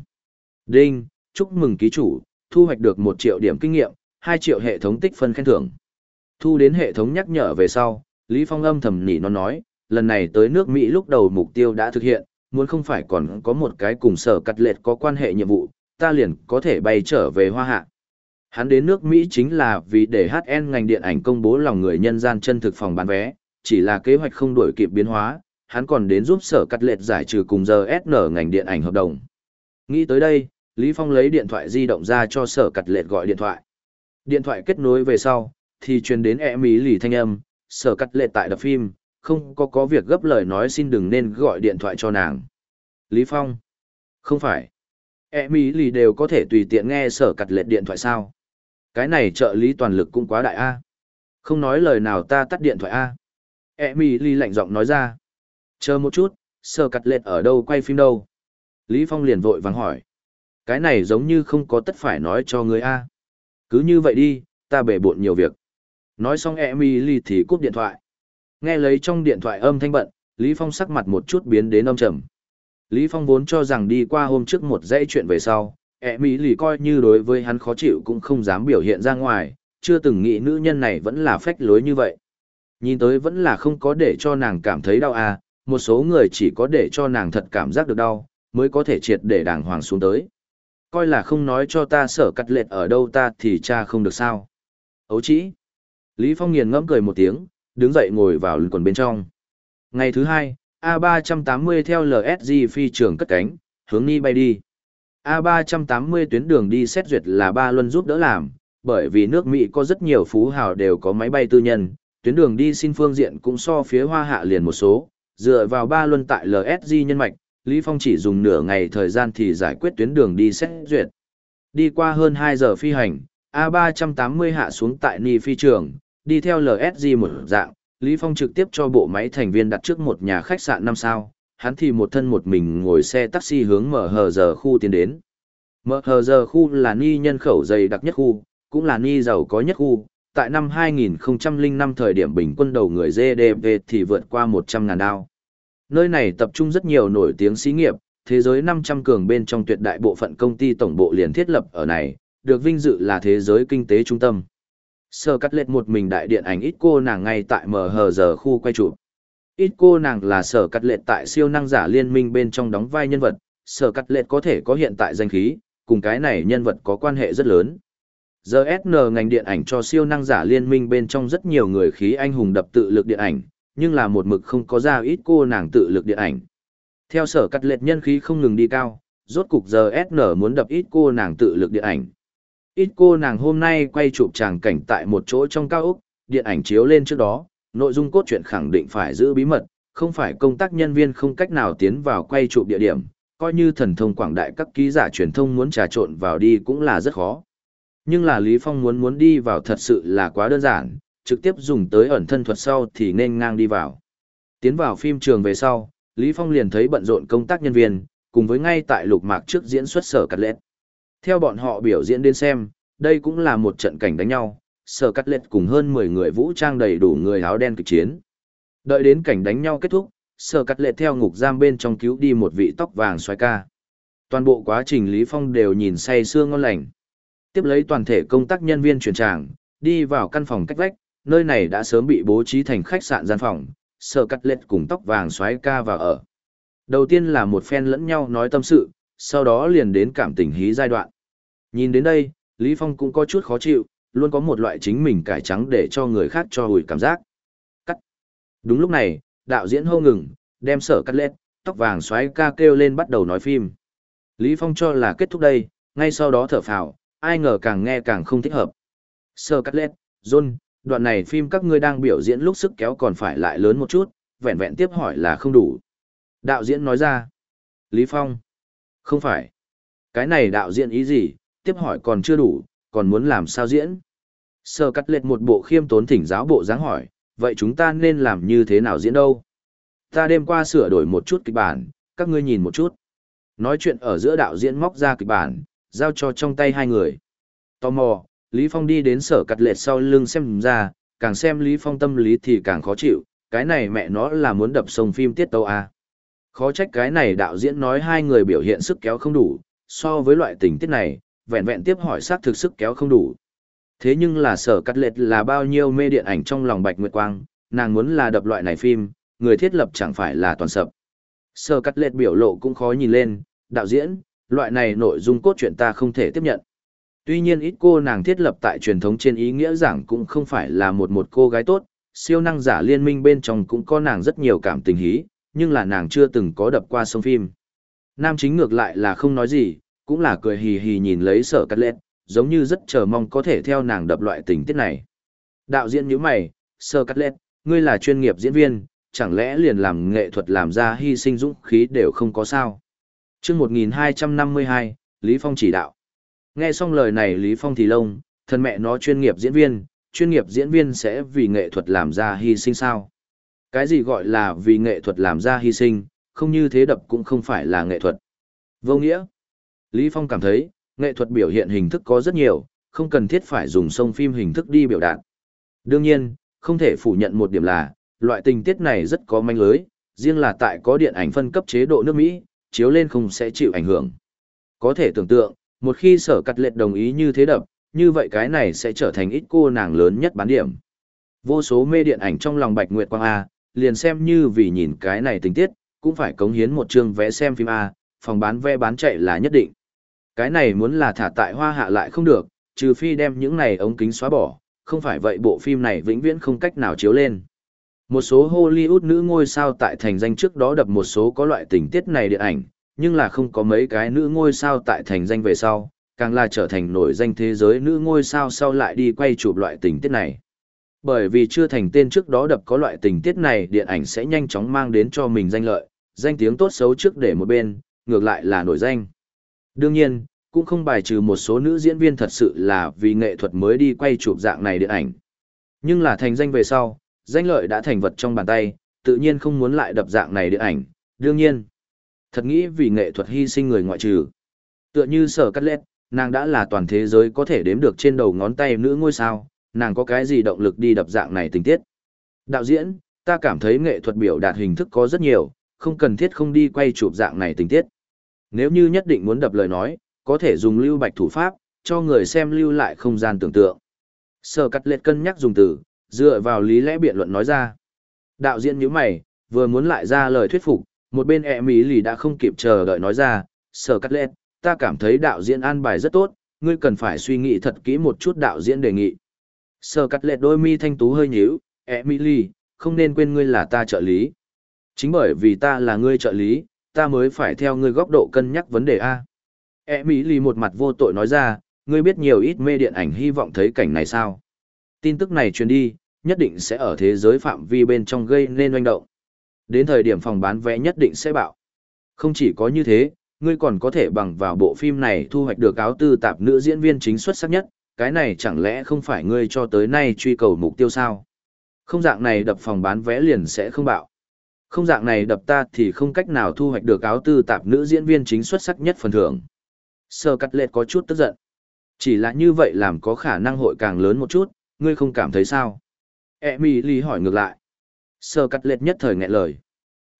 [SPEAKER 1] Đinh, chúc mừng ký chủ, thu hoạch được 1 triệu điểm kinh nghiệm, 2 triệu hệ thống tích phân khen thưởng. Thu đến hệ thống nhắc nhở về sau, Lý Phong âm thầm nỉ nó nói, lần này tới nước Mỹ lúc đầu mục tiêu đã thực hiện, muốn không phải còn có một cái cùng sở cắt lệch có quan hệ nhiệm vụ, ta liền có thể bay trở về hoa hạ. Hắn đến nước Mỹ chính là vì để HN ngành điện ảnh công bố lòng người nhân gian chân thực phòng bán vé, chỉ là kế hoạch không đổi kịp biến hóa, hắn còn đến giúp sở cắt lệch giải trừ cùng giờ SN ngành điện ảnh hợp đồng. Nghĩ tới đây, Lý Phong lấy điện thoại di động ra cho sở cắt lệch gọi điện thoại. Điện thoại kết nối về sau, thì truyền đến e mỹ lì thanh âm, sở cắt lệch tại đập phim, không có có việc gấp lời nói xin đừng nên gọi điện thoại cho nàng. Lý Phong. Không phải. E mỹ lì đều có thể tùy tiện nghe sở cặt lệch điện thoại sao. Cái này trợ lý toàn lực cũng quá đại A. Không nói lời nào ta tắt điện thoại A. E mỹ lì lạnh giọng nói ra. Chờ một chút, sở cặt lệch ở đâu quay phim đâu. Lý Phong liền vội vàng hỏi. Cái này giống như không có tất phải nói cho người A. Cứ như vậy đi, ta bể bộn nhiều việc. Nói xong Emily thì cúp điện thoại. Nghe lấy trong điện thoại âm thanh bận, Lý Phong sắc mặt một chút biến đến âm trầm. Lý Phong vốn cho rằng đi qua hôm trước một dãy chuyện về sau, ẹ mỹ lì coi như đối với hắn khó chịu cũng không dám biểu hiện ra ngoài, chưa từng nghĩ nữ nhân này vẫn là phách lối như vậy. Nhìn tới vẫn là không có để cho nàng cảm thấy đau à, một số người chỉ có để cho nàng thật cảm giác được đau, mới có thể triệt để đàng hoàng xuống tới. Coi là không nói cho ta sở cắt lệch ở đâu ta thì cha không được sao. Ấu chỉ. Lý Phong nghiền ngẫm cười một tiếng, đứng dậy ngồi vào quần bên trong. Ngày thứ hai, A380 theo LSG phi trường cất cánh, hướng Ni bay đi. A380 tuyến đường đi xét duyệt là ba luân giúp đỡ làm, bởi vì nước Mỹ có rất nhiều phú hào đều có máy bay tư nhân, tuyến đường đi xin phương diện cũng so phía hoa hạ liền một số, dựa vào ba luân tại LSG nhân mạch, Lý Phong chỉ dùng nửa ngày thời gian thì giải quyết tuyến đường đi xét duyệt. Đi qua hơn 2 giờ phi hành, A380 hạ xuống tại Ni phi trường, đi theo LSG một dạng, Lý Phong trực tiếp cho bộ máy thành viên đặt trước một nhà khách sạn 5 sao, hắn thì một thân một mình ngồi xe taxi hướng mở hờ giờ khu tiến đến. Mở hờ giờ khu là Ni nhân khẩu dày đặc nhất khu, cũng là Ni giàu có nhất khu, tại năm 2005 thời điểm bình quân đầu người GDP thì vượt qua 100.000 đao. Nơi này tập trung rất nhiều nổi tiếng xí nghiệp, thế giới 500 cường bên trong tuyệt đại bộ phận công ty tổng bộ liền thiết lập ở này, được vinh dự là thế giới kinh tế trung tâm. Sở cắt lệch một mình đại điện ảnh ít cô nàng ngay tại mở hờ giờ khu quay chụp. Ít cô nàng là sở cắt lệch tại siêu năng giả liên minh bên trong đóng vai nhân vật, sở cắt lệch có thể có hiện tại danh khí, cùng cái này nhân vật có quan hệ rất lớn. Giờ SN ngành điện ảnh cho siêu năng giả liên minh bên trong rất nhiều người khí anh hùng đập tự lực điện ảnh, nhưng là một mực không có ra ít cô nàng tự lực điện ảnh. Theo sở cắt lệch nhân khí không ngừng đi cao, rốt cục giờ SN muốn đập ít cô nàng tự lực điện ảnh. Ít cô nàng hôm nay quay chụp tràng cảnh tại một chỗ trong cao ốc, điện ảnh chiếu lên trước đó, nội dung cốt truyện khẳng định phải giữ bí mật, không phải công tác nhân viên không cách nào tiến vào quay chụp địa điểm, coi như thần thông quảng đại các ký giả truyền thông muốn trà trộn vào đi cũng là rất khó. Nhưng là Lý Phong muốn muốn đi vào thật sự là quá đơn giản, trực tiếp dùng tới ẩn thân thuật sau thì nên ngang đi vào. Tiến vào phim trường về sau, Lý Phong liền thấy bận rộn công tác nhân viên, cùng với ngay tại lục mạc trước diễn xuất sở cắt lết. Theo bọn họ biểu diễn đến xem, đây cũng là một trận cảnh đánh nhau, sở cắt lết cùng hơn 10 người vũ trang đầy đủ người áo đen kịch chiến. Đợi đến cảnh đánh nhau kết thúc, sở cắt lết theo ngục giam bên trong cứu đi một vị tóc vàng xoay ca. Toàn bộ quá trình Lý Phong đều nhìn say sưa ngon lành. Tiếp lấy toàn thể công tác nhân viên chuyển tràng, đi vào căn phòng cách vách, nơi này đã sớm bị bố trí thành khách sạn gian phòng, sở cắt lết cùng tóc vàng xoáy ca vào ở. Đầu tiên là một phen lẫn nhau nói tâm sự, sau đó liền đến cảm tình hí giai đoạn. Nhìn đến đây, Lý Phong cũng có chút khó chịu, luôn có một loại chính mình cải trắng để cho người khác cho hủi cảm giác. Cắt. Đúng lúc này, đạo diễn hô ngừng, đem sở cắt lết, tóc vàng xoáy ca kêu lên bắt đầu nói phim. Lý Phong cho là kết thúc đây, ngay sau đó thở phào, ai ngờ càng nghe càng không thích hợp. Sở cắt lết, John, đoạn này phim các ngươi đang biểu diễn lúc sức kéo còn phải lại lớn một chút, vẹn vẹn tiếp hỏi là không đủ. Đạo diễn nói ra. Lý Phong. Không phải. Cái này đạo diễn ý gì, tiếp hỏi còn chưa đủ, còn muốn làm sao diễn. Sơ cắt lệch một bộ khiêm tốn thỉnh giáo bộ dáng hỏi, vậy chúng ta nên làm như thế nào diễn đâu? Ta đêm qua sửa đổi một chút kịch bản, các ngươi nhìn một chút. Nói chuyện ở giữa đạo diễn móc ra kịch bản, giao cho trong tay hai người. Tò mò, Lý Phong đi đến sở cắt lệch sau lưng xem ra, càng xem Lý Phong tâm lý thì càng khó chịu, cái này mẹ nó là muốn đập sông phim tiết tâu à. Khó trách cái này đạo diễn nói hai người biểu hiện sức kéo không đủ, so với loại tình tiết này, vẹn vẹn tiếp hỏi xác thực sức kéo không đủ. Thế nhưng là sở cắt lệt là bao nhiêu mê điện ảnh trong lòng Bạch Nguyệt Quang, nàng muốn là đập loại này phim, người thiết lập chẳng phải là toàn sập. Sở cắt lệt biểu lộ cũng khó nhìn lên, đạo diễn, loại này nội dung cốt truyện ta không thể tiếp nhận. Tuy nhiên ít cô nàng thiết lập tại truyền thống trên ý nghĩa giảng cũng không phải là một một cô gái tốt, siêu năng giả liên minh bên trong cũng có nàng rất nhiều cảm tình hí, nhưng là nàng chưa từng có đập qua sông phim. Nam chính ngược lại là không nói gì, cũng là cười hì hì nhìn lấy sở cắt lẹt, giống như rất chờ mong có thể theo nàng đập loại tình tiết này. Đạo diễn như mày, sở cắt lẹt, ngươi là chuyên nghiệp diễn viên, chẳng lẽ liền làm nghệ thuật làm ra hy sinh dũng khí đều không có sao. chương 1252, Lý Phong chỉ đạo. Nghe xong lời này Lý Phong thì lông, thân mẹ nó chuyên nghiệp diễn viên, chuyên nghiệp diễn viên sẽ vì nghệ thuật làm ra hy sinh sao? Cái gì gọi là vì nghệ thuật làm ra hy sinh, không như thế đập cũng không phải là nghệ thuật. Vô nghĩa. Lý Phong cảm thấy, nghệ thuật biểu hiện hình thức có rất nhiều, không cần thiết phải dùng sông phim hình thức đi biểu đạt. Đương nhiên, không thể phủ nhận một điểm là, loại tình tiết này rất có manh lưới, riêng là tại có điện ảnh phân cấp chế độ nước Mỹ, chiếu lên không sẽ chịu ảnh hưởng. Có thể tưởng tượng, một khi sở cắt lệ đồng ý như thế đập, như vậy cái này sẽ trở thành ít cô nàng lớn nhất bán điểm. Vô số mê điện ảnh trong lòng Bạch Nguyệt Quang A, liền xem như vì nhìn cái này tình tiết, cũng phải cống hiến một chương vé xem phim A, phòng bán vé bán chạy là nhất định. Cái này muốn là thả tại hoa hạ lại không được, trừ phi đem những này ống kính xóa bỏ, không phải vậy bộ phim này vĩnh viễn không cách nào chiếu lên. Một số Hollywood nữ ngôi sao tại thành danh trước đó đập một số có loại tình tiết này điện ảnh, nhưng là không có mấy cái nữ ngôi sao tại thành danh về sau, càng là trở thành nổi danh thế giới nữ ngôi sao sau lại đi quay chụp loại tình tiết này. Bởi vì chưa thành tên trước đó đập có loại tình tiết này điện ảnh sẽ nhanh chóng mang đến cho mình danh lợi, danh tiếng tốt xấu trước để một bên, ngược lại là nổi danh. Đương nhiên, cũng không bài trừ một số nữ diễn viên thật sự là vì nghệ thuật mới đi quay chụp dạng này điện ảnh. Nhưng là thành danh về sau, danh lợi đã thành vật trong bàn tay, tự nhiên không muốn lại đập dạng này điện ảnh, đương nhiên. Thật nghĩ vì nghệ thuật hy sinh người ngoại trừ. Tựa như sở cắt lết, nàng đã là toàn thế giới có thể đếm được trên đầu ngón tay nữ ngôi sao, nàng có cái gì động lực đi đập dạng này tình tiết. Đạo diễn, ta cảm thấy nghệ thuật biểu đạt hình thức có rất nhiều, không cần thiết không đi quay chụp dạng này tình tiết. Nếu như nhất định muốn đập lời nói, có thể dùng lưu bạch thủ pháp, cho người xem lưu lại không gian tưởng tượng. Sở cắt liệt cân nhắc dùng từ, dựa vào lý lẽ biện luận nói ra. Đạo diễn như mày, vừa muốn lại ra lời thuyết phục, một bên ẹ mỹ lì đã không kịp chờ đợi nói ra, sở cắt liệt, ta cảm thấy đạo diễn an bài rất tốt, ngươi cần phải suy nghĩ thật kỹ một chút đạo diễn đề nghị sờ cắt lệ đôi mi thanh tú hơi nhíu, Emily, không nên quên ngươi là ta trợ lý. Chính bởi vì ta là ngươi trợ lý, ta mới phải theo ngươi góc độ cân nhắc vấn đề A. Emily một mặt vô tội nói ra, ngươi biết nhiều ít mê điện ảnh hy vọng thấy cảnh này sao. Tin tức này truyền đi, nhất định sẽ ở thế giới phạm vi bên trong gây nên oanh động. Đến thời điểm phòng bán vé nhất định sẽ bạo. Không chỉ có như thế, ngươi còn có thể bằng vào bộ phim này thu hoạch được áo tư tạp nữ diễn viên chính xuất sắc nhất, cái này chẳng lẽ không phải ngươi cho tới nay truy cầu mục tiêu sao? Không dạng này đập phòng bán vé liền sẽ không bạo. Không dạng này đập ta thì không cách nào thu hoạch được áo tư tạp nữ diễn viên chính xuất sắc nhất phần thưởng. Sơ cắt lệ có chút tức giận. Chỉ là như vậy làm có khả năng hội càng lớn một chút, ngươi không cảm thấy sao? Emily hỏi ngược lại. Sơ cắt lệ nhất thời nghẹn lời.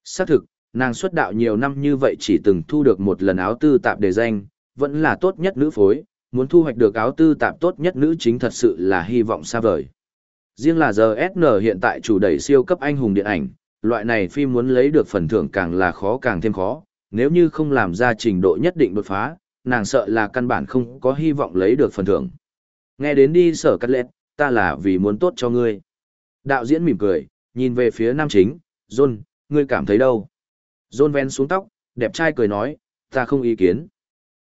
[SPEAKER 1] Xác thực, nàng xuất đạo nhiều năm như vậy chỉ từng thu được một lần áo tư tạp đề danh, vẫn là tốt nhất nữ phối, muốn thu hoạch được áo tư tạp tốt nhất nữ chính thật sự là hy vọng xa vời. Riêng là GSN hiện tại chủ đẩy siêu cấp anh hùng điện ảnh, loại này phim muốn lấy được phần thưởng càng là khó càng thêm khó, nếu như không làm ra trình độ nhất định đột phá, nàng sợ là căn bản không có hy vọng lấy được phần thưởng. Nghe đến đi sở cắt lẹt, ta là vì muốn tốt cho ngươi. Đạo diễn mỉm cười, nhìn về phía nam chính, John, ngươi cảm thấy đâu? John ven xuống tóc, đẹp trai cười nói, ta không ý kiến.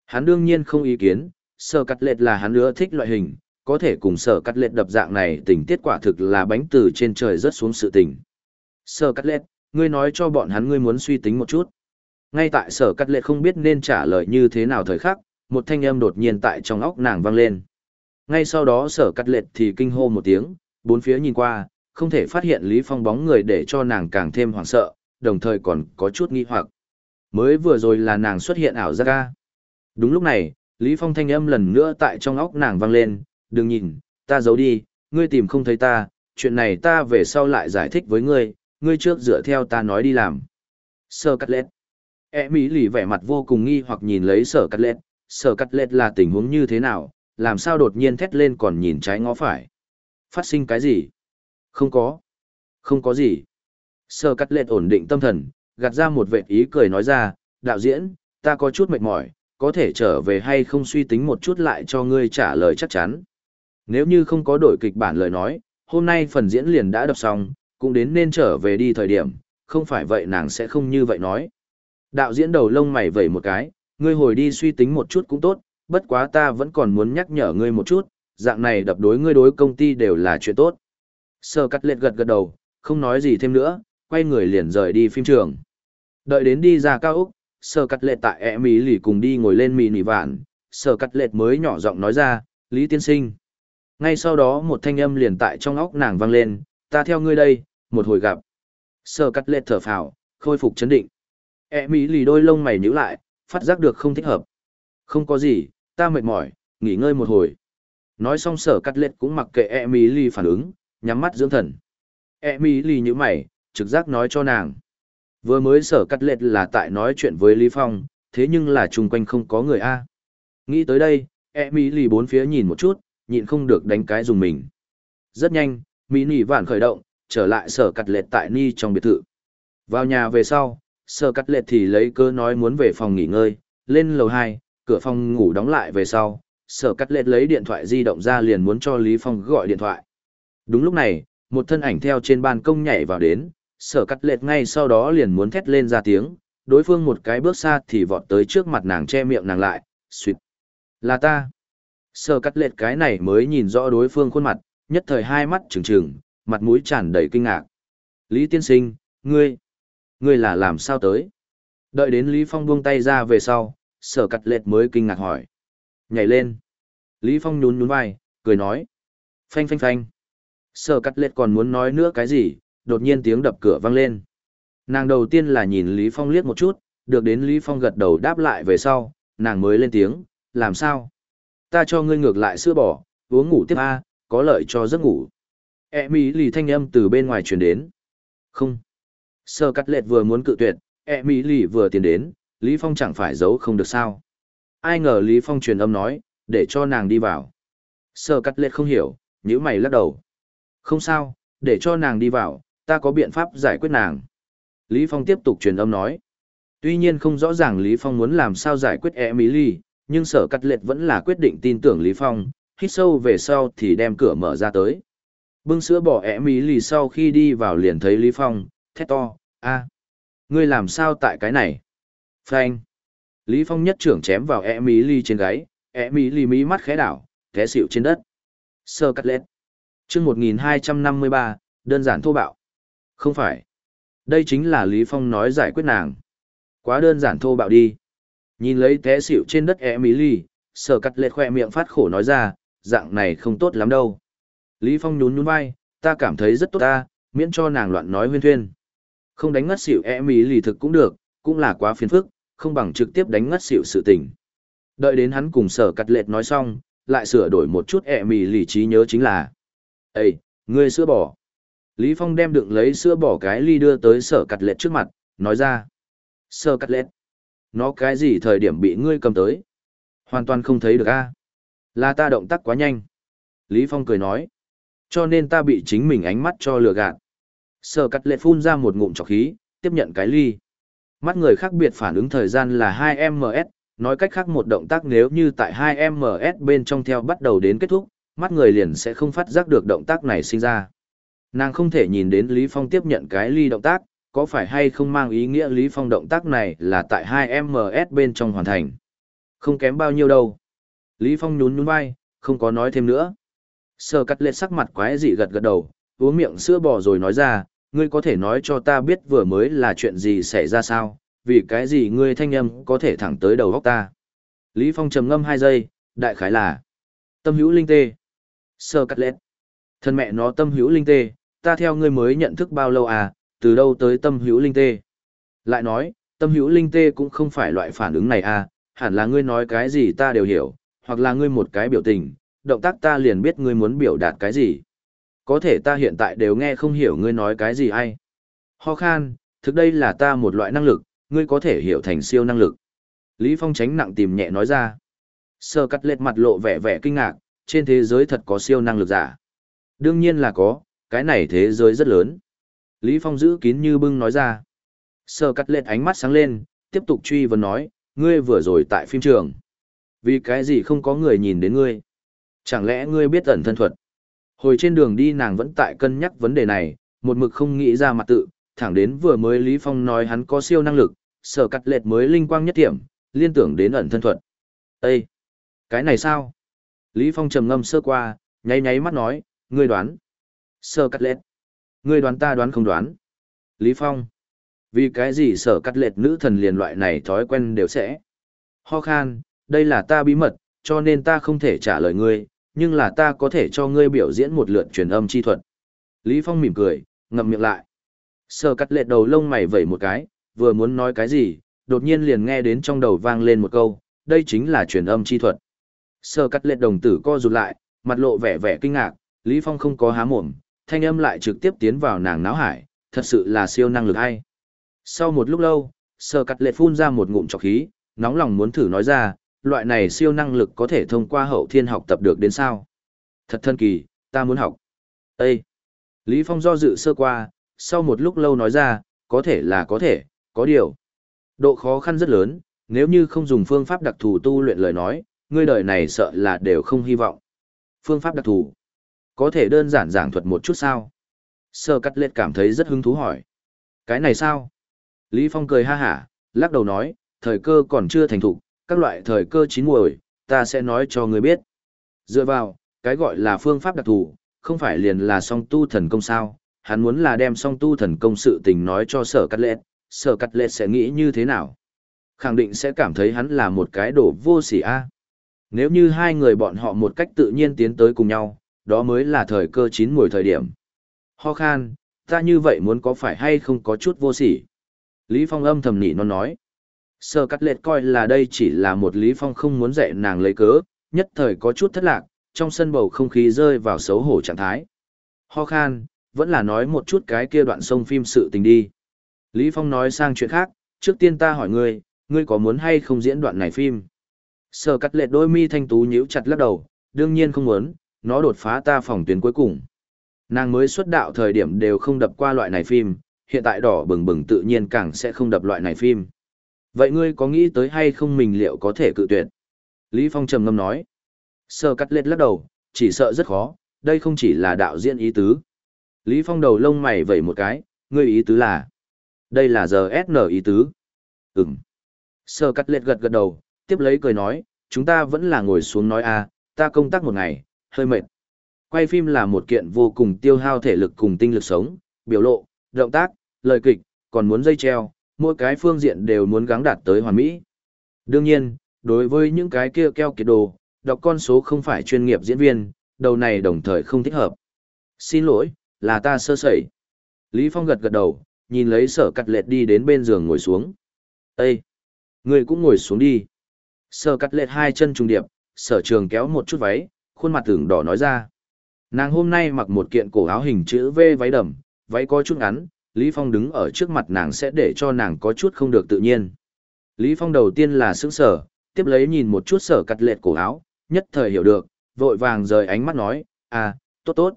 [SPEAKER 1] Hắn đương nhiên không ý kiến, sở cắt lệch là hắn nữa thích loại hình, có thể cùng sở cắt lệch đập dạng này tình tiết quả thực là bánh từ trên trời rớt xuống sự tình. Sở cắt lệch, ngươi nói cho bọn hắn ngươi muốn suy tính một chút. Ngay tại sở cắt lệch không biết nên trả lời như thế nào thời khắc, một thanh âm đột nhiên tại trong óc nàng vang lên. Ngay sau đó sở cắt lệch thì kinh hô một tiếng, bốn phía nhìn qua, không thể phát hiện Lý Phong bóng người để cho nàng càng thêm hoảng sợ, đồng thời còn có chút nghi hoặc. Mới vừa rồi là nàng xuất hiện ảo giác ca. Đúng lúc này, Lý Phong thanh âm lần nữa tại trong óc nàng vang lên, đừng nhìn, ta giấu đi, ngươi tìm không thấy ta, chuyện này ta về sau lại giải thích với ngươi, ngươi trước dựa theo ta nói đi làm. Sơ cắt lết. E mỹ lì vẻ mặt vô cùng nghi hoặc nhìn lấy sở cắt lết, sở cắt lết là tình huống như thế nào, làm sao đột nhiên thét lên còn nhìn trái ngó phải. Phát sinh cái gì? Không có. Không có gì. Sở cắt lết ổn định tâm thần, gạt ra một vệ ý cười nói ra, đạo diễn, ta có chút mệt mỏi, có thể trở về hay không suy tính một chút lại cho ngươi trả lời chắc chắn. Nếu như không có đổi kịch bản lời nói, hôm nay phần diễn liền đã đọc xong, cũng đến nên trở về đi thời điểm, không phải vậy nàng sẽ không như vậy nói. Đạo diễn đầu lông mày vẩy một cái, ngươi hồi đi suy tính một chút cũng tốt, bất quá ta vẫn còn muốn nhắc nhở ngươi một chút, dạng này đập đối ngươi đối công ty đều là chuyện tốt. Sơ cắt liệt gật gật đầu, không nói gì thêm nữa, quay người liền rời đi phim trường. Đợi đến đi ra cao Úc, sơ cắt Lệ tại e mỹ lì cùng đi ngồi lên mì nỉ vạn, sơ cắt Lệ mới nhỏ giọng nói ra, Lý Tiên Sinh. Ngay sau đó một thanh âm liền tại trong óc nàng vang lên, ta theo ngươi đây, một hồi gặp. Sơ cắt Lệ thở phào, khôi phục chấn định. E mỹ lì đôi lông mày nhíu lại, phát giác được không thích hợp. Không có gì, ta mệt mỏi, nghỉ ngơi một hồi. Nói xong sở cắt Lệ cũng mặc kệ E mỹ lì phản ứng, nhắm mắt dưỡng thần. E mỹ lì nhữ mày, trực giác nói cho nàng. Vừa mới sở cắt lệch là tại nói chuyện với Lý Phong, thế nhưng là chung quanh không có người A. Nghĩ tới đây, E mỹ lì bốn phía nhìn một chút, nhịn không được đánh cái dùng mình. Rất nhanh, mỹ nỉ vạn khởi động, trở lại sở cắt lệch tại Ni trong biệt thự. Vào nhà về sau, sở cắt lệch thì lấy cơ nói muốn về phòng nghỉ ngơi, lên lầu 2, cửa phòng ngủ đóng lại về sau, sở cắt lệch lấy điện thoại di động ra liền muốn cho Lý Phong gọi điện thoại. Đúng lúc này, một thân ảnh theo trên ban công nhảy vào đến, sở cắt lệch ngay sau đó liền muốn thét lên ra tiếng, đối phương một cái bước xa thì vọt tới trước mặt nàng che miệng nàng lại, suýt. Là ta. Sở cắt lệch cái này mới nhìn rõ đối phương khuôn mặt, nhất thời hai mắt trừng trừng, mặt mũi tràn đầy kinh ngạc. Lý tiên sinh, ngươi, ngươi là làm sao tới? Đợi đến Lý Phong buông tay ra về sau, sở cắt lệch mới kinh ngạc hỏi. Nhảy lên. Lý Phong nhún nhún vai, cười nói. Phanh phanh phanh. Sở cắt lệch còn muốn nói nữa cái gì, đột nhiên tiếng đập cửa vang lên. Nàng đầu tiên là nhìn Lý Phong liếc một chút, được đến Lý Phong gật đầu đáp lại về sau, nàng mới lên tiếng, làm sao? Ta cho ngươi ngược lại sữa bỏ, uống ngủ tiếp A, có lợi cho giấc ngủ. E mỹ lì thanh âm từ bên ngoài truyền đến. Không. Sơ cắt lệt vừa muốn cự tuyệt, e mỹ lì vừa tiến đến, Lý Phong chẳng phải giấu không được sao. Ai ngờ Lý Phong truyền âm nói, để cho nàng đi vào. Sơ cắt lệt không hiểu, nhíu mày lắc đầu. Không sao, để cho nàng đi vào, ta có biện pháp giải quyết nàng. Lý Phong tiếp tục truyền âm nói. Tuy nhiên không rõ ràng Lý Phong muốn làm sao giải quyết Emily, nhưng sở cắt lệch vẫn là quyết định tin tưởng Lý Phong, hít sâu về sau thì đem cửa mở ra tới. Bưng sữa bỏ Emily sau khi đi vào liền thấy Lý Phong, thét to, a, ngươi làm sao tại cái này? Phanh. Lý Phong nhất trưởng chém vào Emily trên gáy, Emily mí mắt khẽ đảo, té xịu trên đất. Sơ cắt lệch. Chương 1253, đơn giản thô bạo. Không phải. Đây chính là Lý Phong nói giải quyết nàng. Quá đơn giản thô bạo đi. Nhìn lấy té xỉu trên đất Emily, sở cắt lệ khoe miệng phát khổ nói ra, dạng này không tốt lắm đâu. Lý Phong nhún nhún vai, ta cảm thấy rất tốt ta, miễn cho nàng loạn nói huyên thuyên. Không đánh ngất xỉu Emily thực cũng được, cũng là quá phiền phức, không bằng trực tiếp đánh ngất xỉu sự tình. Đợi đến hắn cùng sở cắt lệ nói xong, lại sửa đổi một chút Emily trí nhớ chính là Ê, ngươi sữa bỏ. Lý Phong đem đựng lấy sữa bỏ cái ly đưa tới sở cắt lệ trước mặt, nói ra. Sở cắt lệ, Nó cái gì thời điểm bị ngươi cầm tới? Hoàn toàn không thấy được a. Là ta động tác quá nhanh. Lý Phong cười nói. Cho nên ta bị chính mình ánh mắt cho lừa gạt. Sở cắt lệ phun ra một ngụm trọc khí, tiếp nhận cái ly. Mắt người khác biệt phản ứng thời gian là 2ms, nói cách khác một động tác nếu như tại 2ms bên trong theo bắt đầu đến kết thúc, mắt người liền sẽ không phát giác được động tác này sinh ra. Nàng không thể nhìn đến Lý Phong tiếp nhận cái ly động tác, có phải hay không mang ý nghĩa Lý Phong động tác này là tại 2MS bên trong hoàn thành. Không kém bao nhiêu đâu. Lý Phong nhún nhún vai, không có nói thêm nữa. Sơ cắt lên sắc mặt quái dị gật gật đầu, uống miệng sữa bò rồi nói ra, ngươi có thể nói cho ta biết vừa mới là chuyện gì xảy ra sao, vì cái gì ngươi thanh âm có thể thẳng tới đầu góc ta. Lý Phong trầm ngâm hai giây, đại khái là tâm hữu linh tê. Sơ cắt lết. Thân mẹ nó tâm hữu linh tê, ta theo ngươi mới nhận thức bao lâu à, từ đâu tới tâm hữu linh tê. Lại nói, tâm hữu linh tê cũng không phải loại phản ứng này à, hẳn là ngươi nói cái gì ta đều hiểu, hoặc là ngươi một cái biểu tình, động tác ta liền biết ngươi muốn biểu đạt cái gì. Có thể ta hiện tại đều nghe không hiểu ngươi nói cái gì ai. Ho khan, thực đây là ta một loại năng lực, ngươi có thể hiểu thành siêu năng lực. Lý Phong tránh nặng tìm nhẹ nói ra. Sơ cắt lệt mặt lộ vẻ vẻ kinh ngạc, trên thế giới thật có siêu năng lực giả. Đương nhiên là có, cái này thế giới rất lớn. Lý Phong giữ kín như bưng nói ra. Sơ cắt lên ánh mắt sáng lên, tiếp tục truy vấn nói, ngươi vừa rồi tại phim trường. Vì cái gì không có người nhìn đến ngươi? Chẳng lẽ ngươi biết ẩn thân thuật? Hồi trên đường đi nàng vẫn tại cân nhắc vấn đề này, một mực không nghĩ ra mặt tự, thẳng đến vừa mới Lý Phong nói hắn có siêu năng lực, sở cắt lệch mới linh quang nhất điểm, liên tưởng đến ẩn thân thuật. Ê! Cái này sao? Lý Phong trầm ngâm sơ qua, nháy nháy mắt nói, ngươi đoán. Sơ cắt lết, Ngươi đoán ta đoán không đoán. Lý Phong. Vì cái gì sở cắt lệt nữ thần liền loại này thói quen đều sẽ. Ho khan, đây là ta bí mật, cho nên ta không thể trả lời ngươi, nhưng là ta có thể cho ngươi biểu diễn một lượt truyền âm chi thuật. Lý Phong mỉm cười, ngậm miệng lại. Sở cắt lệt đầu lông mày vẩy một cái, vừa muốn nói cái gì, đột nhiên liền nghe đến trong đầu vang lên một câu, đây chính là truyền âm chi thuật. Sở cắt lệt đồng tử co rụt lại, mặt lộ vẻ vẻ kinh ngạc, Lý Phong không có há mồm, thanh âm lại trực tiếp tiến vào nàng náo hải, thật sự là siêu năng lực hay. Sau một lúc lâu, sờ cắt lệ phun ra một ngụm trọc khí, nóng lòng muốn thử nói ra, loại này siêu năng lực có thể thông qua hậu thiên học tập được đến sao? Thật thân kỳ, ta muốn học. Ê! Lý Phong do dự sơ qua, sau một lúc lâu nói ra, có thể là có thể, có điều. Độ khó khăn rất lớn, nếu như không dùng phương pháp đặc thù tu luyện lời nói, ngươi đời này sợ là đều không hy vọng. Phương pháp đặc thù. Có thể đơn giản giảng thuật một chút sao? Sơ cắt lết cảm thấy rất hứng thú hỏi. Cái này sao? Lý Phong cười ha hả, lắc đầu nói, thời cơ còn chưa thành thục, các loại thời cơ chín muồi, ta sẽ nói cho người biết. Dựa vào, cái gọi là phương pháp đặc thù, không phải liền là song tu thần công sao, hắn muốn là đem song tu thần công sự tình nói cho sở cắt lệ, sở cắt lệ sẽ nghĩ như thế nào? Khẳng định sẽ cảm thấy hắn là một cái đổ vô sỉ a. Nếu như hai người bọn họ một cách tự nhiên tiến tới cùng nhau, đó mới là thời cơ chín mùi thời điểm. Ho khan, ta như vậy muốn có phải hay không có chút vô sỉ? Lý Phong âm thầm nỉ non nói. Sở cắt lệ coi là đây chỉ là một Lý Phong không muốn dạy nàng lấy cớ, nhất thời có chút thất lạc, trong sân bầu không khí rơi vào xấu hổ trạng thái. Ho khan, vẫn là nói một chút cái kia đoạn sông phim sự tình đi. Lý Phong nói sang chuyện khác, trước tiên ta hỏi ngươi, ngươi có muốn hay không diễn đoạn này phim? Sở cắt lệ đôi mi thanh tú nhíu chặt lắc đầu, đương nhiên không muốn, nó đột phá ta phòng tuyến cuối cùng. Nàng mới xuất đạo thời điểm đều không đập qua loại này phim, hiện tại đỏ bừng bừng tự nhiên càng sẽ không đập loại này phim. Vậy ngươi có nghĩ tới hay không mình liệu có thể cự tuyệt? Lý Phong trầm ngâm nói. Sơ cắt lết lắc đầu, chỉ sợ rất khó, đây không chỉ là đạo diễn ý tứ. Lý Phong đầu lông mày vẩy một cái, ngươi ý tứ là. Đây là giờ SN ý tứ. Ừm. Sơ cắt lết gật gật đầu, tiếp lấy cười nói, chúng ta vẫn là ngồi xuống nói a, ta công tác một ngày, hơi mệt. Quay phim là một kiện vô cùng tiêu hao thể lực cùng tinh lực sống, biểu lộ, động tác, lời kịch, còn muốn dây treo, mỗi cái phương diện đều muốn gắng đạt tới hoàn mỹ. Đương nhiên, đối với những cái kia keo kiệt đồ, đọc con số không phải chuyên nghiệp diễn viên, đầu này đồng thời không thích hợp. Xin lỗi, là ta sơ sẩy. Lý Phong gật gật đầu, nhìn lấy sở cắt lệt đi đến bên giường ngồi xuống. Ê! Người cũng ngồi xuống đi. Sở cắt lệt hai chân trùng điệp, sở trường kéo một chút váy, khuôn mặt tưởng đỏ nói ra. Nàng hôm nay mặc một kiện cổ áo hình chữ V váy đầm, váy có chút ngắn, Lý Phong đứng ở trước mặt nàng sẽ để cho nàng có chút không được tự nhiên. Lý Phong đầu tiên là sững sờ, tiếp lấy nhìn một chút sở cắt lệt cổ áo, nhất thời hiểu được, vội vàng rời ánh mắt nói, à, tốt tốt.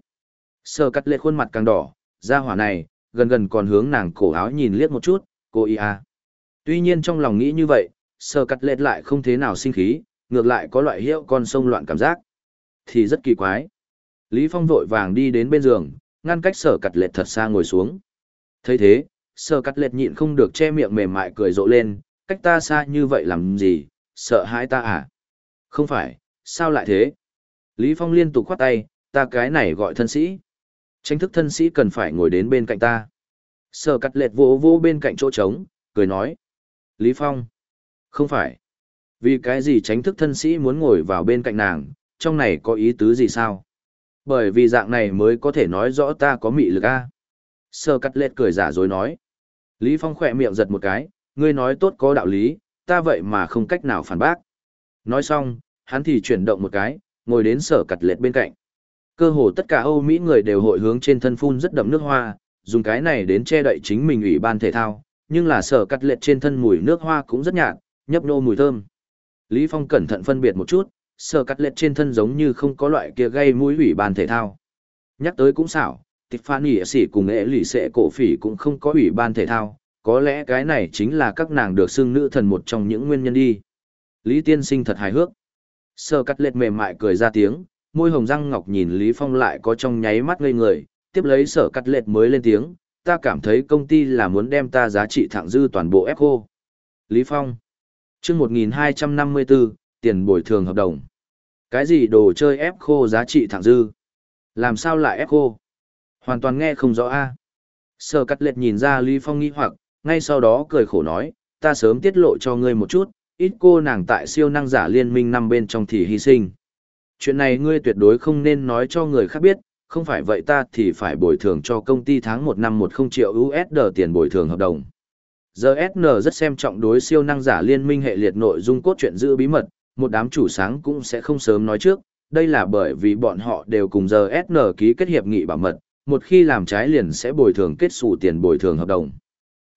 [SPEAKER 1] Sở cắt lệt khuôn mặt càng đỏ, ra hỏa này, gần gần còn hướng nàng cổ áo nhìn liếc một chút, cô y à. Tuy nhiên trong lòng nghĩ như vậy, sở cắt lệt lại không thế nào sinh khí, ngược lại có loại hiệu con sông loạn cảm giác. Thì rất kỳ quái. Lý Phong vội vàng đi đến bên giường, ngăn cách sở cắt lệt thật xa ngồi xuống. Thấy thế Sở cắt lệch nhịn không được che miệng mềm mại cười rộ lên cách ta xa như vậy làm gì? Sợ hãi ta à? Không phải sao lại thế? Lý phong liên tục khoát tay ta cái này gọi thân sĩ. Tranh thức thân sĩ cần phải ngồi đến bên cạnh ta. Sở cắt lệch vỗ vỗ bên cạnh chỗ trống cười nói lý phong không phải. Vì cái gì tránh thức thân sĩ muốn ngồi vào bên cạnh nàng trong này có ý tứ gì sao bởi vì dạng này mới có thể nói rõ ta có mị lực a Sơ cắt lệt cười giả dối nói. Lý Phong khỏe miệng giật một cái, ngươi nói tốt có đạo lý, ta vậy mà không cách nào phản bác. Nói xong, hắn thì chuyển động một cái, ngồi đến sở cắt lệt bên cạnh. Cơ hồ tất cả Âu Mỹ người đều hội hướng trên thân phun rất đậm nước hoa, dùng cái này đến che đậy chính mình ủy ban thể thao, nhưng là sở cắt lệt trên thân mùi nước hoa cũng rất nhạt, nhấp nô mùi thơm. Lý Phong cẩn thận phân biệt một chút, sở cắt lệch trên thân giống như không có loại kia gây mũi ủy ban thể thao. Nhắc tới cũng xảo, Tiffany sĩ cùng ế lì xệ cổ phỉ cũng không có ủy ban thể thao, có lẽ cái này chính là các nàng được xưng nữ thần một trong những nguyên nhân đi. Lý Tiên Sinh thật hài hước. Sơ cắt lệch mềm mại cười ra tiếng, môi hồng răng ngọc nhìn Lý Phong lại có trong nháy mắt ngây người, tiếp lấy sở cắt lệch mới lên tiếng, ta cảm thấy công ty là muốn đem ta giá trị thẳng dư toàn bộ ép khô. Lý Phong. chương 1254, tiền bồi thường hợp đồng. Cái gì đồ chơi ép khô giá trị thẳng dư? Làm sao lại ép khô? Hoàn toàn nghe không rõ a. Sở cắt lệch nhìn ra Lý Phong nghi hoặc, ngay sau đó cười khổ nói, ta sớm tiết lộ cho ngươi một chút, ít cô nàng tại siêu năng giả liên minh năm bên trong thì hy sinh. Chuyện này ngươi tuyệt đối không nên nói cho người khác biết, không phải vậy ta thì phải bồi thường cho công ty tháng 1 năm 10 triệu USD tiền bồi thường hợp đồng. GSN rất xem trọng đối siêu năng giả liên minh hệ liệt nội dung cốt truyện giữ bí mật, một đám chủ sáng cũng sẽ không sớm nói trước, đây là bởi vì bọn họ đều cùng giờ SN ký kết hiệp nghị bảo mật, một khi làm trái liền sẽ bồi thường kết sủ tiền bồi thường hợp đồng.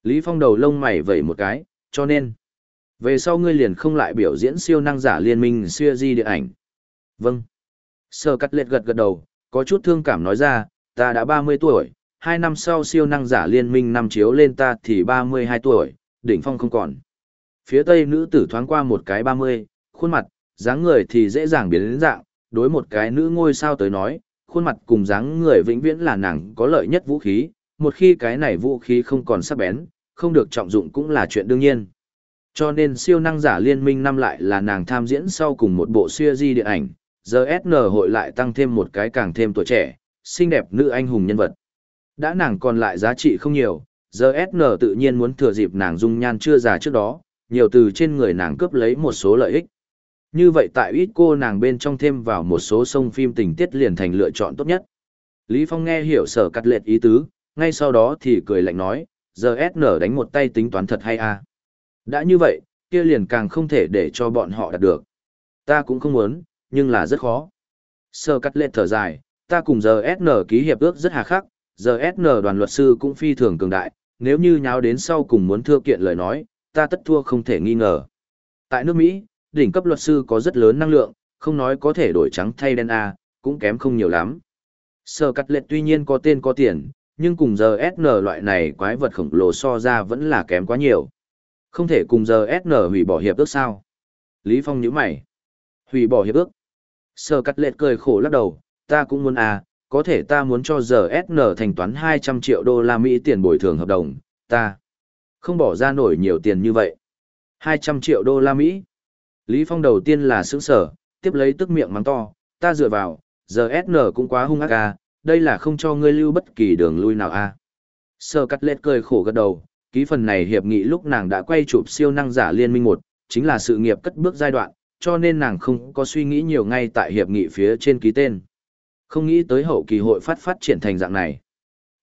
[SPEAKER 1] Lý Phong đầu lông mày vẩy một cái, cho nên, về sau ngươi liền không lại biểu diễn siêu năng giả liên minh siêu di điện ảnh. Vâng. Sơ cắt lệch gật gật đầu, có chút thương cảm nói ra, ta đã 30 tuổi, hai năm sau siêu năng giả liên minh năm chiếu lên ta thì 32 tuổi, đỉnh phong không còn. Phía tây nữ tử thoáng qua một cái 30, khuôn mặt, dáng người thì dễ dàng biến đến dạng, đối một cái nữ ngôi sao tới nói, khuôn mặt cùng dáng người vĩnh viễn là nàng có lợi nhất vũ khí, một khi cái này vũ khí không còn sắc bén, không được trọng dụng cũng là chuyện đương nhiên. Cho nên siêu năng giả liên minh năm lại là nàng tham diễn sau cùng một bộ siêu di điện ảnh, GSN hội lại tăng thêm một cái càng thêm tuổi trẻ, xinh đẹp nữ anh hùng nhân vật. Đã nàng còn lại giá trị không nhiều, GSN tự nhiên muốn thừa dịp nàng dung nhan chưa già trước đó, nhiều từ trên người nàng cướp lấy một số lợi ích. Như vậy tại ít cô nàng bên trong thêm vào một số sông phim tình tiết liền thành lựa chọn tốt nhất. Lý Phong nghe hiểu sở cắt lệch ý tứ, ngay sau đó thì cười lạnh nói, giờ SN đánh một tay tính toán thật hay à. Đã như vậy, kia liền càng không thể để cho bọn họ đạt được. Ta cũng không muốn, nhưng là rất khó. Sơ cắt lệ thở dài, ta cùng giờ SN ký hiệp ước rất hà khắc, giờ SN đoàn luật sư cũng phi thường cường đại, nếu như nháo đến sau cùng muốn thưa kiện lời nói, ta tất thua không thể nghi ngờ. Tại nước Mỹ, đỉnh cấp luật sư có rất lớn năng lượng, không nói có thể đổi trắng thay đen A, cũng kém không nhiều lắm. Sở cắt lệ tuy nhiên có tên có tiền, nhưng cùng giờ SN loại này quái vật khổng lồ so ra vẫn là kém quá nhiều. Không thể cùng giờ SN hủy bỏ hiệp ước sao? Lý Phong nhíu mày. Hủy bỏ hiệp ước. Sở cắt lệ cười khổ lắc đầu, ta cũng muốn à, có thể ta muốn cho giờ SN thành toán 200 triệu đô la Mỹ tiền bồi thường hợp đồng, ta không bỏ ra nổi nhiều tiền như vậy. 200 triệu đô la Mỹ. Lý Phong đầu tiên là sướng sở, tiếp lấy tức miệng mắng to, ta dựa vào, giờ SN cũng quá hung ác à, đây là không cho ngươi lưu bất kỳ đường lui nào à. Sở cắt lết cười khổ gật đầu, ký phần này hiệp nghị lúc nàng đã quay chụp siêu năng giả liên minh một, chính là sự nghiệp cất bước giai đoạn, cho nên nàng không có suy nghĩ nhiều ngay tại hiệp nghị phía trên ký tên. Không nghĩ tới hậu kỳ hội phát phát triển thành dạng này.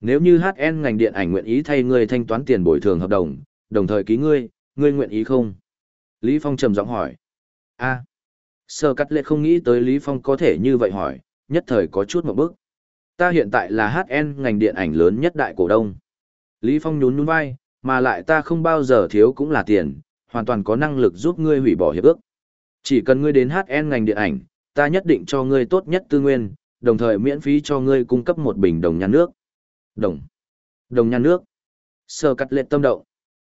[SPEAKER 1] Nếu như HN ngành điện ảnh nguyện ý thay ngươi thanh toán tiền bồi thường hợp đồng, đồng thời ký ngươi, ngươi nguyện ý không? Lý Phong trầm giọng hỏi. A. À. Sơ cắt lệ không nghĩ tới Lý Phong có thể như vậy hỏi, nhất thời có chút một bước. Ta hiện tại là HN ngành điện ảnh lớn nhất đại cổ đông. Lý Phong nhún nhún vai, mà lại ta không bao giờ thiếu cũng là tiền, hoàn toàn có năng lực giúp ngươi hủy bỏ hiệp ước. Chỉ cần ngươi đến HN ngành điện ảnh, ta nhất định cho ngươi tốt nhất tư nguyên, đồng thời miễn phí cho ngươi cung cấp một bình đồng nhan nước. Đồng. Đồng nhan nước. Sở cắt lệ tâm động.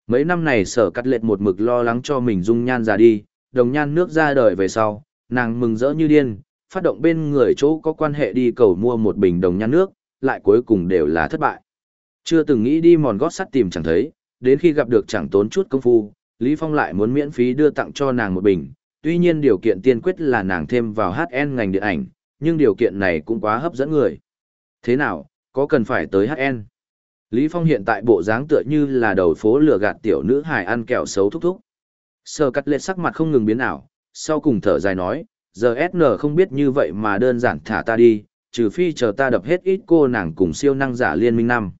[SPEAKER 1] Mấy năm này sở cắt lệ một mực lo lắng cho mình dung nhan già đi, đồng nhan nước ra đời về sau, nàng mừng rỡ như điên, phát động bên người chỗ có quan hệ đi cầu mua một bình đồng nhan nước, lại cuối cùng đều là thất bại. Chưa từng nghĩ đi mòn gót sắt tìm chẳng thấy, đến khi gặp được chẳng tốn chút công phu, Lý Phong lại muốn miễn phí đưa tặng cho nàng một bình, tuy nhiên điều kiện tiên quyết là nàng thêm vào HN ngành điện ảnh, nhưng điều kiện này cũng quá hấp dẫn người. Thế nào, có cần phải tới HN? Lý Phong hiện tại bộ dáng tựa như là đầu phố lừa gạt tiểu nữ hài ăn kẹo xấu thúc thúc. Sơ cắt lệ sắc mặt không ngừng biến ảo, sau cùng thở dài nói, giờ SN không biết như vậy mà đơn giản thả ta đi, trừ phi chờ ta đập hết ít cô nàng cùng siêu năng giả liên minh năm.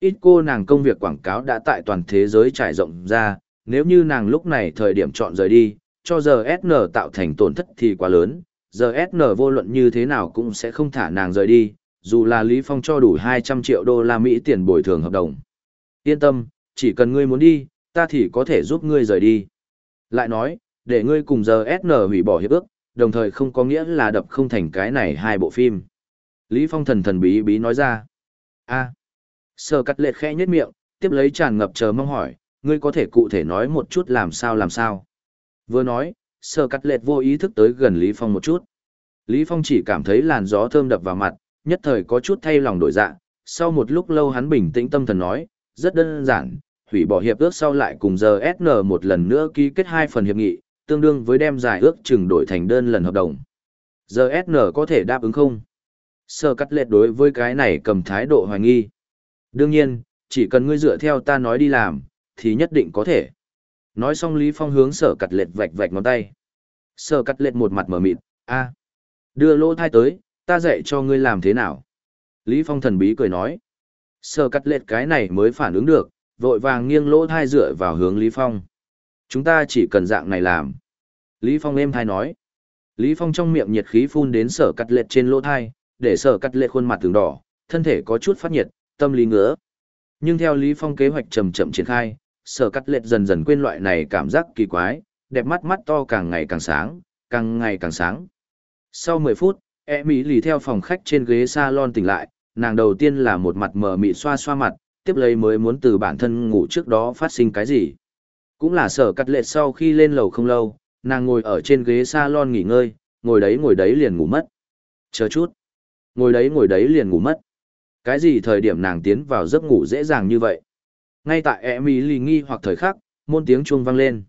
[SPEAKER 1] Ít cô nàng công việc quảng cáo đã tại toàn thế giới trải rộng ra, nếu như nàng lúc này thời điểm chọn rời đi, cho giờ SN tạo thành tổn thất thì quá lớn, giờ SN vô luận như thế nào cũng sẽ không thả nàng rời đi, dù là Lý Phong cho đủ 200 triệu đô la Mỹ tiền bồi thường hợp đồng. Yên tâm, Chỉ cần ngươi muốn đi, ta thì có thể giúp ngươi rời đi. Lại nói, để ngươi cùng giờ SN hủy bỏ hiệp ước, đồng thời không có nghĩa là đập không thành cái này hai bộ phim. Lý Phong thần thần bí bí nói ra. a Sở cắt lệ khẽ nhất miệng, tiếp lấy tràn ngập chờ mong hỏi, ngươi có thể cụ thể nói một chút làm sao làm sao. Vừa nói, sở cắt lệ vô ý thức tới gần Lý Phong một chút. Lý Phong chỉ cảm thấy làn gió thơm đập vào mặt, nhất thời có chút thay lòng đổi dạ. Sau một lúc lâu hắn bình tĩnh tâm thần nói, rất đơn giản, hủy bỏ hiệp ước sau lại cùng giờ SN một lần nữa ký kết hai phần hiệp nghị, tương đương với đem giải ước chừng đổi thành đơn lần hợp đồng. Giờ SN có thể đáp ứng không? Sở cắt lệ đối với cái này cầm thái độ hoài nghi. Đương nhiên, chỉ cần ngươi dựa theo ta nói đi làm, thì nhất định có thể. Nói xong Lý Phong hướng sở cắt lệ vạch vạch ngón tay. Sở cắt lệ một mặt mở mịt, a, đưa lỗ thai tới, ta dạy cho ngươi làm thế nào. Lý Phong thần bí cười nói. Sở cắt lệ cái này mới phản ứng được, vội vàng nghiêng lỗ thai dựa vào hướng Lý Phong. Chúng ta chỉ cần dạng này làm. Lý Phong êm thai nói. Lý Phong trong miệng nhiệt khí phun đến sở cắt lệ trên lỗ thai, để sở cắt lệ khuôn mặt từng đỏ, thân thể có chút phát nhiệt, tâm lý ngứa. Nhưng theo Lý Phong kế hoạch chậm chậm triển khai, sở cắt lệ dần dần quên loại này cảm giác kỳ quái, đẹp mắt mắt to càng ngày càng sáng, càng ngày càng sáng. Sau 10 phút, e mỹ lì theo phòng khách trên ghế salon tỉnh lại, nàng đầu tiên là một mặt mờ mị xoa xoa mặt, tiếp lấy mới muốn từ bản thân ngủ trước đó phát sinh cái gì. Cũng là sở cắt lệ sau khi lên lầu không lâu, nàng ngồi ở trên ghế salon nghỉ ngơi, ngồi đấy ngồi đấy liền ngủ mất. Chờ chút. Ngồi đấy ngồi đấy liền ngủ mất. Cái gì thời điểm nàng tiến vào giấc ngủ dễ dàng như vậy? Ngay tại Emily nghi hoặc thời khắc, môn tiếng chuông vang lên.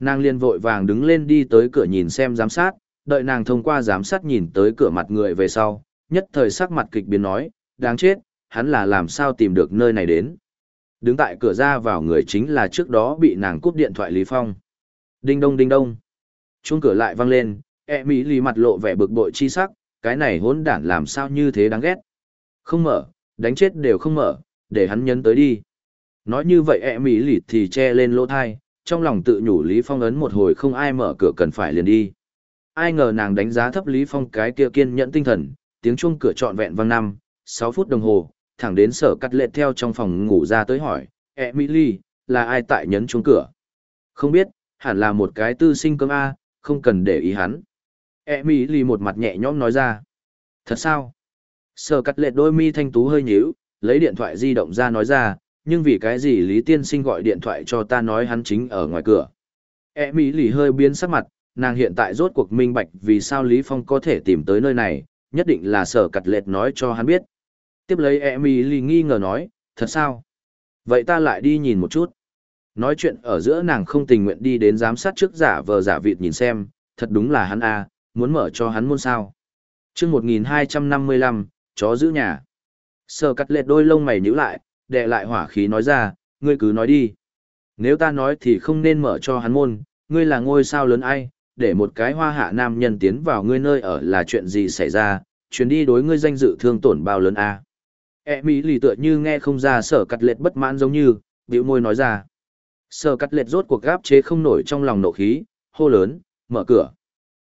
[SPEAKER 1] Nàng liền vội vàng đứng lên đi tới cửa nhìn xem giám sát, đợi nàng thông qua giám sát nhìn tới cửa mặt người về sau, nhất thời sắc mặt kịch biến nói, đáng chết, hắn là làm sao tìm được nơi này đến. Đứng tại cửa ra vào người chính là trước đó bị nàng cúp điện thoại Lý Phong. Đinh đông đinh đông. Chuông cửa lại vang lên, e mỹ lì mặt lộ vẻ bực bội chi sắc, cái này hỗn đản làm sao như thế đáng ghét. Không mở, đánh chết đều không mở, để hắn nhấn tới đi. Nói như vậy e mỹ lì thì che lên lỗ thai, trong lòng tự nhủ Lý Phong ấn một hồi không ai mở cửa cần phải liền đi. Ai ngờ nàng đánh giá thấp Lý Phong cái kia kiên nhẫn tinh thần, tiếng chuông cửa trọn vẹn vang năm, 6 phút đồng hồ, thẳng đến sở cắt lệ theo trong phòng ngủ ra tới hỏi, Emily, là ai tại nhấn chuông cửa? Không biết, hẳn là một cái tư sinh cơm A, không cần để ý hắn. Emily một mặt nhẹ nhõm nói ra. Thật sao? Sở cắt lệ đôi mi thanh tú hơi nhíu, lấy điện thoại di động ra nói ra, nhưng vì cái gì Lý Tiên Sinh gọi điện thoại cho ta nói hắn chính ở ngoài cửa. Emily hơi biến sắc mặt, nàng hiện tại rốt cuộc minh bạch vì sao Lý Phong có thể tìm tới nơi này, nhất định là sở cặt lệ nói cho hắn biết. Tiếp lấy Emily nghi ngờ nói, thật sao? Vậy ta lại đi nhìn một chút. Nói chuyện ở giữa nàng không tình nguyện đi đến giám sát trước giả vờ giả vịt nhìn xem, thật đúng là hắn a, muốn mở cho hắn môn sao. chương 1255, chó giữ nhà. Sơ cắt lệ đôi lông mày nhíu lại, đệ lại hỏa khí nói ra, ngươi cứ nói đi. Nếu ta nói thì không nên mở cho hắn môn, ngươi là ngôi sao lớn ai, để một cái hoa hạ nam nhân tiến vào ngươi nơi ở là chuyện gì xảy ra, chuyến đi đối ngươi danh dự thương tổn bao lớn a E mỹ lì tựa như nghe không ra sở cắt lệch bất mãn giống như, bĩu môi nói ra. Sở cắt lệch rốt cuộc gáp chế không nổi trong lòng nộ khí, hô lớn, mở cửa.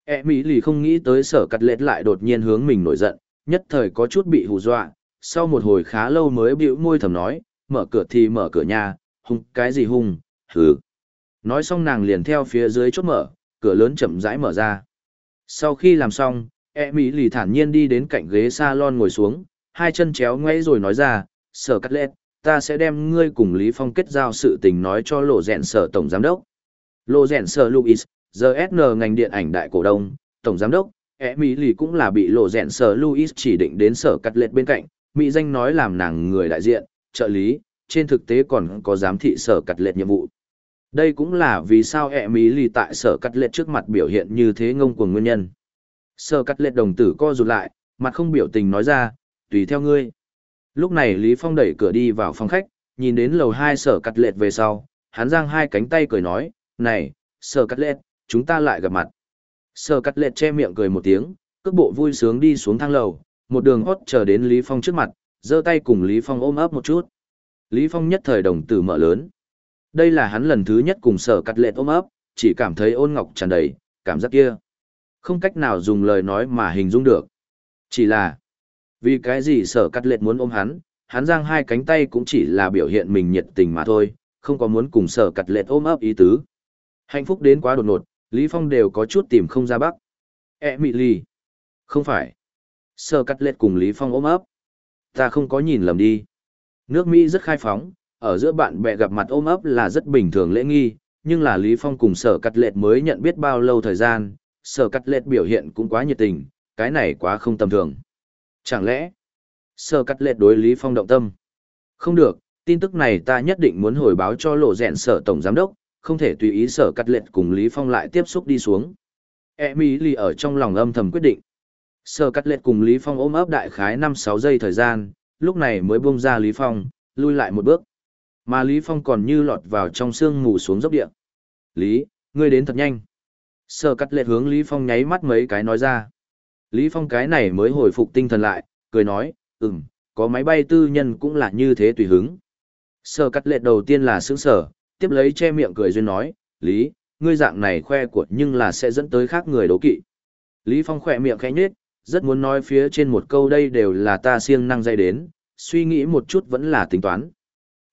[SPEAKER 1] E mỹ lì không nghĩ tới sở cắt lệch lại đột nhiên hướng mình nổi giận, nhất thời có chút bị hù dọa, sau một hồi khá lâu mới bĩu môi thầm nói, mở cửa thì mở cửa nhà, hung cái gì hung, hừ. Nói xong nàng liền theo phía dưới chốt mở, cửa lớn chậm rãi mở ra. Sau khi làm xong, e mỹ lì thản nhiên đi đến cạnh ghế salon ngồi xuống, hai chân chéo ngoáy rồi nói ra, sở cắt lệ ta sẽ đem ngươi cùng Lý Phong kết giao sự tình nói cho lộ rèn sở tổng giám đốc. Lộ rèn sở Louis, GSN ngành điện ảnh đại cổ đông, tổng giám đốc, e mỹ lì cũng là bị lộ rèn sở Louis chỉ định đến sở cắt lệ bên cạnh, mỹ danh nói làm nàng người đại diện, trợ lý, trên thực tế còn có giám thị sở cắt lệ nhiệm vụ. Đây cũng là vì sao ẹ mỹ lì tại sở cắt lệ trước mặt biểu hiện như thế ngông cuồng nguyên nhân. Sở cắt lệ đồng tử co rụt lại, mặt không biểu tình nói ra, tùy theo ngươi. Lúc này Lý Phong đẩy cửa đi vào phòng khách, nhìn đến lầu hai sở cắt lệ về sau, hắn giang hai cánh tay cười nói, này, sở cắt lệ, chúng ta lại gặp mặt. Sở cắt lệ che miệng cười một tiếng, cước bộ vui sướng đi xuống thang lầu, một đường hót chờ đến Lý Phong trước mặt, giơ tay cùng Lý Phong ôm ấp một chút. Lý Phong nhất thời đồng tử mở lớn. Đây là hắn lần thứ nhất cùng sở cắt lệ ôm ấp, chỉ cảm thấy ôn ngọc tràn đầy, cảm giác kia. Không cách nào dùng lời nói mà hình dung được. Chỉ là, vì cái gì sở cắt lệt muốn ôm hắn, hắn giang hai cánh tay cũng chỉ là biểu hiện mình nhiệt tình mà thôi, không có muốn cùng sở cắt lệt ôm ấp ý tứ. Hạnh phúc đến quá đột ngột, Lý Phong đều có chút tìm không ra bắc. E mị lì, Không phải. Sở cắt lệt cùng Lý Phong ôm ấp. Ta không có nhìn lầm đi. Nước Mỹ rất khai phóng, ở giữa bạn bè gặp mặt ôm ấp là rất bình thường lễ nghi, nhưng là Lý Phong cùng sở cắt lệt mới nhận biết bao lâu thời gian, sở cắt lệt biểu hiện cũng quá nhiệt tình, cái này quá không tầm thường. Chẳng lẽ, sở cắt Lệ đối Lý Phong động tâm? Không được, tin tức này ta nhất định muốn hồi báo cho lộ rèn sở tổng giám đốc, không thể tùy ý sở cắt Lệ cùng Lý Phong lại tiếp xúc đi xuống. Emily ở trong lòng âm thầm quyết định. Sở cắt Lệ cùng Lý Phong ôm ấp đại khái 5-6 giây thời gian, lúc này mới buông ra Lý Phong, lui lại một bước. Mà Lý Phong còn như lọt vào trong sương mù xuống dốc địa. Lý, ngươi đến thật nhanh. Sở cắt Lệ hướng Lý Phong nháy mắt mấy cái nói ra. Lý Phong cái này mới hồi phục tinh thần lại, cười nói, ừm, có máy bay tư nhân cũng là như thế tùy hứng. Sở cắt Lệ đầu tiên là sướng sở, tiếp lấy che miệng cười duyên nói, Lý, ngươi dạng này khoe của nhưng là sẽ dẫn tới khác người đố kỵ. Lý Phong khỏe miệng khẽ nhếch, rất muốn nói phía trên một câu đây đều là ta siêng năng dây đến, suy nghĩ một chút vẫn là tính toán.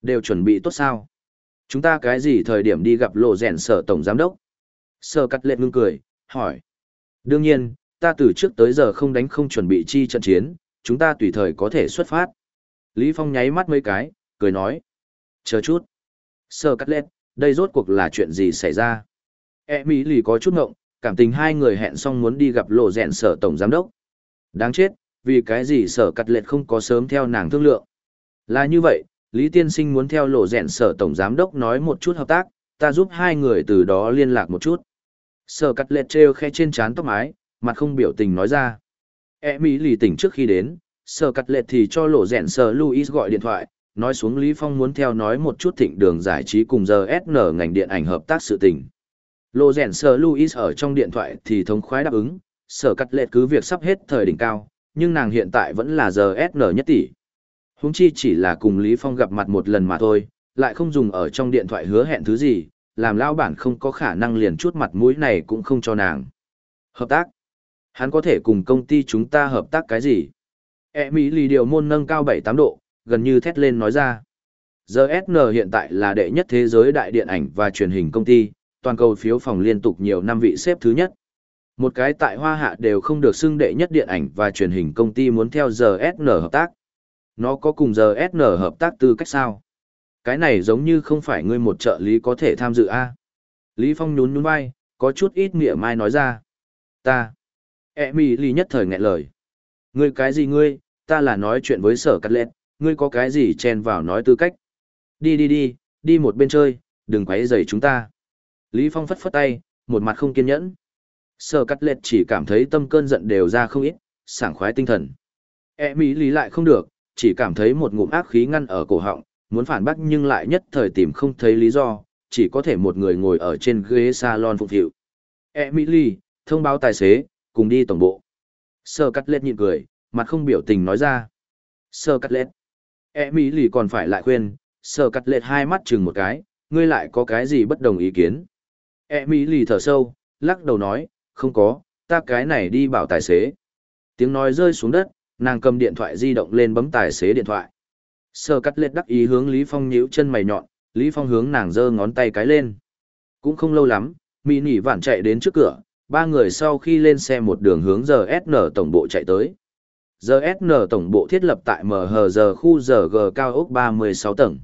[SPEAKER 1] Đều chuẩn bị tốt sao? Chúng ta cái gì thời điểm đi gặp lộ rèn sở tổng giám đốc? Sở cắt lệ ngưng cười, hỏi. Đương nhiên, ta từ trước tới giờ không đánh không chuẩn bị chi trận chiến, chúng ta tùy thời có thể xuất phát. Lý Phong nháy mắt mấy cái, cười nói. Chờ chút. Sở cắt lệ, đây rốt cuộc là chuyện gì xảy ra? E Mỹ lì có chút ngộng, cảm tình hai người hẹn xong muốn đi gặp lộ rèn sở tổng giám đốc. Đáng chết, vì cái gì sở cắt lệ không có sớm theo nàng thương lượng. Là như vậy, Lý Tiên Sinh muốn theo lộ rèn sở tổng giám đốc nói một chút hợp tác, ta giúp hai người từ đó liên lạc một chút. Sở cắt lệ treo khe trên trán tóc mái, mặt không biểu tình nói ra. E Mỹ lì tỉnh trước khi đến, sờ cắt lệ thì cho lộ rèn sờ Louis gọi điện thoại, nói xuống Lý Phong muốn theo nói một chút thịnh đường giải trí cùng giờ SN ngành điện ảnh hợp tác sự tình. Lộ rèn sờ Louis ở trong điện thoại thì thống khoái đáp ứng, sở cắt lệ cứ việc sắp hết thời đỉnh cao, nhưng nàng hiện tại vẫn là giờ SN nhất tỷ. Huống chi chỉ là cùng Lý Phong gặp mặt một lần mà thôi, lại không dùng ở trong điện thoại hứa hẹn thứ gì, làm lao bản không có khả năng liền chút mặt mũi này cũng không cho nàng. Hợp tác? Hắn có thể cùng công ty chúng ta hợp tác cái gì? E Mỹ lì điều môn nâng cao 7-8 độ, gần như thét lên nói ra. GSN hiện tại là đệ nhất thế giới đại điện ảnh và truyền hình công ty, toàn cầu phiếu phòng liên tục nhiều năm vị xếp thứ nhất. Một cái tại Hoa Hạ đều không được xưng đệ nhất điện ảnh và truyền hình công ty muốn theo GSN hợp tác. Nó có cùng GSN hợp tác tư cách sao? Cái này giống như không phải ngươi một trợ lý có thể tham dự a Lý Phong nhún nhún vai, có chút ít nghĩa mai nói ra. Ta. E mi lý nhất thời nghẹn lời. Ngươi cái gì ngươi, ta là nói chuyện với sở cắt lẹt, ngươi có cái gì chen vào nói tư cách. Đi đi đi, đi một bên chơi, đừng quấy rầy chúng ta. Lý Phong phất phất tay, một mặt không kiên nhẫn. Sở cắt lẹt chỉ cảm thấy tâm cơn giận đều ra không ít, sảng khoái tinh thần. E mỹ lý lại không được, chỉ cảm thấy một ngụm ác khí ngăn ở cổ họng, muốn phản bác nhưng lại nhất thời tìm không thấy lý do, chỉ có thể một người ngồi ở trên ghế salon phục vụ. Emily, thông báo tài xế, cùng đi tổng bộ. Sơ cắt lết nhịn cười, mặt không biểu tình nói ra. Sơ cắt lết. E lì còn phải lại khuyên, sơ cắt lết hai mắt chừng một cái, ngươi lại có cái gì bất đồng ý kiến. E mỹ lì thở sâu, lắc đầu nói, không có, ta cái này đi bảo tài xế. Tiếng nói rơi xuống đất, nàng cầm điện thoại di động lên bấm tài xế điện thoại sơ cắt lết đắc ý hướng lý phong nhíu chân mày nhọn lý phong hướng nàng giơ ngón tay cái lên cũng không lâu lắm mỹ nỉ vạn chạy đến trước cửa ba người sau khi lên xe một đường hướng giờ sn tổng bộ chạy tới. Giờ sn tổng bộ thiết lập tại mh giờ khu giờ g cao ốc 36 tầng.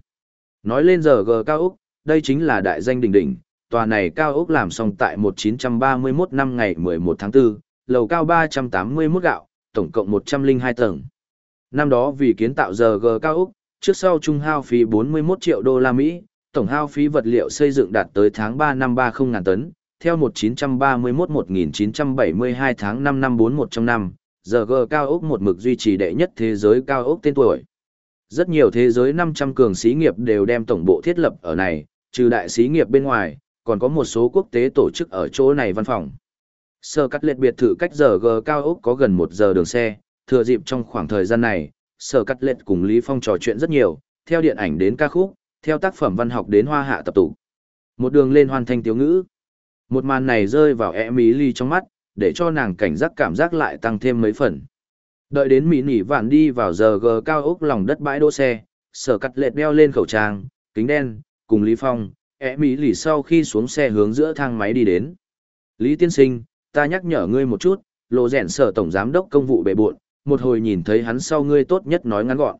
[SPEAKER 1] Nói lên giờ g cao ốc đây chính là đại danh đỉnh đỉnh. Tòa này cao ốc làm xong tại 1931 năm ngày 11 tháng 4, lầu cao 381 gạo tổng cộng 102 tầng. Năm đó vì kiến tạo giờ G cao ốc, trước sau trung hao phí 41 triệu đô la Mỹ, tổng hao phí vật liệu xây dựng đạt tới tháng 3 năm 30 ngàn tấn, theo 1931-1972 tháng 5 năm 41 trong năm, giờ G cao Úc một mực duy trì đệ nhất thế giới cao Úc tên tuổi. Rất nhiều thế giới 500 cường xí nghiệp đều đem tổng bộ thiết lập ở này, trừ đại xí nghiệp bên ngoài, còn có một số quốc tế tổ chức ở chỗ này văn phòng. Sơ cắt liệt biệt thự cách giờ G cao ốc có gần một giờ đường xe, thừa dịp trong khoảng thời gian này, Sơ cắt liệt cùng Lý Phong trò chuyện rất nhiều, theo điện ảnh đến ca khúc, theo tác phẩm văn học đến hoa hạ tập tụ. Một đường lên hoàn thành tiểu ngữ. Một màn này rơi vào Emily trong mắt, để cho nàng cảnh giác cảm giác lại tăng thêm mấy phần. Đợi đến Mỹ nỉ vạn đi vào giờ G cao ốc lòng đất bãi đỗ xe, sở cắt lệt đeo lên khẩu trang, kính đen, cùng Lý Phong, ẹ mỹ lì sau khi xuống xe hướng giữa thang máy đi đến. Lý tiên sinh, ta nhắc nhở ngươi một chút, lộ rẻn sở tổng giám đốc công vụ bệ buộn, một hồi nhìn thấy hắn sau ngươi tốt nhất nói ngắn gọn.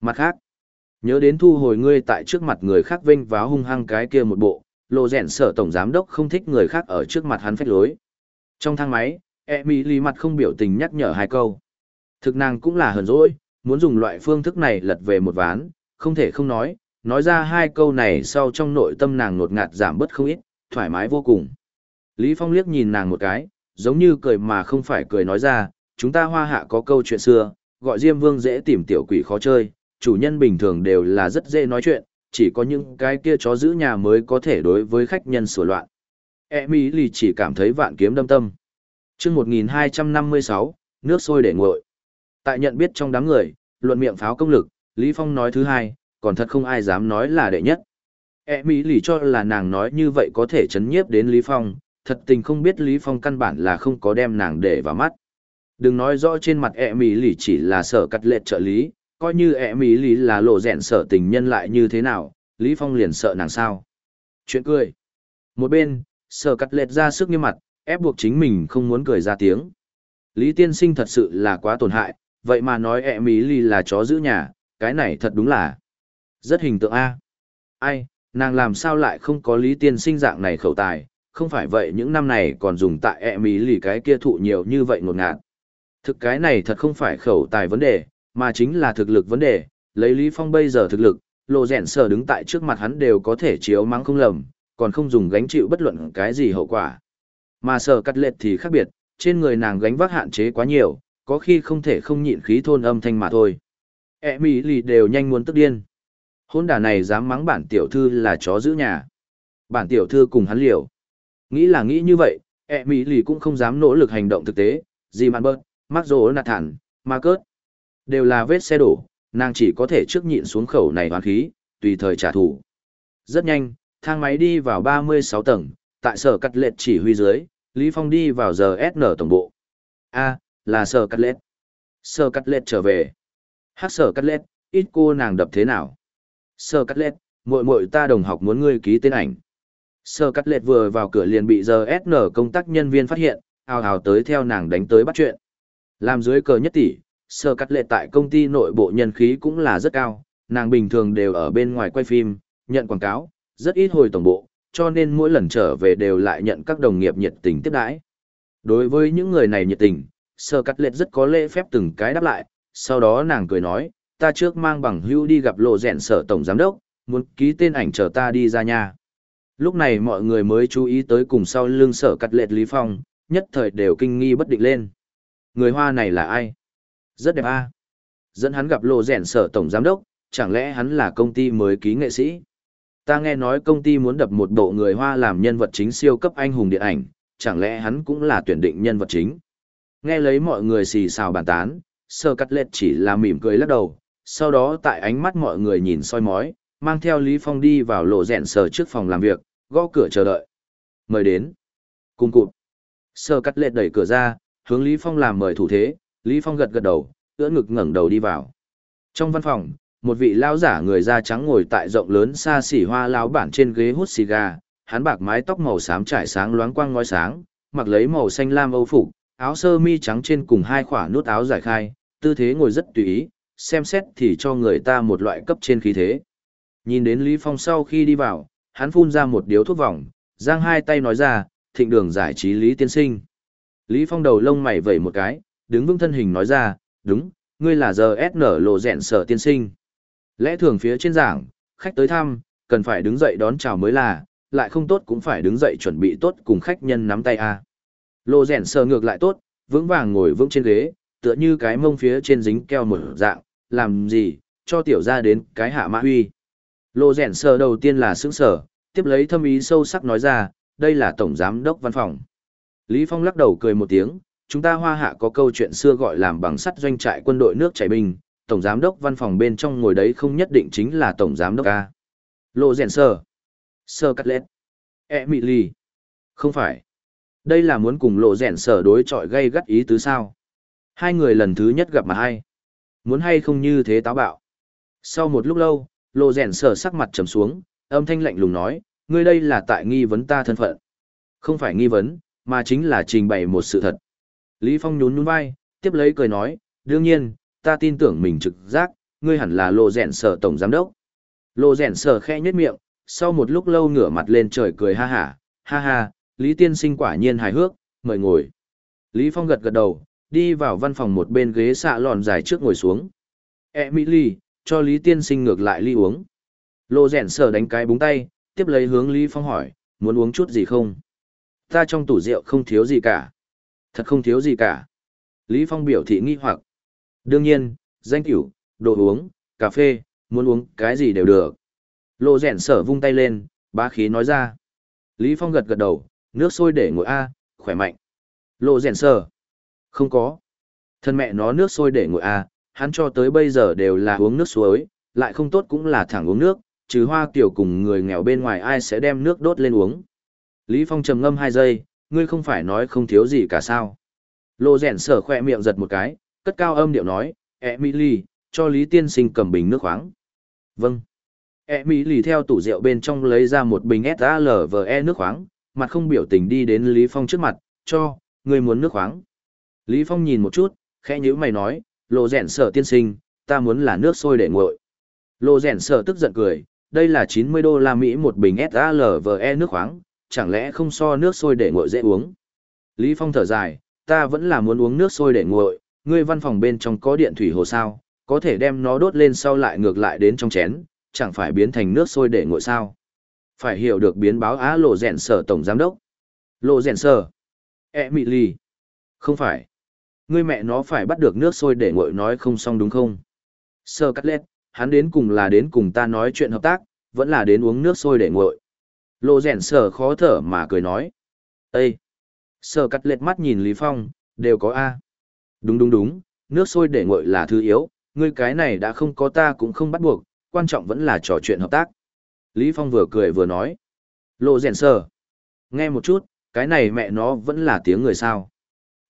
[SPEAKER 1] Mặt khác, nhớ đến thu hồi ngươi tại trước mặt người khác vinh váo hung hăng cái kia một bộ, lộ rèn sở tổng giám đốc không thích người khác ở trước mặt hắn phách lối. Trong thang máy, Emily mặt không biểu tình nhắc nhở hai câu. Thực nàng cũng là hờn dỗi, muốn dùng loại phương thức này lật về một ván, không thể không nói, nói ra hai câu này sau trong nội tâm nàng ngột ngạt giảm bớt không ít, thoải mái vô cùng. Lý Phong liếc nhìn nàng một cái, giống như cười mà không phải cười nói ra, chúng ta hoa hạ có câu chuyện xưa, gọi Diêm Vương dễ tìm tiểu quỷ khó chơi, chủ nhân bình thường đều là rất dễ nói chuyện, chỉ có những cái kia chó giữ nhà mới có thể đối với khách nhân sửa loạn. E mỹ lì chỉ cảm thấy vạn kiếm đâm tâm. chương 1256, nước sôi để nguội. Tại nhận biết trong đám người, luận miệng pháo công lực, Lý Phong nói thứ hai, còn thật không ai dám nói là đệ nhất. E mỹ lì cho là nàng nói như vậy có thể chấn nhiếp đến Lý Phong, thật tình không biết Lý Phong căn bản là không có đem nàng để vào mắt. Đừng nói rõ trên mặt E mỹ lì chỉ là sở cắt lệ trợ lý, coi như Emily là lộ rẹn sở tình nhân lại như thế nào, Lý Phong liền sợ nàng sao. Chuyện cười. Một bên, sở cắt lệ ra sức như mặt, ép buộc chính mình không muốn cười ra tiếng. Lý tiên sinh thật sự là quá tổn hại, vậy mà nói Emily là chó giữ nhà, cái này thật đúng là rất hình tượng A. Ai, nàng làm sao lại không có Lý tiên sinh dạng này khẩu tài, không phải vậy những năm này còn dùng tại Emily cái kia thụ nhiều như vậy ngột ngạt. Thực cái này thật không phải khẩu tài vấn đề, mà chính là thực lực vấn đề, lấy Lý Phong bây giờ thực lực, lộ rèn sở đứng tại trước mặt hắn đều có thể chiếu mắng không lầm, còn không dùng gánh chịu bất luận cái gì hậu quả. Mà sở cắt lệch thì khác biệt, trên người nàng gánh vác hạn chế quá nhiều, có khi không thể không nhịn khí thôn âm thanh mà thôi. E mỹ lì đều nhanh muốn tức điên. Hôn đà này dám mắng bản tiểu thư là chó giữ nhà. Bản tiểu thư cùng hắn liều. Nghĩ là nghĩ như vậy, E mỹ lì cũng không dám nỗ lực hành động thực tế, gì mạn bớt, mắc rỗ nạt thản, ma cớt. Đều là vết xe đổ, nàng chỉ có thể trước nhịn xuống khẩu này hoán khí, tùy thời trả thù. Rất nhanh, thang máy đi vào 36 tầng, tại sở cắt lệch chỉ huy dưới, Lý Phong đi vào giờ SN tổng bộ. A, là sở cắt lệch. Sở cắt lệch trở về. Hát sở cắt lệch, ít cô nàng đập thế nào? Sở cắt lệch, muội muội ta đồng học muốn ngươi ký tên ảnh. Sở cắt lệch vừa vào cửa liền bị giờ SN công tác nhân viên phát hiện, hào hào tới theo nàng đánh tới bắt chuyện. Làm dưới cờ nhất tỷ, sơ cắt lệ tại công ty nội bộ nhân khí cũng là rất cao, nàng bình thường đều ở bên ngoài quay phim, nhận quảng cáo, rất ít hồi tổng bộ, cho nên mỗi lần trở về đều lại nhận các đồng nghiệp nhiệt tình tiếp đãi. Đối với những người này nhiệt tình, sơ cắt lệ rất có lễ phép từng cái đáp lại, sau đó nàng cười nói, ta trước mang bằng hưu đi gặp lộ rèn sở tổng giám đốc, muốn ký tên ảnh chờ ta đi ra nhà. Lúc này mọi người mới chú ý tới cùng sau lưng sở cắt lệ Lý Phong, nhất thời đều kinh nghi bất định lên. Người Hoa này là ai? Rất đẹp a. Dẫn hắn gặp lộ rèn sở tổng giám đốc, chẳng lẽ hắn là công ty mới ký nghệ sĩ? Ta nghe nói công ty muốn đập một bộ người Hoa làm nhân vật chính siêu cấp anh hùng điện ảnh, chẳng lẽ hắn cũng là tuyển định nhân vật chính? Nghe lấy mọi người xì xào bàn tán, sơ cắt lết chỉ là mỉm cười lắc đầu, sau đó tại ánh mắt mọi người nhìn soi mói, mang theo Lý Phong đi vào lộ rèn sở trước phòng làm việc, gõ cửa chờ đợi. Mời đến. Cùng cụt. Sơ cắt lết đẩy cửa ra, hướng Lý Phong làm mời thủ thế, Lý Phong gật gật đầu, ưỡn ngực ngẩng đầu đi vào. Trong văn phòng, một vị lão giả người da trắng ngồi tại rộng lớn xa xỉ hoa lão bản trên ghế hút xì gà, hắn bạc mái tóc màu xám trải sáng loáng quang ngói sáng, mặc lấy màu xanh lam âu phục, áo sơ mi trắng trên cùng hai khỏa nút áo giải khai, tư thế ngồi rất tùy ý, xem xét thì cho người ta một loại cấp trên khí thế. Nhìn đến Lý Phong sau khi đi vào, hắn phun ra một điếu thuốc vòng, giang hai tay nói ra, thịnh đường giải trí Lý Tiên Sinh. Lý Phong đầu lông mày vẩy một cái, đứng vững thân hình nói ra, đúng, ngươi là giờ SN lộ rẹn sở tiên sinh. Lẽ thường phía trên giảng, khách tới thăm, cần phải đứng dậy đón chào mới là, lại không tốt cũng phải đứng dậy chuẩn bị tốt cùng khách nhân nắm tay a. Lộ dẹn sở ngược lại tốt, vững vàng ngồi vững trên ghế, tựa như cái mông phía trên dính keo một dạng, làm gì, cho tiểu ra đến cái hạ mã huy. Lộ dẹn sở đầu tiên là sững sở, tiếp lấy thâm ý sâu sắc nói ra, đây là tổng giám đốc văn phòng. Lý Phong lắc đầu cười một tiếng, chúng ta hoa hạ có câu chuyện xưa gọi làm bằng sắt doanh trại quân đội nước chảy binh, tổng giám đốc văn phòng bên trong ngồi đấy không nhất định chính là tổng giám đốc A. Lộ rèn sơ. Sơ cắt lết. E mị lì. Không phải. Đây là muốn cùng lộ rèn sở đối chọi gây gắt ý tứ sao. Hai người lần thứ nhất gặp mà hay. Muốn hay không như thế táo bạo. Sau một lúc lâu, lộ rèn sở sắc mặt trầm xuống, Âm thanh lạnh lùng nói, ngươi đây là tại nghi vấn ta thân phận. Không phải nghi vấn, mà chính là trình bày một sự thật. Lý Phong nhún nhún vai, tiếp lấy cười nói, đương nhiên, ta tin tưởng mình trực giác, ngươi hẳn là lộ rèn sở tổng giám đốc. Lộ rèn sở khẽ nhếch miệng, sau một lúc lâu ngửa mặt lên trời cười ha ha, ha ha, Lý tiên sinh quả nhiên hài hước, mời ngồi. Lý Phong gật gật đầu, đi vào văn phòng một bên ghế xạ lòn dài trước ngồi xuống. Emily, cho Lý tiên sinh ngược lại ly uống. Lộ rèn sở đánh cái búng tay, tiếp lấy hướng Lý Phong hỏi, muốn uống chút gì không? Ta trong tủ rượu không thiếu gì cả. Thật không thiếu gì cả. Lý Phong biểu thị nghi hoặc. Đương nhiên, danh tiểu, đồ uống, cà phê, muốn uống cái gì đều được. Lộ rẻn sở vung tay lên, bá khí nói ra. Lý Phong gật gật đầu, nước sôi để ngồi A, khỏe mạnh. Lộ rẻn sở. Không có. Thân mẹ nó nước sôi để ngồi A, hắn cho tới bây giờ đều là uống nước suối, lại không tốt cũng là thẳng uống nước, trừ hoa tiểu cùng người nghèo bên ngoài ai sẽ đem nước đốt lên uống. Lý Phong trầm ngâm hai giây, ngươi không phải nói không thiếu gì cả sao. Lộ rèn sở khoe miệng giật một cái, cất cao âm điệu nói, Emily, cho Lý Tiên Sinh cầm bình nước khoáng. Vâng. Emily theo tủ rượu bên trong lấy ra một bình SALVE nước khoáng, mặt không biểu tình đi đến Lý Phong trước mặt, cho, ngươi muốn nước khoáng. Lý Phong nhìn một chút, khẽ nhíu mày nói, lộ rèn sở tiên sinh, ta muốn là nước sôi để nguội. Lộ rèn sở tức giận cười, đây là 90 đô la Mỹ một bình SALVE nước khoáng, chẳng lẽ không so nước sôi để nguội dễ uống. Lý Phong thở dài, ta vẫn là muốn uống nước sôi để nguội, ngươi văn phòng bên trong có điện thủy hồ sao, có thể đem nó đốt lên sau lại ngược lại đến trong chén, chẳng phải biến thành nước sôi để nguội sao. Phải hiểu được biến báo á lộ rèn sở tổng giám đốc. Lộ rèn sở. Emily. Không phải. Ngươi mẹ nó phải bắt được nước sôi để nguội nói không xong đúng không? Sơ cắt lết, hắn đến cùng là đến cùng ta nói chuyện hợp tác, vẫn là đến uống nước sôi để nguội. Lộ rèn sở khó thở mà cười nói. Ê! Sở cắt lệch mắt nhìn Lý Phong, đều có A. Đúng đúng đúng, nước sôi để nguội là thứ yếu, ngươi cái này đã không có ta cũng không bắt buộc, quan trọng vẫn là trò chuyện hợp tác. Lý Phong vừa cười vừa nói. Lộ rèn sở. Nghe một chút, cái này mẹ nó vẫn là tiếng người sao.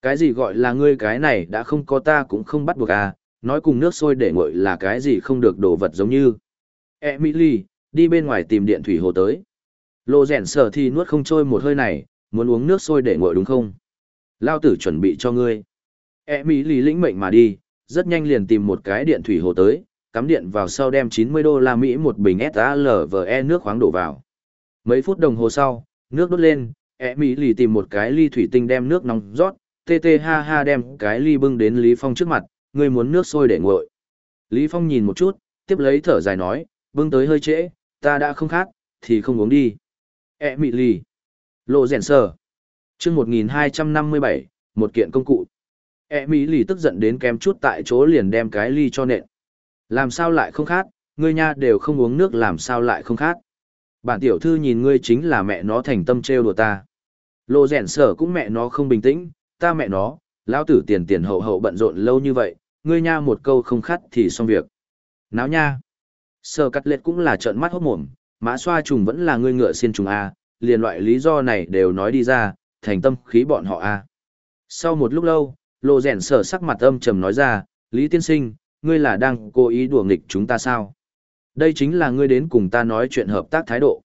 [SPEAKER 1] Cái gì gọi là ngươi cái này đã không có ta cũng không bắt buộc à, nói cùng nước sôi để nguội là cái gì không được đồ vật giống như. Emily, đi bên ngoài tìm điện thủy hồ tới lô rèn sở thì nuốt không trôi một hơi này, muốn uống nước sôi để nguội đúng không? Lao tử chuẩn bị cho ngươi. E Mỹ lì lĩnh mệnh mà đi, rất nhanh liền tìm một cái điện thủy hồ tới, cắm điện vào sau đem 90 đô la Mỹ một bình SALVE nước khoáng đổ vào. Mấy phút đồng hồ sau, nước đốt lên, E Mỹ lì tìm một cái ly thủy tinh đem nước nóng rót, tê tê ha ha đem cái ly bưng đến Lý Phong trước mặt, ngươi muốn nước sôi để nguội. Lý Phong nhìn một chút, tiếp lấy thở dài nói, bưng tới hơi trễ, ta đã không khát, thì không uống đi. E mị lì. Lộ rèn sờ. chương 1257, một kiện công cụ. E mỹ lì tức giận đến kém chút tại chỗ liền đem cái ly cho nện. Làm sao lại không khát, ngươi nha đều không uống nước làm sao lại không khát. Bản tiểu thư nhìn ngươi chính là mẹ nó thành tâm trêu đùa ta. Lộ rèn sở cũng mẹ nó không bình tĩnh, ta mẹ nó, lão tử tiền tiền hậu hậu bận rộn lâu như vậy, ngươi nha một câu không khát thì xong việc. Náo nha. Sở cắt liệt cũng là trợn mắt hốt mồm, mã xoa trùng vẫn là ngươi ngựa xiên trùng A, liền loại lý do này đều nói đi ra, thành tâm khí bọn họ A. Sau một lúc lâu, lộ rèn sở sắc mặt âm trầm nói ra, Lý Tiên Sinh, ngươi là đang cố ý đùa nghịch chúng ta sao? Đây chính là ngươi đến cùng ta nói chuyện hợp tác thái độ.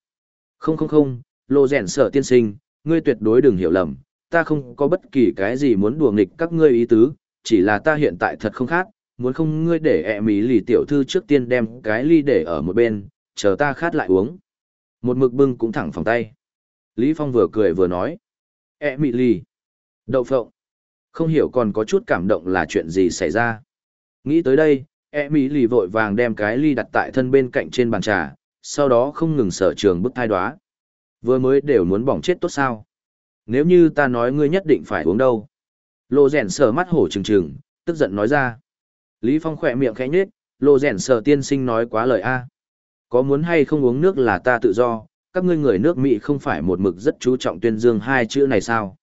[SPEAKER 1] Không không không, lộ rèn sở tiên sinh, ngươi tuyệt đối đừng hiểu lầm, ta không có bất kỳ cái gì muốn đùa nghịch các ngươi ý tứ, chỉ là ta hiện tại thật không khác, muốn không ngươi để ẹ mỹ lì tiểu thư trước tiên đem cái ly để ở một bên, chờ ta khát lại uống. Một mực bưng cũng thẳng phòng tay. Lý Phong vừa cười vừa nói. E mị lì. Đậu phộng. Không hiểu còn có chút cảm động là chuyện gì xảy ra. Nghĩ tới đây, e mị lì vội vàng đem cái ly đặt tại thân bên cạnh trên bàn trà, sau đó không ngừng sở trường bức thai đoá. Vừa mới đều muốn bỏng chết tốt sao. Nếu như ta nói ngươi nhất định phải uống đâu. Lô rèn sờ mắt hổ trừng trừng, tức giận nói ra. Lý Phong khỏe miệng khẽ nhếch, lô rèn sờ tiên sinh nói quá lời a. Có muốn hay không uống nước là ta tự do, các ngươi người nước Mỹ không phải một mực rất chú trọng tuyên dương hai chữ này sao?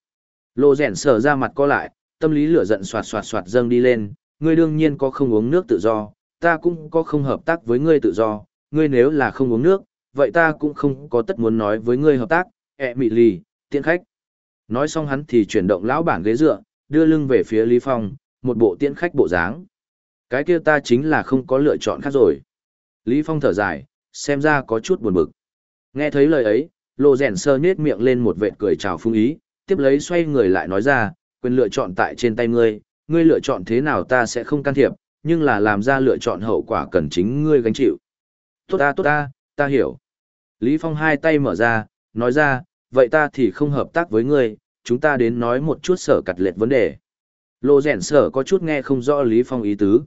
[SPEAKER 1] Lô rèn sở ra mặt co lại, tâm lý lửa giận soạt soạt soạt dâng đi lên, ngươi đương nhiên có không uống nước tự do, ta cũng có không hợp tác với ngươi tự do, ngươi nếu là không uống nước, vậy ta cũng không có tất muốn nói với ngươi hợp tác, ẹ mị lì, tiện khách. Nói xong hắn thì chuyển động lão bản ghế dựa, đưa lưng về phía Lý Phong, một bộ tiễn khách bộ dáng. Cái kia ta chính là không có lựa chọn khác rồi. Lý Phong thở dài, xem ra có chút buồn bực. Nghe thấy lời ấy, lô rèn sơ nhết miệng lên một vệt cười chào phung ý, tiếp lấy xoay người lại nói ra, quyền lựa chọn tại trên tay ngươi, ngươi lựa chọn thế nào ta sẽ không can thiệp, nhưng là làm ra lựa chọn hậu quả cần chính ngươi gánh chịu. Tốt ta tốt ta, ta hiểu. Lý Phong hai tay mở ra, nói ra, vậy ta thì không hợp tác với ngươi, chúng ta đến nói một chút sở cặt lệch vấn đề. lô rèn sở có chút nghe không rõ Lý Phong ý tứ.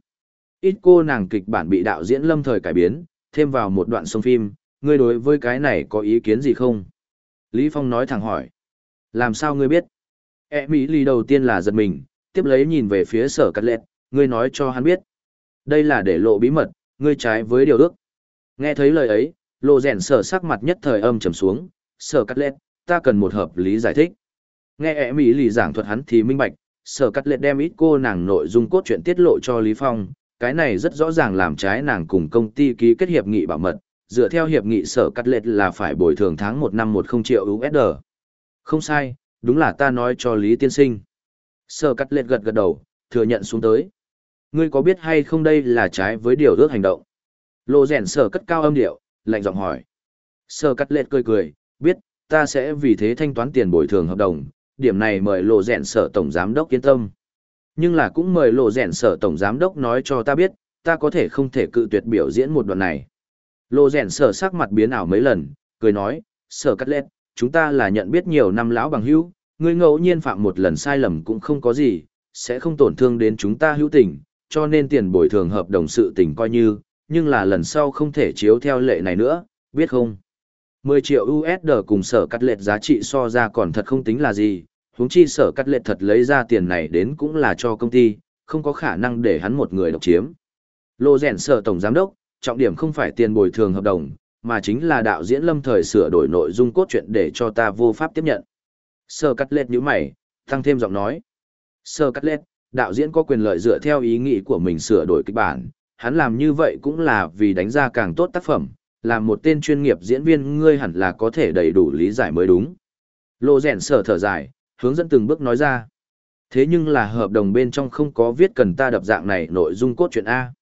[SPEAKER 1] Ít cô nàng kịch bản bị đạo diễn lâm thời cải biến, thêm vào một đoạn sông phim, ngươi đối với cái này có ý kiến gì không? Lý Phong nói thẳng hỏi. Làm sao ngươi biết? E Mỹ lì đầu tiên là giật mình, tiếp lấy nhìn về phía sở cắt lẹt, ngươi nói cho hắn biết. Đây là để lộ bí mật, ngươi trái với điều ước. Nghe thấy lời ấy, lộ rèn sở sắc mặt nhất thời âm trầm xuống, sở cắt lẹt, ta cần một hợp lý giải thích. Nghe E Mỹ lì giảng thuật hắn thì minh bạch, sở cắt lẹt đem ít cô nàng nội dung cốt truyện tiết lộ cho Lý Phong, cái này rất rõ ràng làm trái nàng cùng công ty ký kết hiệp nghị bảo mật, dựa theo hiệp nghị sở cắt lệch là phải bồi thường tháng một năm một không triệu USD. Không sai, đúng là ta nói cho Lý Tiên Sinh. Sở cắt lệch gật gật đầu, thừa nhận xuống tới. Ngươi có biết hay không đây là trái với điều ước hành động? Lộ rèn sở cất cao âm điệu, lạnh giọng hỏi. Sở cắt lệch cười cười, biết, ta sẽ vì thế thanh toán tiền bồi thường hợp đồng, điểm này mời lộ rèn sở tổng giám đốc yên tâm. Nhưng là cũng mời lộ rèn sở tổng giám đốc nói cho ta biết, ta có thể không thể cự tuyệt biểu diễn một đoạn này. Lộ rèn sở sắc mặt biến ảo mấy lần, cười nói, sở cắt lét, chúng ta là nhận biết nhiều năm lão bằng hữu, ngươi ngẫu nhiên phạm một lần sai lầm cũng không có gì, sẽ không tổn thương đến chúng ta hữu tình, cho nên tiền bồi thường hợp đồng sự tình coi như, nhưng là lần sau không thể chiếu theo lệ này nữa, biết không? 10 triệu USD cùng sở cắt lệch giá trị so ra còn thật không tính là gì, huống chi sở cắt lệ thật lấy ra tiền này đến cũng là cho công ty, không có khả năng để hắn một người độc chiếm. Lô rèn sở tổng giám đốc, trọng điểm không phải tiền bồi thường hợp đồng, mà chính là đạo diễn lâm thời sửa đổi nội dung cốt truyện để cho ta vô pháp tiếp nhận. Sở cắt lệch nhíu mày, tăng thêm giọng nói. Sở cắt lệch, đạo diễn có quyền lợi dựa theo ý nghĩ của mình sửa đổi kịch bản, hắn làm như vậy cũng là vì đánh ra càng tốt tác phẩm, làm một tên chuyên nghiệp diễn viên ngươi hẳn là có thể đầy đủ lý giải mới đúng. Lô rèn sở thở dài, hướng dẫn từng bước nói ra. Thế nhưng là hợp đồng bên trong không có viết cần ta đập dạng này nội dung cốt truyện A.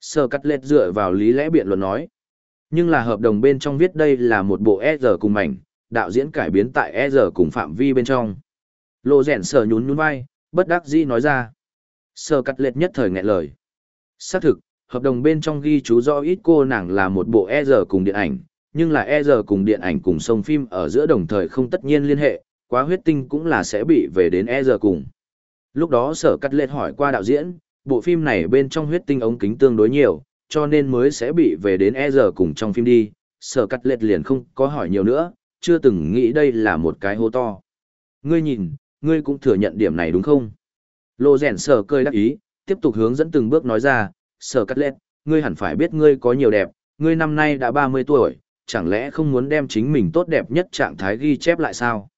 [SPEAKER 1] sơ cắt lết dựa vào lý lẽ biện luận nói. Nhưng là hợp đồng bên trong viết đây là một bộ E giờ cùng mảnh, đạo diễn cải biến tại E giờ cùng phạm vi bên trong. Lô rèn sờ nhún nhún vai, bất đắc dĩ nói ra. sơ cắt lết nhất thời nghẹn lời. Xác thực, hợp đồng bên trong ghi chú rõ ít cô nàng là một bộ E giờ cùng điện ảnh, nhưng là E giờ cùng điện ảnh cùng sông phim ở giữa đồng thời không tất nhiên liên hệ, quá huyết tinh cũng là sẽ bị về đến E giờ cùng. Lúc đó sở cắt lết hỏi qua đạo diễn, bộ phim này bên trong huyết tinh ống kính tương đối nhiều, cho nên mới sẽ bị về đến E giờ cùng trong phim đi, sở cắt lết liền không có hỏi nhiều nữa, chưa từng nghĩ đây là một cái hô to. Ngươi nhìn, ngươi cũng thừa nhận điểm này đúng không? Lô rèn sở cười đắc ý, tiếp tục hướng dẫn từng bước nói ra, sở cắt lết, ngươi hẳn phải biết ngươi có nhiều đẹp, ngươi năm nay đã 30 tuổi, chẳng lẽ không muốn đem chính mình tốt đẹp nhất trạng thái ghi chép lại sao?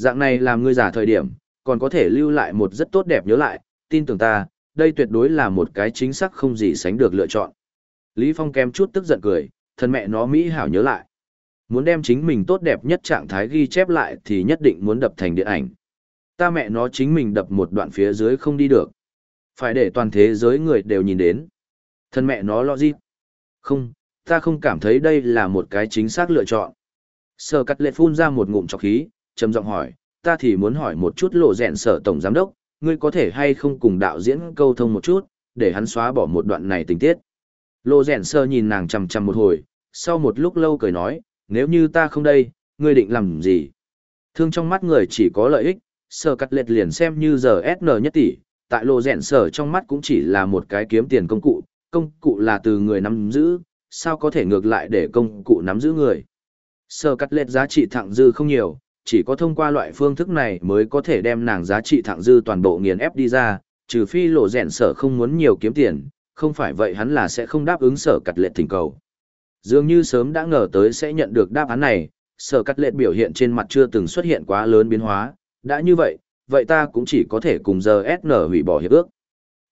[SPEAKER 1] Dạng này làm ngươi giả thời điểm, còn có thể lưu lại một rất tốt đẹp nhớ lại, tin tưởng ta, đây tuyệt đối là một cái chính xác không gì sánh được lựa chọn. Lý Phong kém chút tức giận cười, thân mẹ nó Mỹ hảo nhớ lại. Muốn đem chính mình tốt đẹp nhất trạng thái ghi chép lại thì nhất định muốn đập thành điện ảnh. Ta mẹ nó chính mình đập một đoạn phía dưới không đi được. Phải để toàn thế giới người đều nhìn đến. Thân mẹ nó lo gì? Không, ta không cảm thấy đây là một cái chính xác lựa chọn. Sở cắt lệ phun ra một ngụm trọc khí, trầm giọng hỏi, ta thì muốn hỏi một chút lộ rèn sở tổng giám đốc, ngươi có thể hay không cùng đạo diễn câu thông một chút, để hắn xóa bỏ một đoạn này tình tiết. Lộ rèn sơ nhìn nàng chầm chầm một hồi, sau một lúc lâu cười nói, nếu như ta không đây, ngươi định làm gì? Thương trong mắt người chỉ có lợi ích, sở cắt lệch liền xem như giờ SN nhất tỷ, tại lộ rèn sở trong mắt cũng chỉ là một cái kiếm tiền công cụ, công cụ là từ người nắm giữ, sao có thể ngược lại để công cụ nắm giữ người. Sở cắt lệch giá trị thẳng dư không nhiều, chỉ có thông qua loại phương thức này mới có thể đem nàng giá trị thẳng dư toàn bộ nghiền ép đi ra, trừ phi lộ rèn sở không muốn nhiều kiếm tiền, không phải vậy hắn là sẽ không đáp ứng sở cắt lệ thỉnh cầu. Dường như sớm đã ngờ tới sẽ nhận được đáp án này, sở cắt lệ biểu hiện trên mặt chưa từng xuất hiện quá lớn biến hóa, đã như vậy, vậy ta cũng chỉ có thể cùng giờ SN hủy bỏ hiệp ước.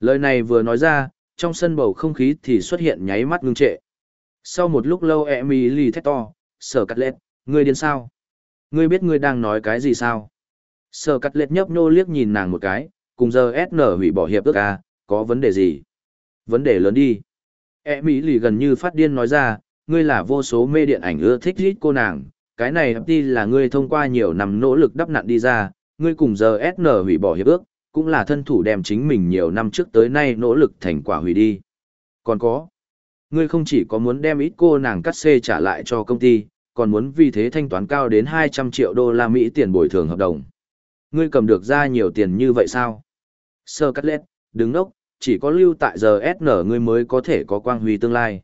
[SPEAKER 1] Lời này vừa nói ra, trong sân bầu không khí thì xuất hiện nháy mắt ngưng trệ. Sau một lúc lâu Emily thét to, sở cắt lệ, ngươi điên sao? Ngươi biết ngươi đang nói cái gì sao? Sở cắt lệch nhấp nô liếc nhìn nàng một cái, cùng giờ SN hủy bỏ hiệp ước à, có vấn đề gì? Vấn đề lớn đi. E Mỹ lì gần như phát điên nói ra, ngươi là vô số mê điện ảnh ưa thích ít cô nàng, cái này đi là ngươi thông qua nhiều năm nỗ lực đắp nặn đi ra, ngươi cùng giờ SN hủy bỏ hiệp ước, cũng là thân thủ đem chính mình nhiều năm trước tới nay nỗ lực thành quả hủy đi. Còn có, ngươi không chỉ có muốn đem ít cô nàng cắt xê trả lại cho công ty, còn muốn vì thế thanh toán cao đến 200 triệu đô la Mỹ tiền bồi thường hợp đồng. Ngươi cầm được ra nhiều tiền như vậy sao? Sơ cắt lết, đứng ốc, chỉ có lưu tại giờ SN ngươi mới có thể có quang huy tương lai.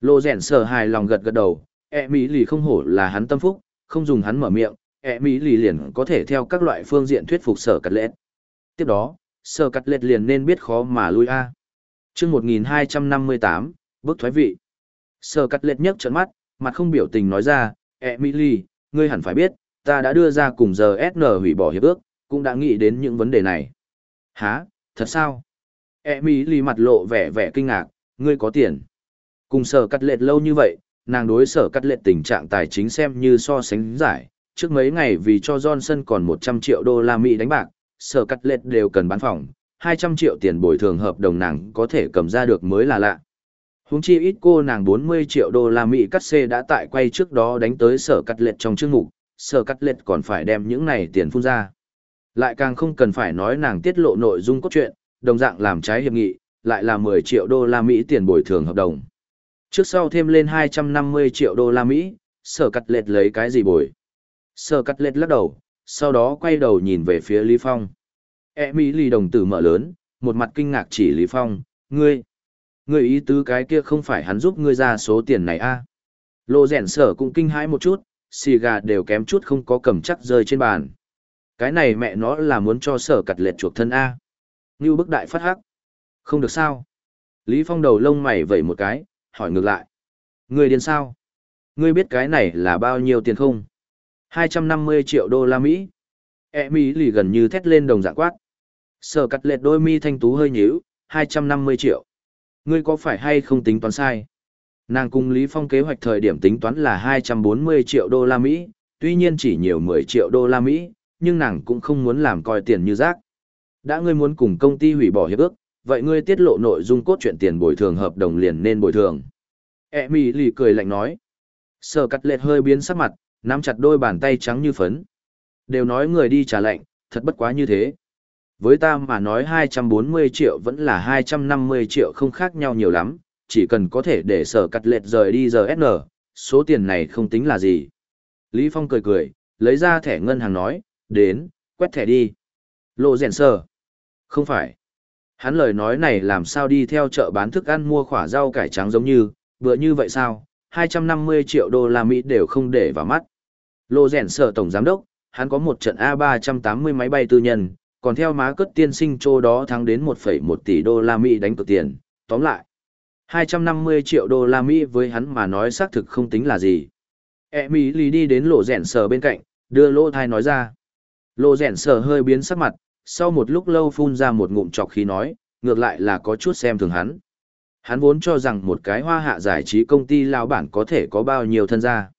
[SPEAKER 1] Lô rèn sờ hài lòng gật gật đầu, e mỹ lì không hổ là hắn tâm phúc, không dùng hắn mở miệng, e mỹ lì liền có thể theo các loại phương diện thuyết phục sở cắt lết. Tiếp đó, sở cắt lết liền nên biết khó mà lui a. Chương 1258, bước thoái vị. Sở cắt lết nhấc trận mắt, mặt không biểu tình nói ra, Emily, ngươi hẳn phải biết, ta đã đưa ra cùng giờ SN hủy bỏ hiệp ước, cũng đã nghĩ đến những vấn đề này. Hả, thật sao? Emily mặt lộ vẻ vẻ kinh ngạc, ngươi có tiền. Cùng sở cắt lệch lâu như vậy, nàng đối sở cắt lệch tình trạng tài chính xem như so sánh giải. Trước mấy ngày vì cho Johnson còn 100 triệu đô la Mỹ đánh bạc, sở cắt lệch đều cần bán phòng, 200 triệu tiền bồi thường hợp đồng nàng có thể cầm ra được mới là lạ. Huống chi ít cô nàng 40 triệu đô la Mỹ cắt xê đã tại quay trước đó đánh tới sở cắt lệch trong chương mục, sở cắt lệch còn phải đem những này tiền phun ra. Lại càng không cần phải nói nàng tiết lộ nội dung cốt truyện, đồng dạng làm trái hiệp nghị, lại là 10 triệu đô la Mỹ tiền bồi thường hợp đồng. Trước sau thêm lên 250 triệu đô la Mỹ, sở cắt lệch lấy cái gì bồi? Sở cắt lệch lắc đầu, sau đó quay đầu nhìn về phía Lý Phong. E Mỹ lì đồng tử mở lớn, một mặt kinh ngạc chỉ Lý Phong, ngươi, ngươi ý tứ cái kia không phải hắn giúp ngươi ra số tiền này a? À? Lô rèn sở cũng kinh hãi một chút, xì gà đều kém chút không có cầm chắc rơi trên bàn. Cái này mẹ nó là muốn cho sở cặt lệch chuộc thân a. ngưu bức đại phát hắc. Không được sao. Lý Phong đầu lông mày vẩy một cái, hỏi ngược lại. Ngươi điên sao? Ngươi biết cái này là bao nhiêu tiền không? 250 triệu đô la Mỹ. E Mỹ lì gần như thét lên đồng dạng quát. Sở cặt lệch đôi mi thanh tú hơi nhíu, 250 triệu. Ngươi có phải hay không tính toán sai? Nàng cùng Lý Phong kế hoạch thời điểm tính toán là 240 triệu đô la Mỹ, tuy nhiên chỉ nhiều 10 triệu đô la Mỹ, nhưng nàng cũng không muốn làm coi tiền như rác. Đã ngươi muốn cùng công ty hủy bỏ hiệp ước, vậy ngươi tiết lộ nội dung cốt truyện tiền bồi thường hợp đồng liền nên bồi thường. E mì lì cười lạnh nói. Sở cắt lệt hơi biến sắc mặt, nắm chặt đôi bàn tay trắng như phấn. Đều nói người đi trả lệnh, thật bất quá như thế. Với ta mà nói 240 triệu vẫn là 250 triệu không khác nhau nhiều lắm, chỉ cần có thể để sở cắt lệch rời đi giờ SN, số tiền này không tính là gì. Lý Phong cười cười, lấy ra thẻ ngân hàng nói, đến, quét thẻ đi. Lộ rèn sờ. Không phải. Hắn lời nói này làm sao đi theo chợ bán thức ăn mua khỏa rau cải trắng giống như, vừa như vậy sao, 250 triệu đô la Mỹ đều không để vào mắt. Lô rèn sở tổng giám đốc, hắn có một trận A380 máy bay tư nhân, còn theo má cất tiên sinh châu đó thắng đến 1,1 tỷ đô la Mỹ đánh cược tiền, tóm lại. 250 triệu đô la Mỹ với hắn mà nói xác thực không tính là gì. E Mỹ lì đi đến lỗ rẻn sờ bên cạnh, đưa lỗ thai nói ra. Lỗ rẻn sờ hơi biến sắc mặt, sau một lúc lâu phun ra một ngụm chọc khí nói, ngược lại là có chút xem thường hắn. Hắn vốn cho rằng một cái hoa hạ giải trí công ty lao bản có thể có bao nhiêu thân gia.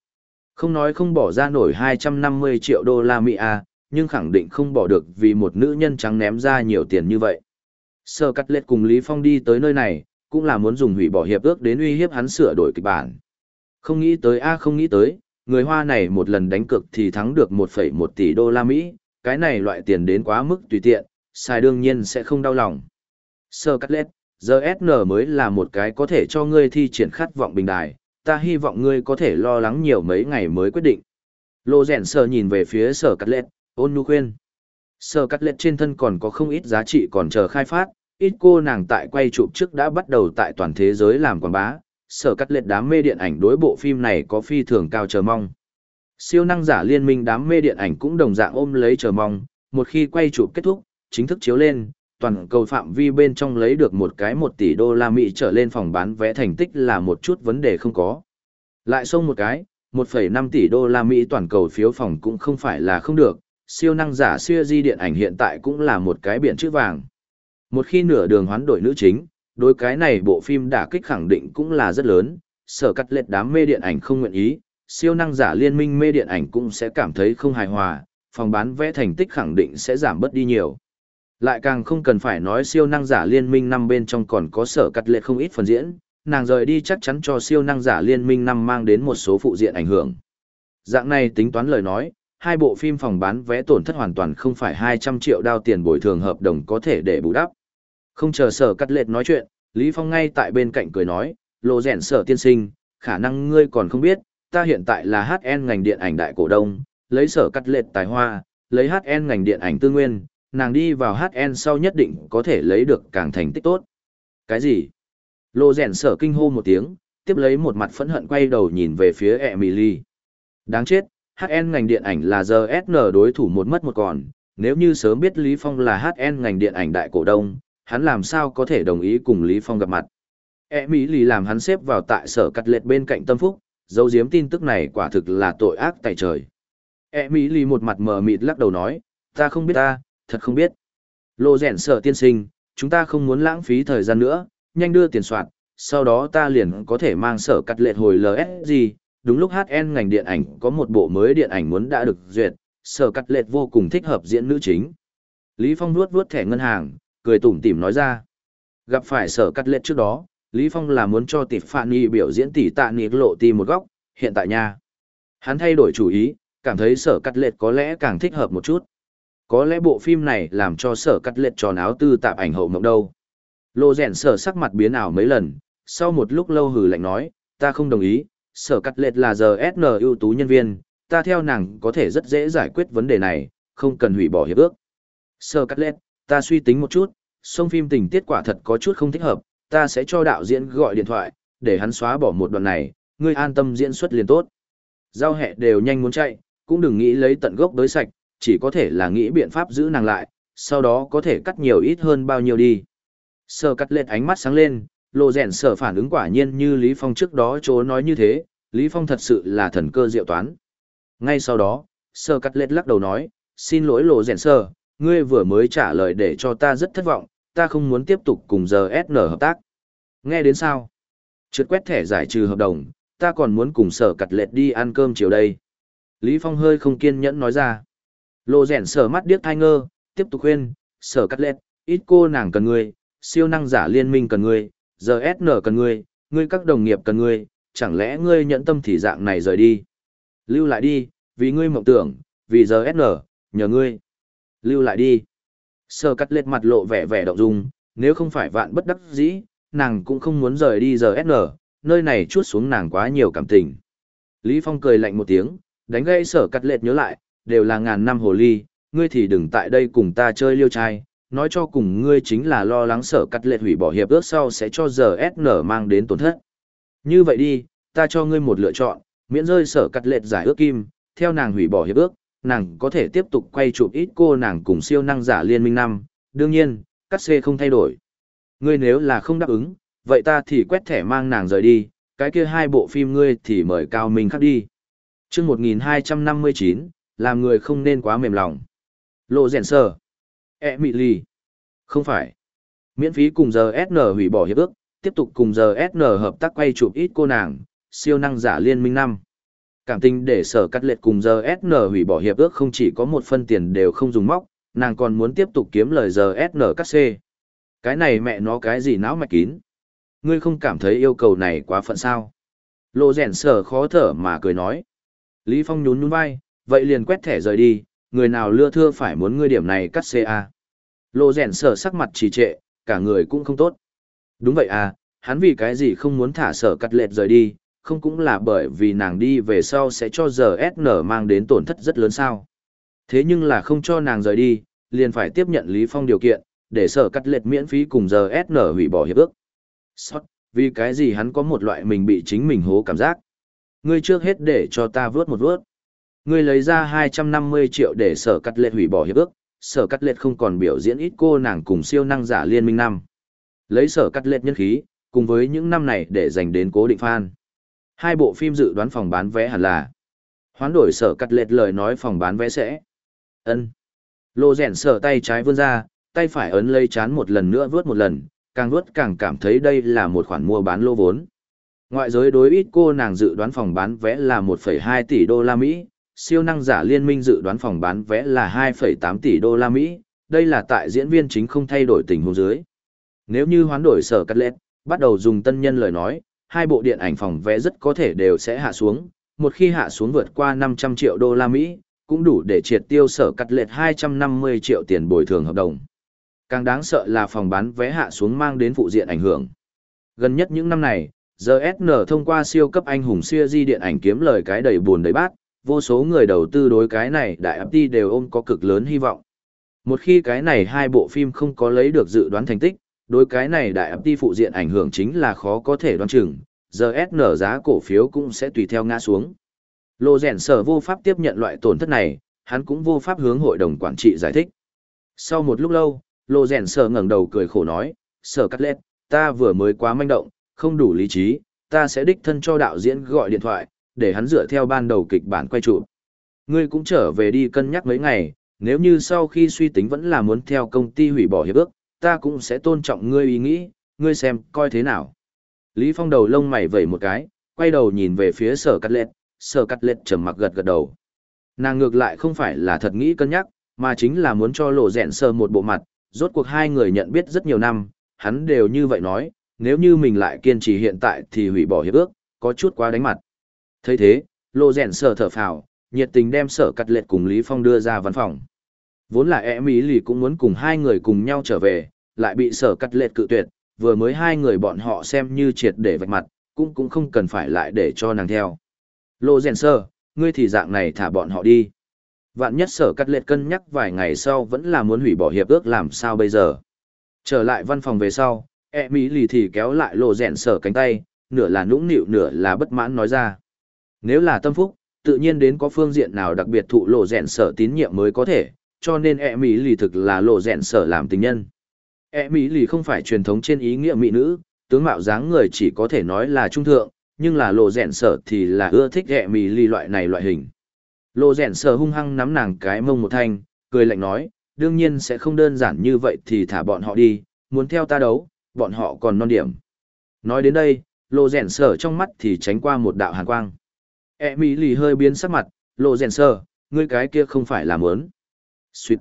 [SPEAKER 1] Không nói không bỏ ra nổi 250 triệu đô la Mỹ à, nhưng khẳng định không bỏ được vì một nữ nhân trắng ném ra nhiều tiền như vậy. Sơ cắt lết cùng Lý Phong đi tới nơi này, cũng là muốn dùng hủy bỏ hiệp ước đến uy hiếp hắn sửa đổi kịch bản. Không nghĩ tới a không nghĩ tới, người Hoa này một lần đánh cược thì thắng được 1,1 tỷ đô la Mỹ, cái này loại tiền đến quá mức tùy tiện, xài đương nhiên sẽ không đau lòng. Sơ cắt lết, giờ SN mới là một cái có thể cho ngươi thi triển khát vọng bình đài, ta hy vọng ngươi có thể lo lắng nhiều mấy ngày mới quyết định. Lô rèn sơ nhìn về phía sở cắt lết, ôn nhu khuyên. sơ cắt lết trên thân còn có không ít giá trị còn chờ khai phát, ít cô nàng tại quay chụp trước đã bắt đầu tại toàn thế giới làm quảng bá, sở cắt lết đám mê điện ảnh đối bộ phim này có phi thường cao chờ mong siêu năng giả liên minh đám mê điện ảnh cũng đồng dạng ôm lấy chờ mong, một khi quay chụp kết thúc, chính thức chiếu lên, toàn cầu phạm vi bên trong lấy được một cái một tỷ đô la Mỹ trở lên phòng bán vé thành tích là một chút vấn đề không có. Lại xông một cái, 1,5 tỷ đô la Mỹ toàn cầu phiếu phòng cũng không phải là không được, siêu năng giả siêu di điện ảnh hiện tại cũng là một cái biển chữ vàng. Một khi nửa đường hoán đổi nữ chính, đối cái này bộ phim đả kích khẳng định cũng là rất lớn, sở cắt lệch đám mê điện ảnh không nguyện ý, siêu năng giả liên minh mê điện ảnh cũng sẽ cảm thấy không hài hòa, phòng bán vẽ thành tích khẳng định sẽ giảm bớt đi nhiều. Lại càng không cần phải nói siêu năng giả liên minh năm bên trong còn có sở cắt lệ không ít phần diễn, nàng rời đi chắc chắn cho siêu năng giả liên minh năm mang đến một số phụ diện ảnh hưởng. Dạng này tính toán lời nói, hai bộ phim phòng bán vé tổn thất hoàn toàn không phải 200 triệu đao tiền bồi thường hợp đồng có thể để bù đắp. Không chờ sở cắt lệch nói chuyện, Lý Phong ngay tại bên cạnh cười nói, lộ rèn sở tiên sinh, khả năng ngươi còn không biết, ta hiện tại là HN ngành điện ảnh đại cổ đông, lấy sở cắt lệch tài hoa, lấy HN ngành điện ảnh tư nguyên, nàng đi vào HN sau nhất định có thể lấy được càng thành tích tốt. Cái gì? Lộ rèn sở kinh hô một tiếng, tiếp lấy một mặt phẫn hận quay đầu nhìn về phía Emily. Đáng chết, HN ngành điện ảnh là GSN đối thủ một mất một còn, nếu như sớm biết Lý Phong là HN ngành điện ảnh đại cổ đông, hắn làm sao có thể đồng ý cùng Lý Phong gặp mặt. E Mỹ lì làm hắn xếp vào tại sở cắt lệt bên cạnh tâm phúc, dấu diếm tin tức này quả thực là tội ác tại trời. E Mỹ lì một mặt mờ mịt lắc đầu nói, ta không biết ta, thật không biết. Lô rẻn sở tiên sinh, chúng ta không muốn lãng phí thời gian nữa, nhanh đưa tiền soạn, sau đó ta liền có thể mang sở cắt lệt hồi LSG. Đúng lúc HN ngành điện ảnh có một bộ mới điện ảnh muốn đã được duyệt, sở cắt lệt vô cùng thích hợp diễn nữ chính. Lý Phong nuốt vuốt thẻ ngân hàng, cười tủm tỉm nói ra. Gặp phải sở cắt lệt trước đó, Lý Phong là muốn cho Tỷ phạn nhi biểu diễn tỷ tạ Nhi lộ ti một góc, hiện tại nha. Hắn thay đổi chủ ý, cảm thấy sở cắt lệt có lẽ càng thích hợp một chút. Có lẽ bộ phim này làm cho sở cắt lệt tròn áo tư tạp ảnh hậu mộng đâu. Lô rèn sở sắc mặt biến ảo mấy lần, sau một lúc lâu hừ lạnh nói, ta không đồng ý, sở cắt lệch là giờ SN ưu tú nhân viên, ta theo nàng có thể rất dễ giải quyết vấn đề này, không cần hủy bỏ hiệp ước. Sở cắt lệch, ta suy tính một chút, song phim tình tiết quả thật có chút không thích hợp, ta sẽ cho đạo diễn gọi điện thoại, để hắn xóa bỏ một đoạn này, ngươi an tâm diễn xuất liền tốt. Giao hẹ đều nhanh muốn chạy, cũng đừng nghĩ lấy tận gốc đối sạch, chỉ có thể là nghĩ biện pháp giữ nàng lại, sau đó có thể cắt nhiều ít hơn bao nhiêu đi. Sở cắt lệch ánh mắt sáng lên, lộ rèn sở phản ứng quả nhiên như Lý Phong trước đó chỗ nói như thế, Lý Phong thật sự là thần cơ diệu toán. Ngay sau đó, sở cắt lết lắc đầu nói, xin lỗi lộ rèn sở, ngươi vừa mới trả lời để cho ta rất thất vọng, ta không muốn tiếp tục cùng giờ SN hợp tác. Nghe đến sao? Trượt quét thẻ giải trừ hợp đồng, ta còn muốn cùng sở cắt lệch đi ăn cơm chiều đây. Lý Phong hơi không kiên nhẫn nói ra. Lộ rèn sở mắt điếc thai ngơ, tiếp tục khuyên, sở cắt lệch, ít cô nàng cần ngươi, siêu năng giả liên minh cần ngươi, giờ SN cần ngươi, ngươi các đồng nghiệp cần ngươi, chẳng lẽ ngươi nhẫn tâm thì dạng này rời đi. Lưu lại đi, vì ngươi mộng tưởng, vì giờ SN, nhờ ngươi. Lưu lại đi. Sở cắt lết mặt lộ vẻ vẻ động dung, nếu không phải vạn bất đắc dĩ, nàng cũng không muốn rời đi giờ SN, nơi này chuốt xuống nàng quá nhiều cảm tình. Lý Phong cười lạnh một tiếng, đánh gây sở cắt lệt nhớ lại, đều là ngàn năm hồ ly, ngươi thì đừng tại đây cùng ta chơi liêu trai, nói cho cùng ngươi chính là lo lắng sở cắt lệ hủy bỏ hiệp ước sau sẽ cho giờ SN mang đến tổn thất. Như vậy đi, ta cho ngươi một lựa chọn, miễn rơi sở cắt lệ giải ước kim, theo nàng hủy bỏ hiệp ước, nàng có thể tiếp tục quay chụp ít cô nàng cùng siêu năng giả liên minh năm, đương nhiên, cắt xê không thay đổi. Ngươi nếu là không đáp ứng, vậy ta thì quét thẻ mang nàng rời đi, cái kia hai bộ phim ngươi thì mời cao minh khắc đi. chương 1259, làm người không nên quá mềm lòng. Lộ rèn sờ, E mị Ly, Không phải. Miễn phí cùng giờ SN hủy bỏ hiệp ước, tiếp tục cùng giờ SN hợp tác quay chụp ít cô nàng, siêu năng giả liên minh năm. Cảm tình để sở cắt lệch cùng giờ SN hủy bỏ hiệp ước không chỉ có một phân tiền đều không dùng móc, nàng còn muốn tiếp tục kiếm lời giờ SN cắt C. Cái này mẹ nó cái gì não mạch kín. Ngươi không cảm thấy yêu cầu này quá phận sao. Lộ rèn sở khó thở mà cười nói. Lý Phong nhún nhún vai, vậy liền quét thẻ rời đi, người nào lưa thưa phải muốn ngươi điểm này cắt CA. Lộ rèn sở sắc mặt trì trệ, cả người cũng không tốt. Đúng vậy à, hắn vì cái gì không muốn thả sở cắt lệch rời đi, không cũng là bởi vì nàng đi về sau sẽ cho giờ SN mang đến tổn thất rất lớn sao. Thế nhưng là không cho nàng rời đi, liền phải tiếp nhận Lý Phong điều kiện, để sở cắt lệch miễn phí cùng giờ SN hủy bỏ hiệp ước. Sót, vì cái gì hắn có một loại mình bị chính mình hố cảm giác. Ngươi trước hết để cho ta vớt một vớt. Ngươi lấy ra 250 triệu để sở cắt lệ hủy bỏ hiệp ước, sở cắt lệch không còn biểu diễn ít cô nàng cùng siêu năng giả liên minh năm. Lấy sở cắt lệch nhân khí, cùng với những năm này để dành đến cố định fan. Hai bộ phim dự đoán phòng bán vé hẳn là hoán đổi sở cắt lệch lời nói phòng bán vé sẽ. ân Lô rèn sở tay trái vươn ra, tay phải ấn lây chán một lần nữa vớt một lần, càng vớt càng cảm thấy đây là một khoản mua bán lô vốn. Ngoại giới đối ít cô nàng dự đoán phòng bán vé là 1,2 tỷ đô la Mỹ, siêu năng giả liên minh dự đoán phòng bán vé là 2,8 tỷ đô la Mỹ, đây là tại diễn viên chính không thay đổi tình huống dưới. Nếu như hoán đổi sở cắt lết, bắt đầu dùng tân nhân lời nói, hai bộ điện ảnh phòng vé rất có thể đều sẽ hạ xuống, một khi hạ xuống vượt qua 500 triệu đô la Mỹ, cũng đủ để triệt tiêu sở cắt lệch 250 triệu tiền bồi thường hợp đồng. Càng đáng sợ là phòng bán vé hạ xuống mang đến phụ diện ảnh hưởng. Gần nhất những năm này, GSN thông qua siêu cấp anh hùng siêu di điện ảnh kiếm lời cái đầy buồn đầy bát, vô số người đầu tư đối cái này đại ấp đi đều ôm có cực lớn hy vọng. Một khi cái này hai bộ phim không có lấy được dự đoán thành tích, đối cái này đại ấp đi phụ diện ảnh hưởng chính là khó có thể đoán chừng, GSN giá cổ phiếu cũng sẽ tùy theo ngã xuống. Lô rèn sở vô pháp tiếp nhận loại tổn thất này, hắn cũng vô pháp hướng hội đồng quản trị giải thích. Sau một lúc lâu, Lô rèn sở ngẩng đầu cười khổ nói, sở cắt lết, ta vừa mới quá manh động, không đủ lý trí, ta sẽ đích thân cho đạo diễn gọi điện thoại, để hắn dựa theo ban đầu kịch bản quay trụ. Ngươi cũng trở về đi cân nhắc mấy ngày, nếu như sau khi suy tính vẫn là muốn theo công ty hủy bỏ hiệp ước, ta cũng sẽ tôn trọng ngươi ý nghĩ, ngươi xem, coi thế nào. Lý Phong đầu lông mày vẩy một cái, quay đầu nhìn về phía sở cắt Lệ. sở cắt Lệ trầm mặc gật gật đầu. Nàng ngược lại không phải là thật nghĩ cân nhắc, mà chính là muốn cho lộ rẹn sơ một bộ mặt, rốt cuộc hai người nhận biết rất nhiều năm, hắn đều như vậy nói, nếu như mình lại kiên trì hiện tại thì hủy bỏ hiệp ước, có chút quá đánh mặt thấy thế, lộ rèn sở thở phào, nhiệt tình đem sở cắt lệch cùng Lý Phong đưa ra văn phòng. Vốn là em ý lì cũng muốn cùng hai người cùng nhau trở về, lại bị sở cắt lệch cự tuyệt, vừa mới hai người bọn họ xem như triệt để vạch mặt, cũng cũng không cần phải lại để cho nàng theo. Lộ rèn sơ, ngươi thì dạng này thả bọn họ đi. Vạn nhất sở cắt lệch cân nhắc vài ngày sau vẫn là muốn hủy bỏ hiệp ước làm sao bây giờ. Trở lại văn phòng về sau, e mỹ lì thì kéo lại lộ rèn sở cánh tay, nửa là nũng nịu nửa là bất mãn nói ra. Nếu là tâm phúc, tự nhiên đến có phương diện nào đặc biệt thụ lộ rèn sở tín nhiệm mới có thể, cho nên e mỹ lì thực là lộ rèn sở làm tình nhân. E mỹ lì không phải truyền thống trên ý nghĩa mỹ nữ, tướng mạo dáng người chỉ có thể nói là trung thượng, nhưng là lộ rèn sở thì là ưa thích e mỹ lì loại này loại hình. Lộ rèn sở hung hăng nắm nàng cái mông một thanh, cười lạnh nói, đương nhiên sẽ không đơn giản như vậy thì thả bọn họ đi, muốn theo ta đấu, bọn họ còn non điểm. Nói đến đây, lộ rèn sở trong mắt thì tránh qua một đạo hàn quang. E mỹ lì hơi biến sắc mặt, lộ rèn sơ, ngươi cái kia không phải là mớn. Xuyệt.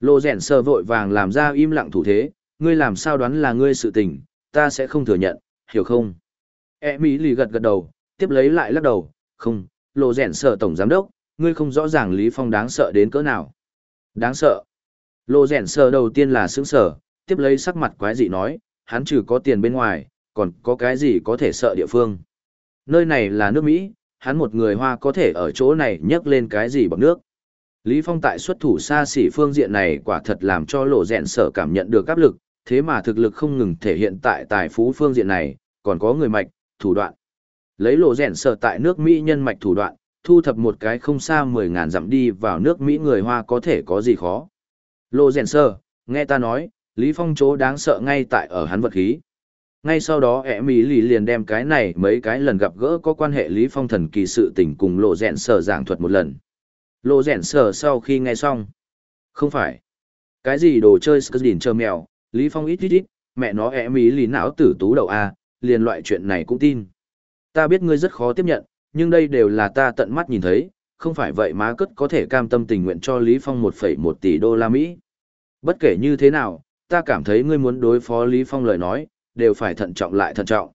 [SPEAKER 1] Lộ rèn sở vội vàng làm ra im lặng thủ thế, ngươi làm sao đoán là ngươi sự tình, ta sẽ không thừa nhận, hiểu không? E mỹ lì gật gật đầu, tiếp lấy lại lắc đầu, không, lộ rèn sơ tổng giám đốc, ngươi không rõ ràng Lý Phong đáng sợ đến cỡ nào. Đáng sợ. Lộ rèn sơ đầu tiên là xứng sở, tiếp lấy sắc mặt quái dị nói, hắn trừ có tiền bên ngoài, còn có cái gì có thể sợ địa phương. Nơi này là nước Mỹ, hắn một người Hoa có thể ở chỗ này nhấc lên cái gì bằng nước. Lý Phong tại xuất thủ xa xỉ phương diện này quả thật làm cho lộ rẹn sở cảm nhận được áp lực, thế mà thực lực không ngừng thể hiện tại tài phú phương diện này, còn có người mạch, thủ đoạn. Lấy lộ rẹn sở tại nước Mỹ nhân mạch thủ đoạn, thu thập một cái không xa 10.000 dặm đi vào nước Mỹ người Hoa có thể có gì khó. Lộ rẹn sở, nghe ta nói, Lý Phong chỗ đáng sợ ngay tại ở hắn vật khí. Ngay sau đó ẻ Mỹ lì liền đem cái này mấy cái lần gặp gỡ có quan hệ Lý Phong thần kỳ sự tình cùng lộ rèn sở giảng thuật một lần. Lộ rèn sở sau khi nghe xong. Không phải. Cái gì đồ chơi Skurdin chờ mèo, Lý Phong ít ít ít, mẹ nó ẻ Mỹ lì não tử tú đầu A, liền loại chuyện này cũng tin. Ta biết ngươi rất khó tiếp nhận, nhưng đây đều là ta tận mắt nhìn thấy, không phải vậy má cất có thể cam tâm tình nguyện cho Lý Phong 1,1 tỷ đô la Mỹ. Bất kể như thế nào, ta cảm thấy ngươi muốn đối phó Lý Phong lời nói, đều phải thận trọng lại thận trọng.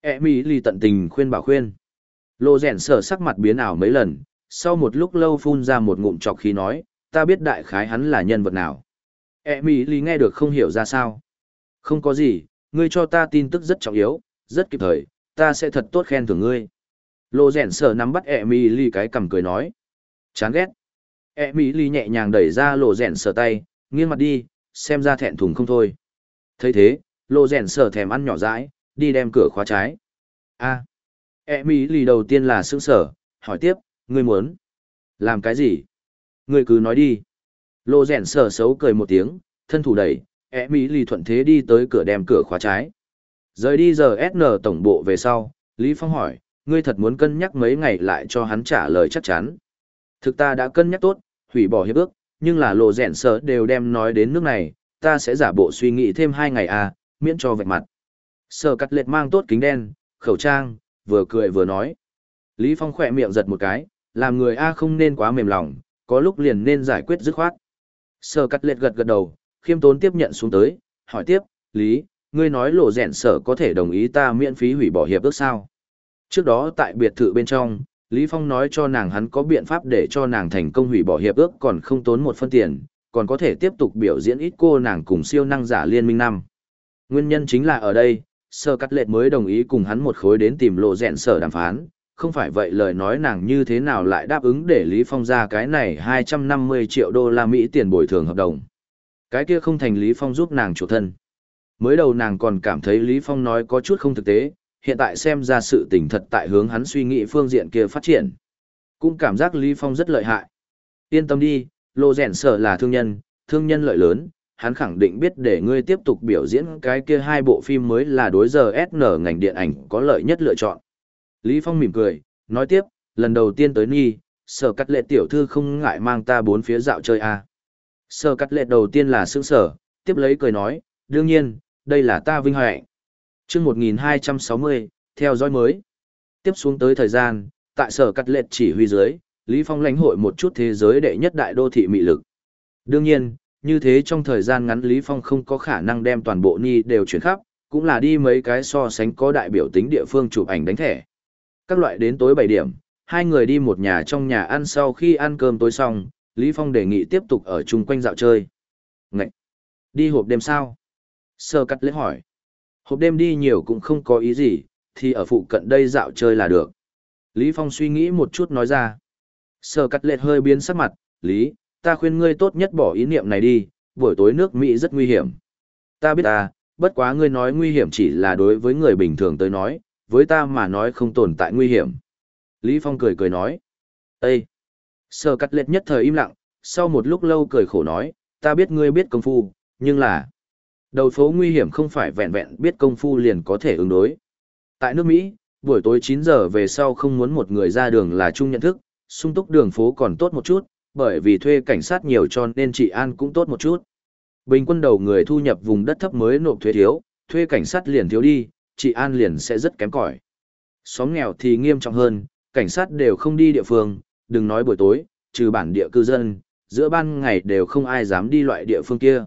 [SPEAKER 1] E mỹ lì tận tình khuyên bảo khuyên. Lô rèn sở sắc mặt biến ảo mấy lần, sau một lúc lâu phun ra một ngụm chọc khí nói, ta biết đại khái hắn là nhân vật nào. E mỹ lì nghe được không hiểu ra sao. Không có gì, ngươi cho ta tin tức rất trọng yếu, rất kịp thời, ta sẽ thật tốt khen thưởng ngươi. Lô rèn sở nắm bắt E mỹ lì cái cầm cười nói. Chán ghét. E mỹ lì nhẹ nhàng đẩy ra lô rèn sở tay, nghiêng mặt đi, xem ra thẹn thùng không thôi. thấy thế, lộ rèn sở thèm ăn nhỏ dãi, đi đem cửa khóa trái. a à. E mỹ lì đầu tiên là sững sở, hỏi tiếp, ngươi muốn làm cái gì? Ngươi cứ nói đi. Lộ rèn sở xấu cười một tiếng, thân thủ đẩy, E mỹ lì thuận thế đi tới cửa đem cửa khóa trái. Rời đi giờ SN tổng bộ về sau, Lý Phong hỏi, ngươi thật muốn cân nhắc mấy ngày lại cho hắn trả lời chắc chắn. Thực ta đã cân nhắc tốt, hủy bỏ hiệp ước, nhưng là lộ rèn sở đều đem nói đến nước này, ta sẽ giả bộ suy nghĩ thêm hai ngày à, miễn cho vạch mặt. Sở cắt lệt mang tốt kính đen, khẩu trang, vừa cười vừa nói. Lý Phong khỏe miệng giật một cái, làm người A không nên quá mềm lòng, có lúc liền nên giải quyết dứt khoát. Sở cắt lệt gật gật đầu, khiêm tốn tiếp nhận xuống tới, hỏi tiếp, Lý, ngươi nói lộ rẹn, sở có thể đồng ý ta miễn phí hủy bỏ hiệp ước sao. Trước đó tại biệt thự bên trong, Lý Phong nói cho nàng hắn có biện pháp để cho nàng thành công hủy bỏ hiệp ước còn không tốn một phân tiền, còn có thể tiếp tục biểu diễn ít cô nàng cùng siêu năng giả liên minh năm. Nguyên nhân chính là ở đây, sơ cắt lệ mới đồng ý cùng hắn một khối đến tìm lộ dẹn sở đàm phán, không phải vậy lời nói nàng như thế nào lại đáp ứng để Lý Phong ra cái này 250 triệu đô la Mỹ tiền bồi thường hợp đồng. Cái kia không thành Lý Phong giúp nàng chủ thân. Mới đầu nàng còn cảm thấy Lý Phong nói có chút không thực tế, hiện tại xem ra sự tình thật tại hướng hắn suy nghĩ phương diện kia phát triển. Cũng cảm giác Lý Phong rất lợi hại. Yên tâm đi, lộ Rèn Sở là thương nhân, thương nhân lợi lớn, hắn khẳng định biết để ngươi tiếp tục biểu diễn cái kia hai bộ phim mới là đối giờ SN ngành điện ảnh có lợi nhất lựa chọn. Lý Phong mỉm cười, nói tiếp, lần đầu tiên tới Nhi, sở cắt lệ tiểu thư không ngại mang ta bốn phía dạo chơi à. Sở cắt lệ đầu tiên là sững sở, tiếp lấy cười nói, đương nhiên, đây là ta vinh hạnh. Trước 1260, theo dõi mới. Tiếp xuống tới thời gian, tại sở cắt lệ chỉ huy dưới, Lý Phong lãnh hội một chút thế giới đệ nhất đại đô thị mị lực. Đương nhiên, như thế trong thời gian ngắn Lý Phong không có khả năng đem toàn bộ Ni đều chuyển khắp, cũng là đi mấy cái so sánh có đại biểu tính địa phương chụp ảnh đánh thẻ. Các loại đến tối 7 điểm, hai người đi một nhà trong nhà ăn sau khi ăn cơm tối xong, Lý Phong đề nghị tiếp tục ở chung quanh dạo chơi. Ngậy! Đi hộp đêm sao? Sơ cắt lễ hỏi. Hộp đêm đi nhiều cũng không có ý gì, thì ở phụ cận đây dạo chơi là được. Lý Phong suy nghĩ một chút nói ra. Sơ cắt lệ hơi biến sắc mặt, Lý, ta khuyên ngươi tốt nhất bỏ ý niệm này đi, buổi tối nước Mỹ rất nguy hiểm. Ta biết ta, bất quá ngươi nói nguy hiểm chỉ là đối với người bình thường tới nói, với ta mà nói không tồn tại nguy hiểm. Lý Phong cười cười nói. Ê! Sở cắt lệch nhất thời im lặng, sau một lúc lâu cười khổ nói, ta biết ngươi biết công phu, nhưng là... Đầu phố nguy hiểm không phải vẹn vẹn biết công phu liền có thể ứng đối. Tại nước Mỹ, buổi tối 9 giờ về sau không muốn một người ra đường là chung nhận thức, sung túc đường phố còn tốt một chút, bởi vì thuê cảnh sát nhiều cho nên trị an cũng tốt một chút. Bình quân đầu người thu nhập vùng đất thấp mới nộp thuế thiếu, thuê cảnh sát liền thiếu đi, trị an liền sẽ rất kém cỏi. Xóm nghèo thì nghiêm trọng hơn, cảnh sát đều không đi địa phương, đừng nói buổi tối, trừ bản địa cư dân, giữa ban ngày đều không ai dám đi loại địa phương kia.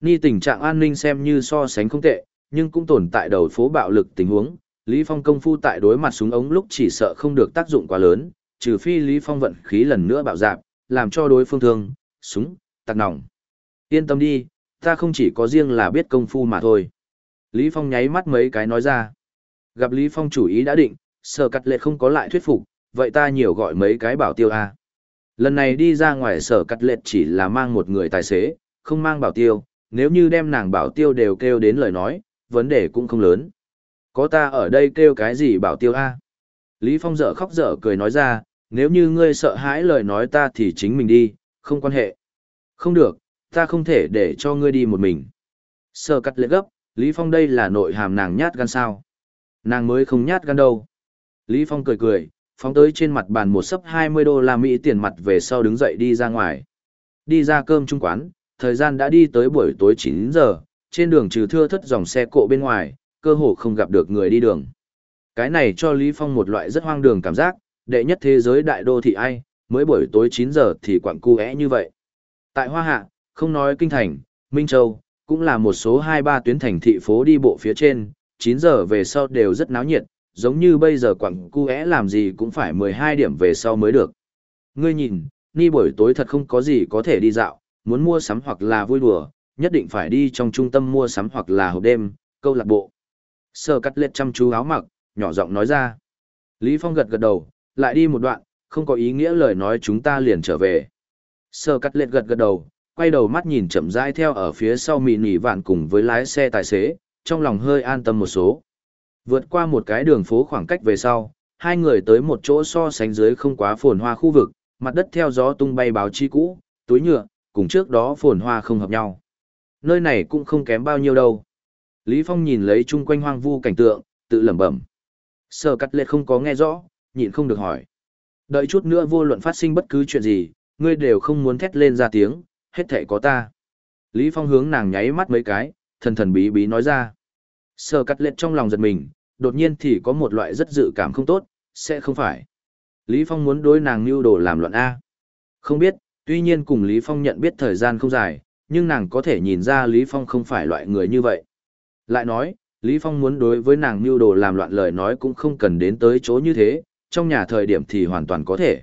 [SPEAKER 1] Ni tình trạng an ninh xem như so sánh không tệ, nhưng cũng tồn tại đầu phố bạo lực tình huống. Lý Phong công phu tại đối mặt súng ống lúc chỉ sợ không được tác dụng quá lớn, trừ phi Lý Phong vận khí lần nữa bạo dạp, làm cho đối phương thương, súng, tạc nòng. Yên tâm đi, ta không chỉ có riêng là biết công phu mà thôi. Lý Phong nháy mắt mấy cái nói ra. Gặp Lý Phong chủ ý đã định, sở cắt lệ không có lại thuyết phục, vậy ta nhiều gọi mấy cái bảo tiêu a. Lần này đi ra ngoài sở cắt lệ chỉ là mang một người tài xế, không mang bảo tiêu, nếu như đem nàng bảo tiêu đều kêu đến lời nói, vấn đề cũng không lớn. Có ta ở đây kêu cái gì bảo tiêu a? Lý Phong dở khóc dở cười nói ra, nếu như ngươi sợ hãi lời nói ta thì chính mình đi, không quan hệ. Không được, ta không thể để cho ngươi đi một mình. Sở cắt lệ gấp, Lý Phong đây là nội hàm nàng nhát gan sao. Nàng mới không nhát gan đâu. Lý Phong cười cười, phóng tới trên mặt bàn một sấp 20 đô la Mỹ tiền mặt về sau đứng dậy đi ra ngoài. Đi ra cơm trung quán, thời gian đã đi tới buổi tối 9 giờ, trên đường trừ thưa thất dòng xe cộ bên ngoài, cơ hồ không gặp được người đi đường. Cái này cho Lý Phong một loại rất hoang đường cảm giác, đệ nhất thế giới đại đô thị ai, mới buổi tối 9 giờ thì quặng cu é như vậy. Tại Hoa Hạ, không nói Kinh Thành, Minh Châu, cũng là một số hai ba tuyến thành thị phố đi bộ phía trên, 9 giờ về sau đều rất náo nhiệt, giống như bây giờ quặng cu é làm gì cũng phải 12 điểm về sau mới được. Ngươi nhìn, ni buổi tối thật không có gì có thể đi dạo, muốn mua sắm hoặc là vui đùa, nhất định phải đi trong trung tâm mua sắm hoặc là hộp đêm, câu lạc bộ. Sơ cắt lết chăm chú áo mặc, nhỏ giọng nói ra. Lý Phong gật gật đầu, lại đi một đoạn, không có ý nghĩa lời nói chúng ta liền trở về. Sơ cắt lết gật gật đầu, quay đầu mắt nhìn chậm rãi theo ở phía sau mì nỉ vạn cùng với lái xe tài xế, trong lòng hơi an tâm một số. Vượt qua một cái đường phố khoảng cách về sau, hai người tới một chỗ so sánh dưới không quá phồn hoa khu vực, mặt đất theo gió tung bay báo chi cũ, túi nhựa, cùng trước đó phồn hoa không hợp nhau. Nơi này cũng không kém bao nhiêu đâu. Lý Phong nhìn lấy chung quanh hoang vu cảnh tượng, tự lẩm bẩm. Sở cắt lệ không có nghe rõ, nhịn không được hỏi. Đợi chút nữa vô luận phát sinh bất cứ chuyện gì, ngươi đều không muốn thét lên ra tiếng, hết thể có ta. Lý Phong hướng nàng nháy mắt mấy cái, thần thần bí bí nói ra. sờ cắt lệ trong lòng giật mình, đột nhiên thì có một loại rất dự cảm không tốt, sẽ không phải. Lý Phong muốn đối nàng mưu đồ làm loạn A. Không biết, tuy nhiên cùng Lý Phong nhận biết thời gian không dài, nhưng nàng có thể nhìn ra Lý Phong không phải loại người như vậy. Lại nói, Lý Phong muốn đối với nàng mưu đồ làm loạn lời nói cũng không cần đến tới chỗ như thế, trong nhà thời điểm thì hoàn toàn có thể.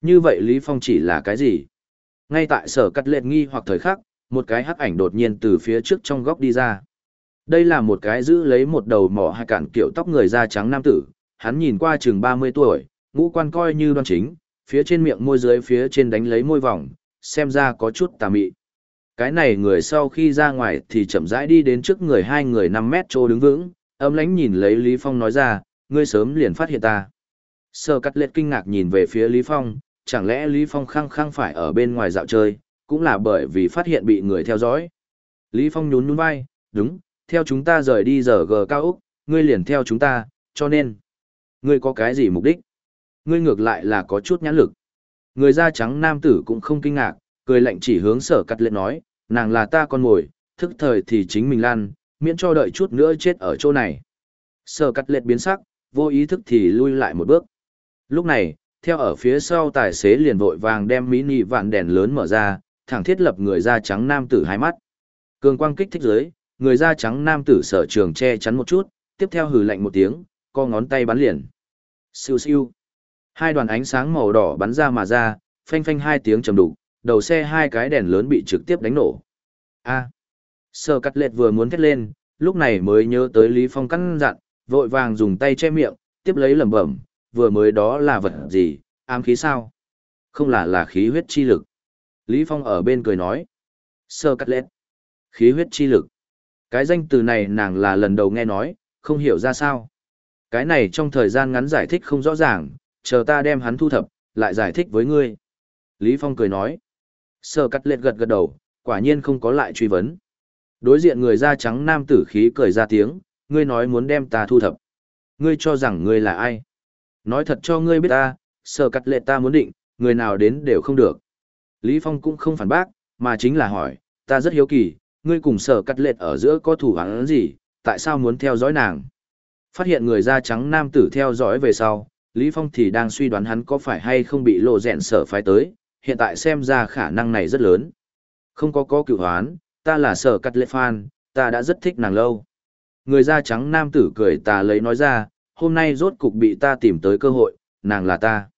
[SPEAKER 1] Như vậy Lý Phong chỉ là cái gì? Ngay tại sở cắt lệ nghi hoặc thời khắc, một cái hắc ảnh đột nhiên từ phía trước trong góc đi ra. Đây là một cái giữ lấy một đầu mỏ hai cản kiểu tóc người da trắng nam tử, hắn nhìn qua chừng 30 tuổi, ngũ quan coi như đoan chính, phía trên miệng môi dưới phía trên đánh lấy môi vòng, xem ra có chút tà mị. Cái này người sau khi ra ngoài thì chậm rãi đi đến trước người hai người 5 mét chỗ đứng vững, âm lánh nhìn lấy Lý Phong nói ra, ngươi sớm liền phát hiện ta. Sơ cắt lết kinh ngạc nhìn về phía Lý Phong, chẳng lẽ Lý Phong khăng khăng phải ở bên ngoài dạo chơi, cũng là bởi vì phát hiện bị người theo dõi. Lý Phong nhún nhún vai, đúng, theo chúng ta rời đi giờ gờ cao Úc, ngươi liền theo chúng ta, cho nên, ngươi có cái gì mục đích? Ngươi ngược lại là có chút nhãn lực. Người da trắng nam tử cũng không kinh ngạc, cười lạnh chỉ hướng sở cắt lệ nói, nàng là ta con mồi, thức thời thì chính mình lan, miễn cho đợi chút nữa chết ở chỗ này. Sở cắt lệ biến sắc, vô ý thức thì lui lại một bước. Lúc này, theo ở phía sau tài xế liền vội vàng đem mini vạn đèn lớn mở ra, thẳng thiết lập người da trắng nam tử hai mắt. Cường quang kích thích dưới, người da trắng nam tử sở trường che chắn một chút, tiếp theo hừ lạnh một tiếng, co ngón tay bắn liền. Siêu siêu. Hai đoàn ánh sáng màu đỏ bắn ra mà ra, phanh phanh hai tiếng trầm đục, đầu xe hai cái đèn lớn bị trực tiếp đánh nổ. A. Sở cắt lệt vừa muốn thét lên, lúc này mới nhớ tới Lý Phong căn dặn, vội vàng dùng tay che miệng, tiếp lấy lẩm bẩm, vừa mới đó là vật gì, ám khí sao? Không là là khí huyết chi lực. Lý Phong ở bên cười nói. Sơ cắt lết. Khí huyết chi lực. Cái danh từ này nàng là lần đầu nghe nói, không hiểu ra sao. Cái này trong thời gian ngắn giải thích không rõ ràng, chờ ta đem hắn thu thập, lại giải thích với ngươi. Lý Phong cười nói. Sơ cắt lết gật gật đầu, quả nhiên không có lại truy vấn. Đối diện người da trắng nam tử khí cười ra tiếng, ngươi nói muốn đem ta thu thập. Ngươi cho rằng ngươi là ai? Nói thật cho ngươi biết ta, sở cắt lệ ta muốn định, người nào đến đều không được. Lý Phong cũng không phản bác, mà chính là hỏi, ta rất hiếu kỳ, ngươi cùng sở cắt lệ ở giữa có thủ hắn gì, tại sao muốn theo dõi nàng? Phát hiện người da trắng nam tử theo dõi về sau, Lý Phong thì đang suy đoán hắn có phải hay không bị lộ rẹn sở phái tới, hiện tại xem ra khả năng này rất lớn. Không có có cựu hoán, ta là sở cắt lệ fan, ta đã rất thích nàng lâu. Người da trắng nam tử cười ta lấy nói ra, hôm nay rốt cục bị ta tìm tới cơ hội, nàng là ta.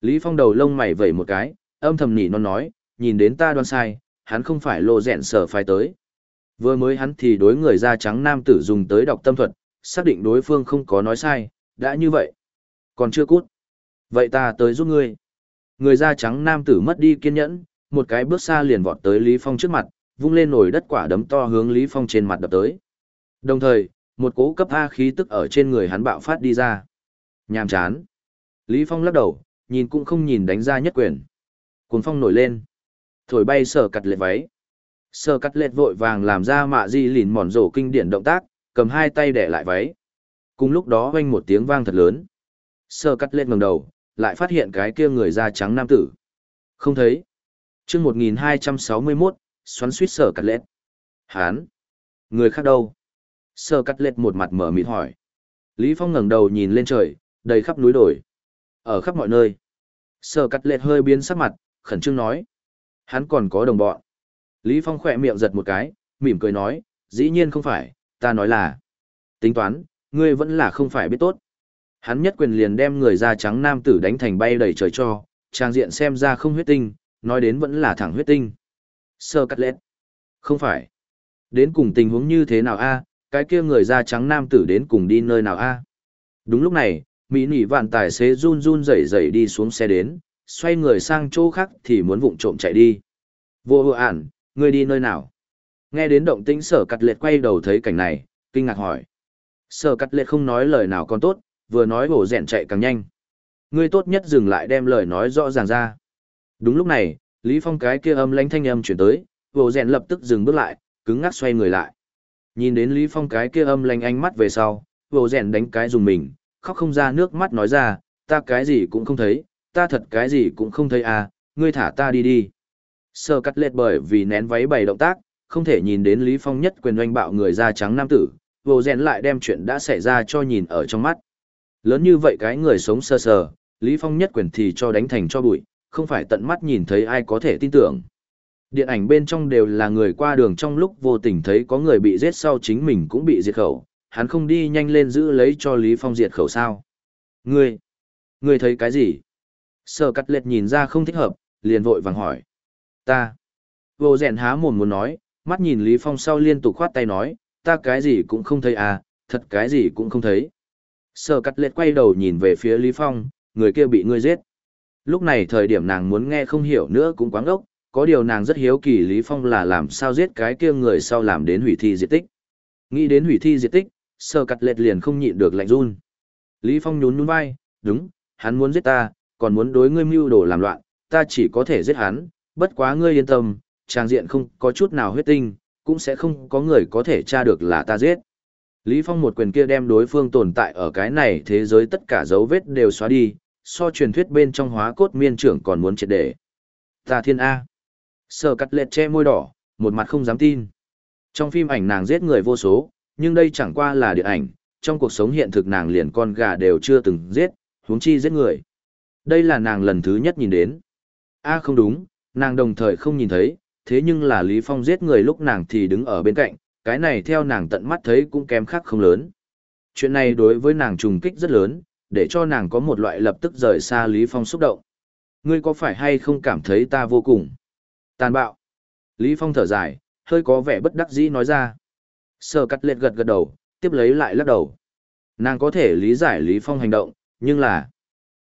[SPEAKER 1] Lý Phong đầu lông mày vẩy một cái, âm thầm nhỉ non nói, nhìn đến ta đoan sai, hắn không phải lộ rẹn sở phái tới. Vừa mới hắn thì đối người da trắng nam tử dùng tới đọc tâm thuật, xác định đối phương không có nói sai, đã như vậy. Còn chưa cút. Vậy ta tới giúp ngươi. Người da trắng nam tử mất đi kiên nhẫn, một cái bước xa liền vọt tới Lý Phong trước mặt, vung lên nổi đất quả đấm to hướng Lý Phong trên mặt đập tới. Đồng thời, một cố cấp A khí tức ở trên người hắn bạo phát đi ra. Nhàm chán. Lý Phong lắc đầu, nhìn cũng không nhìn đánh ra nhất quyền. Cuồng phong nổi lên. Thổi bay sở cắt lệ váy. Sở cắt lệ vội vàng làm ra mạ di lìn mòn rổ kinh điển động tác, cầm hai tay để lại váy. Cùng lúc đó vang một tiếng vang thật lớn. Sở cắt lệ ngẩng đầu, lại phát hiện cái kia người da trắng nam tử. Không thấy. Chương 1261, xoắn suýt sở cắt lệ. Hán. Người khác đâu? Sơ cắt lết một mặt mở mịt hỏi. Lý Phong ngẩng đầu nhìn lên trời, đầy khắp núi đồi. Ở khắp mọi nơi. Sơ cắt lết hơi biến sắc mặt, khẩn trương nói. Hắn còn có đồng bọn. Lý Phong khỏe miệng giật một cái, mỉm cười nói, dĩ nhiên không phải, ta nói là. Tính toán, ngươi vẫn là không phải biết tốt. Hắn nhất quyền liền đem người da trắng nam tử đánh thành bay đầy trời cho, trang diện xem ra không huyết tinh, nói đến vẫn là thẳng huyết tinh. Sơ cắt lết. Không phải. Đến cùng tình huống như thế nào a? Cái kia người da trắng nam tử đến cùng đi nơi nào a? Đúng lúc này, mỹ nỉ vạn tài xế run run rẩy rẩy đi xuống xe đến, xoay người sang chỗ khác thì muốn vụng trộm chạy đi. Vô hộ ản, ngươi đi nơi nào? Nghe đến động tĩnh sở cắt lệ quay đầu thấy cảnh này, kinh ngạc hỏi. Sở cắt lệ không nói lời nào còn tốt, vừa nói bổ rẽn chạy càng nhanh. Ngươi tốt nhất dừng lại đem lời nói rõ ràng ra. Đúng lúc này, lý phong cái kia âm lãnh thanh âm chuyển tới, bổ rẽn lập tức dừng bước lại, cứng ngắc xoay người lại. Nhìn đến Lý Phong cái kia âm lanh ánh mắt về sau, vô rèn đánh cái dùng mình, khóc không ra nước mắt nói ra, ta cái gì cũng không thấy, ta thật cái gì cũng không thấy à, ngươi thả ta đi đi. Sơ cắt lệt bởi vì nén váy bày động tác, không thể nhìn đến Lý Phong nhất quyền oanh bạo người da trắng nam tử, vô rèn lại đem chuyện đã xảy ra cho nhìn ở trong mắt. Lớn như vậy cái người sống sơ sờ, Lý Phong nhất quyền thì cho đánh thành cho bụi, không phải tận mắt nhìn thấy ai có thể tin tưởng. Điện ảnh bên trong đều là người qua đường trong lúc vô tình thấy có người bị giết sau chính mình cũng bị diệt khẩu, hắn không đi nhanh lên giữ lấy cho Lý Phong diệt khẩu sao. Ngươi, ngươi thấy cái gì? Sở cắt lệch nhìn ra không thích hợp, liền vội vàng hỏi. Ta. Vô rèn há mồm muốn nói, mắt nhìn Lý Phong sau liên tục khoát tay nói, ta cái gì cũng không thấy à, thật cái gì cũng không thấy. Sở cắt lệch quay đầu nhìn về phía Lý Phong, người kia bị ngươi giết. Lúc này thời điểm nàng muốn nghe không hiểu nữa cũng quáng ốc, có điều nàng rất hiếu kỳ Lý Phong là làm sao giết cái kia người sau làm đến hủy thi diệt tích. Nghĩ đến hủy thi diệt tích, sơ cắt lệch liền không nhịn được lạnh run. Lý Phong nhún nhún vai, đúng, hắn muốn giết ta, còn muốn đối ngươi mưu đồ làm loạn, ta chỉ có thể giết hắn, bất quá ngươi yên tâm, trang diện không có chút nào huyết tinh, cũng sẽ không có người có thể tra được là ta giết. Lý Phong một quyền kia đem đối phương tồn tại ở cái này thế giới tất cả dấu vết đều xóa đi, so truyền thuyết bên trong hóa cốt miên trưởng còn muốn triệt để. Ta thiên A. Sở cắt lệch che môi đỏ, một mặt không dám tin. Trong phim ảnh nàng giết người vô số, nhưng đây chẳng qua là điện ảnh, trong cuộc sống hiện thực nàng liền con gà đều chưa từng giết, huống chi giết người. Đây là nàng lần thứ nhất nhìn đến. A không đúng, nàng đồng thời không nhìn thấy, thế nhưng là Lý Phong giết người lúc nàng thì đứng ở bên cạnh, cái này theo nàng tận mắt thấy cũng kém khác không lớn. Chuyện này đối với nàng trùng kích rất lớn, để cho nàng có một loại lập tức rời xa Lý Phong xúc động. Ngươi có phải hay không cảm thấy ta vô cùng tàn bạo? Lý Phong thở dài, hơi có vẻ bất đắc dĩ nói ra. Sở cắt lệt gật gật đầu, tiếp lấy lại lắc đầu. Nàng có thể lý giải Lý Phong hành động, nhưng là...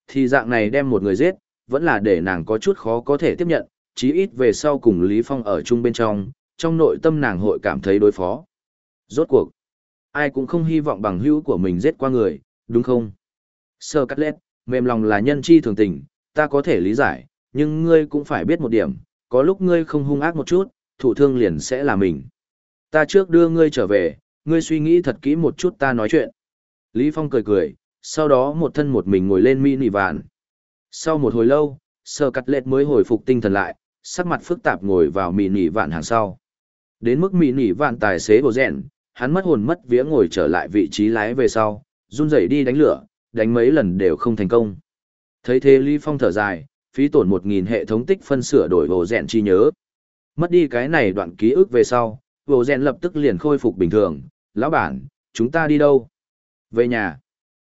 [SPEAKER 1] Thì dạng này đem một người giết, vẫn là để nàng có chút khó có thể tiếp nhận, chí ít về sau cùng Lý Phong ở chung bên trong, trong nội tâm nàng hội cảm thấy đối phó. Rốt cuộc, ai cũng không hy vọng bằng hữu của mình giết qua người, đúng không? Sơ cắt lết, mềm lòng là nhân chi thường tình, ta có thể lý giải, nhưng ngươi cũng phải biết một điểm, có lúc ngươi không hung ác một chút, thủ thương liền sẽ là mình. Ta trước đưa ngươi trở về, ngươi suy nghĩ thật kỹ một chút ta nói chuyện. Lý Phong cười cười, sau đó một thân một mình ngồi lên mini vạn. Sau một hồi lâu, sơ cắt lệt mới hồi phục tinh thần lại, sắc mặt phức tạp ngồi vào mini vạn hàng sau. Đến mức mini vạn tài xế bồ rèn, hắn mất hồn mất vía ngồi trở lại vị trí lái về sau, run rẩy đi đánh lửa, đánh mấy lần đều không thành công. Thấy thế Lý Phong thở dài, phí tổn một nghìn hệ thống tích phân sửa đổi hồ rèn chi nhớ. Mất đi cái này đoạn ký ức về sau, hồ rèn lập tức liền khôi phục bình thường. Lão bản, chúng ta đi đâu? Về nhà.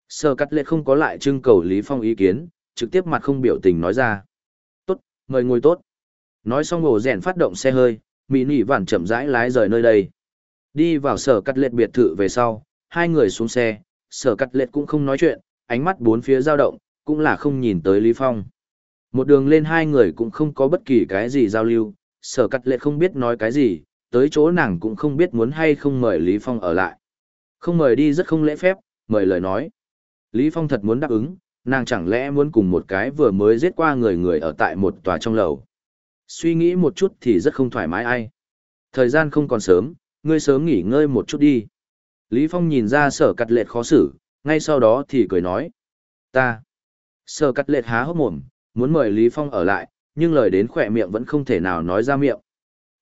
[SPEAKER 1] Sơ cắt lệ không có lại trưng cầu Lý Phong ý kiến, trực tiếp mặt không biểu tình nói ra. Tốt, mời ngồi tốt. Nói xong hồ rèn phát động xe hơi, mỹ nỉ vản chậm rãi lái rời nơi đây. Đi vào sở cắt lệ biệt thự về sau, hai người xuống xe, sở cắt lệ cũng không nói chuyện, ánh mắt bốn phía dao động, cũng là không nhìn tới Lý Phong. Một đường lên hai người cũng không có bất kỳ cái gì giao lưu, sở cắt lệ không biết nói cái gì, tới chỗ nàng cũng không biết muốn hay không mời Lý Phong ở lại. Không mời đi rất không lễ phép, mời lời nói. Lý Phong thật muốn đáp ứng, nàng chẳng lẽ muốn cùng một cái vừa mới giết qua người người ở tại một tòa trong lầu. Suy nghĩ một chút thì rất không thoải mái ai. Thời gian không còn sớm, ngươi sớm nghỉ ngơi một chút đi. Lý Phong nhìn ra sở cắt lệ khó xử, ngay sau đó thì cười nói. Ta. Sở cắt lệ há hốc mồm, muốn mời Lý Phong ở lại, nhưng lời đến khỏe miệng vẫn không thể nào nói ra miệng.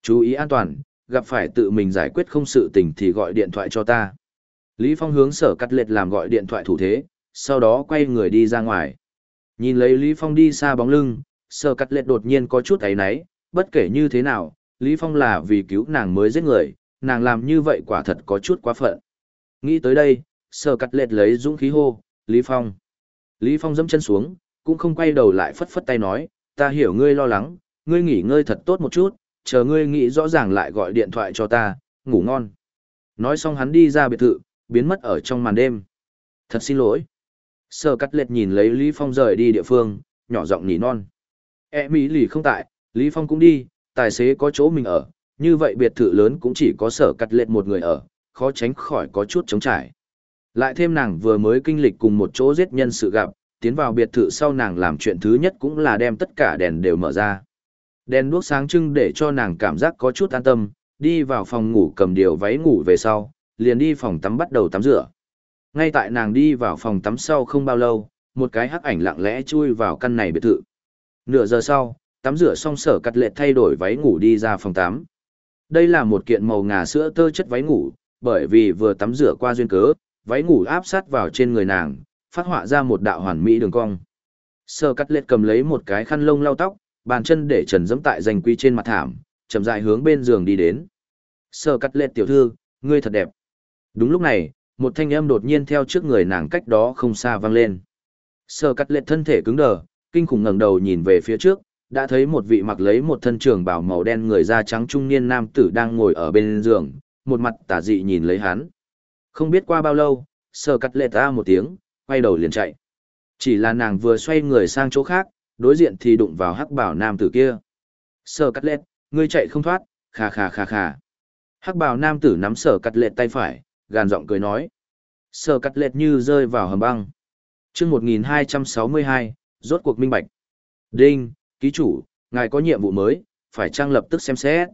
[SPEAKER 1] Chú ý an toàn, gặp phải tự mình giải quyết không sự tình thì gọi điện thoại cho ta. Lý Phong hướng sở cắt lệ làm gọi điện thoại thủ thế, sau đó quay người đi ra ngoài. Nhìn lấy Lý Phong đi xa bóng lưng, sở cắt lệ đột nhiên có chút ấy náy, bất kể như thế nào, Lý Phong là vì cứu nàng mới giết người, nàng làm như vậy quả thật có chút quá phận. Nghĩ tới đây, sở cắt lệ lấy dũng khí hô, Lý Phong. Lý Phong dẫm chân xuống, cũng không quay đầu lại phất phất tay nói, ta hiểu ngươi lo lắng, ngươi nghỉ ngơi thật tốt một chút, chờ ngươi nghĩ rõ ràng lại gọi điện thoại cho ta, ngủ ngon. Nói xong hắn đi ra biệt thự, biến mất ở trong màn đêm. Thật xin lỗi. sở cắt lệt nhìn lấy Lý Phong rời đi địa phương, nhỏ giọng nỉ non. E mỹ lì không tại, Lý Phong cũng đi, tài xế có chỗ mình ở, như vậy biệt thự lớn cũng chỉ có sở cắt lệt một người ở, khó tránh khỏi có chút chống trải. Lại thêm nàng vừa mới kinh lịch cùng một chỗ giết nhân sự gặp, tiến vào biệt thự sau nàng làm chuyện thứ nhất cũng là đem tất cả đèn đều mở ra. Đèn đuốc sáng trưng để cho nàng cảm giác có chút an tâm, đi vào phòng ngủ cầm điều váy ngủ về sau, liền đi phòng tắm bắt đầu tắm rửa. Ngay tại nàng đi vào phòng tắm sau không bao lâu, một cái hắc ảnh lặng lẽ chui vào căn này biệt thự. Nửa giờ sau, tắm rửa xong sở cắt lệ thay đổi váy ngủ đi ra phòng tắm. Đây là một kiện màu ngà sữa tơ chất váy ngủ, bởi vì vừa tắm rửa qua duyên cớ, váy ngủ áp sát vào trên người nàng, phát họa ra một đạo hoàn mỹ đường cong. sơ cắt lệ cầm lấy một cái khăn lông lau tóc, bàn chân để trần dẫm tại danh quy trên mặt thảm, chậm rãi hướng bên giường đi đến. sơ cắt lệ tiểu thư, ngươi thật đẹp. Đúng lúc này, một thanh âm đột nhiên theo trước người nàng cách đó không xa vang lên. sơ cắt lệ thân thể cứng đờ, kinh khủng ngẩng đầu nhìn về phía trước, đã thấy một vị mặc lấy một thân trường bào màu đen người da trắng trung niên nam tử đang ngồi ở bên giường, một mặt tà dị nhìn lấy hắn. Không biết qua bao lâu, sơ cắt lệ ta một tiếng, quay đầu liền chạy. Chỉ là nàng vừa xoay người sang chỗ khác, đối diện thì đụng vào hắc bảo nam tử kia. Sở cắt lệ, ngươi chạy không thoát, khà khà khà khà. Hắc bảo nam tử nắm sở cắt lệ tay phải, gàn giọng cười nói. Sở cắt lệ như rơi vào hầm băng. chương 1262, rốt cuộc minh bạch. Đinh, ký chủ, ngài có nhiệm vụ mới, phải trang lập tức xem xét.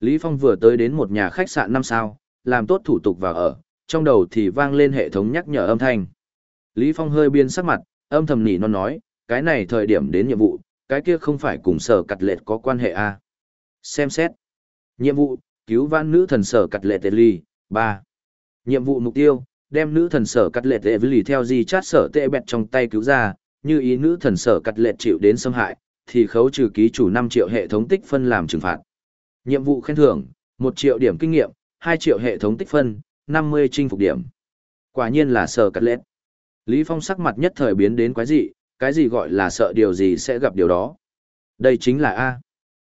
[SPEAKER 1] Lý Phong vừa tới đến một nhà khách sạn năm sao, làm tốt thủ tục vào ở, trong đầu thì vang lên hệ thống nhắc nhở âm thanh. Lý Phong hơi biên sắc mặt, âm thầm nỉ non nói, cái này thời điểm đến nhiệm vụ, cái kia không phải cùng sở cặt lệ có quan hệ à. Xem xét. Nhiệm vụ, cứu vãn nữ thần sở cặt lệ tê ly. ba Nhiệm vụ mục tiêu, đem nữ thần sở cắt lệ tê ly theo di chát sở tệ bẹt trong tay cứu ra, như ý nữ thần sở cắt lệ chịu đến xâm hại, thì khấu trừ ký chủ năm triệu hệ thống tích phân làm trừng phạt. Nhiệm vụ khen thưởng, một triệu điểm kinh nghiệm, hai triệu hệ thống tích phân, năm mươi chinh phục điểm. Quả nhiên là sở cắt lệ. Lý Phong sắc mặt nhất thời biến đến quái dị, cái gì gọi là sợ điều gì sẽ gặp điều đó. Đây chính là A.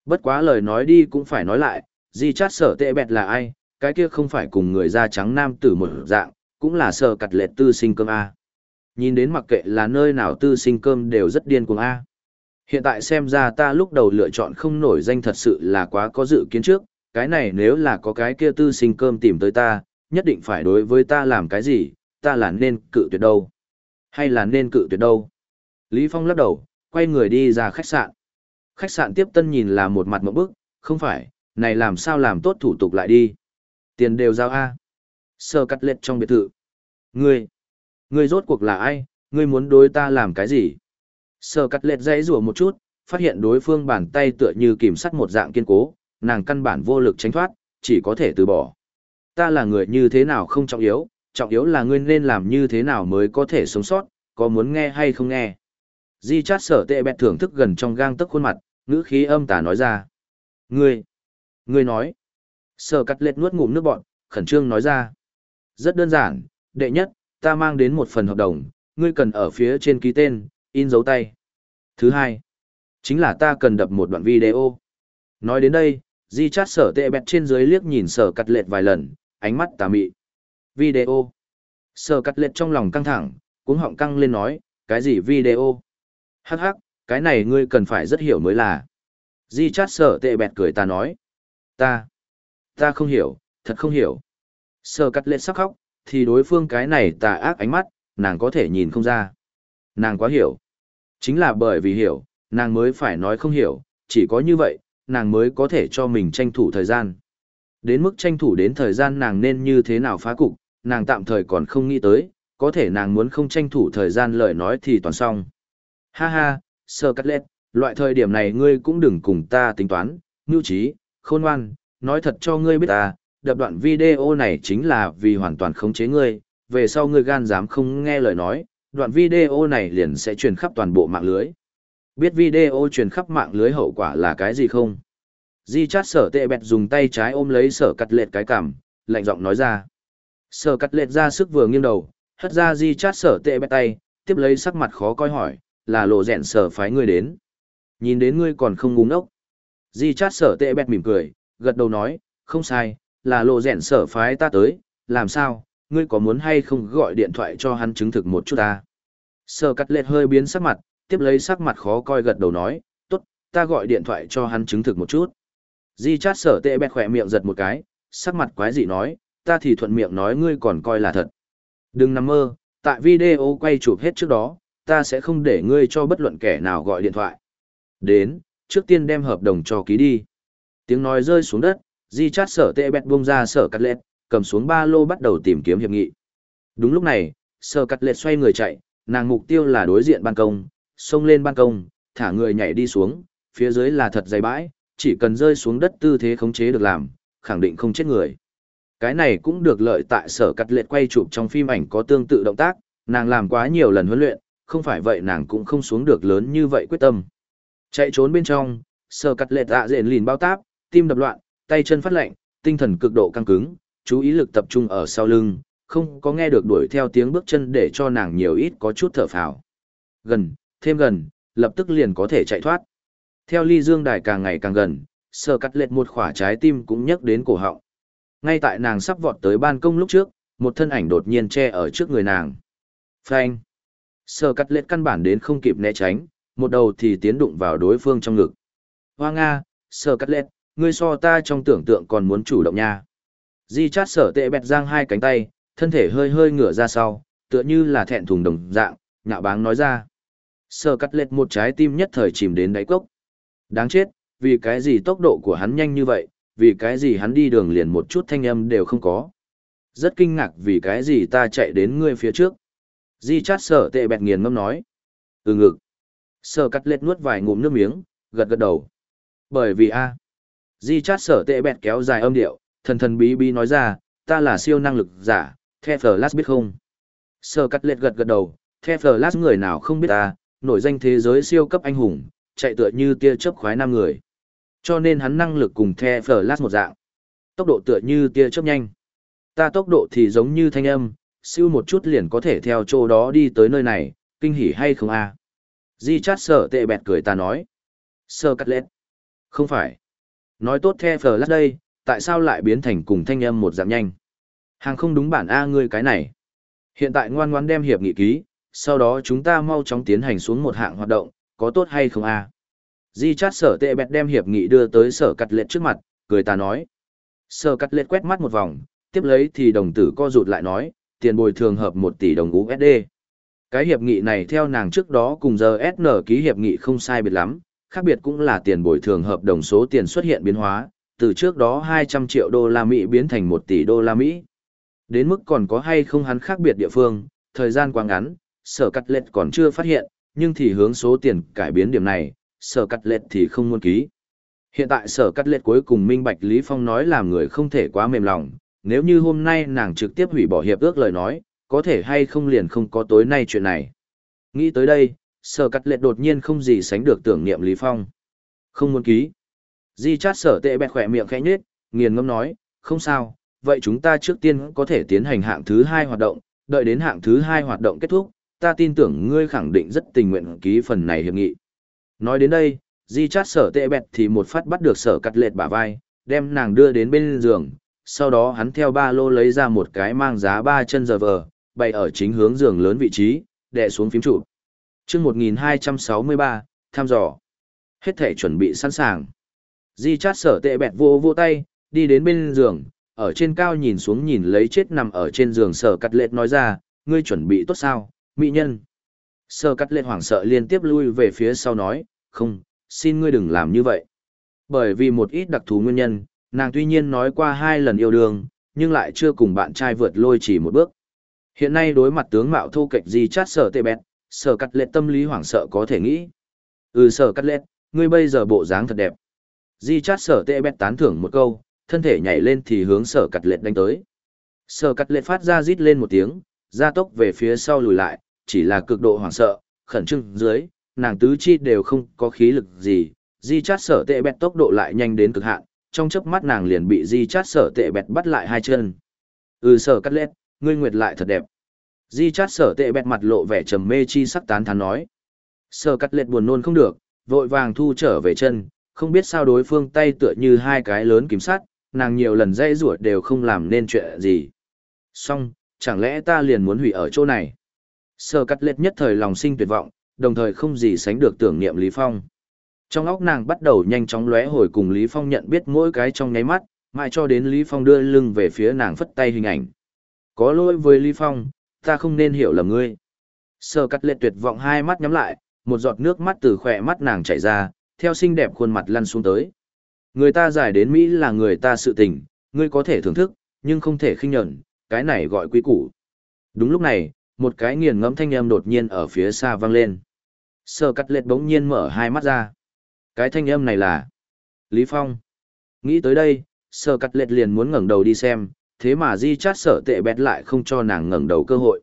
[SPEAKER 1] Bất quá lời nói đi cũng phải nói lại, di chát sở tệ bẹt là ai, cái kia không phải cùng người da trắng nam tử một dạng, cũng là sợ cặt lệ tư sinh cơm A. Nhìn đến mặc kệ là nơi nào tư sinh cơm đều rất điên cuồng A. Hiện tại xem ra ta lúc đầu lựa chọn không nổi danh thật sự là quá có dự kiến trước, cái này nếu là có cái kia tư sinh cơm tìm tới ta, nhất định phải đối với ta làm cái gì, ta là nên cự tuyệt đâu. Hay là nên cự tuyệt đâu. Lý Phong lắc đầu, quay người đi ra khách sạn. Khách sạn tiếp tân nhìn là một mặt mộng bức, không phải, này làm sao làm tốt thủ tục lại đi. Tiền đều giao A. Sơ cắt lệch trong biệt thự. Ngươi, ngươi rốt cuộc là ai, ngươi muốn đối ta làm cái gì? Sơ cắt lệch dãy rủa một chút, phát hiện đối phương bàn tay tựa như kìm sắt một dạng kiên cố, nàng căn bản vô lực tránh thoát, chỉ có thể từ bỏ. Ta là người như thế nào không trọng yếu, trọng yếu là ngươi nên làm như thế nào mới có thể sống sót, có muốn nghe hay không nghe. Di chát sở tệ bẹt thưởng thức gần trong gang tức khuôn mặt, ngữ khí âm tà nói ra. Ngươi, ngươi nói. Sở cắt lệt nuốt ngụm nước bọn, khẩn trương nói ra. Rất đơn giản, đệ nhất, ta mang đến một phần hợp đồng, ngươi cần ở phía trên ký tên, in dấu tay. Thứ hai, chính là ta cần đập một đoạn video. Nói đến đây, di chát sở tệ bẹt trên dưới liếc nhìn sở cắt lệt vài lần, ánh mắt tà mị. Video. Sở cắt lệch trong lòng căng thẳng, cuống họng căng lên nói, cái gì video? Hắc hắc, cái này ngươi cần phải rất hiểu mới là. Di chát sở tệ bẹt cười ta nói. Ta, ta không hiểu, thật không hiểu. Sở cắt lệch sắc khóc, thì đối phương cái này tà ác ánh mắt, nàng có thể nhìn không ra. Nàng quá hiểu. Chính là bởi vì hiểu, nàng mới phải nói không hiểu, chỉ có như vậy, nàng mới có thể cho mình tranh thủ thời gian. Đến mức tranh thủ đến thời gian nàng nên như thế nào phá cục, nàng tạm thời còn không nghĩ tới, có thể nàng muốn không tranh thủ thời gian lời nói thì toàn xong. Ha ha, sơ cắt lết, loại thời điểm này ngươi cũng đừng cùng ta tính toán, ngưu trí, khôn ngoan, nói thật cho ngươi biết ta, đập đoạn video này chính là vì hoàn toàn khống chế ngươi, về sau ngươi gan dám không nghe lời nói, đoạn video này liền sẽ truyền khắp toàn bộ mạng lưới. Biết video truyền khắp mạng lưới hậu quả là cái gì không? Di chát sở tệ bẹt dùng tay trái ôm lấy sở cắt lệt cái cằm, lạnh giọng nói ra. Sở cắt lệch ra sức vừa nghiêng đầu, hất ra di chát sở tệ bẹt tay, tiếp lấy sắc mặt khó coi hỏi, là lộ rẹn sở phái ngươi đến. Nhìn đến ngươi còn không ngu ngốc. Di chát sở tệ bẹt mỉm cười, gật đầu nói, không sai, là lộ rẹn sở phái ta tới, làm sao, ngươi có muốn hay không gọi điện thoại cho hắn chứng thực một chút ta. Sở cắt lệ hơi biến sắc mặt, tiếp lấy sắc mặt khó coi gật đầu nói, tốt, ta gọi điện thoại cho hắn chứng thực một chút. Di chát sở tệ bẹt khỏe miệng giật một cái, sắc mặt quái dị nói, ta thì thuận miệng nói ngươi còn coi là thật. Đừng nằm mơ, tại video quay chụp hết trước đó, ta sẽ không để ngươi cho bất luận kẻ nào gọi điện thoại. Đến, trước tiên đem hợp đồng cho ký đi. Tiếng nói rơi xuống đất, di chát sở tệ bẹt bông ra sở cắt lẹt, cầm xuống ba lô bắt đầu tìm kiếm hiệp nghị. Đúng lúc này, sở cắt lẹt xoay người chạy, nàng mục tiêu là đối diện ban công, xông lên ban công, thả người nhảy đi xuống, phía dưới là thật dày bãi, chỉ cần rơi xuống đất tư thế khống chế được làm, khẳng định không chết người. Cái này cũng được lợi tại sở cắt lệ quay chụp trong phim ảnh có tương tự động tác, nàng làm quá nhiều lần huấn luyện, không phải vậy nàng cũng không xuống được lớn như vậy quyết tâm. Chạy trốn bên trong, sở cắt lệ dạ dện lìn bao táp, tim đập loạn, tay chân phát lạnh, tinh thần cực độ căng cứng, chú ý lực tập trung ở sau lưng, không có nghe được đuổi theo tiếng bước chân để cho nàng nhiều ít có chút thở phào. Gần, thêm gần, lập tức liền có thể chạy thoát. Theo ly dương đài càng ngày càng gần, sờ cắt lệch một khỏa trái tim cũng nhấc đến cổ họng. Ngay tại nàng sắp vọt tới ban công lúc trước, một thân ảnh đột nhiên che ở trước người nàng. Phanh. Sơ cắt lệch căn bản đến không kịp né tránh, một đầu thì tiến đụng vào đối phương trong ngực. Hoa Nga, Sơ cắt lệch, ngươi so ta trong tưởng tượng còn muốn chủ động nha. Di chát sở tệ bẹt giang hai cánh tay, thân thể hơi hơi ngửa ra sau, tựa như là thẹn thùng đồng dạng, nhạo báng nói ra. Sơ cắt lệch một trái tim nhất thời chìm đến đáy cốc. Đáng chết, vì cái gì tốc độ của hắn nhanh như vậy, vì cái gì hắn đi đường liền một chút thanh âm đều không có. Rất kinh ngạc vì cái gì ta chạy đến ngươi phía trước. Di chát sở tệ bẹt nghiền ngâm nói. Ừ ngực. Sở cắt lết nuốt vài ngụm nước miếng, gật gật đầu. Bởi vì a Di chát sở tệ bẹt kéo dài âm điệu, thần thần bí bí nói ra, ta là siêu năng lực giả, The Flash biết không? Sở cắt lết gật gật đầu, The Flash người nào không biết ta, nổi danh thế giới siêu cấp anh hùng, chạy tựa như tia chớp khoái năm người. Cho nên hắn năng lực cùng The Flash một dạng. Tốc độ tựa như tia chớp nhanh. Ta tốc độ thì giống như thanh âm, siêu một chút liền có thể theo chỗ đó đi tới nơi này, kinh hỉ hay không a? Di chát sở tệ bẹt cười ta nói. Sơ cắt lết. Không phải. Nói tốt The Flash đây, tại sao lại biến thành cùng thanh âm một dạng nhanh? Hàng không đúng bản A ngươi cái này. Hiện tại ngoan ngoan đem hiệp nghị ký, sau đó chúng ta mau chóng tiến hành xuống một hạng hoạt động, có tốt hay không A? Di chát sở tệ bẹt đem hiệp nghị đưa tới sở cắt lệ trước mặt, cười ta nói. Sở cắt lệ quét mắt một vòng, tiếp lấy thì đồng tử co rụt lại nói, tiền bồi thường hợp 1 tỷ đồng USD. Cái hiệp nghị này theo nàng trước đó cùng giờ SN ký hiệp nghị không sai biệt lắm, khác biệt cũng là tiền bồi thường hợp đồng số tiền xuất hiện biến hóa, từ trước đó 200 triệu đô la Mỹ biến thành 1 tỷ đô la Mỹ. Đến mức còn có hay không hắn khác biệt địa phương, thời gian quá ngắn, sở cắt lệch còn chưa phát hiện, nhưng thì hướng số tiền cải biến điểm này, sở cắt lệt thì không muốn ký. Hiện tại sở cắt lệt cuối cùng minh bạch Lý Phong nói làm người không thể quá mềm lòng, nếu như hôm nay nàng trực tiếp hủy bỏ hiệp ước lời nói, có thể hay không liền không có tối nay chuyện này. Nghĩ tới đây, sở cắt lệt đột nhiên không gì sánh được tưởng niệm Lý Phong. Không muốn ký. Di chát sở tệ bẹt khỏe miệng khẽ nhết, nghiền ngâm nói, không sao, vậy chúng ta trước tiên có thể tiến hành hạng thứ hai hoạt động, đợi đến hạng thứ hai hoạt động kết thúc, ta tin tưởng ngươi khẳng định rất tình nguyện ký phần này hiệp nghị. Nói đến đây, di chát sở tệ bẹt thì một phát bắt được sở cắt lệt bả vai, đem nàng đưa đến bên giường, sau đó hắn theo ba lô lấy ra một cái mang giá ba chân giờ vờ, bày ở chính hướng giường lớn vị trí, đè xuống phím trụ. Trước 1263, thăm dò. Hết thể chuẩn bị sẵn sàng. Di chát sở tệ bẹt vô vô tay, đi đến bên giường, ở trên cao nhìn xuống nhìn lấy chết nằm ở trên giường sở cắt lệt nói ra, ngươi chuẩn bị tốt sao, mỹ nhân. Sở cắt lên hoảng sợ liên tiếp lui về phía sau nói, không, xin ngươi đừng làm như vậy. Bởi vì một ít đặc thù nguyên nhân, nàng tuy nhiên nói qua hai lần yêu đương, nhưng lại chưa cùng bạn trai vượt lôi chỉ một bước. Hiện nay đối mặt tướng mạo thu kịch di chát sở tệ bẹt, sở cắt Lệ tâm lý hoảng sợ có thể nghĩ. Ừ sở cắt Lệ, ngươi bây giờ bộ dáng thật đẹp. Di chát sở tệ bẹt tán thưởng một câu, thân thể nhảy lên thì hướng sở cắt Lệ đánh tới. Sở cắt Lệ phát ra rít lên một tiếng, gia tốc về phía sau lùi lại, chỉ là cực độ hoảng sợ, khẩn trương dưới, nàng tứ chi đều không có khí lực gì, di chát sở tệ bẹt tốc độ lại nhanh đến cực hạn, trong chớp mắt nàng liền bị di chát sở tệ bẹt bắt lại hai chân. Ừ sở cắt lết, ngươi nguyệt lại thật đẹp. Di chát sở tệ bẹt mặt lộ vẻ trầm mê chi sắc tán thán nói. Sở cắt lết buồn nôn không được, vội vàng thu trở về chân, không biết sao đối phương tay tựa như hai cái lớn kiểm sát, nàng nhiều lần dây rủa đều không làm nên chuyện gì. Xong, chẳng lẽ ta liền muốn hủy ở chỗ này? Sơ cắt lết nhất thời lòng sinh tuyệt vọng, đồng thời không gì sánh được tưởng niệm Lý Phong. Trong óc nàng bắt đầu nhanh chóng lóe hồi cùng Lý Phong nhận biết mỗi cái trong nháy mắt, mãi cho đến Lý Phong đưa lưng về phía nàng phất tay hình ảnh. Có lỗi với Lý Phong, ta không nên hiểu lầm ngươi. Sơ cắt lệ tuyệt vọng hai mắt nhắm lại, một giọt nước mắt từ khỏe mắt nàng chảy ra, theo xinh đẹp khuôn mặt lăn xuống tới. Người ta giải đến Mỹ là người ta sự tình, ngươi có thể thưởng thức, nhưng không thể khinh nhẫn, cái này gọi quý củ. Đúng lúc này, một cái nghiền ngẫm thanh âm đột nhiên ở phía xa vang lên. Sơ cắt lệ bỗng nhiên mở hai mắt ra. Cái thanh âm này là Lý Phong. Nghĩ tới đây, sơ cắt lệ liền muốn ngẩng đầu đi xem, thế mà di chát sở tệ bẹt lại không cho nàng ngẩng đầu cơ hội.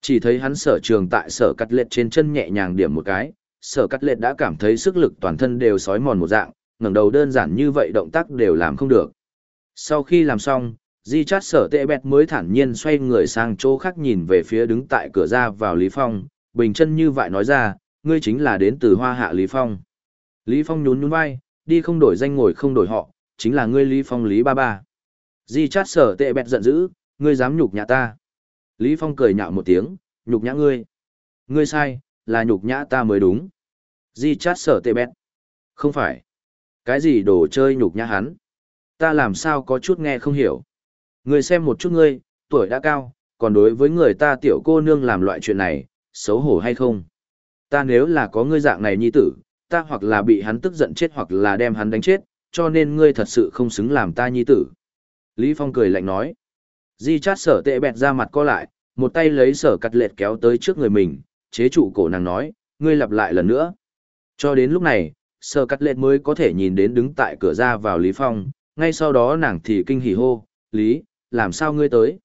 [SPEAKER 1] Chỉ thấy hắn sở trường tại sở cắt lệ trên chân nhẹ nhàng điểm một cái, sở cắt lệ đã cảm thấy sức lực toàn thân đều sói mòn một dạng, ngẩng đầu đơn giản như vậy động tác đều làm không được. Sau khi làm xong, Di chát sở tệ bẹt mới thản nhiên xoay người sang chỗ khác nhìn về phía đứng tại cửa ra vào Lý Phong, bình chân như vậy nói ra, ngươi chính là đến từ hoa hạ Lý Phong. Lý Phong nhún nhún vai, đi không đổi danh ngồi không đổi họ, chính là ngươi Lý Phong Lý Ba Ba. Di chát sở tệ bẹt giận dữ, ngươi dám nhục nhã ta. Lý Phong cười nhạo một tiếng, nhục nhã ngươi. Ngươi sai, là nhục nhã ta mới đúng. Di chát sở tệ bẹt. Không phải. Cái gì đồ chơi nhục nhã hắn? Ta làm sao có chút nghe không hiểu. Ngươi xem một chút ngươi, tuổi đã cao, còn đối với người ta tiểu cô nương làm loại chuyện này, xấu hổ hay không? Ta nếu là có ngươi dạng này nhi tử, ta hoặc là bị hắn tức giận chết hoặc là đem hắn đánh chết, cho nên ngươi thật sự không xứng làm ta nhi tử. Lý Phong cười lạnh nói. Di chát sở tệ bẹt ra mặt co lại, một tay lấy sở cắt lệt kéo tới trước người mình, chế trụ cổ nàng nói, ngươi lặp lại lần nữa. Cho đến lúc này, sở cắt lệt mới có thể nhìn đến đứng tại cửa ra vào Lý Phong, ngay sau đó nàng thì kinh hỉ hô, Lý, làm sao ngươi tới?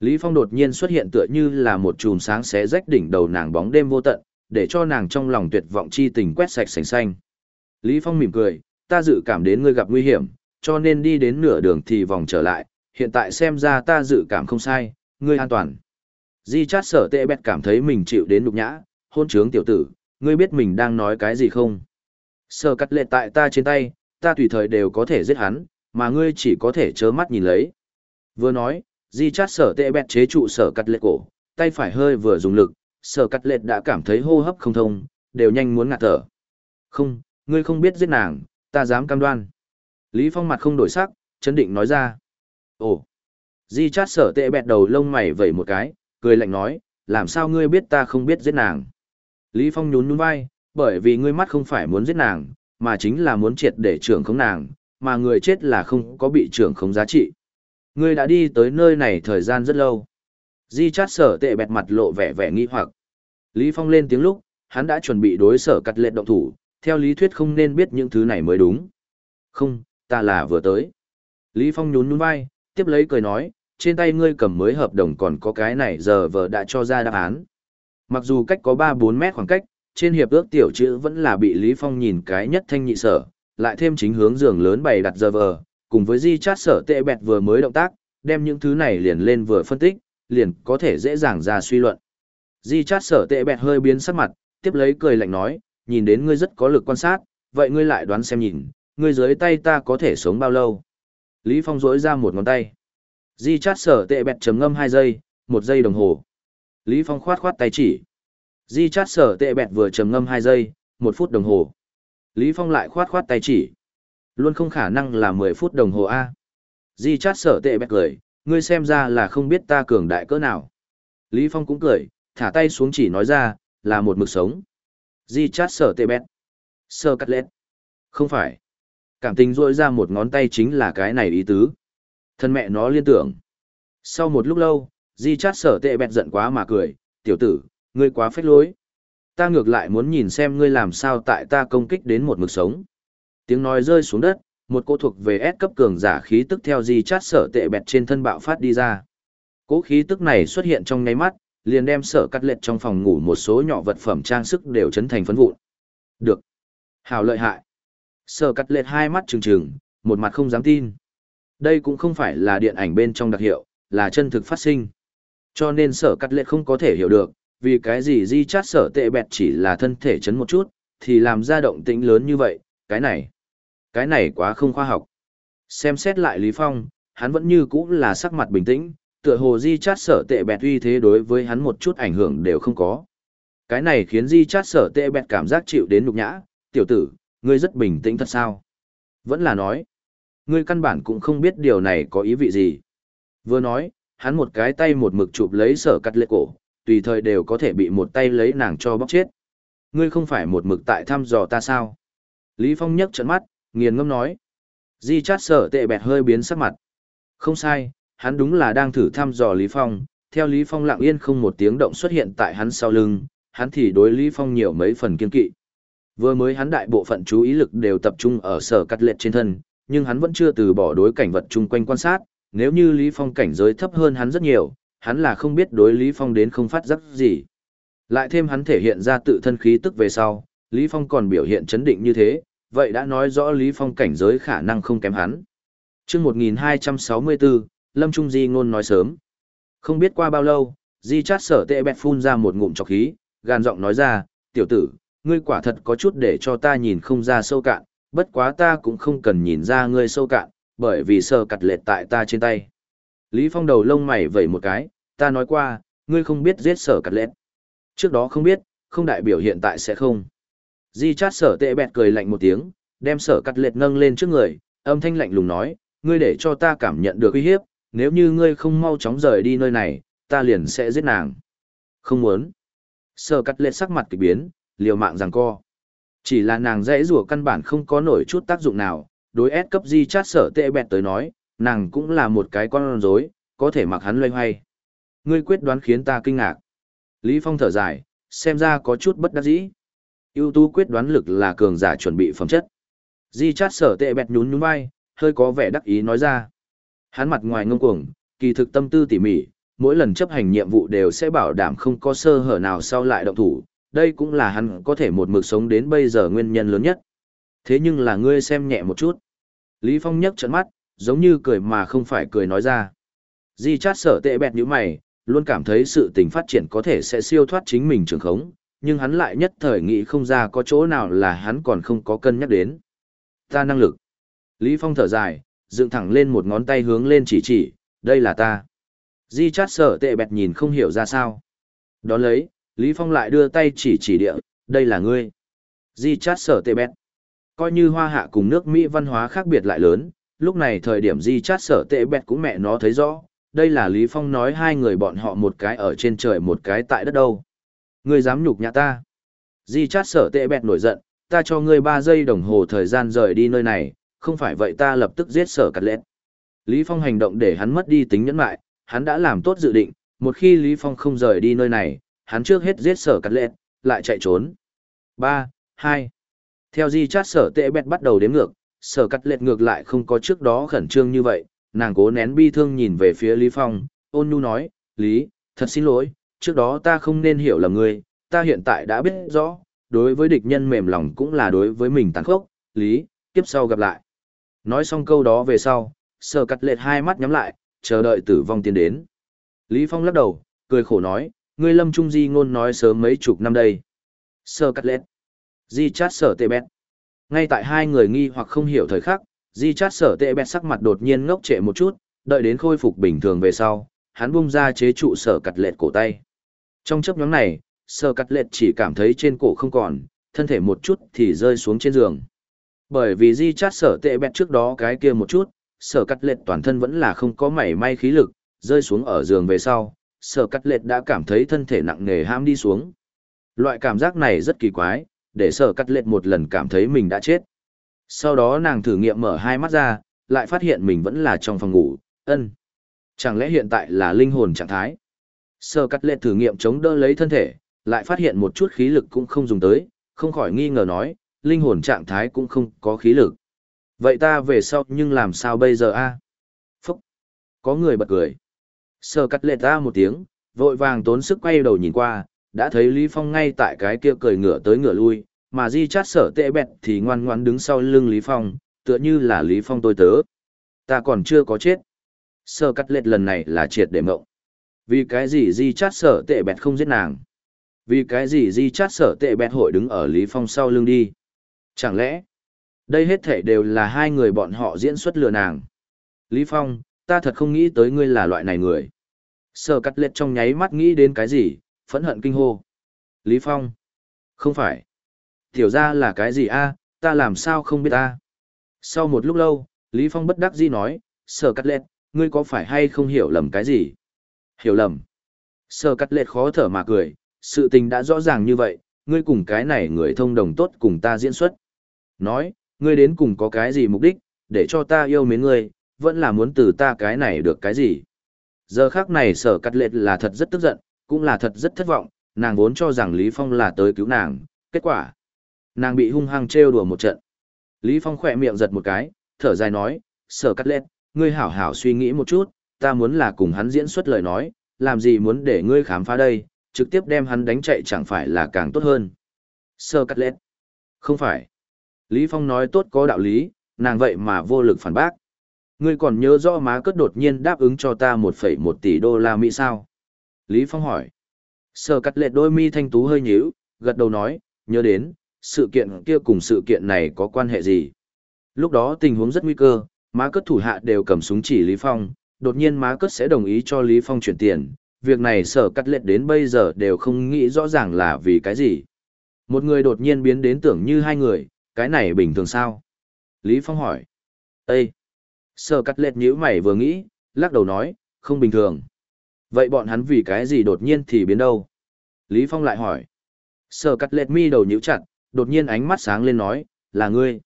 [SPEAKER 1] Lý Phong đột nhiên xuất hiện tựa như là một chùm sáng xé rách đỉnh đầu nàng bóng đêm vô tận, để cho nàng trong lòng tuyệt vọng chi tình quét sạch sành xanh. Lý Phong mỉm cười, ta dự cảm đến ngươi gặp nguy hiểm, cho nên đi đến nửa đường thì vòng trở lại, hiện tại xem ra ta dự cảm không sai, ngươi an toàn. Di chát sở tệ bẹt cảm thấy mình chịu đến nhục nhã, hôn trướng tiểu tử, ngươi biết mình đang nói cái gì không? Sở cắt lệ tại ta trên tay, ta tùy thời đều có thể giết hắn, mà ngươi chỉ có thể chớ mắt nhìn lấy. Vừa nói, di chát sở tệ bẹt chế trụ sở cắt lệ cổ, tay phải hơi vừa dùng lực, sở cắt lệ đã cảm thấy hô hấp không thông, đều nhanh muốn ngạt thở. Không, ngươi không biết giết nàng, ta dám cam đoan. Lý Phong mặt không đổi sắc, chấn định nói ra. Ồ, di chát sở tệ bẹt đầu lông mày vẩy một cái, cười lạnh nói, làm sao ngươi biết ta không biết giết nàng. Lý Phong nhún nhún vai, bởi vì ngươi mắt không phải muốn giết nàng, mà chính là muốn triệt để trưởng không nàng, mà người chết là không có bị trưởng không giá trị. Ngươi đã đi tới nơi này thời gian rất lâu. Di chát sở tệ bẹt mặt lộ vẻ vẻ nghi hoặc. Lý Phong lên tiếng lúc, hắn đã chuẩn bị đối sở cắt lệ động thủ, theo lý thuyết không nên biết những thứ này mới đúng. Không, ta là vừa tới. Lý Phong nhún nhún vai, tiếp lấy cười nói, trên tay ngươi cầm mới hợp đồng còn có cái này giờ vờ đã cho ra đáp án. Mặc dù cách có 3-4 mét khoảng cách, trên hiệp ước tiểu chữ vẫn là bị Lý Phong nhìn cái nhất thanh nhị sở, lại thêm chính hướng giường lớn bày đặt giờ vờ, cùng với di chát sở tệ bẹt vừa mới động tác, đem những thứ này liền lên vừa phân tích, liền có thể dễ dàng ra suy luận. Di chát sở tệ bẹt hơi biến sắc mặt, tiếp lấy cười lạnh nói, nhìn đến ngươi rất có lực quan sát, vậy ngươi lại đoán xem nhìn, ngươi dưới tay ta có thể sống bao lâu. Lý Phong rỗi ra một ngón tay. Di chát sở tệ bẹt chấm ngâm 2 giây, 1 giây đồng hồ. Lý Phong khoát khoát tay chỉ. Di chát sở tệ bẹt vừa chấm ngâm 2 giây, 1 phút đồng hồ. Lý Phong lại khoát khoát tay chỉ. Luôn không khả năng là 10 phút đồng hồ A. Di chát sở tệ bẹt cười, ngươi xem ra là không biết ta cường đại cỡ nào. Lý Phong cũng cười, thả tay xuống chỉ nói ra, là một mực sống. Di chát sở tệ bẹt. Sơ cắt lết. Không phải. Cảm tình rôi ra một ngón tay chính là cái này ý tứ. Thân mẹ nó liên tưởng. Sau một lúc lâu, Di chát sở tệ bẹt giận quá mà cười, tiểu tử, ngươi quá phách lối. Ta ngược lại muốn nhìn xem ngươi làm sao tại ta công kích đến một mực sống. Tiếng nói rơi xuống đất, một cô thuộc về S cấp cường giả khí tức theo Di chát sở tệ bẹt trên thân bạo phát đi ra. Cố khí tức này xuất hiện trong nháy mắt, liền đem sở cắt lệch trong phòng ngủ một số nhỏ vật phẩm trang sức đều chấn thành phấn vụn. Được. Hào lợi hại. Sở cắt lệch hai mắt trừng trừng, một mặt không dám tin. Đây cũng không phải là điện ảnh bên trong đặc hiệu, là chân thực phát sinh. Cho nên sở cắt lệch không có thể hiểu được, vì cái gì di chát sở tệ bẹt chỉ là thân thể chấn một chút, thì làm ra động tĩnh lớn như vậy, cái này. Cái này quá không khoa học. Xem xét lại Lý Phong, hắn vẫn như cũ là sắc mặt bình tĩnh, tựa hồ di chát sở tệ bẹt uy thế đối với hắn một chút ảnh hưởng đều không có. Cái này khiến di chát sở tệ bẹt cảm giác chịu đến nhục nhã, tiểu tử, ngươi rất bình tĩnh thật sao? Vẫn là nói, ngươi căn bản cũng không biết điều này có ý vị gì. Vừa nói, hắn một cái tay một mực chụp lấy sở cắt lệ cổ, tùy thời đều có thể bị một tay lấy nàng cho bóc chết. Ngươi không phải một mực tại thăm dò ta sao? Lý Phong nhấc trận mắt, nghiền ngâm nói. Di chát sở tệ bẹt hơi biến sắc mặt. Không sai, hắn đúng là đang thử thăm dò Lý Phong, theo Lý Phong lặng yên không một tiếng động xuất hiện tại hắn sau lưng, hắn thì đối Lý Phong nhiều mấy phần kiên kỵ. Vừa mới hắn đại bộ phận chú ý lực đều tập trung ở sở cắt lệ trên thân, nhưng hắn vẫn chưa từ bỏ đối cảnh vật chung quanh quan sát, nếu như Lý Phong cảnh giới thấp hơn hắn rất nhiều, hắn là không biết đối Lý Phong đến không phát giác gì. Lại thêm hắn thể hiện ra tự thân khí tức về sau, Lý Phong còn biểu hiện chấn định như thế, vậy đã nói rõ Lý Phong cảnh giới khả năng không kém hắn. trước 1264, Lâm Trung Di ngôn nói sớm. Không biết qua bao lâu, Di chát sở tệ bẹt phun ra một ngụm trọc khí, gàn giọng nói ra, tiểu tử, ngươi quả thật có chút để cho ta nhìn không ra sâu cạn, bất quá ta cũng không cần nhìn ra ngươi sâu cạn, bởi vì sờ cặt lệch tại ta trên tay. Lý Phong đầu lông mày vẩy một cái, ta nói qua, ngươi không biết giết sở cặt lệch. Trước đó không biết, không đại biểu hiện tại sẽ không. Di chát sở tệ bẹt cười lạnh một tiếng, đem sở cắt lệt nâng lên trước người, âm thanh lạnh lùng nói, ngươi để cho ta cảm nhận được uy hiếp, nếu như ngươi không mau chóng rời đi nơi này, ta liền sẽ giết nàng. Không muốn. Sở cắt lệt sắc mặt kỳ biến, liều mạng rằng co. Chỉ là nàng dễ rùa căn bản không có nổi chút tác dụng nào, đối ép cấp di chát sở tệ bẹt tới nói, nàng cũng là một cái con rối, có thể mặc hắn loay hoay. Ngươi quyết đoán khiến ta kinh ngạc. Lý Phong thở dài, xem ra có chút bất đắc dĩ ưu tú quyết đoán lực là cường giả chuẩn bị phẩm chất. Di chát sở tệ bẹt nhún nhún vai, hơi có vẻ đắc ý nói ra. Hắn mặt ngoài ngông cuồng, kỳ thực tâm tư tỉ mỉ, mỗi lần chấp hành nhiệm vụ đều sẽ bảo đảm không có sơ hở nào sau lại động thủ, đây cũng là hắn có thể một mực sống đến bây giờ nguyên nhân lớn nhất. Thế nhưng là ngươi xem nhẹ một chút. Lý Phong nhấc trận mắt, giống như cười mà không phải cười nói ra. Di chát sở tệ bẹt nhũ mày, luôn cảm thấy sự tình phát triển có thể sẽ siêu thoát chính mình trường khống, nhưng hắn lại nhất thời nghĩ không ra có chỗ nào là hắn còn không có cân nhắc đến. Ta năng lực. Lý Phong thở dài, dựng thẳng lên một ngón tay hướng lên chỉ chỉ, đây là ta. Di chát sở tệ bẹt nhìn không hiểu ra sao. Đón lấy, Lý Phong lại đưa tay chỉ chỉ địa, đây là ngươi. Di chát sở tệ bẹt. Coi như hoa hạ cùng nước Mỹ văn hóa khác biệt lại lớn, lúc này thời điểm di chát sở tệ bẹt cũng mẹ nó thấy rõ, đây là Lý Phong nói hai người bọn họ một cái ở trên trời một cái tại đất đâu. Ngươi dám nhục nhã ta. Di chát sở tệ bẹt nổi giận, ta cho ngươi ba giây đồng hồ thời gian rời đi nơi này, không phải vậy ta lập tức giết sở cắt lết. Lý Phong hành động để hắn mất đi tính nhẫn lại, hắn đã làm tốt dự định, một khi Lý Phong không rời đi nơi này, hắn trước hết giết sở cắt lết, lại chạy trốn. 3, 2. Theo di chát sở tệ bẹt bắt đầu đếm ngược, sở cắt lết ngược lại không có trước đó khẩn trương như vậy, nàng cố nén bi thương nhìn về phía Lý Phong, ôn nhu nói, Lý, thật xin lỗi, trước đó ta không nên hiểu lầm ngươi, ta hiện tại đã biết rõ, đối với địch nhân mềm lòng cũng là đối với mình tàn khốc, Lý, tiếp sau gặp lại. Nói xong câu đó về sau, sở cắt lệt hai mắt nhắm lại, chờ đợi tử vong tiến đến. Lý Phong lắc đầu, cười khổ nói, ngươi lâm trung di ngôn nói sớm mấy chục năm đây. Sở cắt lệt, di chát sở tê bẹt Ngay tại hai người nghi hoặc không hiểu thời khắc, di chát sở tệ bẹt sắc mặt đột nhiên ngốc trệ một chút đợi đến khôi phục bình thường về sau hắn bung ra chế trụ sở cắt lệt cổ tay trong chấp nhóm này sở cắt lệch chỉ cảm thấy trên cổ không còn thân thể một chút thì rơi xuống trên giường bởi vì di chát sở tệ bẹt trước đó cái kia một chút sở cắt lệch toàn thân vẫn là không có mảy may khí lực rơi xuống ở giường về sau sở cắt lệch đã cảm thấy thân thể nặng nề ham đi xuống loại cảm giác này rất kỳ quái để sở cắt lệch một lần cảm thấy mình đã chết sau đó nàng thử nghiệm mở hai mắt ra, lại phát hiện mình vẫn là trong phòng ngủ, ân. Chẳng lẽ hiện tại là linh hồn trạng thái? Sơ cắt lệ thử nghiệm chống đỡ lấy thân thể, lại phát hiện một chút khí lực cũng không dùng tới, không khỏi nghi ngờ nói, linh hồn trạng thái cũng không có khí lực. Vậy ta về sau nhưng làm sao bây giờ a? Phúc! Có người bật cười. Sơ cắt lệ ta một tiếng, vội vàng tốn sức quay đầu nhìn qua, đã thấy Lý Phong ngay tại cái kia cười ngửa tới ngửa lui, mà di chát sở tệ bẹt thì ngoan ngoan đứng sau lưng Lý Phong, tựa như là Lý Phong tôi tớ. Ta còn chưa có chết. Sơ cắt lệ lần này là triệt để mộng. Vì cái gì di chát sở tệ bẹt không giết nàng? Vì cái gì di chát sở tệ bẹt hội đứng ở Lý Phong sau lưng đi? Chẳng lẽ, đây hết thể đều là hai người bọn họ diễn xuất lừa nàng? Lý Phong, ta thật không nghĩ tới ngươi là loại này người. Sở cắt liệt trong nháy mắt nghĩ đến cái gì, phẫn hận kinh hô. Lý Phong, không phải. Tiểu ra là cái gì a à, ta làm sao không biết ta Sau một lúc lâu, Lý Phong bất đắc dĩ nói, sở cắt lẹt, ngươi có phải hay không hiểu lầm cái gì? Hiểu lầm. Sở cắt Lệ khó thở mà cười, sự tình đã rõ ràng như vậy, ngươi cùng cái này người thông đồng tốt cùng ta diễn xuất. Nói, ngươi đến cùng có cái gì mục đích, để cho ta yêu mến ngươi, vẫn là muốn từ ta cái này được cái gì. Giờ khác này sở cắt Lệ là thật rất tức giận, cũng là thật rất thất vọng, nàng vốn cho rằng Lý Phong là tới cứu nàng, kết quả. Nàng bị hung hăng trêu đùa một trận. Lý Phong khỏe miệng giật một cái, thở dài nói, sở cắt Lệ, ngươi hảo hảo suy nghĩ một chút, ta muốn là cùng hắn diễn xuất lời nói, làm gì muốn để ngươi khám phá đây, trực tiếp đem hắn đánh chạy chẳng phải là càng tốt hơn. sơ cắt lết. Không phải. Lý Phong nói tốt có đạo lý, nàng vậy mà vô lực phản bác. Ngươi còn nhớ rõ má cất đột nhiên đáp ứng cho ta 1,1 tỷ đô la Mỹ sao? Lý Phong hỏi. sơ cắt lệ đôi mi thanh tú hơi nhíu, gật đầu nói, nhớ đến, sự kiện kia cùng sự kiện này có quan hệ gì? Lúc đó tình huống rất nguy cơ, má cất thủ hạ đều cầm súng chỉ Lý Phong, đột nhiên má cất sẽ đồng ý cho Lý Phong chuyển tiền. Việc này sở cắt lệ đến bây giờ đều không nghĩ rõ ràng là vì cái gì. Một người đột nhiên biến đến tưởng như hai người, cái này bình thường sao? Lý Phong hỏi. Ê! Sở cắt lệ nhíu mày vừa nghĩ, lắc đầu nói, không bình thường. Vậy bọn hắn vì cái gì đột nhiên thì biến đâu? Lý Phong lại hỏi. Sở cắt lệ mi đầu nhíu chặt, đột nhiên ánh mắt sáng lên nói, là ngươi.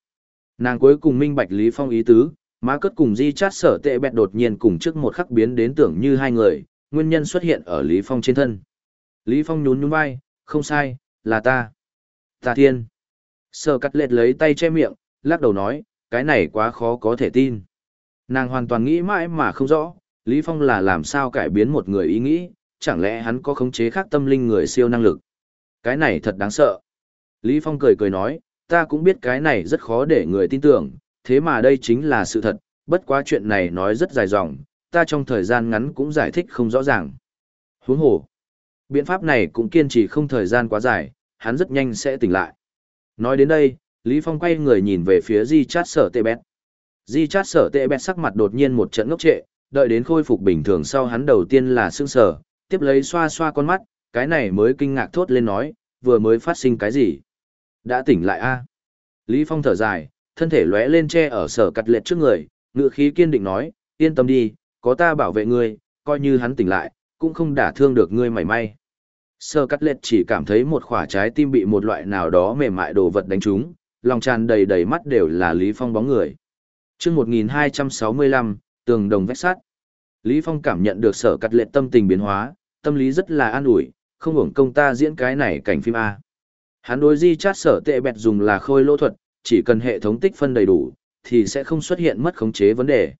[SPEAKER 1] Nàng cuối cùng minh bạch Lý Phong ý tứ, má cất cùng di chát sở tệ bẹt đột nhiên cùng trước một khắc biến đến tưởng như hai người, nguyên nhân xuất hiện ở Lý Phong trên thân. Lý Phong nhún nhún vai, không sai, là ta. Ta thiên. Sở cắt lệt lấy tay che miệng, lắc đầu nói, cái này quá khó có thể tin. Nàng hoàn toàn nghĩ mãi mà không rõ, Lý Phong là làm sao cải biến một người ý nghĩ, chẳng lẽ hắn có khống chế khác tâm linh người siêu năng lực. Cái này thật đáng sợ. Lý Phong cười cười nói, ta cũng biết cái này rất khó để người tin tưởng, thế mà đây chính là sự thật, bất quá chuyện này nói rất dài dòng, ta trong thời gian ngắn cũng giải thích không rõ ràng. Huống hồ, biện pháp này cũng kiên trì không thời gian quá dài, hắn rất nhanh sẽ tỉnh lại. Nói đến đây, Lý Phong quay người nhìn về phía Di Chát Sở Tê Bét. Di Chát Sở Tê Bét sắc mặt đột nhiên một trận ngốc trệ, đợi đến khôi phục bình thường sau hắn đầu tiên là sương sờ, tiếp lấy xoa xoa con mắt, cái này mới kinh ngạc thốt lên nói, vừa mới phát sinh cái gì? Đã tỉnh lại a Lý Phong thở dài, thân thể lóe lên che ở sở cắt lệ trước người, ngựa khí kiên định nói, yên tâm đi, có ta bảo vệ ngươi, coi như hắn tỉnh lại, cũng không đả thương được ngươi mảy may. Sở cắt lệ chỉ cảm thấy một khỏa trái tim bị một loại nào đó mềm mại đồ vật đánh trúng, lòng tràn đầy đầy mắt đều là Lý Phong bóng người. Chương 1265, tường đồng vách sắt. Lý Phong cảm nhận được sở cắt lệ tâm tình biến hóa, tâm lý rất là an ủi, không hưởng công ta diễn cái này cảnh phim A. Hắn đối di chát sở tệ bẹt dùng là khôi lỗ thuật, chỉ cần hệ thống tích phân đầy đủ, thì sẽ không xuất hiện mất khống chế vấn đề.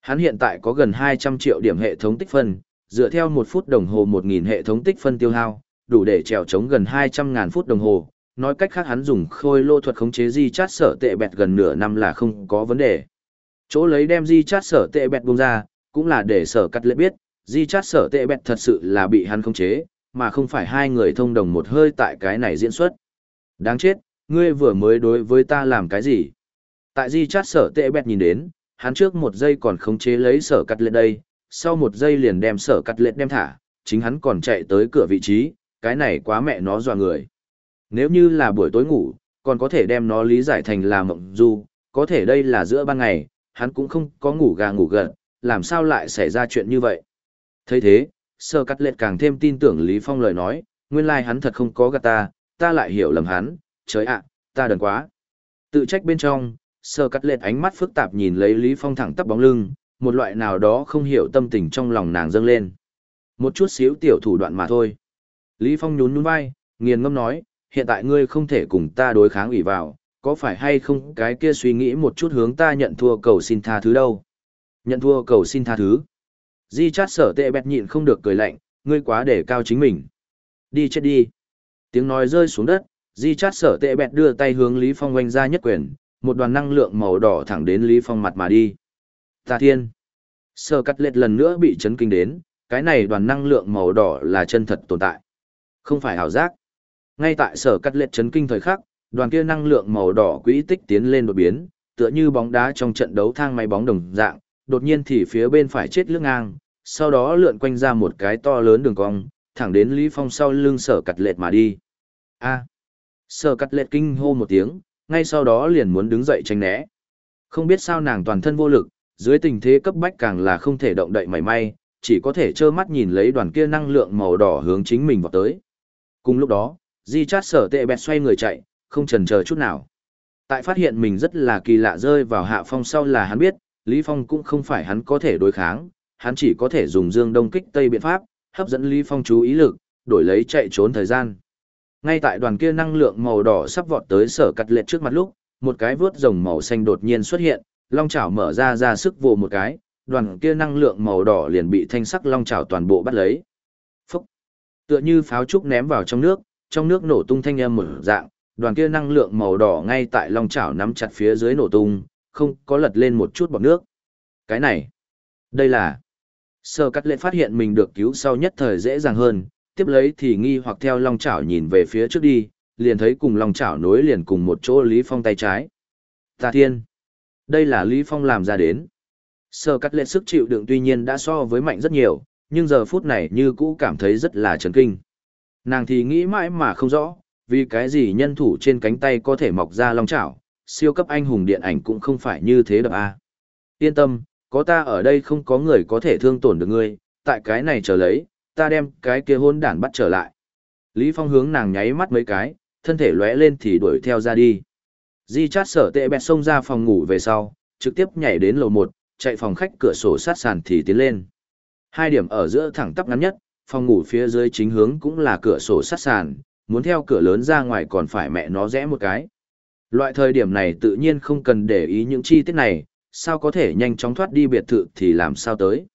[SPEAKER 1] Hắn hiện tại có gần 200 triệu điểm hệ thống tích phân, dựa theo 1 phút đồng hồ 1.000 hệ thống tích phân tiêu hao, đủ để trèo chống gần 200.000 phút đồng hồ. Nói cách khác hắn dùng khôi lô thuật khống chế di chát sở tệ bẹt gần nửa năm là không có vấn đề. Chỗ lấy đem di chát sở tệ bẹt bung ra, cũng là để sở cắt lệ biết, di chát sở tệ bẹt thật sự là bị hắn khống chế, mà không phải hai người thông đồng một hơi tại cái này diễn xuất. Đáng chết, ngươi vừa mới đối với ta làm cái gì? Tại di chát sở tệ bẹt nhìn đến, hắn trước một giây còn khống chế lấy sở cắt lệ đây, sau một giây liền đem sở cắt lệ đem thả, chính hắn còn chạy tới cửa vị trí, cái này quá mẹ nó dọa người. Nếu như là buổi tối ngủ, còn có thể đem nó lý giải thành là mộng du, có thể đây là giữa ban ngày, hắn cũng không có ngủ gà ngủ gật, làm sao lại xảy ra chuyện như vậy. thấy thế, sơ cắt lệ càng thêm tin tưởng Lý Phong lời nói, nguyên lai like hắn thật không có gạt ta, ta lại hiểu lầm hắn, trời ạ, ta đần quá. Tự trách bên trong, sơ cắt lên ánh mắt phức tạp nhìn lấy Lý Phong thẳng tắp bóng lưng, một loại nào đó không hiểu tâm tình trong lòng nàng dâng lên. Một chút xíu tiểu thủ đoạn mà thôi. Lý Phong nhún nhún vai, nghiền ngâm nói, hiện tại ngươi không thể cùng ta đối kháng ủy vào, có phải hay không cái kia suy nghĩ một chút hướng ta nhận thua cầu xin tha thứ đâu. Nhận thua cầu xin tha thứ. Di chát sở tệ bẹt nhịn không được cười lạnh, ngươi quá để cao chính mình. Đi chết đi. Tiếng nói rơi xuống đất, di chát sở tệ bẹt đưa tay hướng Lý Phong oanh ra nhất quyền, một đoàn năng lượng màu đỏ thẳng đến Lý Phong mặt mà đi. Ta thiên. Sở cắt lệt lần nữa bị chấn kinh đến, cái này đoàn năng lượng màu đỏ là chân thật tồn tại. Không phải ảo giác. Ngay tại sở cắt lệt chấn kinh thời khắc, đoàn kia năng lượng màu đỏ quỹ tích tiến lên đột biến, tựa như bóng đá trong trận đấu thang máy bóng đồng dạng, đột nhiên thì phía bên phải chết lướt ngang, sau đó lượn quanh ra một cái to lớn đường cong, thẳng đến Lý Phong sau lưng sở cắt lệt mà đi. A. Sở cắt lệ kinh hô một tiếng, ngay sau đó liền muốn đứng dậy tránh né. Không biết sao nàng toàn thân vô lực, dưới tình thế cấp bách càng là không thể động đậy mảy may, chỉ có thể trơ mắt nhìn lấy đoàn kia năng lượng màu đỏ hướng chính mình vào tới. Cùng lúc đó, Di Chát sở tệ bẹt xoay người chạy, không chần chờ chút nào. Tại phát hiện mình rất là kỳ lạ rơi vào hạ phong sau là hắn biết, Lý Phong cũng không phải hắn có thể đối kháng, hắn chỉ có thể dùng dương đông kích tây biện pháp, hấp dẫn Lý Phong chú ý lực, đổi lấy chạy trốn thời gian. Ngay tại đoàn kia năng lượng màu đỏ sắp vọt tới sở cắt lệ trước mặt lúc, một cái vướt rồng màu xanh đột nhiên xuất hiện, long chảo mở ra ra sức vồ một cái, đoàn kia năng lượng màu đỏ liền bị thanh sắc long chảo toàn bộ bắt lấy. Phúc! Tựa như pháo trúc ném vào trong nước, trong nước nổ tung thanh âm một dạng, đoàn kia năng lượng màu đỏ ngay tại long chảo nắm chặt phía dưới nổ tung, không có lật lên một chút bọt nước. Cái này, đây là... Sơ cắt lệ phát hiện mình được cứu sau nhất thời dễ dàng hơn, tiếp lấy thì nghi hoặc theo long chảo nhìn về phía trước đi, liền thấy cùng long chảo nối liền cùng một chỗ Lý Phong tay trái. Tà thiên. Đây là Lý Phong làm ra đến. Sơ cắt lệ sức chịu đựng tuy nhiên đã so với mạnh rất nhiều, nhưng giờ phút này như cũ cảm thấy rất là chấn kinh. Nàng thì nghĩ mãi mà không rõ, vì cái gì nhân thủ trên cánh tay có thể mọc ra long chảo, siêu cấp anh hùng điện ảnh cũng không phải như thế đập a. Yên tâm, có ta ở đây không có người có thể thương tổn được ngươi, tại cái này chờ lấy, ta đem cái kia hôn đản bắt trở lại. Lý Phong hướng nàng nháy mắt mấy cái, thân thể lóe lên thì đuổi theo ra đi. Di chát sở tệ bẹt xông ra phòng ngủ về sau, trực tiếp nhảy đến lầu 1, chạy phòng khách cửa sổ sát sàn thì tiến lên. Hai điểm ở giữa thẳng tắp ngắn nhất, phòng ngủ phía dưới chính hướng cũng là cửa sổ sát sàn, muốn theo cửa lớn ra ngoài còn phải mẹ nó rẽ một cái. Loại thời điểm này tự nhiên không cần để ý những chi tiết này, sao có thể nhanh chóng thoát đi biệt thự thì làm sao tới.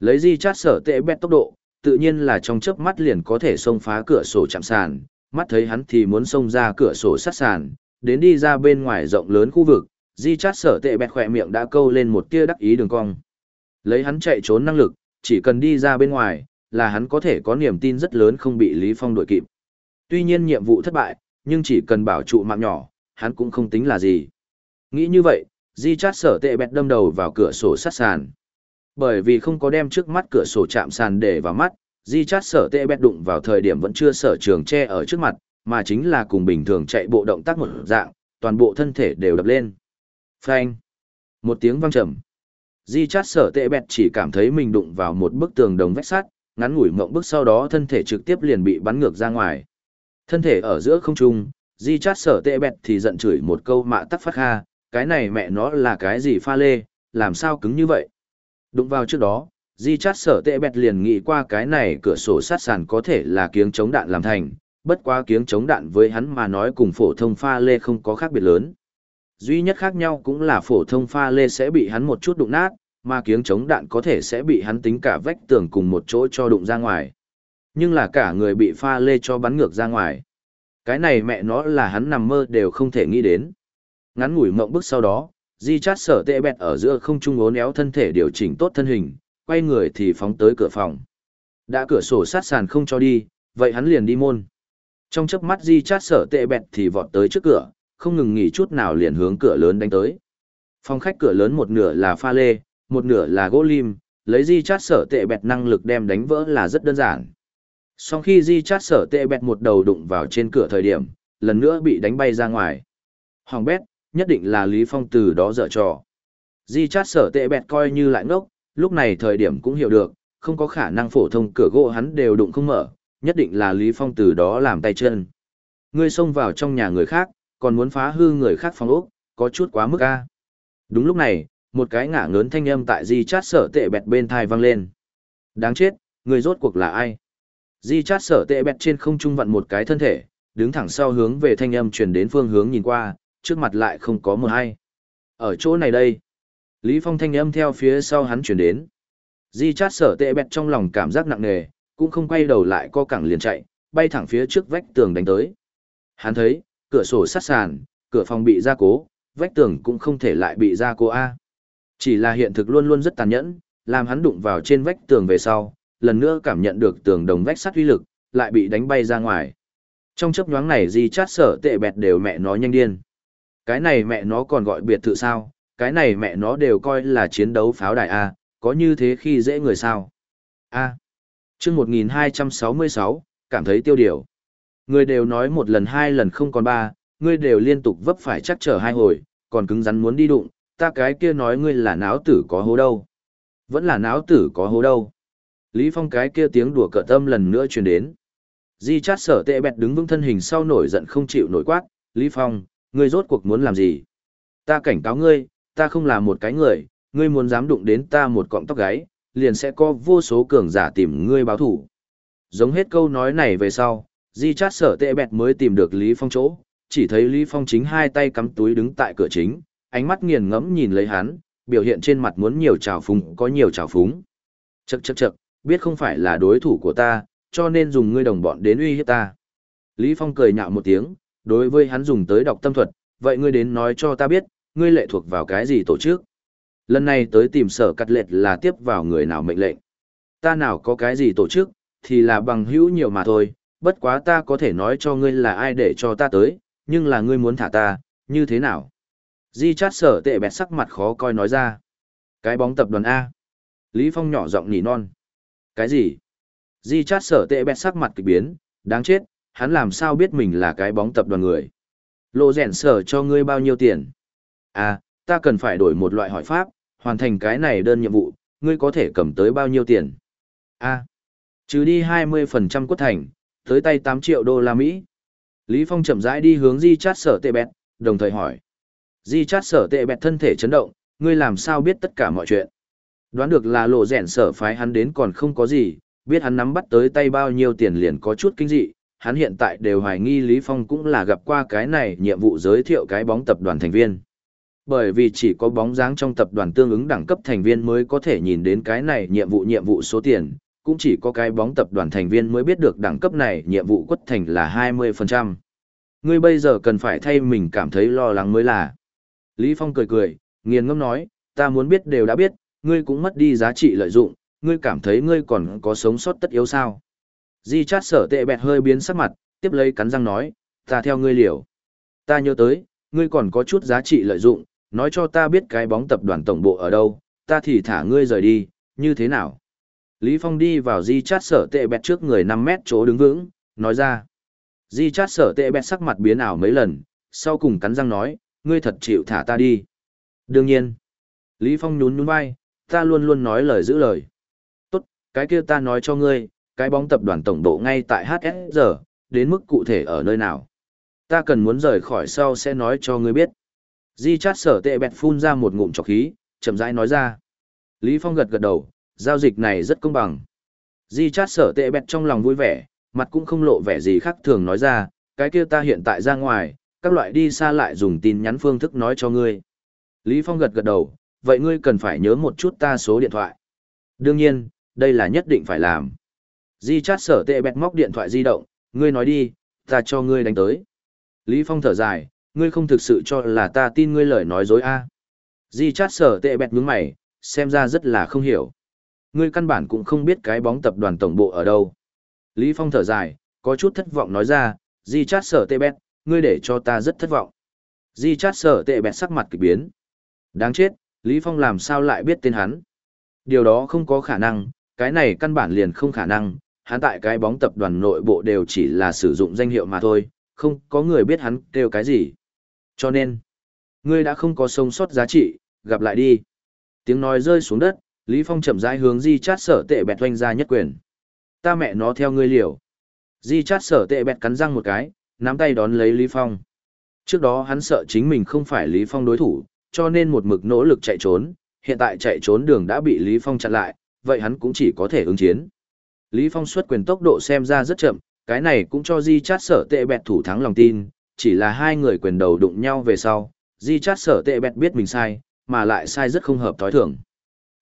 [SPEAKER 1] Lấy di chát sở tệ bẹt tốc độ, tự nhiên là trong chớp mắt liền có thể xông phá cửa sổ chạm sàn, mắt thấy hắn thì muốn xông ra cửa sổ sát sàn, đến đi ra bên ngoài rộng lớn khu vực, di chát sở tệ bẹt khỏe miệng đã câu lên một tia đắc ý đường cong. Lấy hắn chạy trốn năng lực, chỉ cần đi ra bên ngoài, là hắn có thể có niềm tin rất lớn không bị Lý Phong đuổi kịp. Tuy nhiên nhiệm vụ thất bại, nhưng chỉ cần bảo trụ mạng nhỏ, hắn cũng không tính là gì. Nghĩ như vậy, di chát sở tệ bẹt đâm đầu vào cửa sổ sát sàn. Bởi vì không có đem trước mắt cửa sổ chạm sàn để vào mắt, di chát sở tệ bẹt đụng vào thời điểm vẫn chưa sở trường che ở trước mặt, mà chính là cùng bình thường chạy bộ động tác một dạng, toàn bộ thân thể đều đập lên. Phanh. Một tiếng vang trầm. Di chát sở tệ bẹt chỉ cảm thấy mình đụng vào một bức tường đồng vách sắt, ngắn ngủi mộng bức sau đó thân thể trực tiếp liền bị bắn ngược ra ngoài. Thân thể ở giữa không trung, di chát sở tệ bẹt thì giận chửi một câu mạ tắc phát kha, cái này mẹ nó là cái gì pha lê, làm sao cứng như vậy. Đụng vào trước đó, di chát sở tệ bẹt liền nghĩ qua cái này cửa sổ sát sàn có thể là kiếng chống đạn làm thành, bất quá kiếng chống đạn với hắn mà nói cùng phổ thông pha lê không có khác biệt lớn. Duy nhất khác nhau cũng là phổ thông pha lê sẽ bị hắn một chút đụng nát, mà kiếng chống đạn có thể sẽ bị hắn tính cả vách tường cùng một chỗ cho đụng ra ngoài. Nhưng là cả người bị pha lê cho bắn ngược ra ngoài. Cái này mẹ nó là hắn nằm mơ đều không thể nghĩ đến. Ngắn ngủi mộng bức sau đó, di chát sở tệ bẹt ở giữa không trung ốn éo thân thể điều chỉnh tốt thân hình, quay người thì phóng tới cửa phòng. Đã cửa sổ sát sàn không cho đi, vậy hắn liền đi môn. Trong chớp mắt di chát sở tệ bẹt thì vọt tới trước cửa, không ngừng nghỉ chút nào liền hướng cửa lớn đánh tới. Phòng khách cửa lớn một nửa là pha lê, một nửa là gỗ lim, lấy di chát sở tệ bẹt năng lực đem đánh vỡ là rất đơn giản. Sau khi di chát sở tệ bẹt một đầu đụng vào trên cửa thời điểm, lần nữa bị đánh bay ra ngoài. Hoàng bét, nhất định là Lý Phong từ đó dở trò. Di chát sở tệ bẹt coi như lại ngốc, lúc này thời điểm cũng hiểu được, không có khả năng phổ thông cửa gỗ hắn đều đụng không mở, nhất định là Lý Phong từ đó làm tay chân. Ngươi xông vào trong nhà người khác, còn muốn phá hư người khác phòng ốc, có chút quá mức a. Đúng lúc này, một cái ngả ngớn thanh âm tại Di Chát sở tệ bẹt bên thai vang lên. Đáng chết, người rốt cuộc là ai? Di Chát sở tệ bẹt trên không trung vặn một cái thân thể, đứng thẳng sau hướng về thanh âm truyền đến phương hướng nhìn qua, trước mặt lại không có một ai. Ở chỗ này đây. Lý Phong thanh âm theo phía sau hắn chuyển đến. Di Chát sở tệ bẹt trong lòng cảm giác nặng nề, cũng không quay đầu lại co cẳng liền chạy, bay thẳng phía trước vách tường đánh tới. Hắn thấy, cửa sổ sát sàn, cửa phòng bị gia cố, vách tường cũng không thể lại bị gia cố A. Chỉ là hiện thực luôn luôn rất tàn nhẫn, làm hắn đụng vào trên vách tường về sau, lần nữa cảm nhận được tường đồng vách sắt uy lực, lại bị đánh bay ra ngoài. Trong chấp nhoáng này di chát sở tệ bẹt đều mẹ nó nhanh điên. Cái này mẹ nó còn gọi biệt thự sao, cái này mẹ nó đều coi là chiến đấu pháo đài A, có như thế khi dễ người sao. A. chương 1266, cảm thấy tiêu điều. Người đều nói một lần hai lần không còn ba, ngươi đều liên tục vấp phải chắc trở hai hồi, còn cứng rắn muốn đi đụng, ta cái kia nói ngươi là náo tử có hố đâu. Vẫn là náo tử có hố đâu. Lý Phong cái kia tiếng đùa cợt tâm lần nữa truyền đến. Di chát sở tệ bẹt đứng vững thân hình sau nổi giận không chịu nổi quát. Lý Phong, ngươi rốt cuộc muốn làm gì? Ta cảnh cáo ngươi, ta không là một cái người, ngươi muốn dám đụng đến ta một cọng tóc gáy, liền sẽ có vô số cường giả tìm ngươi báo thủ. Giống hết câu nói này về sau, Di chát sở tệ bẹt mới tìm được Lý Phong chỗ, chỉ thấy Lý Phong chính hai tay cắm túi đứng tại cửa chính, ánh mắt nghiền ngẫm nhìn lấy hắn, biểu hiện trên mặt muốn nhiều trào phúng có nhiều trào phúng. Chậc chậc chậc, biết không phải là đối thủ của ta, cho nên dùng ngươi đồng bọn đến uy hiếp ta. Lý Phong cười nhạo một tiếng, đối với hắn dùng tới đọc tâm thuật, vậy ngươi đến nói cho ta biết, ngươi lệ thuộc vào cái gì tổ chức? Lần này tới tìm sở cắt lệch là tiếp vào người nào mệnh lệnh. Ta nào có cái gì tổ chức, thì là bằng hữu nhiều mà thôi, bất quá ta có thể nói cho ngươi là ai để cho ta tới, nhưng là ngươi muốn thả ta, như thế nào? Di chát sở tệ bẹt sắc mặt khó coi nói ra. Cái bóng tập đoàn A. Lý Phong nhỏ giọng nỉ non. Cái gì? Di chát sở tệ bẹt sắc mặt kỳ biến, đáng chết, hắn làm sao biết mình là cái bóng tập đoàn người. Lộ rèn sở cho ngươi bao nhiêu tiền? À, ta cần phải đổi một loại hỏi pháp, hoàn thành cái này đơn nhiệm vụ, ngươi có thể cầm tới bao nhiêu tiền? A. Trừ đi 20% quất thành, tới tay 8 triệu đô la Mỹ. Lý Phong chậm rãi đi hướng Di Chát Sở Tệ Bẹt, đồng thời hỏi. Di Chát Sở Tệ Bẹt thân thể chấn động, ngươi làm sao biết tất cả mọi chuyện? Đoán được là lộ rèn sở phái hắn đến còn không có gì, biết hắn nắm bắt tới tay bao nhiêu tiền liền có chút kinh dị, hắn hiện tại đều hoài nghi Lý Phong cũng là gặp qua cái này nhiệm vụ giới thiệu cái bóng tập đoàn thành viên. Bởi vì chỉ có bóng dáng trong tập đoàn tương ứng đẳng cấp thành viên mới có thể nhìn đến cái này nhiệm vụ nhiệm vụ số tiền, cũng chỉ có cái bóng tập đoàn thành viên mới biết được đẳng cấp này nhiệm vụ quất thành là 20%. Ngươi bây giờ cần phải thay mình cảm thấy lo lắng mới là. Lý Phong cười cười, nghiền ngâm nói, ta muốn biết đều đã biết, ngươi cũng mất đi giá trị lợi dụng, ngươi cảm thấy ngươi còn có sống sót tất yếu sao. Di chát sở tệ bẹt hơi biến sắc mặt, tiếp lấy cắn răng nói, ta theo ngươi liều. Ta nhớ tới, ngươi còn có chút giá trị lợi dụng, nói cho ta biết cái bóng tập đoàn tổng bộ ở đâu, ta thì thả ngươi rời đi, như thế nào? Lý Phong đi vào di chát sở tệ bẹt trước người 5 mét chỗ đứng vững, nói ra. Di chát sở tệ bẹt sắc mặt biến ảo mấy lần, sau cùng cắn răng nói, ngươi thật chịu thả ta đi. Đương nhiên. Lý Phong nhún nhún vai, ta luôn luôn nói lời giữ lời. Tốt, cái kia ta nói cho ngươi, cái bóng tập đoàn tổng bộ ngay tại HSR, đến mức cụ thể ở nơi nào. Ta cần muốn rời khỏi sau sẽ nói cho ngươi biết. Di chát sở tệ bẹt phun ra một ngụm trọc khí, chậm rãi nói ra. Lý Phong gật gật đầu, giao dịch này rất công bằng. Di chát sở tệ bẹt trong lòng vui vẻ, mặt cũng không lộ vẻ gì khác thường nói ra, cái kia ta hiện tại ra ngoài, các loại đi xa lại dùng tin nhắn phương thức nói cho ngươi. Lý Phong gật gật đầu, vậy ngươi cần phải nhớ một chút ta số điện thoại. Đương nhiên, đây là nhất định phải làm. Di chát sở tệ bẹt móc điện thoại di động, ngươi nói đi, ta cho ngươi đánh tới. Lý Phong thở dài, ngươi không thực sự cho là ta tin ngươi lời nói dối a Di chát sở tệ bẹt nhướng mày, xem ra rất là không hiểu. Ngươi căn bản cũng không biết cái bóng tập đoàn tổng bộ ở đâu. Lý Phong thở dài, có chút thất vọng nói ra, Di chát sở tệ bẹt, ngươi để cho ta rất thất vọng. Di chát sở tệ bẹt sắc mặt kỳ biến. Đáng chết, Lý Phong làm sao lại biết tên hắn. Điều đó không có khả năng, cái này căn bản liền không khả năng, hắn tại cái bóng tập đoàn nội bộ đều chỉ là sử dụng danh hiệu mà thôi, không có người biết hắn kêu cái gì. Cho nên, ngươi đã không có sống sót giá trị, gặp lại đi. Tiếng nói rơi xuống đất, Lý Phong chậm rãi hướng Di Chát sở tệ bẹt oanh ra nhất quyền. Ta mẹ nó theo ngươi liều. Di Chát sở tệ bẹt cắn răng một cái, nắm tay đón lấy Lý Phong. Trước đó hắn sợ chính mình không phải Lý Phong đối thủ, cho nên một mực nỗ lực chạy trốn, hiện tại chạy trốn đường đã bị Lý Phong chặn lại, vậy hắn cũng chỉ có thể ứng chiến. Lý Phong xuất quyền tốc độ xem ra rất chậm, cái này cũng cho Di Chát sở tệ bẹt thủ thắng lòng tin, chỉ là hai người quyền đầu đụng nhau về sau, Di Chát sở tệ bẹt biết mình sai, mà lại sai rất không hợp thói thường.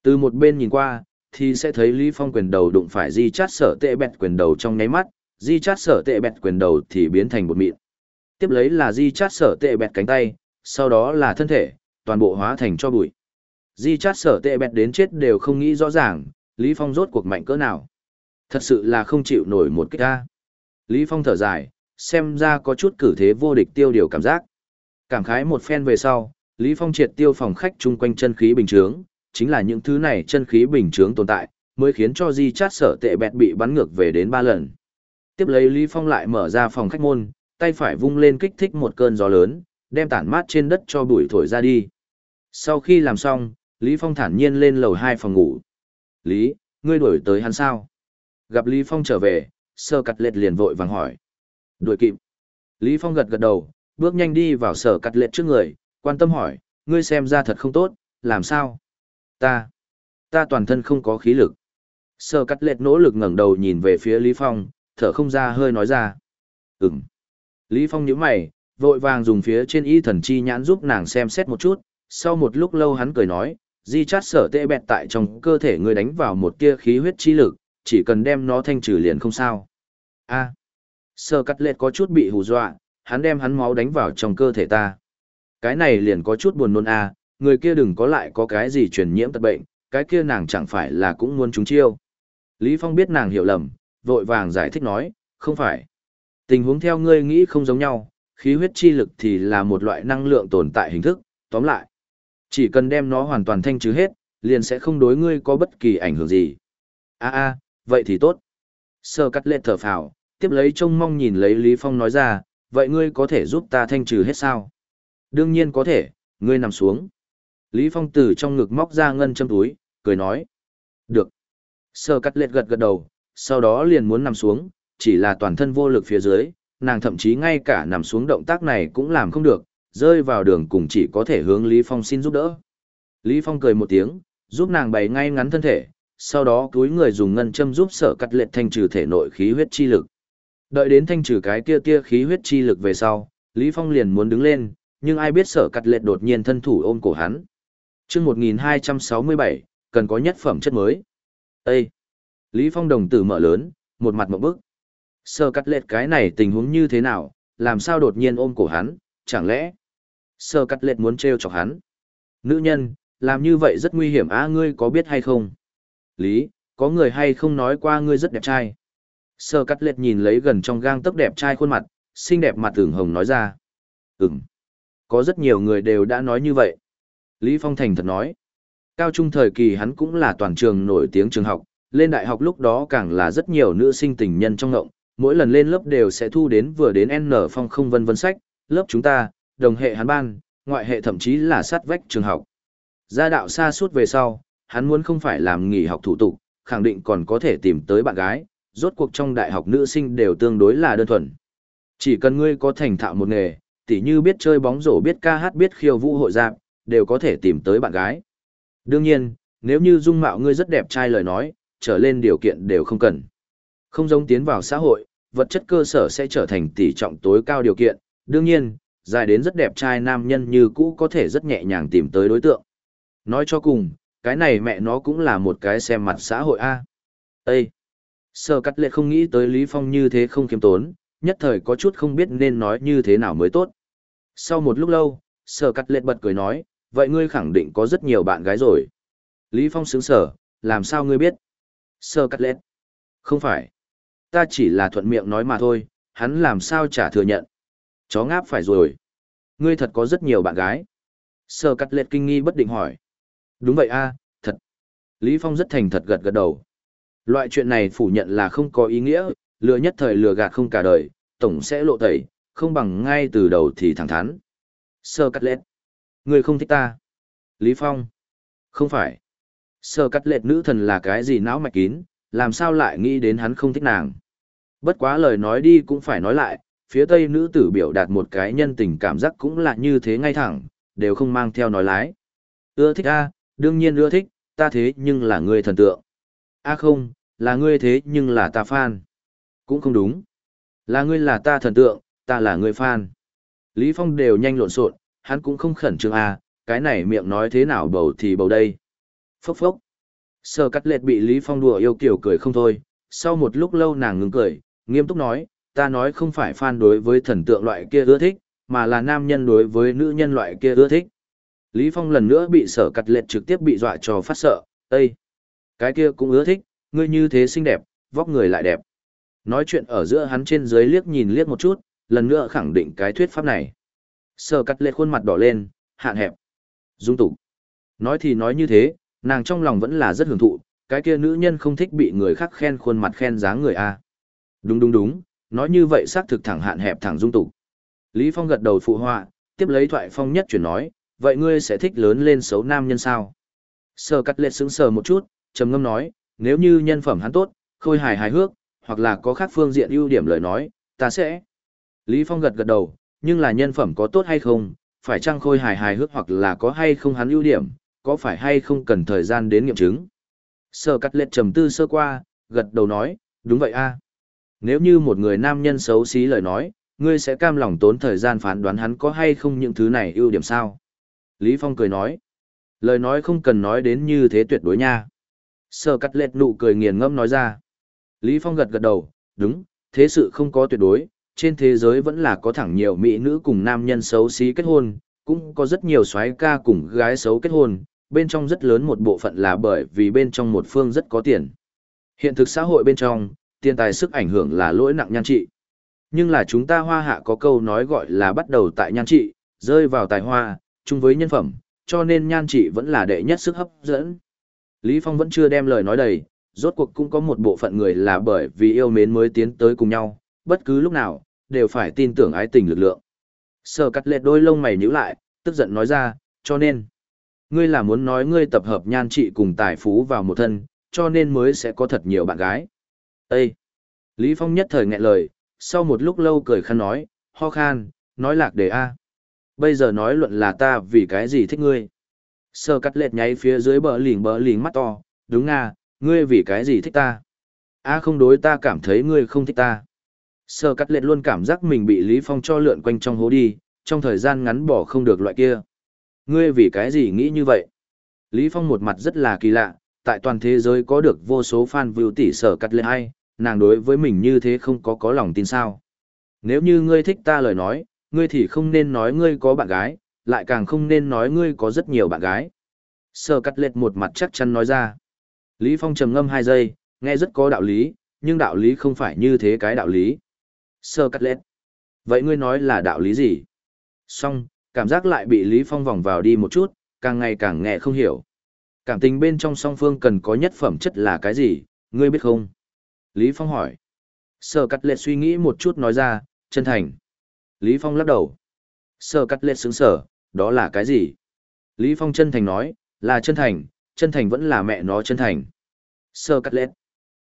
[SPEAKER 1] Từ một bên nhìn qua, thì sẽ thấy Lý Phong quyền đầu đụng phải Di Chát sở tệ bẹt quyền đầu trong nháy mắt, Di Chát sở tệ bẹt quyền đầu thì biến thành một mịn. Tiếp lấy là Di Chát sở tệ bẹt cánh tay, sau đó là thân thể, toàn bộ hóa thành cho bụi. Di Chát sở tệ bẹt đến chết đều không nghĩ rõ ràng, Lý Phong rốt cuộc mạnh cỡ nào. Thật sự là không chịu nổi một kích ra. Lý Phong thở dài, xem ra có chút cử thế vô địch tiêu điều cảm giác. Cảm khái một phen về sau, Lý Phong triệt tiêu phòng khách chung quanh chân khí bình chướng, chính là những thứ này chân khí bình chướng tồn tại, mới khiến cho Di Chát sở tệ bẹt bị bắn ngược về đến ba lần. Tiếp lấy Lý Phong lại mở ra phòng khách môn, tay phải vung lên kích thích một cơn gió lớn, đem tản mát trên đất cho bụi thổi ra đi. Sau khi làm xong, Lý Phong thản nhiên lên lầu hai phòng ngủ. Lý, ngươi đuổi tới hắn sao? Gặp Lý Phong trở về, sơ cắt lệt liền vội vàng hỏi. Đuổi kịp. Lý Phong gật gật đầu, bước nhanh đi vào sở cắt lệt trước người, quan tâm hỏi, ngươi xem ra thật không tốt, làm sao? Ta, ta toàn thân không có khí lực. Sở cắt lệt nỗ lực ngẩng đầu nhìn về phía Lý Phong, thở không ra hơi nói ra. Ừm. Lý Phong nhíu mày, vội vàng dùng phía trên y thần chi nhãn giúp nàng xem xét một chút, sau một lúc lâu hắn cười nói, di chát sở tệ bẹt tại trong cơ thể ngươi đánh vào một tia khí huyết chi lực, chỉ cần đem nó thanh trừ liền không sao. A. sơ cắt lệt có chút bị hù dọa, hắn đem hắn máu đánh vào trong cơ thể ta. Cái này liền có chút buồn nôn à, người kia đừng có lại có cái gì truyền nhiễm tật bệnh, cái kia nàng chẳng phải là cũng muốn chúng chiêu. Lý Phong biết nàng hiểu lầm, vội vàng giải thích nói, không phải. Tình huống theo ngươi nghĩ không giống nhau, khí huyết chi lực thì là một loại năng lượng tồn tại hình thức, tóm lại. Chỉ cần đem nó hoàn toàn thanh trừ hết, liền sẽ không đối ngươi có bất kỳ ảnh hưởng gì. a a vậy thì tốt. Sơ cắt lệ thở phào, tiếp lấy trông mong nhìn lấy Lý Phong nói ra, vậy ngươi có thể giúp ta thanh trừ hết sao? Đương nhiên có thể, ngươi nằm xuống. Lý Phong từ trong ngực móc ra ngân châm túi, cười nói. Được. Sơ cắt lệ gật gật đầu, sau đó liền muốn nằm xuống, chỉ là toàn thân vô lực phía dưới, nàng thậm chí ngay cả nằm xuống động tác này cũng làm không được, rơi vào đường cùng chỉ có thể hướng Lý Phong xin giúp đỡ. Lý Phong cười một tiếng, giúp nàng bày ngay ngắn thân thể, sau đó túi người dùng ngân châm giúp sở cắt lệ thanh trừ thể nội khí huyết chi lực. Đợi đến thanh trừ cái kia tia khí huyết chi lực về sau, Lý Phong liền muốn đứng lên, nhưng ai biết sở cắt lệ đột nhiên thân thủ ôm cổ hắn. Trước 1267, cần có nhất phẩm chất mới. Ê! Lý Phong đồng tử mở lớn, một mặt một bức. Sở cắt lệ cái này tình huống như thế nào, làm sao đột nhiên ôm cổ hắn, chẳng lẽ Sở cắt lệ muốn treo chọc hắn. Nữ nhân, làm như vậy rất nguy hiểm á ngươi có biết hay không? Lý, có người hay không nói qua ngươi rất đẹp trai? Sơ cắt lệch nhìn lấy gần trong gang tấc đẹp trai khuôn mặt, xinh đẹp mặt tưởng hồng nói ra. Ừm, có rất nhiều người đều đã nói như vậy. Lý Phong Thành thật nói. Cao trung thời kỳ hắn cũng là toàn trường nổi tiếng trường học, lên đại học lúc đó càng là rất nhiều nữ sinh tình nhân trong ngộng, mỗi lần lên lớp đều sẽ thu đến vừa đến N phong không vân vân sách, lớp chúng ta, đồng hệ hắn ban, ngoại hệ thậm chí là sát vách trường học. Gia đạo xa suốt về sau, hắn muốn không phải làm nghỉ học thủ tục, khẳng định còn có thể tìm tới bạn gái, rốt cuộc trong đại học nữ sinh đều tương đối là đơn thuần. Chỉ cần ngươi có thành thạo một nghề, tỉ như biết chơi bóng rổ biết ca hát biết khiêu vũ hội giáp, đều có thể tìm tới bạn gái. Đương nhiên, nếu như dung mạo ngươi rất đẹp trai lời nói, trở lên điều kiện đều không cần. Không giống tiến vào xã hội, vật chất cơ sở sẽ trở thành tỷ trọng tối cao điều kiện. Đương nhiên, dài đến rất đẹp trai nam nhân như cũ có thể rất nhẹ nhàng tìm tới đối tượng. Nói cho cùng, cái này mẹ nó cũng là một cái xem mặt xã hội A. Ê! sơ cắt lệ không nghĩ tới Lý Phong như thế không kiêm tốn, nhất thời có chút không biết nên nói như thế nào mới tốt. Sau một lúc lâu, sơ cắt lệ bật cười nói, vậy ngươi khẳng định có rất nhiều bạn gái rồi. Lý Phong sướng sở, làm sao ngươi biết? sơ cắt lệ. Không phải. Ta chỉ là thuận miệng nói mà thôi, hắn làm sao chả thừa nhận. Chó ngáp phải rồi. Ngươi thật có rất nhiều bạn gái. sơ cắt lệ kinh nghi bất định hỏi. Đúng vậy a, thật. Lý Phong rất thành thật gật gật đầu. Loại chuyện này phủ nhận là không có ý nghĩa, lừa nhất thời lừa gạt không cả đời, tổng sẽ lộ tẩy, không bằng ngay từ đầu thì thẳng thắn. Sơ cắt lết. Người không thích ta. Lý Phong. Không phải. Sơ cắt lết nữ thần là cái gì não mạch kín, làm sao lại nghĩ đến hắn không thích nàng. Bất quá lời nói đi cũng phải nói lại, phía tây nữ tử biểu đạt một cái nhân tình cảm giác cũng là như thế ngay thẳng, đều không mang theo nói lái. Ưa thích a, đương nhiên ưa thích, ta thế nhưng là người thần tượng. A không, là ngươi thế nhưng là ta fan. Cũng không đúng. Là ngươi là ta thần tượng, ta là ngươi fan. Lý Phong đều nhanh lộn xộn, hắn cũng không khẩn trương à, cái này miệng nói thế nào bầu thì bầu đây. Phốc phốc. Sơ cắt lệt bị Lý Phong đùa yêu kiểu cười không thôi, sau một lúc lâu nàng ngừng cười, nghiêm túc nói, ta nói không phải fan đối với thần tượng loại kia ưa thích, mà là nam nhân đối với nữ nhân loại kia ưa thích. Lý Phong lần nữa bị sở cắt lệch trực tiếp bị dọa cho phát sợ, Ây! Cái kia cũng ưa thích, ngươi như thế xinh đẹp, vóc người lại đẹp. Nói chuyện ở giữa hắn trên dưới liếc nhìn liếc một chút, lần nữa khẳng định cái thuyết pháp này. Sở cắt lệch khuôn mặt đỏ lên, hạn hẹp. Dung tục. Nói thì nói như thế, nàng trong lòng vẫn là rất hưởng thụ, cái kia nữ nhân không thích bị người khác khen khuôn mặt khen dáng người a. Đúng đúng đúng, nói như vậy xác thực thẳng hạn hẹp thẳng dung tục. Lý Phong gật đầu phụ họa, tiếp lấy thoại phong nhất chuyển nói, vậy ngươi sẽ thích lớn lên xấu nam nhân sao? Sở cắt lệ sững sờ một chút, trầm ngâm nói, nếu như nhân phẩm hắn tốt, khôi hài hài hước, hoặc là có khác phương diện ưu điểm lời nói, ta sẽ. Lý Phong gật gật đầu, nhưng là nhân phẩm có tốt hay không, phải chăng khôi hài hài hước hoặc là có hay không hắn ưu điểm, có phải hay không cần thời gian đến nghiệm chứng. Sở cắt lệ trầm tư sơ qua, gật đầu nói, đúng vậy a. Nếu như một người nam nhân xấu xí lời nói, ngươi sẽ cam lòng tốn thời gian phán đoán hắn có hay không những thứ này ưu điểm sao? Lý Phong cười nói, lời nói không cần nói đến như thế tuyệt đối nha. Sở cắt lệt nụ cười nghiền ngẫm nói ra. Lý Phong gật gật đầu, đúng, thế sự không có tuyệt đối, trên thế giới vẫn là có thẳng nhiều mỹ nữ cùng nam nhân xấu xí kết hôn, cũng có rất nhiều soái ca cùng gái xấu kết hôn, bên trong rất lớn một bộ phận là bởi vì bên trong một phương rất có tiền. Hiện thực xã hội bên trong, tiền tài sức ảnh hưởng là lỗi nặng nhan trị. Nhưng là chúng ta hoa hạ có câu nói gọi là bắt đầu tại nhan trị, rơi vào tài hoa, chung với nhân phẩm, cho nên nhan trị vẫn là đệ nhất sức hấp dẫn. Lý Phong vẫn chưa đem lời nói đầy, rốt cuộc cũng có một bộ phận người là bởi vì yêu mến mới tiến tới cùng nhau, bất cứ lúc nào, đều phải tin tưởng ái tình lực lượng. Sở cắt lệ đôi lông mày nhíu lại, tức giận nói ra, cho nên, ngươi là muốn nói ngươi tập hợp nhan trị cùng tài phú vào một thân, cho nên mới sẽ có thật nhiều bạn gái. Ê! Lý Phong nhất thời nghẹn lời, sau một lúc lâu cười khăn nói, ho khan, nói lạc đề A. Bây giờ nói luận là ta vì cái gì thích ngươi. Sơ cắt lệch nháy phía dưới bờ lỉnh bờ lỉnh mắt to, đúng nga, ngươi vì cái gì thích ta. A không đối ta cảm thấy ngươi không thích ta. Sơ cắt lệch luôn cảm giác mình bị Lý Phong cho lượn quanh trong hố đi, trong thời gian ngắn bỏ không được loại kia. Ngươi vì cái gì nghĩ như vậy? Lý Phong một mặt rất là kỳ lạ, tại toàn thế giới có được vô số fan view tỷ sở cắt lệ hay, nàng đối với mình như thế không có có lòng tin sao. Nếu như ngươi thích ta lời nói, ngươi thì không nên nói ngươi có bạn gái, lại càng không nên nói ngươi có rất nhiều bạn gái. Sở cắt lệ một mặt chắc chắn nói ra. Lý Phong trầm ngâm hai giây, nghe rất có đạo lý, nhưng đạo lý không phải như thế cái đạo lý. Sở cắt lệ. Vậy ngươi nói là đạo lý gì? Xong, cảm giác lại bị Lý Phong vòng vào đi một chút, càng ngày càng nghe không hiểu. Cảm tình bên trong song phương cần có nhất phẩm chất là cái gì, ngươi biết không? Lý Phong hỏi. Sở cắt lệ suy nghĩ một chút nói ra, chân thành. Lý Phong lắc đầu. Sở cắt lệ sướng sở, đó là cái gì? Lý Phong chân thành nói, là chân thành, chân thành vẫn là mẹ nó chân thành. Sở cắt lệ.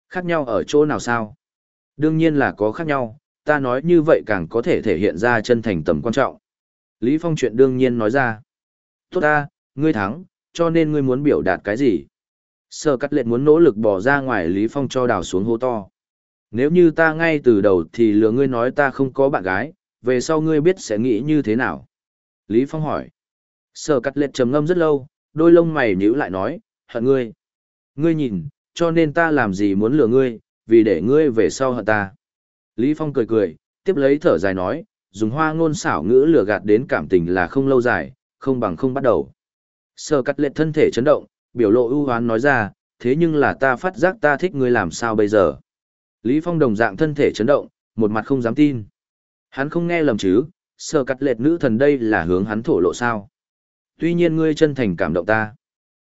[SPEAKER 1] Khác nhau ở chỗ nào sao? Đương nhiên là có khác nhau, ta nói như vậy càng có thể thể hiện ra chân thành tầm quan trọng. Lý Phong chuyện đương nhiên nói ra. Tốt ta, ngươi thắng, cho nên ngươi muốn biểu đạt cái gì? Sở cắt lệ muốn nỗ lực bỏ ra ngoài Lý Phong cho đào xuống hô to. Nếu như ta ngay từ đầu thì lừa ngươi nói ta không có bạn gái, về sau ngươi biết sẽ nghĩ như thế nào? Lý Phong hỏi. Sở cắt lệ trầm ngâm rất lâu, đôi lông mày nhíu lại nói, hận ngươi. Ngươi nhìn, cho nên ta làm gì muốn lừa ngươi, vì để ngươi về sau hận ta. Lý Phong cười cười, tiếp lấy thở dài nói, dùng hoa ngôn xảo ngữ lừa gạt đến cảm tình là không lâu dài, không bằng không bắt đầu. Sở cắt lệ thân thể chấn động, biểu lộ ưu hoán nói ra, thế nhưng là ta phát giác ta thích ngươi làm sao bây giờ. Lý Phong đồng dạng thân thể chấn động, một mặt không dám tin. Hắn không nghe lầm chứ, sở cắt lệ nữ thần đây là hướng hắn thổ lộ sao. Tuy nhiên ngươi chân thành cảm động ta.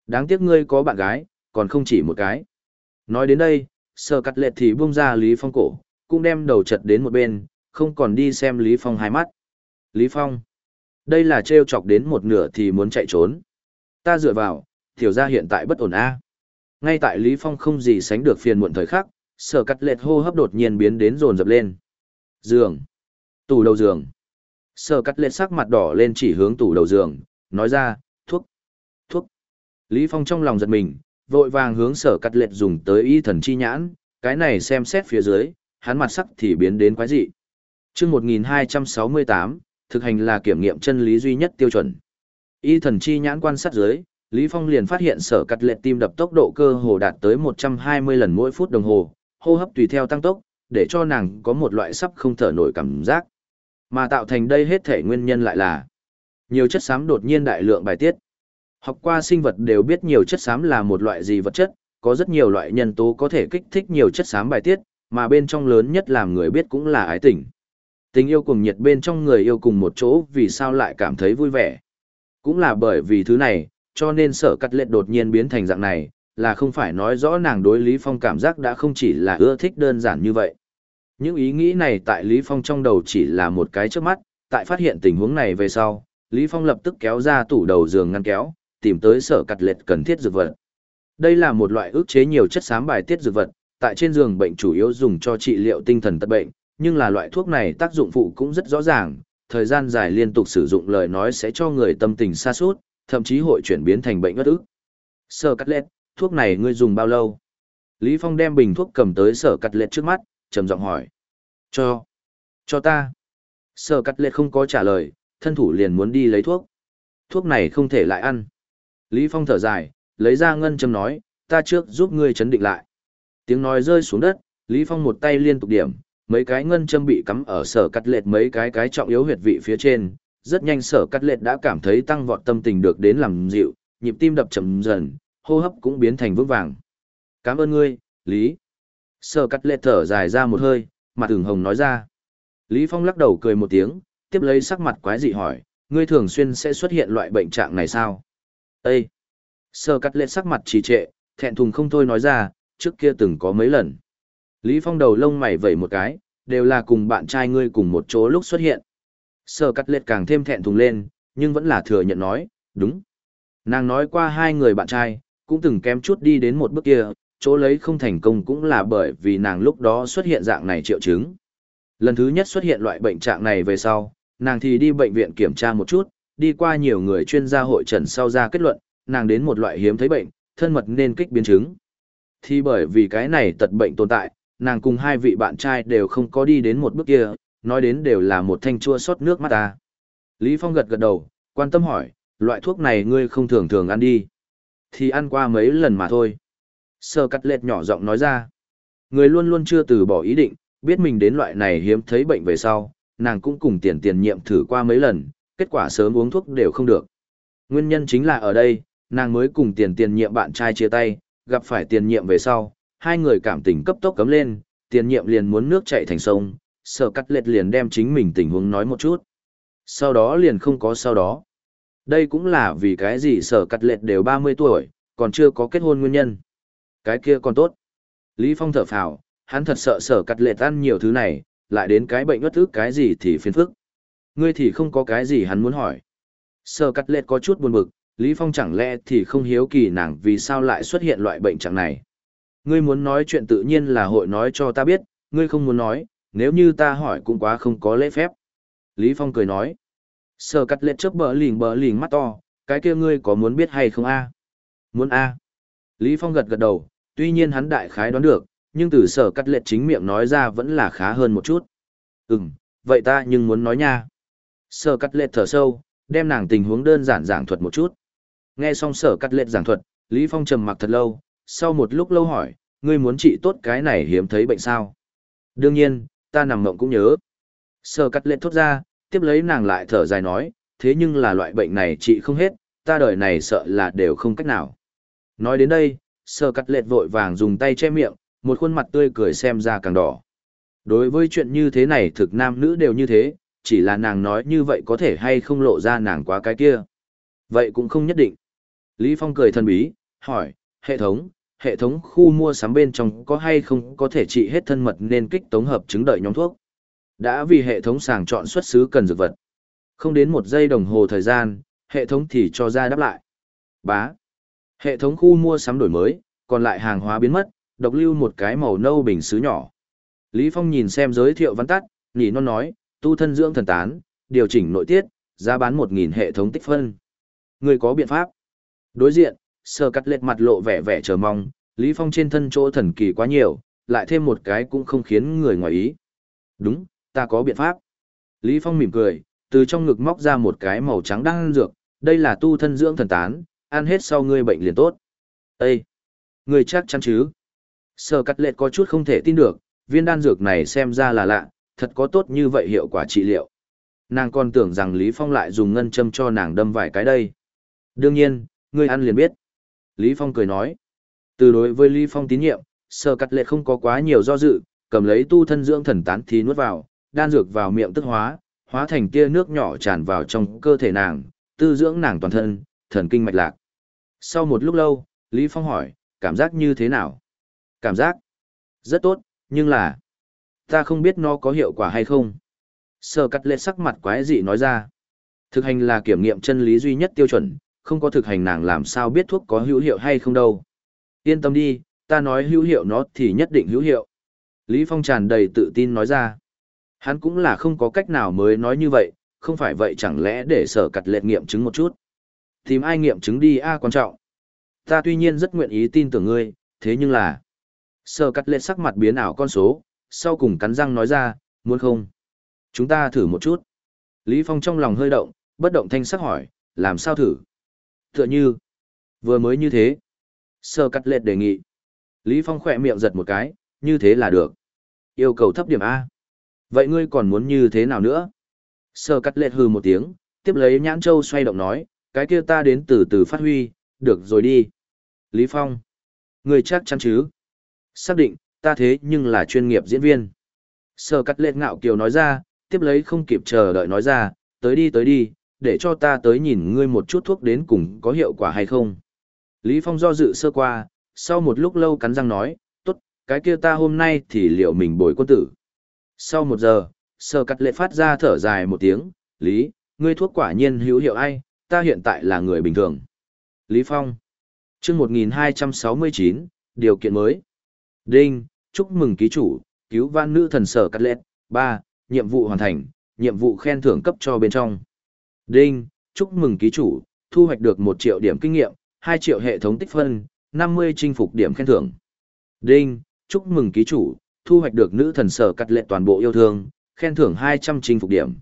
[SPEAKER 1] Đáng tiếc ngươi có bạn gái, còn không chỉ một cái. Nói đến đây, sở cắt lệ thì buông ra Lý Phong cổ, cũng đem đầu chật đến một bên, không còn đi xem Lý Phong hai mắt. Lý Phong, đây là trêu chọc đến một nửa thì muốn chạy trốn. Ta dựa vào, tiểu gia hiện tại bất ổn a. Ngay tại Lý Phong không gì sánh được phiền muộn thời khắc, sở cắt lệch hô hấp đột nhiên biến đến rồn rập lên. Giường. Tủ đầu giường. Sở cắt Lệ sắc mặt đỏ lên chỉ hướng tủ đầu giường, nói ra, thuốc. Thuốc. Lý Phong trong lòng giật mình, vội vàng hướng sở cắt lệch dùng tới y thần chi nhãn, cái này xem xét phía dưới, hắn mặt sắc thì biến đến quái dị. Chương 1268, thực hành là kiểm nghiệm chân lý duy nhất tiêu chuẩn. Y thần chi nhãn quan sát dưới, Lý Phong liền phát hiện sở cắt lệ tim đập tốc độ cơ hồ đạt tới 120 lần mỗi phút đồng hồ, hô hấp tùy theo tăng tốc, để cho nàng có một loại sắp không thở nổi cảm giác. Mà tạo thành đây hết thể nguyên nhân lại là nhiều chất xám đột nhiên đại lượng bài tiết. Học qua sinh vật đều biết nhiều chất xám là một loại gì vật chất, có rất nhiều loại nhân tố có thể kích thích nhiều chất xám bài tiết, mà bên trong lớn nhất làm người biết cũng là ái tình. Tình yêu cùng nhiệt bên trong người yêu cùng một chỗ vì sao lại cảm thấy vui vẻ. Cũng là bởi vì thứ này, cho nên sở cắt lệ đột nhiên biến thành dạng này, là không phải nói rõ nàng đối Lý Phong cảm giác đã không chỉ là ưa thích đơn giản như vậy. Những ý nghĩ này tại Lý Phong trong đầu chỉ là một cái trước mắt, tại phát hiện tình huống này về sau, Lý Phong lập tức kéo ra tủ đầu giường ngăn kéo, tìm tới sở cặt lệ cần thiết dược vật. Đây là một loại ức chế nhiều chất xám bài tiết dược vật, tại trên giường bệnh chủ yếu dùng cho trị liệu tinh thần tật bệnh, nhưng là loại thuốc này tác dụng phụ cũng rất rõ ràng, thời gian dài liên tục sử dụng lời nói sẽ cho người tâm tình xa suốt, thậm chí hội chuyển biến thành bệnh ngất ức. Sở cắt lết, thuốc này ngươi dùng bao lâu? Lý Phong đem bình thuốc cầm tới sở cắt lết trước mắt, trầm giọng hỏi. Cho. Cho ta. Sở cắt lệ không có trả lời, thân thủ liền muốn đi lấy thuốc. Thuốc này không thể lại ăn. Lý Phong thở dài, lấy ra ngân châm nói, ta trước giúp ngươi chấn định lại. Tiếng nói rơi xuống đất, Lý Phong một tay liên tục điểm, mấy cái ngân châm bị cắm ở sở cắt lệch mấy cái cái trọng yếu huyệt vị phía trên, rất nhanh sở cắt lệch đã cảm thấy tăng vọt tâm tình được đến làm dịu, nhịp tim đập chậm dần, hô hấp cũng biến thành vững vàng. Cảm ơn ngươi, Lý. Sở cắt lệ thở dài ra một hơi, mặt ửng hồng nói ra. Lý Phong lắc đầu cười một tiếng, tiếp lấy sắc mặt quái dị hỏi, ngươi thường xuyên sẽ xuất hiện loại bệnh trạng này sao? Ê! Sở cắt lệ sắc mặt trì trệ, thẹn thùng không thôi nói ra, trước kia từng có mấy lần. Lý Phong đầu lông mày vẩy một cái, đều là cùng bạn trai ngươi cùng một chỗ lúc xuất hiện. Sở cắt lệ càng thêm thẹn thùng lên, nhưng vẫn là thừa nhận nói, đúng. Nàng nói qua hai người bạn trai, cũng từng kém chút đi đến một bước kia, chỗ lấy không thành công cũng là bởi vì nàng lúc đó xuất hiện dạng này triệu chứng. Lần thứ nhất xuất hiện loại bệnh trạng này về sau, nàng thì đi bệnh viện kiểm tra một chút, đi qua nhiều người chuyên gia hội trần sau ra kết luận, nàng đến một loại hiếm thấy bệnh, thân mật nên kích biến chứng. Thì bởi vì cái này tật bệnh tồn tại, nàng cùng hai vị bạn trai đều không có đi đến một bước kia, nói đến đều là một thanh chua xót nước mắt ta. Lý Phong gật gật đầu, quan tâm hỏi, loại thuốc này ngươi không thường thường ăn đi. Thì ăn qua mấy lần mà thôi. Sơ cắt lệt nhỏ giọng nói ra. Người luôn luôn chưa từ bỏ ý định, biết mình đến loại này hiếm thấy bệnh về sau, nàng cũng cùng tiền tiền nhiệm thử qua mấy lần, kết quả sớm uống thuốc đều không được. Nguyên nhân chính là ở đây, nàng mới cùng tiền tiền nhiệm bạn trai chia tay, gặp phải tiền nhiệm về sau, hai người cảm tình cấp tốc cấm lên, tiền nhiệm liền muốn nước chảy thành sông, sở cắt lệt liền đem chính mình tình huống nói một chút. Sau đó liền không có sau đó. Đây cũng là vì cái gì sở cắt lệt đều 30 tuổi, còn chưa có kết hôn nguyên nhân. Cái kia còn tốt. Lý Phong thở phào, hắn thật sợ sở cắt lệ tan nhiều thứ này, lại đến cái bệnh bất ức cái gì thì phiền phức. Ngươi thì không có cái gì hắn muốn hỏi. Sở cắt lệ có chút buồn bực, Lý Phong chẳng lẽ thì không hiếu kỳ nàng vì sao lại xuất hiện loại bệnh trạng này. Ngươi muốn nói chuyện tự nhiên là hội nói cho ta biết, ngươi không muốn nói, nếu như ta hỏi cũng quá không có lễ phép. Lý Phong cười nói. Sở cắt lệ chớp bờ lỉnh bờ lỉnh mắt to, cái kia ngươi có muốn biết hay không a? Muốn a? Lý Phong gật gật đầu, tuy nhiên hắn đại khái đoán được, nhưng từ sở cắt lệ chính miệng nói ra vẫn là khá hơn một chút. Ừm, vậy ta nhưng muốn nói nha. Sở cắt lệ thở sâu, đem nàng tình huống đơn giản giảng thuật một chút. Nghe xong sở cắt lệ giảng thuật, Lý Phong trầm mặc thật lâu, sau một lúc lâu hỏi, ngươi muốn trị tốt cái này hiếm thấy bệnh sao? Đương nhiên, ta nằm mộng cũng nhớ. Sở cắt lệ thốt ra, tiếp lấy nàng lại thở dài nói, thế nhưng là loại bệnh này trị không hết, ta đời này sợ là đều không cách nào. Nói đến đây, sở cắt lệ vội vàng dùng tay che miệng, một khuôn mặt tươi cười xem ra càng đỏ. Đối với chuyện như thế này thực nam nữ đều như thế, chỉ là nàng nói như vậy có thể hay không lộ ra nàng quá cái kia. Vậy cũng không nhất định. Lý Phong cười thân bí, hỏi, hệ thống, hệ thống khu mua sắm bên trong có hay không có thể trị hết thân mật nên kích tống hợp chứng đợi nhóm thuốc. Đã vì hệ thống sàng chọn xuất xứ cần dược vật. Không đến một giây đồng hồ thời gian, hệ thống thì cho ra đáp lại. Bá. Hệ thống khu mua sắm đổi mới, còn lại hàng hóa biến mất, độc lưu một cái màu nâu bình sứ nhỏ. Lý Phong nhìn xem giới thiệu văn tắt, nhỉ non nói, tu thân dưỡng thần tán, điều chỉnh nội tiết, giá bán 1.000 hệ thống tích phân. Người có biện pháp. Đối diện, sơ cắt lệch mặt lộ vẻ vẻ chờ mong, Lý Phong trên thân chỗ thần kỳ quá nhiều, lại thêm một cái cũng không khiến người ngoài ý. Đúng, ta có biện pháp. Lý Phong mỉm cười, từ trong ngực móc ra một cái màu trắng đang dược, đây là tu thân dưỡng thần tán, ăn hết sau ngươi bệnh liền tốt. Ê! Ngươi chắc chắn chứ? Sở cắt Lệ có chút không thể tin được, viên đan dược này xem ra là lạ, thật có tốt như vậy hiệu quả trị liệu. Nàng còn tưởng rằng Lý Phong lại dùng ngân châm cho nàng đâm vài cái đây. Đương nhiên, ngươi ăn liền biết. Lý Phong cười nói. Từ đối với Lý Phong tín nhiệm, Sở cắt lệ không có quá nhiều do dự, cầm lấy tu thân dưỡng thần tán thì nuốt vào, đan dược vào miệng tức hóa, hóa thành tia nước nhỏ tràn vào trong cơ thể nàng, tư dưỡng nàng toàn thân, thần kinh mạch lạc. Sau một lúc lâu, Lý Phong hỏi, cảm giác như thế nào? Cảm giác rất tốt, nhưng là ta không biết nó có hiệu quả hay không. Sở cắt lệ sắc mặt quái dị nói ra. Thực hành là kiểm nghiệm chân lý duy nhất tiêu chuẩn, không có thực hành nàng làm sao biết thuốc có hữu hiệu hay không đâu. Yên tâm đi, ta nói hữu hiệu nó thì nhất định hữu hiệu. Lý Phong tràn đầy tự tin nói ra. Hắn cũng là không có cách nào mới nói như vậy, không phải vậy chẳng lẽ để sở cặt lệ nghiệm chứng một chút. Tìm ai nghiệm chứng đi a à, quan trọng. Ta tuy nhiên rất nguyện ý tin tưởng ngươi, thế nhưng là... Sở cắt lệ sắc mặt biến ảo con số, sau cùng cắn răng nói ra, muốn không? Chúng ta thử một chút. Lý Phong trong lòng hơi động, bất động thanh sắc hỏi, làm sao thử? Tựa như, vừa mới như thế. Sơ cắt lệ đề nghị. Lý Phong khỏe miệng giật một cái, như thế là được. Yêu cầu thấp điểm A. Vậy ngươi còn muốn như thế nào nữa? Sơ cắt lệ hừ một tiếng, tiếp lấy nhãn châu xoay động nói, cái kia ta đến từ từ phát huy, được rồi đi. Lý Phong. người chắc chắn chứ? Xác định, ta thế nhưng là chuyên nghiệp diễn viên. Sơ cắt lệ ngạo kiều nói ra, tiếp lấy không kịp chờ đợi nói ra, tới đi tới đi, để cho ta tới nhìn ngươi một chút thuốc đến cùng có hiệu quả hay không. Lý Phong do dự sơ qua, sau một lúc lâu cắn răng nói, tốt, cái kia ta hôm nay thì liệu mình bồi quân tử. Sau một giờ, sơ cắt lệ phát ra thở dài một tiếng, Lý, ngươi thuốc quả nhiên hữu hiệu ai, ta hiện tại là người bình thường. Lý Phong. chương 1269, điều kiện mới. Đinh, chúc mừng ký chủ, cứu van nữ thần sở cắt lệ. 3. Nhiệm vụ hoàn thành, nhiệm vụ khen thưởng cấp cho bên trong. Đinh, chúc mừng ký chủ, thu hoạch được 1 triệu điểm kinh nghiệm, 2 triệu hệ thống tích phân, 50 chinh phục điểm khen thưởng. Đinh, chúc mừng ký chủ, thu hoạch được nữ thần sở cắt lệ toàn bộ yêu thương, khen thưởng 200 chinh phục điểm.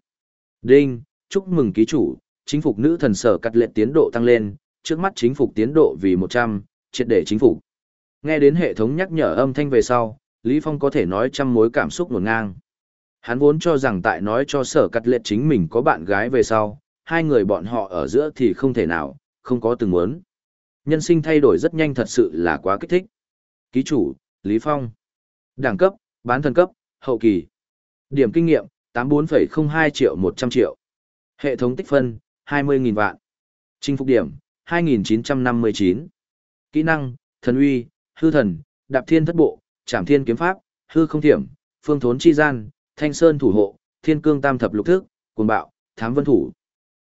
[SPEAKER 1] Đinh, chúc mừng ký chủ, chính phục nữ thần sở cắt lệ tiến độ tăng lên, trước mắt chính phục tiến độ vì 100, triệt để chính phục. Nghe đến hệ thống nhắc nhở âm thanh về sau, Lý Phong có thể nói trăm mối cảm xúc nguồn ngang. Hắn vốn cho rằng tại nói cho sở cắt lệ chính mình có bạn gái về sau, hai người bọn họ ở giữa thì không thể nào, không có từng muốn. Nhân sinh thay đổi rất nhanh thật sự là quá kích thích. Ký chủ, Lý Phong. Đẳng cấp, bán thân cấp, hậu kỳ. Điểm kinh nghiệm, 84,02 triệu 100 triệu. Hệ thống tích phân, 20.000 vạn. Chinh phục điểm, 2.959. Kỹ năng, thần uy, hư thần, đạp thiên thất bộ, trảm thiên kiếm pháp, hư không thiểm, phương thốn chi gian, thanh sơn thủ hộ, thiên cương tam thập lục thức, cuồng bạo, thám vân thủ.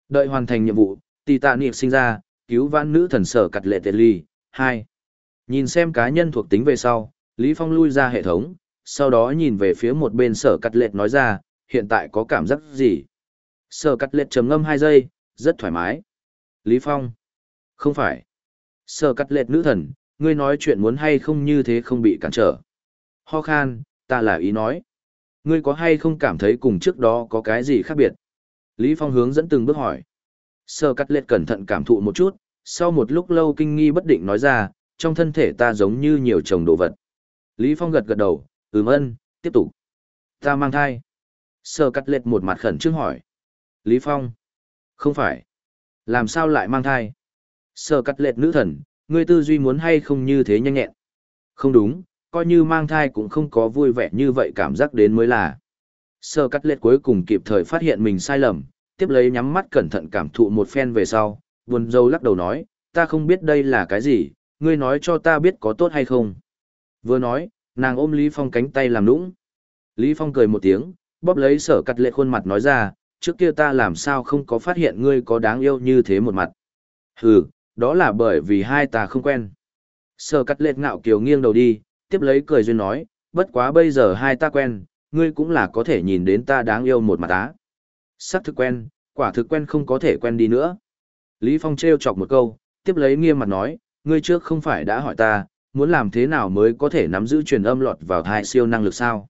[SPEAKER 1] Đợi hoàn thành nhiệm vụ, tỷ tạ niệm sinh ra, cứu vãn nữ thần sở cặt lệ tệ ly. 2. Nhìn xem cá nhân thuộc tính về sau, Lý Phong lui ra hệ thống, sau đó nhìn về phía một bên sở cắt lệ nói ra, hiện tại có cảm giác gì? Sở cắt lệ trầm ngâm 2 giây, rất thoải mái. Lý Phong. Không phải. Sở cắt lệ nữ thần, ngươi nói chuyện muốn hay không như thế không bị cản trở. Ho khan, ta là ý nói. Ngươi có hay không cảm thấy cùng trước đó có cái gì khác biệt? Lý Phong hướng dẫn từng bước hỏi. Sơ cắt lệt cẩn thận cảm thụ một chút, sau một lúc lâu kinh nghi bất định nói ra, trong thân thể ta giống như nhiều chồng đồ vật. Lý Phong gật gật đầu, ừm ân, tiếp tục. Ta mang thai. Sơ cắt lệt một mặt khẩn trương hỏi. Lý Phong. Không phải. Làm sao lại mang thai? Sở cắt lệt nữ thần, ngươi tư duy muốn hay không như thế nhanh nhẹn. Không đúng, coi như mang thai cũng không có vui vẻ như vậy cảm giác đến mới là. Sở cắt lệt cuối cùng kịp thời phát hiện mình sai lầm, tiếp lấy nhắm mắt cẩn thận cảm thụ một phen về sau, buồn dâu lắc đầu nói, ta không biết đây là cái gì, ngươi nói cho ta biết có tốt hay không. Vừa nói, nàng ôm Lý Phong cánh tay làm nũng. Lý Phong cười một tiếng, bóp lấy sở cắt lệ khuôn mặt nói ra, trước kia ta làm sao không có phát hiện ngươi có đáng yêu như thế một mặt. Hừ, đó là bởi vì hai ta không quen. Sơ cắt lệ ngạo kiều nghiêng đầu đi, tiếp lấy cười duyên nói, bất quá bây giờ hai ta quen, ngươi cũng là có thể nhìn đến ta đáng yêu một mặt á. Sắc thực quen, quả thực quen không có thể quen đi nữa. Lý Phong trêu chọc một câu, tiếp lấy nghiêm mặt nói, ngươi trước không phải đã hỏi ta, muốn làm thế nào mới có thể nắm giữ truyền âm lọt vào thai siêu năng lực sao?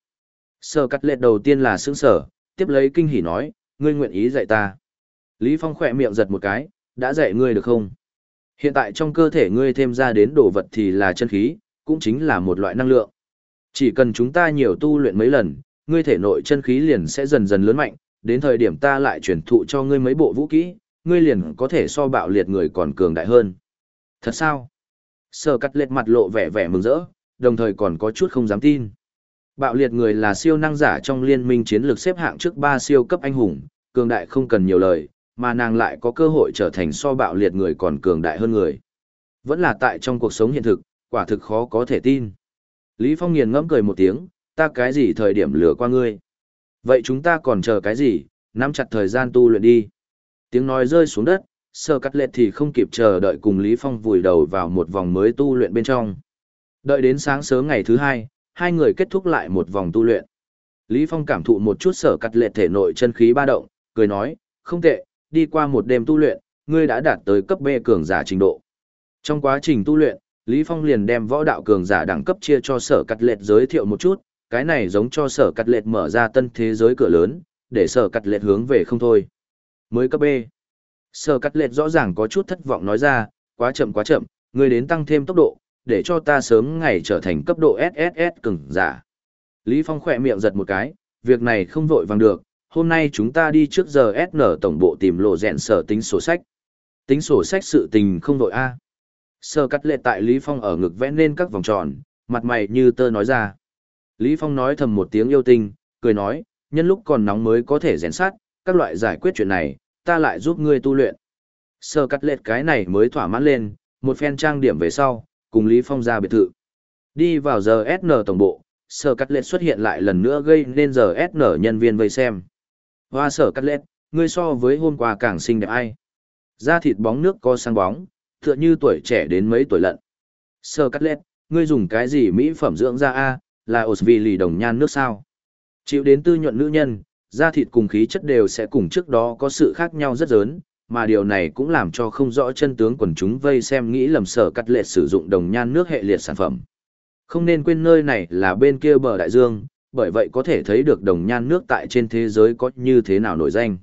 [SPEAKER 1] Sơ cắt lệ đầu tiên là sững sở, tiếp lấy kinh hỉ nói, ngươi nguyện ý dạy ta. Lý Phong khỏe miệng giật một cái, đã dạy ngươi được không? Hiện tại trong cơ thể ngươi thêm ra đến đồ vật thì là chân khí, cũng chính là một loại năng lượng. Chỉ cần chúng ta nhiều tu luyện mấy lần, ngươi thể nội chân khí liền sẽ dần dần lớn mạnh, đến thời điểm ta lại truyền thụ cho ngươi mấy bộ vũ kỹ, ngươi liền có thể so bạo liệt người còn cường đại hơn. Thật sao? Sở cắt lệch mặt lộ vẻ vẻ mừng rỡ, đồng thời còn có chút không dám tin. Bạo liệt người là siêu năng giả trong liên minh chiến lược xếp hạng trước ba siêu cấp anh hùng, cường đại không cần nhiều lời, mà nàng lại có cơ hội trở thành so bạo liệt người còn cường đại hơn người. Vẫn là tại trong cuộc sống hiện thực, quả thực khó có thể tin. Lý Phong nghiền ngẫm cười một tiếng, ta cái gì thời điểm lừa qua ngươi. Vậy chúng ta còn chờ cái gì, nắm chặt thời gian tu luyện đi. Tiếng nói rơi xuống đất, sơ cắt lệ thì không kịp chờ đợi cùng Lý Phong vùi đầu vào một vòng mới tu luyện bên trong. Đợi đến sáng sớm ngày thứ hai, hai người kết thúc lại một vòng tu luyện. Lý Phong cảm thụ một chút sở cắt lệ thể nội chân khí ba động, cười nói, không tệ, đi qua một đêm tu luyện, ngươi đã đạt tới cấp B cường giả trình độ. Trong quá trình tu luyện, Lý Phong liền đem võ đạo cường giả đẳng cấp chia cho sở cắt lệ giới thiệu một chút, cái này giống cho sở cắt lệ mở ra tân thế giới cửa lớn, để sở cắt lệ hướng về không thôi. Mới cấp B. Sở cắt lệ rõ ràng có chút thất vọng nói ra, quá chậm quá chậm, ngươi đến tăng thêm tốc độ, để cho ta sớm ngày trở thành cấp độ SSS cường giả. Lý Phong khỏe miệng giật một cái, việc này không vội vàng được, hôm nay chúng ta đi trước giờ SN tổng bộ tìm lộ rèn sở tính sổ sách. Tính sổ sách sự tình không vội A. Sơ cắt lệ tại Lý Phong ở ngực vẽ nên các vòng tròn, mặt mày như tơ nói ra. Lý Phong nói thầm một tiếng yêu tinh, cười nói, nhân lúc còn nóng mới có thể rèn sát, các loại giải quyết chuyện này, ta lại giúp ngươi tu luyện. Sơ cắt lệ cái này mới thỏa mãn lên, một phen trang điểm về sau, cùng Lý Phong ra biệt thự. Đi vào giờ SN tổng bộ, sở cắt lệ xuất hiện lại lần nữa gây nên giờ SN nhân viên vây xem. Hoa sở cắt lệ, ngươi so với hôm qua càng xinh đẹp ai. Da thịt bóng nước có sáng bóng, tựa như tuổi trẻ đến mấy tuổi lận. Sở cắt lệ, ngươi dùng cái gì mỹ phẩm dưỡng da a là vì lì đồng nhan nước sao chịu đến tư nhuận nữ nhân da thịt cùng khí chất đều sẽ cùng trước đó có sự khác nhau rất lớn mà điều này cũng làm cho không rõ chân tướng quần chúng vây xem nghĩ lầm sở cắt lệ sử dụng đồng nhan nước hệ liệt sản phẩm không nên quên nơi này là bên kia bờ đại dương bởi vậy có thể thấy được đồng nhan nước tại trên thế giới có như thế nào nổi danh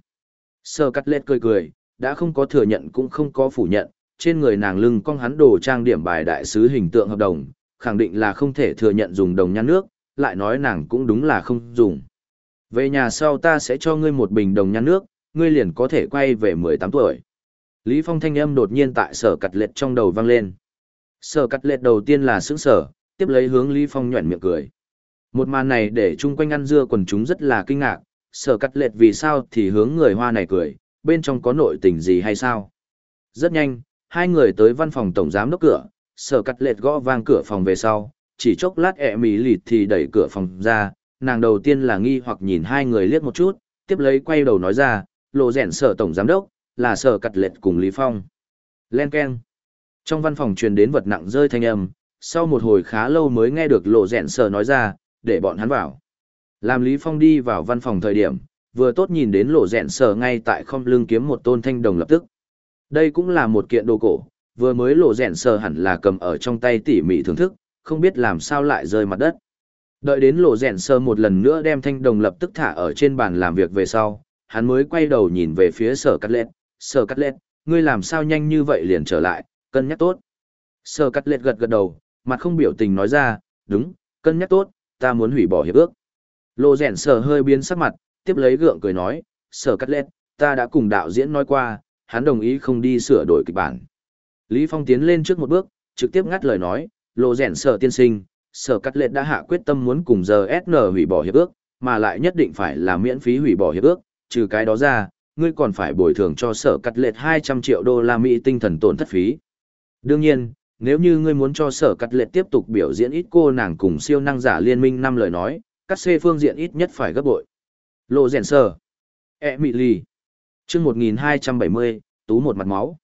[SPEAKER 1] sở cắt lệ cười cười đã không có thừa nhận cũng không có phủ nhận trên người nàng lưng cong hắn đồ trang điểm bài đại sứ hình tượng hợp đồng khẳng định là không thể thừa nhận dùng đồng nhan nước, lại nói nàng cũng đúng là không dùng. Về nhà sau ta sẽ cho ngươi một bình đồng nhan nước, ngươi liền có thể quay về 18 tuổi. Lý Phong thanh âm đột nhiên tại sở cắt lệch trong đầu vang lên. Sở cắt lệch đầu tiên là sững sở, tiếp lấy hướng Lý Phong nhuẩn miệng cười. Một màn này để chung quanh ăn dưa quần chúng rất là kinh ngạc, sở cắt lệch vì sao thì hướng người hoa này cười, bên trong có nội tình gì hay sao? Rất nhanh, hai người tới văn phòng tổng giám đốc cửa, sở cắt lệch gõ vang cửa phòng về sau, chỉ chốc lát ẹ mì lịt thì đẩy cửa phòng ra, nàng đầu tiên là nghi hoặc nhìn hai người liếc một chút, tiếp lấy quay đầu nói ra, lộ rèn sở tổng giám đốc, là sở Cật lệch cùng Lý Phong. Len keng. Trong văn phòng truyền đến vật nặng rơi thanh âm, sau một hồi khá lâu mới nghe được lộ rèn sở nói ra, để bọn hắn vào. Làm Lý Phong đi vào văn phòng thời điểm, vừa tốt nhìn đến lộ rèn sở ngay tại không lưng kiếm một tôn thanh đồng lập tức. Đây cũng là một kiện đồ cổ, vừa mới lộ rèn Sở hẳn là cầm ở trong tay tỉ mỉ thưởng thức, không biết làm sao lại rơi mặt đất. Đợi đến lộ rèn sơ một lần nữa đem thanh đồng lập tức thả ở trên bàn làm việc về sau, hắn mới quay đầu nhìn về phía sở cắt lết. Sở cắt lết, ngươi làm sao nhanh như vậy liền trở lại, cân nhắc tốt. Sở cắt lết gật gật đầu, mặt không biểu tình nói ra, đúng, cân nhắc tốt, ta muốn hủy bỏ hiệp ước. Lộ rèn sở hơi biến sắc mặt, tiếp lấy gượng cười nói, sở cắt lết, ta đã cùng đạo diễn nói qua, hắn đồng ý không đi sửa đổi kịch bản. Lý Phong tiến lên trước một bước, trực tiếp ngắt lời nói, lộ rèn sở tiên sinh, sở cắt lệ đã hạ quyết tâm muốn cùng giờ SN hủy bỏ hiệp ước, mà lại nhất định phải là miễn phí hủy bỏ hiệp ước, trừ cái đó ra, ngươi còn phải bồi thường cho sở cắt lệ 200 triệu đô la Mỹ tinh thần tổn thất phí. Đương nhiên, nếu như ngươi muốn cho sở cắt lệ tiếp tục biểu diễn ít cô nàng cùng siêu năng giả liên minh năm lời nói, cắt xê phương diện ít nhất phải gấp bội. Lộ rèn sở. lì, chương 1270, tú một mặt máu.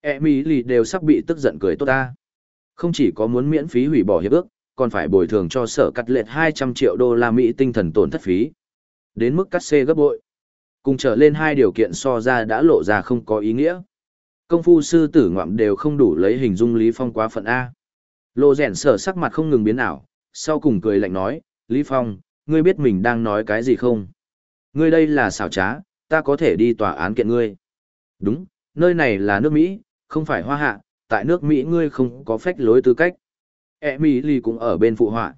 [SPEAKER 1] Emily đều sắp bị tức giận cười tốt ta. Không chỉ có muốn miễn phí hủy bỏ hiệp ước, còn phải bồi thường cho sở cắt lệch 200 triệu đô la Mỹ tinh thần tổn thất phí. Đến mức cắt xê gấp bội. Cùng trở lên hai điều kiện so ra đã lộ ra không có ý nghĩa. Công phu sư tử ngoạm đều không đủ lấy hình dung Lý Phong quá phận A. Lộ rèn sở sắc mặt không ngừng biến ảo, sau cùng cười lạnh nói, Lý Phong, ngươi biết mình đang nói cái gì không? Ngươi đây là xảo trá, ta có thể đi tòa án kiện ngươi. Đúng, nơi này là nước Mỹ, không phải hoa hạ, tại nước Mỹ ngươi không có phách lối tư cách. E Mỹ Ly cũng ở bên phụ họa.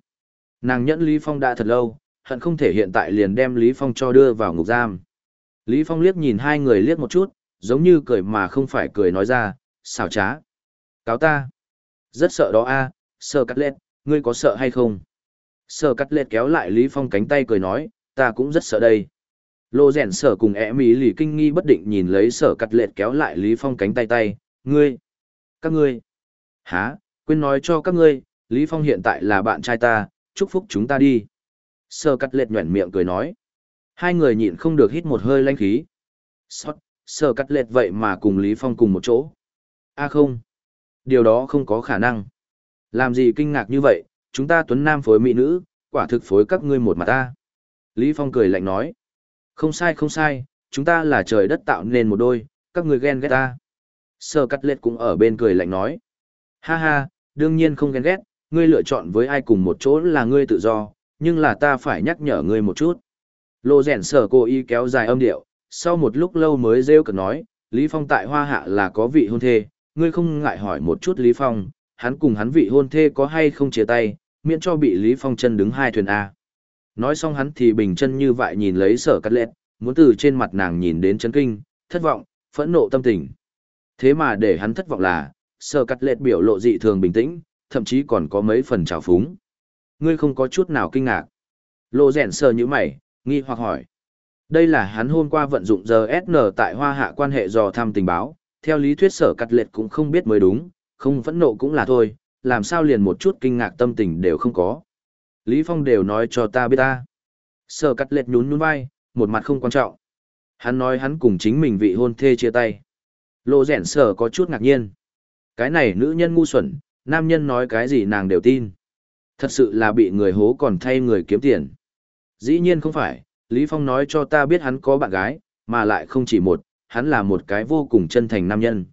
[SPEAKER 1] Nàng nhẫn Lý Phong đã thật lâu, hận không thể hiện tại liền đem Lý Phong cho đưa vào ngục giam. Lý Phong liếc nhìn hai người liếc một chút, giống như cười mà không phải cười nói ra, xảo trá. Cáo ta. Rất sợ đó a, à, sợ cắt lết, ngươi có sợ hay không? Sợ cắt lết kéo lại Lý Phong cánh tay cười nói, ta cũng rất sợ đây. Lô rèn sở cùng ẻ mỹ lì kinh nghi bất định nhìn lấy sở cắt lệt kéo lại Lý Phong cánh tay tay, ngươi, các ngươi, hả? quên nói cho các ngươi, Lý Phong hiện tại là bạn trai ta, chúc phúc chúng ta đi. Sở cắt lệt nhuẩn miệng cười nói. Hai người nhịn không được hít một hơi lanh khí. Sót, sở cắt lệch vậy mà cùng Lý Phong cùng một chỗ. a không, điều đó không có khả năng. Làm gì kinh ngạc như vậy, chúng ta tuấn nam phối mỹ nữ, quả thực phối các ngươi một mặt ta. Lý Phong cười lạnh nói. Không sai không sai, chúng ta là trời đất tạo nên một đôi, các người ghen ghét ta. Sơ cắt lết cũng ở bên cười lạnh nói. Ha ha, đương nhiên không ghen ghét, ngươi lựa chọn với ai cùng một chỗ là ngươi tự do, nhưng là ta phải nhắc nhở ngươi một chút. Lô rèn sở cô y kéo dài âm điệu, sau một lúc lâu mới rêu cực nói, Lý Phong tại Hoa Hạ là có vị hôn thê, ngươi không ngại hỏi một chút Lý Phong, hắn cùng hắn vị hôn thê có hay không chia tay, miễn cho bị Lý Phong chân đứng hai thuyền A. Nói xong hắn thì bình chân như vậy nhìn lấy sở cắt lẹt, muốn từ trên mặt nàng nhìn đến chấn kinh, thất vọng, phẫn nộ tâm tình. Thế mà để hắn thất vọng là, sở cắt lẹt biểu lộ dị thường bình tĩnh, thậm chí còn có mấy phần trào phúng. Ngươi không có chút nào kinh ngạc. Lộ rèn sờ như mày, nghi hoặc hỏi. Đây là hắn hôm qua vận dụng giờ SN tại hoa hạ quan hệ dò thăm tình báo, theo lý thuyết sở cắt lệch cũng không biết mới đúng, không phẫn nộ cũng là thôi, làm sao liền một chút kinh ngạc tâm tình đều không có. Lý Phong đều nói cho ta biết ta. Sở cắt lệch nhún nhún vai, một mặt không quan trọng. Hắn nói hắn cùng chính mình vị hôn thê chia tay. Lộ rẻn sở có chút ngạc nhiên. Cái này nữ nhân ngu xuẩn, nam nhân nói cái gì nàng đều tin. Thật sự là bị người hố còn thay người kiếm tiền. Dĩ nhiên không phải, Lý Phong nói cho ta biết hắn có bạn gái, mà lại không chỉ một, hắn là một cái vô cùng chân thành nam nhân.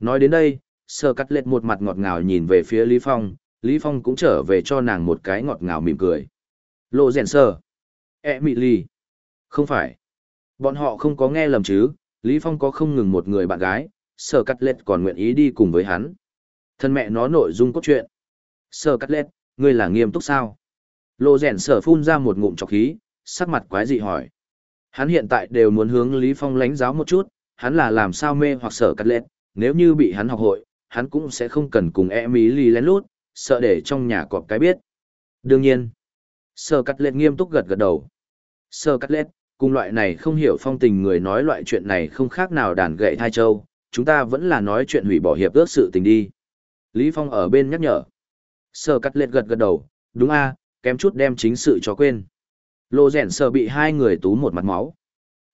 [SPEAKER 1] Nói đến đây, sờ cắt lệch một mặt ngọt ngào nhìn về phía Lý Phong, Lý Phong cũng trở về cho nàng một cái ngọt ngào mỉm cười. Lộ rèn sờ. E mị ly. Không phải. Bọn họ không có nghe lầm chứ, Lý Phong có không ngừng một người bạn gái, sờ cắt lệch còn nguyện ý đi cùng với hắn. Thân mẹ nó nội dung cốt truyện. Sờ cắt lệch, ngươi là nghiêm túc sao? Lộ rèn sở phun ra một ngụm trọc khí, sắc mặt quái dị hỏi. Hắn hiện tại đều muốn hướng Lý Phong lánh giáo một chút, hắn là làm sao mê hoặc sở cắt lết, nếu như bị hắn học hội, hắn cũng sẽ không cần cùng e mí lì lén lút, sợ để trong nhà cọp cái biết. Đương nhiên, sở cắt lết nghiêm túc gật gật đầu. Sở cắt lết, cùng loại này không hiểu phong tình người nói loại chuyện này không khác nào đàn gậy thai châu, chúng ta vẫn là nói chuyện hủy bỏ hiệp ước sự tình đi. Lý Phong ở bên nhắc nhở. Sở cắt lết gật gật đầu, đúng a, kém chút đem chính sự cho quên. Lô rèn sợ bị hai người tú một mặt máu.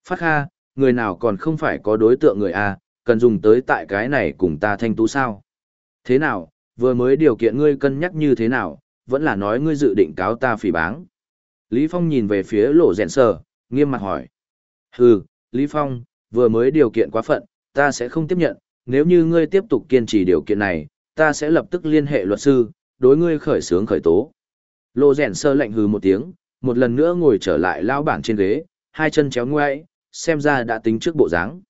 [SPEAKER 1] Phát Ha, người nào còn không phải có đối tượng người A, cần dùng tới tại cái này cùng ta thanh tú sao? Thế nào, vừa mới điều kiện ngươi cân nhắc như thế nào, vẫn là nói ngươi dự định cáo ta phỉ báng. Lý Phong nhìn về phía lộ rèn sờ, nghiêm mặt hỏi. Hừ, Lý Phong, vừa mới điều kiện quá phận, ta sẽ không tiếp nhận, nếu như ngươi tiếp tục kiên trì điều kiện này, ta sẽ lập tức liên hệ luật sư, đối ngươi khởi xướng khởi tố. Lô rèn sơ lạnh hừ một tiếng, một lần nữa ngồi trở lại lao bản trên ghế, hai chân chéo ngoại, xem ra đã tính trước bộ dáng.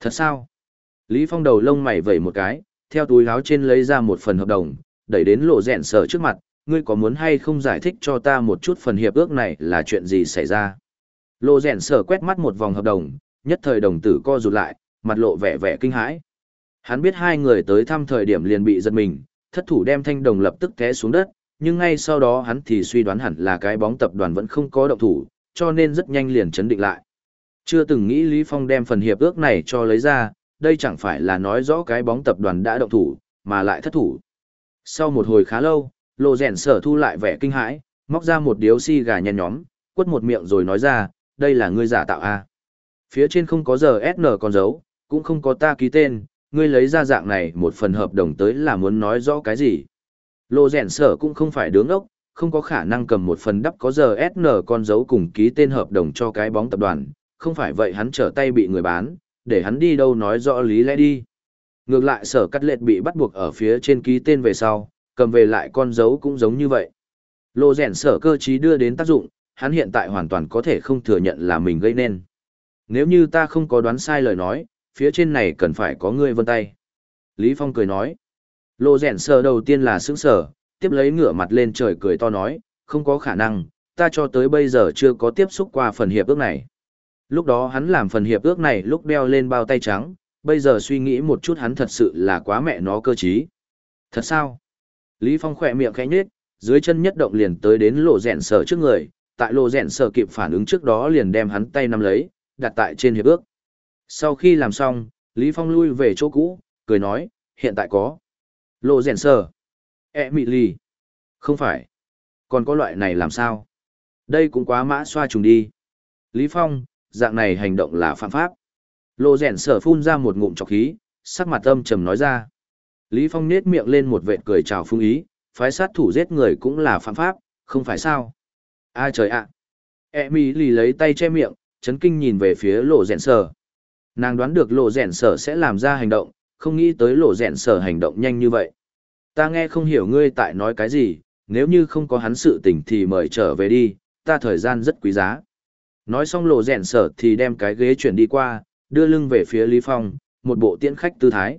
[SPEAKER 1] Thật sao? Lý Phong đầu lông mày vẩy một cái, theo túi áo trên lấy ra một phần hợp đồng, đẩy đến lộ rèn sở trước mặt, ngươi có muốn hay không giải thích cho ta một chút phần hiệp ước này là chuyện gì xảy ra? Lộ rèn sở quét mắt một vòng hợp đồng, nhất thời đồng tử co rụt lại, mặt lộ vẻ vẻ kinh hãi. Hắn biết hai người tới thăm thời điểm liền bị giật mình, thất thủ đem thanh đồng lập tức té xuống đất, nhưng ngay sau đó hắn thì suy đoán hẳn là cái bóng tập đoàn vẫn không có động thủ, cho nên rất nhanh liền chấn định lại. Chưa từng nghĩ Lý Phong đem phần hiệp ước này cho lấy ra, đây chẳng phải là nói rõ cái bóng tập đoàn đã động thủ, mà lại thất thủ. Sau một hồi khá lâu, lộ rèn sở thu lại vẻ kinh hãi, móc ra một điếu xi si gà nhen nhóm, quất một miệng rồi nói ra, đây là ngươi giả tạo A. Phía trên không có giờ SN con dấu, cũng không có ta ký tên, ngươi lấy ra dạng này một phần hợp đồng tới là muốn nói rõ cái gì. Lô rèn sở cũng không phải đứng ốc, không có khả năng cầm một phần đắp có giờ SN con dấu cùng ký tên hợp đồng cho cái bóng tập đoàn, không phải vậy hắn trở tay bị người bán, để hắn đi đâu nói rõ lý lẽ đi. Ngược lại sở cắt lệch bị bắt buộc ở phía trên ký tên về sau, cầm về lại con dấu cũng giống như vậy. Lô rèn sở cơ trí đưa đến tác dụng, hắn hiện tại hoàn toàn có thể không thừa nhận là mình gây nên. Nếu như ta không có đoán sai lời nói, phía trên này cần phải có người vân tay. Lý Phong cười nói. Lộ rèn sờ đầu tiên là sững sờ, tiếp lấy ngửa mặt lên trời cười to nói, không có khả năng, ta cho tới bây giờ chưa có tiếp xúc qua phần hiệp ước này. Lúc đó hắn làm phần hiệp ước này lúc đeo lên bao tay trắng, bây giờ suy nghĩ một chút hắn thật sự là quá mẹ nó cơ trí. Thật sao? Lý Phong khỏe miệng khẽ nhếch, dưới chân nhất động liền tới đến lộ rèn sở trước người, tại lộ rèn sở kịp phản ứng trước đó liền đem hắn tay nắm lấy, đặt tại trên hiệp ước. Sau khi làm xong, Lý Phong lui về chỗ cũ, cười nói, hiện tại có. Lộ rèn sờ. E mị lì. Không phải. Còn có loại này làm sao? Đây cũng quá mã xoa trùng đi. Lý Phong, dạng này hành động là phạm pháp. Lộ rèn Sờ phun ra một ngụm trọc khí, sắc mặt âm trầm nói ra. Lý Phong nết miệng lên một vệt cười chào phương ý, phái sát thủ giết người cũng là phạm pháp, không phải sao? Ai trời ạ! E mị lì lấy tay che miệng, chấn kinh nhìn về phía lộ rèn Sờ, Nàng đoán được lộ rèn sở sẽ làm ra hành động, không nghĩ tới lộ rèn sở hành động nhanh như vậy. Ta nghe không hiểu ngươi tại nói cái gì, nếu như không có hắn sự tình thì mời trở về đi, ta thời gian rất quý giá. Nói xong lộ rèn sở thì đem cái ghế chuyển đi qua, đưa lưng về phía Lý Phong, một bộ tiễn khách tư thái.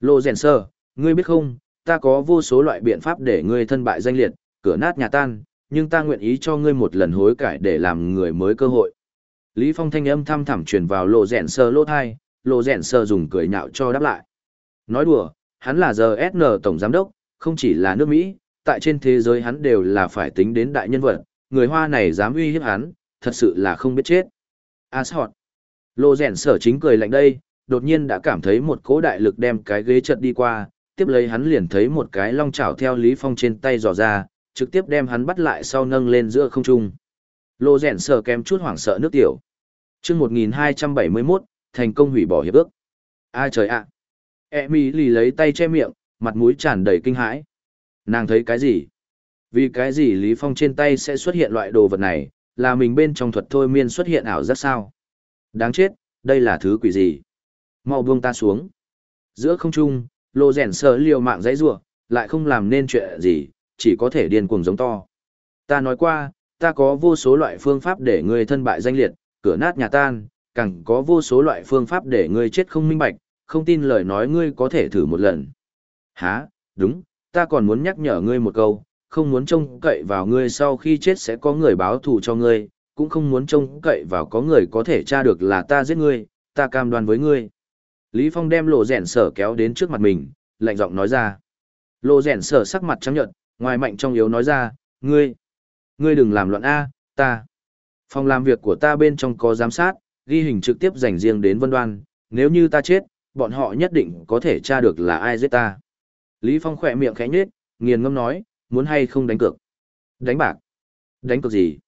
[SPEAKER 1] Lộ rèn sở, ngươi biết không, ta có vô số loại biện pháp để ngươi thân bại danh liệt, cửa nát nhà tan, nhưng ta nguyện ý cho ngươi một lần hối cải để làm người mới cơ hội. Lý Phong thanh âm thăm thẳm truyền vào lộ rèn sơ lỗ thai, lộ rèn sơ dùng cười nhạo cho đáp lại. Nói đùa, hắn là GSN Tổng Giám Đốc, không chỉ là nước Mỹ, tại trên thế giới hắn đều là phải tính đến đại nhân vật, người Hoa này dám uy hiếp hắn, thật sự là không biết chết. Ashot. Lô rèn sở chính cười lạnh đây, đột nhiên đã cảm thấy một cỗ đại lực đem cái ghế chật đi qua, tiếp lấy hắn liền thấy một cái long chảo theo Lý Phong trên tay dò ra, trực tiếp đem hắn bắt lại sau nâng lên giữa không trung. Lô rèn sở kém chút hoảng sợ nước tiểu. Trước 1271, thành công hủy bỏ hiệp ước. A trời ạ. À. E lì lấy tay che miệng, mặt mũi tràn đầy kinh hãi. Nàng thấy cái gì? Vì cái gì Lý Phong trên tay sẽ xuất hiện loại đồ vật này, là mình bên trong thuật thôi miên xuất hiện ảo giác sao? Đáng chết, đây là thứ quỷ gì? Mau buông ta xuống. Giữa không trung, lô rèn sờ liều mạng dãy rủa lại không làm nên chuyện gì, chỉ có thể điên cuồng giống to. Ta nói qua, ta có vô số loại phương pháp để ngươi thân bại danh liệt, cửa nát nhà tan, càng có vô số loại phương pháp để ngươi chết không minh bạch, không tin lời nói ngươi có thể thử một lần. Hả, đúng, ta còn muốn nhắc nhở ngươi một câu, không muốn trông cậy vào ngươi sau khi chết sẽ có người báo thù cho ngươi, cũng không muốn trông cậy vào có người có thể tra được là ta giết ngươi, ta cam đoan với ngươi. Lý Phong đem lộ rèn sở kéo đến trước mặt mình, lạnh giọng nói ra. Lộ rèn sở sắc mặt trắng nhợt, ngoài mạnh trong yếu nói ra, ngươi, ngươi đừng làm loạn A, ta. Phòng làm việc của ta bên trong có giám sát, ghi hình trực tiếp dành riêng đến vân đoan, nếu như ta chết, bọn họ nhất định có thể tra được là ai giết ta. Lý Phong khỏe miệng khẽ nhếch, nghiền ngâm nói, muốn hay không đánh cược. Đánh bạc. Đánh cược gì?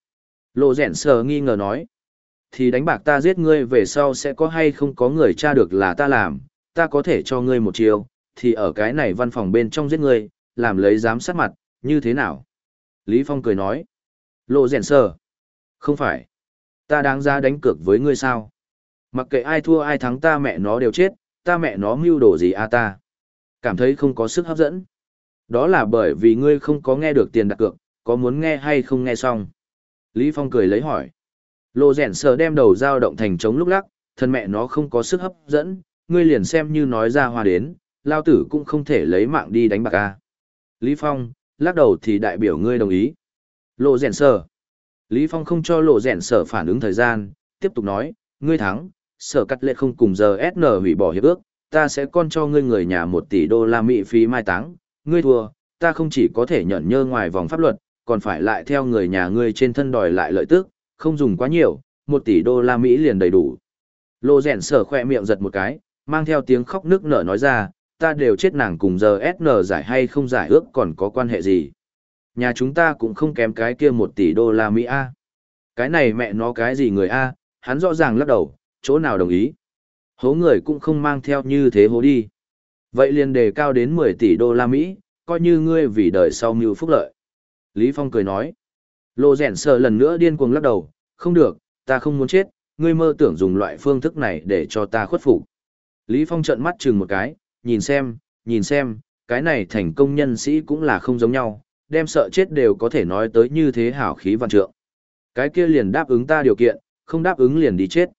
[SPEAKER 1] Lộ rẻn sờ nghi ngờ nói. Thì đánh bạc ta giết ngươi về sau sẽ có hay không có người tra được là ta làm, ta có thể cho ngươi một chiều, thì ở cái này văn phòng bên trong giết ngươi, làm lấy giám sát mặt, như thế nào? Lý Phong cười nói. Lộ rẻn sờ. Không phải. Ta đáng ra đánh cược với ngươi sao? Mặc kệ ai thua ai thắng ta mẹ nó đều chết, ta mẹ nó mưu đồ gì a à ta? Cảm thấy không có sức hấp dẫn. Đó là bởi vì ngươi không có nghe được tiền đặt cược, có muốn nghe hay không nghe xong. Lý Phong cười lấy hỏi. Lộ rẻn sờ đem đầu dao động thành trống lúc lắc, thân mẹ nó không có sức hấp dẫn, ngươi liền xem như nói ra hoa đến, lao tử cũng không thể lấy mạng đi đánh bạc a. Lý Phong, lắc đầu thì đại biểu ngươi đồng ý. Lộ rèn sờ. Lý Phong không cho lộ rèn sở phản ứng thời gian, tiếp tục nói, ngươi thắng, sở cắt lệ không cùng giờ SN hủy bỏ hiệp ước, ta sẽ con cho ngươi người nhà một tỷ đô la Mỹ phí mai táng, ngươi thua, ta không chỉ có thể nhận nhơ ngoài vòng pháp luật, còn phải lại theo người nhà ngươi trên thân đòi lại lợi tức, không dùng quá nhiều, một tỷ đô la Mỹ liền đầy đủ. Lô rèn sở khoe miệng giật một cái, mang theo tiếng khóc nước nở nói ra, ta đều chết nàng cùng giờ SN giải hay không giải ước còn có quan hệ gì. Nhà chúng ta cũng không kém cái kia một tỷ đô la Mỹ A. Cái này mẹ nó cái gì người A, hắn rõ ràng lắc đầu, chỗ nào đồng ý. Hố người cũng không mang theo như thế hố đi. Vậy liền đề cao đến 10 tỷ đô la Mỹ, coi như ngươi vì đời sau mưu phúc lợi. Lý Phong cười nói. Lô rèn sờ lần nữa điên cuồng lắc đầu, không được, ta không muốn chết, ngươi mơ tưởng dùng loại phương thức này để cho ta khuất phục. Lý Phong trợn mắt chừng một cái, nhìn xem, nhìn xem, cái này thành công nhân sĩ cũng là không giống nhau, đem sợ chết đều có thể nói tới như thế hảo khí văn trượng. Cái kia liền đáp ứng ta điều kiện, không đáp ứng liền đi chết.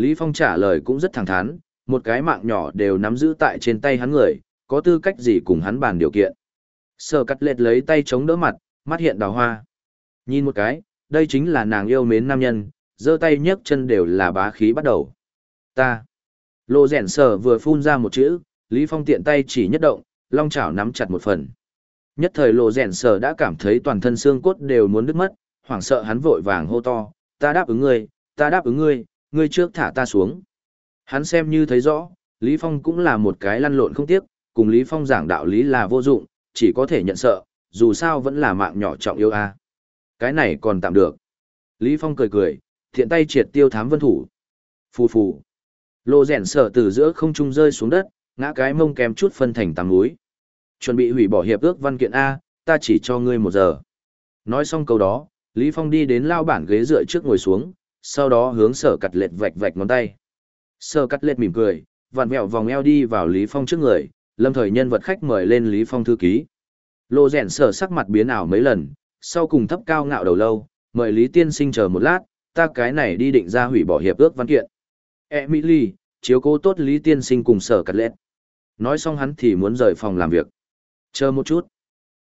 [SPEAKER 1] Lý Phong trả lời cũng rất thẳng thắn, một cái mạng nhỏ đều nắm giữ tại trên tay hắn người, có tư cách gì cùng hắn bàn điều kiện. Sở cắt lệt lấy tay chống đỡ mặt, mắt hiện đào hoa. Nhìn một cái, đây chính là nàng yêu mến nam nhân, giơ tay nhấc chân đều là bá khí bắt đầu. Ta. Lộ rèn sở vừa phun ra một chữ, Lý Phong tiện tay chỉ nhất động, long chảo nắm chặt một phần. Nhất thời lộ rèn sở đã cảm thấy toàn thân xương cốt đều muốn đứt mất, hoảng sợ hắn vội vàng hô to, ta đáp ứng ngươi, ta đáp ứng ngươi, ngươi trước thả ta xuống. Hắn xem như thấy rõ, Lý Phong cũng là một cái lăn lộn không tiếc, cùng Lý Phong giảng đạo lý là vô dụng, chỉ có thể nhận sợ, dù sao vẫn là mạng nhỏ trọng yêu a. Cái này còn tạm được. Lý Phong cười cười, thiện tay triệt tiêu thám vân thủ. Phù phù. Lô rèn sở từ giữa không trung rơi xuống đất, ngã cái mông kém chút phân thành tám núi. Chuẩn bị hủy bỏ hiệp ước văn kiện A, ta chỉ cho ngươi một giờ. Nói xong câu đó, Lý Phong đi đến lao bản ghế dựa trước ngồi xuống, sau đó hướng sở cắt lệch vạch vạch ngón tay. Sở cắt lệch mỉm cười, vặn vẹo vòng eo đi vào Lý Phong trước người, lâm thời nhân vật khách mời lên Lý Phong thư ký. Lô rèn sở sắc mặt biến ảo mấy lần, sau cùng thấp cao ngạo đầu lâu, mời Lý Tiên sinh chờ một lát, ta cái này đi định ra hủy bỏ hiệp ước văn kiện. Emily, chiếu cố tốt Lý Tiên sinh cùng sở cắt lệch. Nói xong hắn thì muốn rời phòng làm việc. Chờ một chút.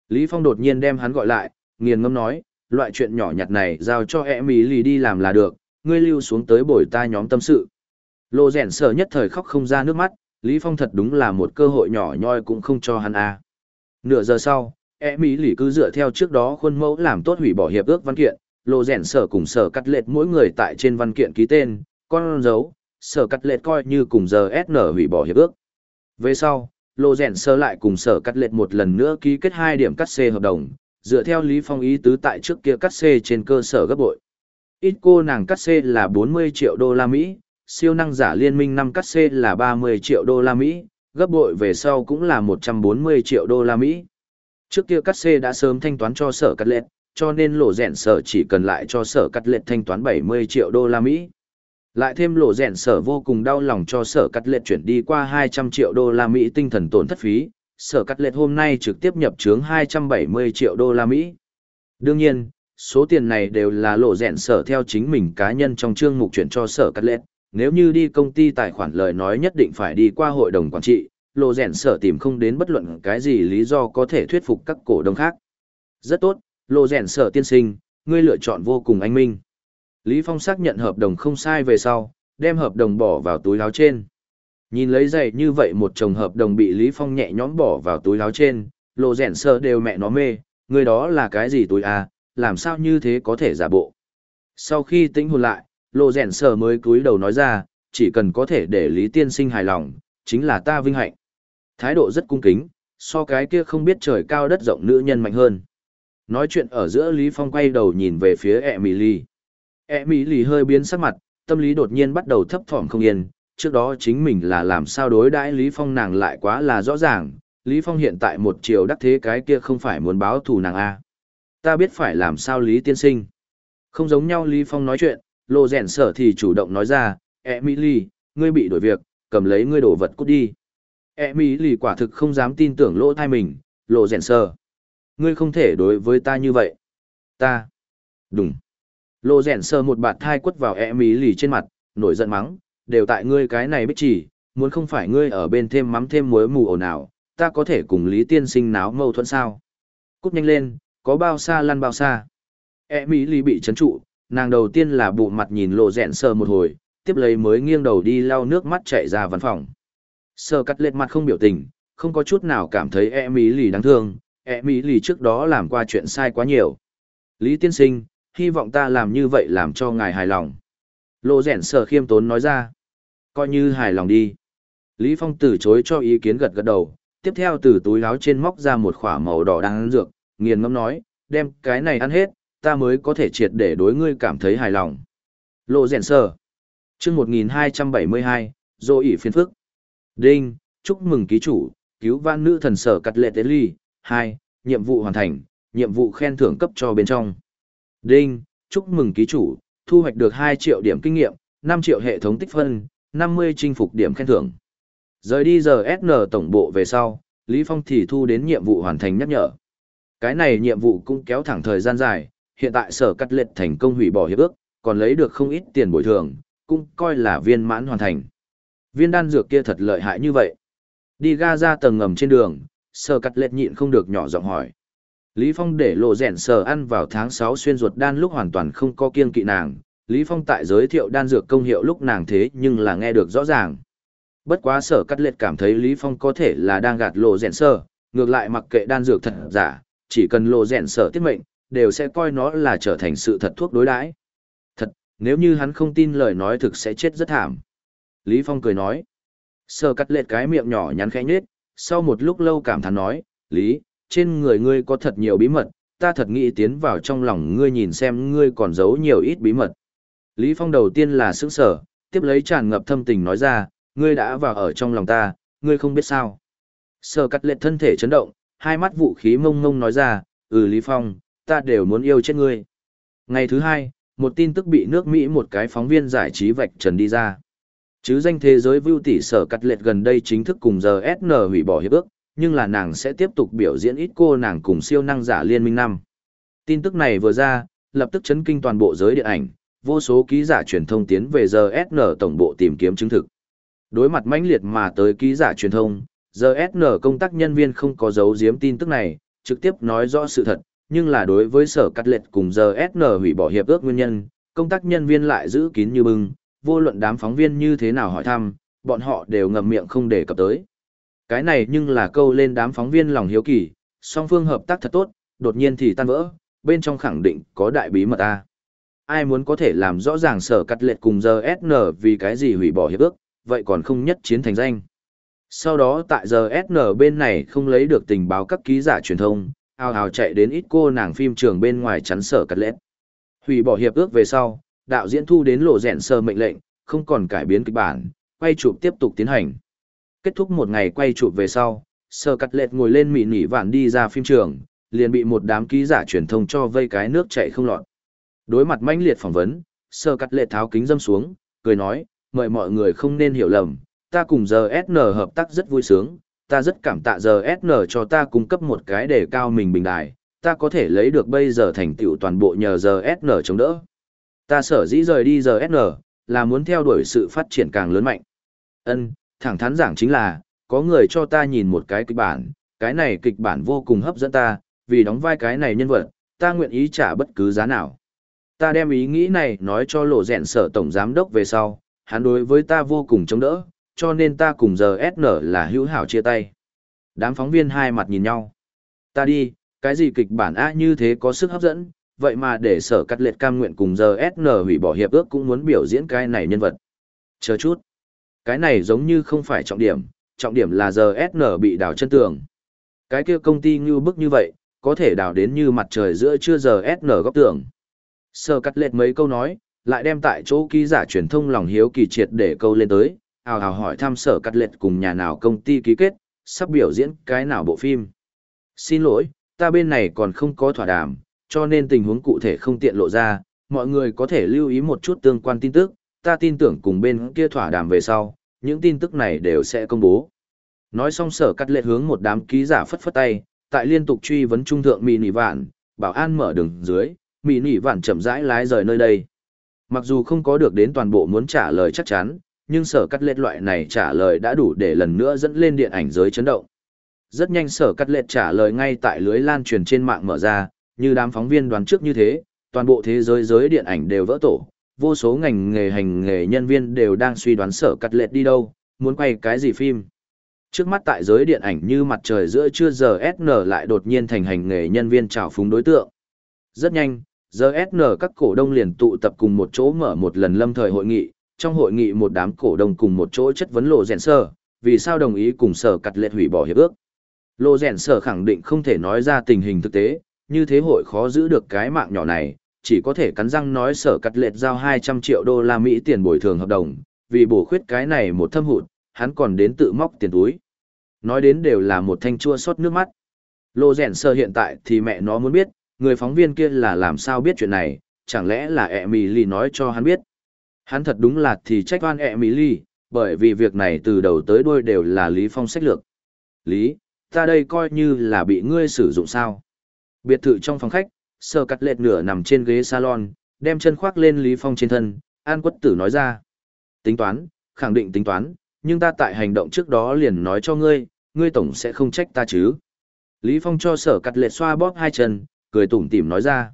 [SPEAKER 1] Lý Phong đột nhiên đem hắn gọi lại, nghiền ngâm nói, loại chuyện nhỏ nhặt này giao cho Emily đi làm là được, ngươi lưu xuống tới bồi ta nhóm tâm sự. Lô rèn sở nhất thời khóc không ra nước mắt, Lý Phong thật đúng là một cơ hội nhỏ nhoi cũng không cho hắn a. Nửa giờ sau, Emily cứ dựa theo trước đó khuôn mẫu làm tốt hủy bỏ hiệp ước văn kiện, Lô rèn sở cùng sở cắt lệch mỗi người tại trên văn kiện ký tên, con dấu, sở cắt lệch coi như cùng giờ SN hủy bỏ hiệp ước. Về sau, Lô rèn sở lại cùng sở cắt lệch một lần nữa ký kết hai điểm cắt xê hợp đồng, dựa theo Lý Phong ý tứ tại trước kia cắt xê trên cơ sở gấp bội. Ít cô nàng cắt xê là 40 triệu đô la Mỹ, siêu năng giả liên minh năm cắt xê là 30 triệu đô la Mỹ, gấp bội về sau cũng là 140 triệu đô la Mỹ. Trước kia cắt xê đã sớm thanh toán cho sở cắt lệch, cho nên lộ rèn sở chỉ cần lại cho sở cắt lệch thanh toán 70 triệu đô la Mỹ. Lại thêm lộ rèn sở vô cùng đau lòng cho sở cắt lệch chuyển đi qua 200 triệu đô la Mỹ tinh thần tổn thất phí, sở cắt lệch hôm nay trực tiếp nhập trướng 270 triệu đô la Mỹ. Đương nhiên, số tiền này đều là lộ rẹn sở theo chính mình cá nhân trong chương mục chuyển cho sở cắt lết. Nếu như đi công ty tài khoản lời nói nhất định phải đi qua hội đồng quản trị, lộ rẹn sở tìm không đến bất luận cái gì lý do có thể thuyết phục các cổ đông khác. Rất tốt, lộ rẹn sở tiên sinh, ngươi lựa chọn vô cùng anh minh. Lý Phong xác nhận hợp đồng không sai về sau, đem hợp đồng bỏ vào túi láo trên. Nhìn lấy giày như vậy một chồng hợp đồng bị Lý Phong nhẹ nhõm bỏ vào túi láo trên, lộ rèn sở đều mẹ nó mê, người đó là cái gì túi à, làm sao như thế có thể giả bộ. Sau khi tĩnh hồn lại, lộ rèn sờ mới cúi đầu nói ra, chỉ cần có thể để Lý Tiên Sinh hài lòng, chính là ta vinh hạnh. Thái độ rất cung kính, so cái kia không biết trời cao đất rộng nữ nhân mạnh hơn. Nói chuyện ở giữa Lý Phong quay đầu nhìn về phía Emily. Emily hơi biến sắc mặt, tâm lý đột nhiên bắt đầu thấp thỏm không yên, trước đó chính mình là làm sao đối đãi Lý Phong nàng lại quá là rõ ràng, Lý Phong hiện tại một chiều đắc thế cái kia không phải muốn báo thù nàng A. Ta biết phải làm sao Lý tiên sinh. Không giống nhau Lý Phong nói chuyện, lộ rèn sở thì chủ động nói ra, Emily, ngươi bị đổi việc, cầm lấy ngươi đổ vật cút đi. Emily quả thực không dám tin tưởng lỗ thai mình, lộ rèn sở ngươi không thể đối với ta như vậy. Ta. Đúng. Lô rèn sở một bạt thai quất vào e mí trên mặt, nổi giận mắng, đều tại ngươi cái này bích chỉ, muốn không phải ngươi ở bên thêm mắm thêm muối mù ồn ào, ta có thể cùng Lý Tiên Sinh náo mâu thuẫn sao. Cút nhanh lên, có bao xa lăn bao xa. E mỹ lì bị chấn trụ, nàng đầu tiên là bụ mặt nhìn lộ rẹn sờ một hồi, tiếp lấy mới nghiêng đầu đi lau nước mắt chạy ra văn phòng. Sờ cắt lệt mặt không biểu tình, không có chút nào cảm thấy e mỹ lì đáng thương, e mỹ lì trước đó làm qua chuyện sai quá nhiều lý tiên sinh hy vọng ta làm như vậy làm cho ngài hài lòng lộ rẹn sờ khiêm tốn nói ra coi như hài lòng đi lý phong từ chối cho ý kiến gật gật đầu tiếp theo từ túi áo trên móc ra một khỏa màu đỏ đang dược nghiền ngẫm nói, đem cái này ăn hết, ta mới có thể triệt để đối ngươi cảm thấy hài lòng. Lộ rèn sờ. chương một nghìn hai trăm bảy mươi hai dô ỉ phiên phức. Đinh, chúc mừng ký chủ, cứu van nữ thần sở cắt lệ tế ly. Hai, nhiệm vụ hoàn thành, nhiệm vụ khen thưởng cấp cho bên trong. Đinh, chúc mừng ký chủ, thu hoạch được hai triệu điểm kinh nghiệm, năm triệu hệ thống tích phân, năm mươi chinh phục điểm khen thưởng. Rời đi giờ sn tổng bộ về sau, lý phong thì thu đến nhiệm vụ hoàn thành nhắc nhở cái này nhiệm vụ cũng kéo thẳng thời gian dài hiện tại sở cắt lệch thành công hủy bỏ hiệp ước còn lấy được không ít tiền bồi thường cũng coi là viên mãn hoàn thành viên đan dược kia thật lợi hại như vậy đi ga ra tầng ngầm trên đường sở cắt lệch nhịn không được nhỏ giọng hỏi. Lý Phong để lộ rèn sở ăn vào tháng 6 xuyên ruột đan lúc hoàn toàn không có kiêng kỵ nàng, Lý Phong tại giới thiệu đan dược công hiệu lúc nàng thế nhưng là nghe được rõ ràng. Bất quá sở cắt lệch cảm thấy Lý Phong có thể là đang gạt lộ rèn sơ ngược lại mặc kệ đan dược thật giả, chỉ cần lộ rèn sở tiết mệnh, đều sẽ coi nó là trở thành sự thật thuốc đối đãi. Thật, nếu như hắn không tin lời nói thực sẽ chết rất thảm. Lý Phong cười nói. Sở cắt lệch cái miệng nhỏ nhắn khẽ nhếch, sau một lúc lâu cảm thán nói, Lý, trên người ngươi có thật nhiều bí mật, ta thật nghĩ tiến vào trong lòng ngươi nhìn xem ngươi còn giấu nhiều ít bí mật. Lý Phong đầu tiên là sững sở, tiếp lấy tràn ngập thâm tình nói ra, ngươi đã vào ở trong lòng ta, ngươi không biết sao. Sở cắt lệ thân thể chấn động, hai mắt vũ khí mông mông nói ra, ừ Lý Phong, ta đều muốn yêu chết ngươi. Ngày thứ hai, một tin tức bị nước Mỹ một cái phóng viên giải trí vạch trần đi ra. Chứ danh thế giới vưu tỷ sở cắt lệch gần đây chính thức cùng giờ SN hủy bỏ hiệp ước, nhưng là nàng sẽ tiếp tục biểu diễn ít cô nàng cùng siêu năng giả liên minh năm. Tin tức này vừa ra, lập tức chấn kinh toàn bộ giới điện ảnh, vô số ký giả truyền thông tiến về giờ SN tổng bộ tìm kiếm chứng thực. Đối mặt mãnh liệt mà tới ký giả truyền thông, giờ SN công tác nhân viên không có giấu giếm tin tức này, trực tiếp nói rõ sự thật, nhưng là đối với sở cắt lệch cùng giờ SN hủy bỏ hiệp ước nguyên nhân, công tác nhân viên lại giữ kín như bưng, vô luận đám phóng viên như thế nào hỏi thăm, bọn họ đều ngậm miệng không để cập tới. Cái này nhưng là câu lên đám phóng viên lòng hiếu kỳ, song phương hợp tác thật tốt, đột nhiên thì tan vỡ, bên trong khẳng định có đại bí mật a. Ai muốn có thể làm rõ ràng sở cắt lệch cùng giờ SN vì cái gì hủy bỏ hiệp ước, vậy còn không nhất chiến thành danh. Sau đó tại giờ SN bên này không lấy được tình báo các ký giả truyền thông, ao ao chạy đến ít cô nàng phim trường bên ngoài chắn sở cắt lết. Hủy bỏ hiệp ước về sau, đạo diễn thu đến lộ rẹn sơ mệnh lệnh, không còn cải biến kịch bản, quay chụp tiếp tục tiến hành. Kết thúc một ngày quay chụp về sau, sơ cắt lết ngồi lên mị nỉ vạn đi ra phim trường, liền bị một đám ký giả truyền thông cho vây cái nước chạy không lọt. Đối mặt mãnh liệt phỏng vấn, sơ cắt Lệ tháo kính dâm xuống, cười nói, mời mọi người không nên hiểu lầm, ta cùng GSN SN hợp tác rất vui sướng, ta rất cảm tạ GSN SN cho ta cung cấp một cái để cao mình bình đài, ta có thể lấy được bây giờ thành tựu toàn bộ nhờ GSN SN chống đỡ. Ta sở dĩ rời đi GSN, SN, là muốn theo đuổi sự phát triển càng lớn mạnh. Ân, thẳng thắn giảng chính là, có người cho ta nhìn một cái kịch bản, cái này kịch bản vô cùng hấp dẫn ta, vì đóng vai cái này nhân vật, ta nguyện ý trả bất cứ giá nào. Ta đem ý nghĩ này nói cho lộ rèn sở tổng giám đốc về sau, hắn đối với ta vô cùng chống đỡ, cho nên ta cùng giờ SN là hữu hảo chia tay. Đám phóng viên hai mặt nhìn nhau. Ta đi, cái gì kịch bản A như thế có sức hấp dẫn, vậy mà để sở cắt liệt cam nguyện cùng giờ SN hủy bỏ hiệp ước cũng muốn biểu diễn cái này nhân vật. Chờ chút. Cái này giống như không phải trọng điểm, trọng điểm là giờ SN bị đào chân tường. Cái kia công ty như bức như vậy, có thể đào đến như mặt trời giữa trưa giờ SN góc tường. Sở cắt liệt mấy câu nói, lại đem tại chỗ ký giả truyền thông lòng hiếu kỳ triệt để câu lên tới, hào hào hỏi thăm sở cắt liệt cùng nhà nào công ty ký kết, sắp biểu diễn cái nào bộ phim. Xin lỗi, ta bên này còn không có thỏa đàm, cho nên tình huống cụ thể không tiện lộ ra, mọi người có thể lưu ý một chút tương quan tin tức, ta tin tưởng cùng bên kia thỏa đàm về sau, những tin tức này đều sẽ công bố. Nói xong sở cắt lệ hướng một đám ký giả phất phất tay, tại liên tục truy vấn trung thượng mì nỉ vạn, bảo an mở đường dưới, mì nỉ vạn chậm rãi lái rời nơi đây. Mặc dù không có được đến toàn bộ muốn trả lời chắc chắn, nhưng sở cắt lệ loại này trả lời đã đủ để lần nữa dẫn lên điện ảnh giới chấn động. Rất nhanh sở cắt lệ trả lời ngay tại lưới lan truyền trên mạng mở ra, như đám phóng viên đoán trước như thế, toàn bộ thế giới giới điện ảnh đều vỡ tổ, vô số ngành nghề hành nghề nhân viên đều đang suy đoán sở cắt lệ đi đâu, muốn quay cái gì phim. Trước mắt tại giới điện ảnh như mặt trời giữa trưa giờ SN lại đột nhiên thành hành nghề nhân viên trào phúng đối tượng. Rất nhanh, giờ SN các cổ đông liền tụ tập cùng một chỗ mở một lần lâm thời hội nghị, trong hội nghị một đám cổ đông cùng một chỗ chất vấn lộ rèn sơ, vì sao đồng ý cùng sở cắt lệ hủy bỏ hiệp ước. Lộ rèn sở khẳng định không thể nói ra tình hình thực tế, như thế hội khó giữ được cái mạng nhỏ này, chỉ có thể cắn răng nói sở cắt lệ giao 200 triệu đô la Mỹ tiền bồi thường hợp đồng, vì bổ khuyết cái này một thâm hụt, hắn còn đến tự móc tiền túi. Nói đến đều là một thanh chua xót nước mắt. Lô rèn sơ hiện tại thì mẹ nó muốn biết, người phóng viên kia là làm sao biết chuyện này, chẳng lẽ là e mì lì nói cho hắn biết. Hắn thật đúng là thì trách oan hệ mỹ ly bởi vì việc này từ đầu tới đuôi đều là Lý Phong sách lược. Lý, ta đây coi như là bị ngươi sử dụng sao. Biệt thự trong phòng khách, sơ cắt lệch nửa nằm trên ghế salon, đem chân khoác lên Lý Phong trên thân, An Quất Tử nói ra. Tính toán, khẳng định tính toán, nhưng ta tại hành động trước đó liền nói cho ngươi, ngươi tổng sẽ không trách ta chứ. Lý Phong cho sở cắt lệ xoa bóp hai chân, cười tủm tỉm nói ra.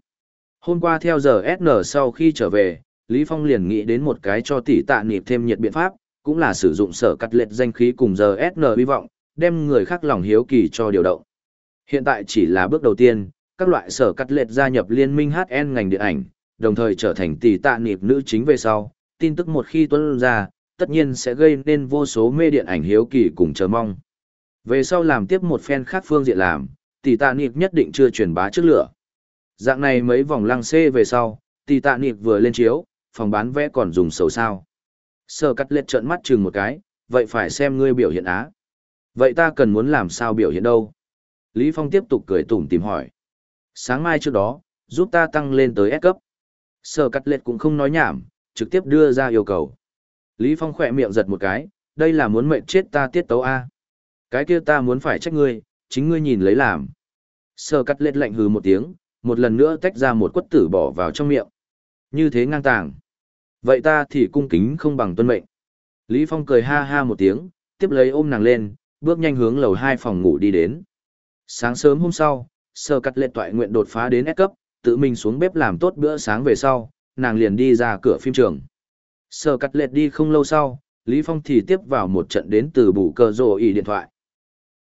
[SPEAKER 1] Hôm qua theo giờ SN sau khi trở về, Lý Phong liền nghĩ đến một cái cho tỷ tạ nịp thêm nhiệt biện pháp, cũng là sử dụng sở cắt lệch danh khí cùng giờ SN hy vọng, đem người khác lòng hiếu kỳ cho điều động. Hiện tại chỉ là bước đầu tiên, các loại sở cắt lệch gia nhập liên minh HN ngành điện ảnh, đồng thời trở thành tỷ tạ nịp nữ chính về sau, tin tức một khi tuân ra, tất nhiên sẽ gây nên vô số mê điện ảnh hiếu kỳ cùng chờ mong. Về sau làm tiếp một phen khác phương diện làm, tỷ tạ nịp nhất định chưa truyền bá trước lửa. Dạng này mấy vòng lăng xê về sau, tỷ tạ nịp vừa lên chiếu, phòng bán vé còn dùng sầu sao. Sở cắt lết trợn mắt chừng một cái, vậy phải xem ngươi biểu hiện á. Vậy ta cần muốn làm sao biểu hiện đâu? Lý Phong tiếp tục cười tủm tìm hỏi. Sáng mai trước đó, giúp ta tăng lên tới S cấp. Sở cắt lết cũng không nói nhảm, trực tiếp đưa ra yêu cầu. Lý Phong khỏe miệng giật một cái, đây là muốn mệnh chết ta tiết tấu A. Cái kia ta muốn phải trách ngươi, chính ngươi nhìn lấy làm. Sở cắt lết lạnh hừ một tiếng, một lần nữa tách ra một quất tử bỏ vào trong miệng. Như thế ngang tàng. Vậy ta thì cung kính không bằng tuân mệnh. Lý Phong cười ha ha một tiếng, tiếp lấy ôm nàng lên, bước nhanh hướng lầu hai phòng ngủ đi đến. Sáng sớm hôm sau, sơ cắt lệ toại nguyện đột phá đến S cấp, tự mình xuống bếp làm tốt bữa sáng về sau, nàng liền đi ra cửa phim trường. Sơ cắt lệ đi không lâu sau, Lý Phong thì tiếp vào một trận đến từ bù cờ rồ ý điện thoại.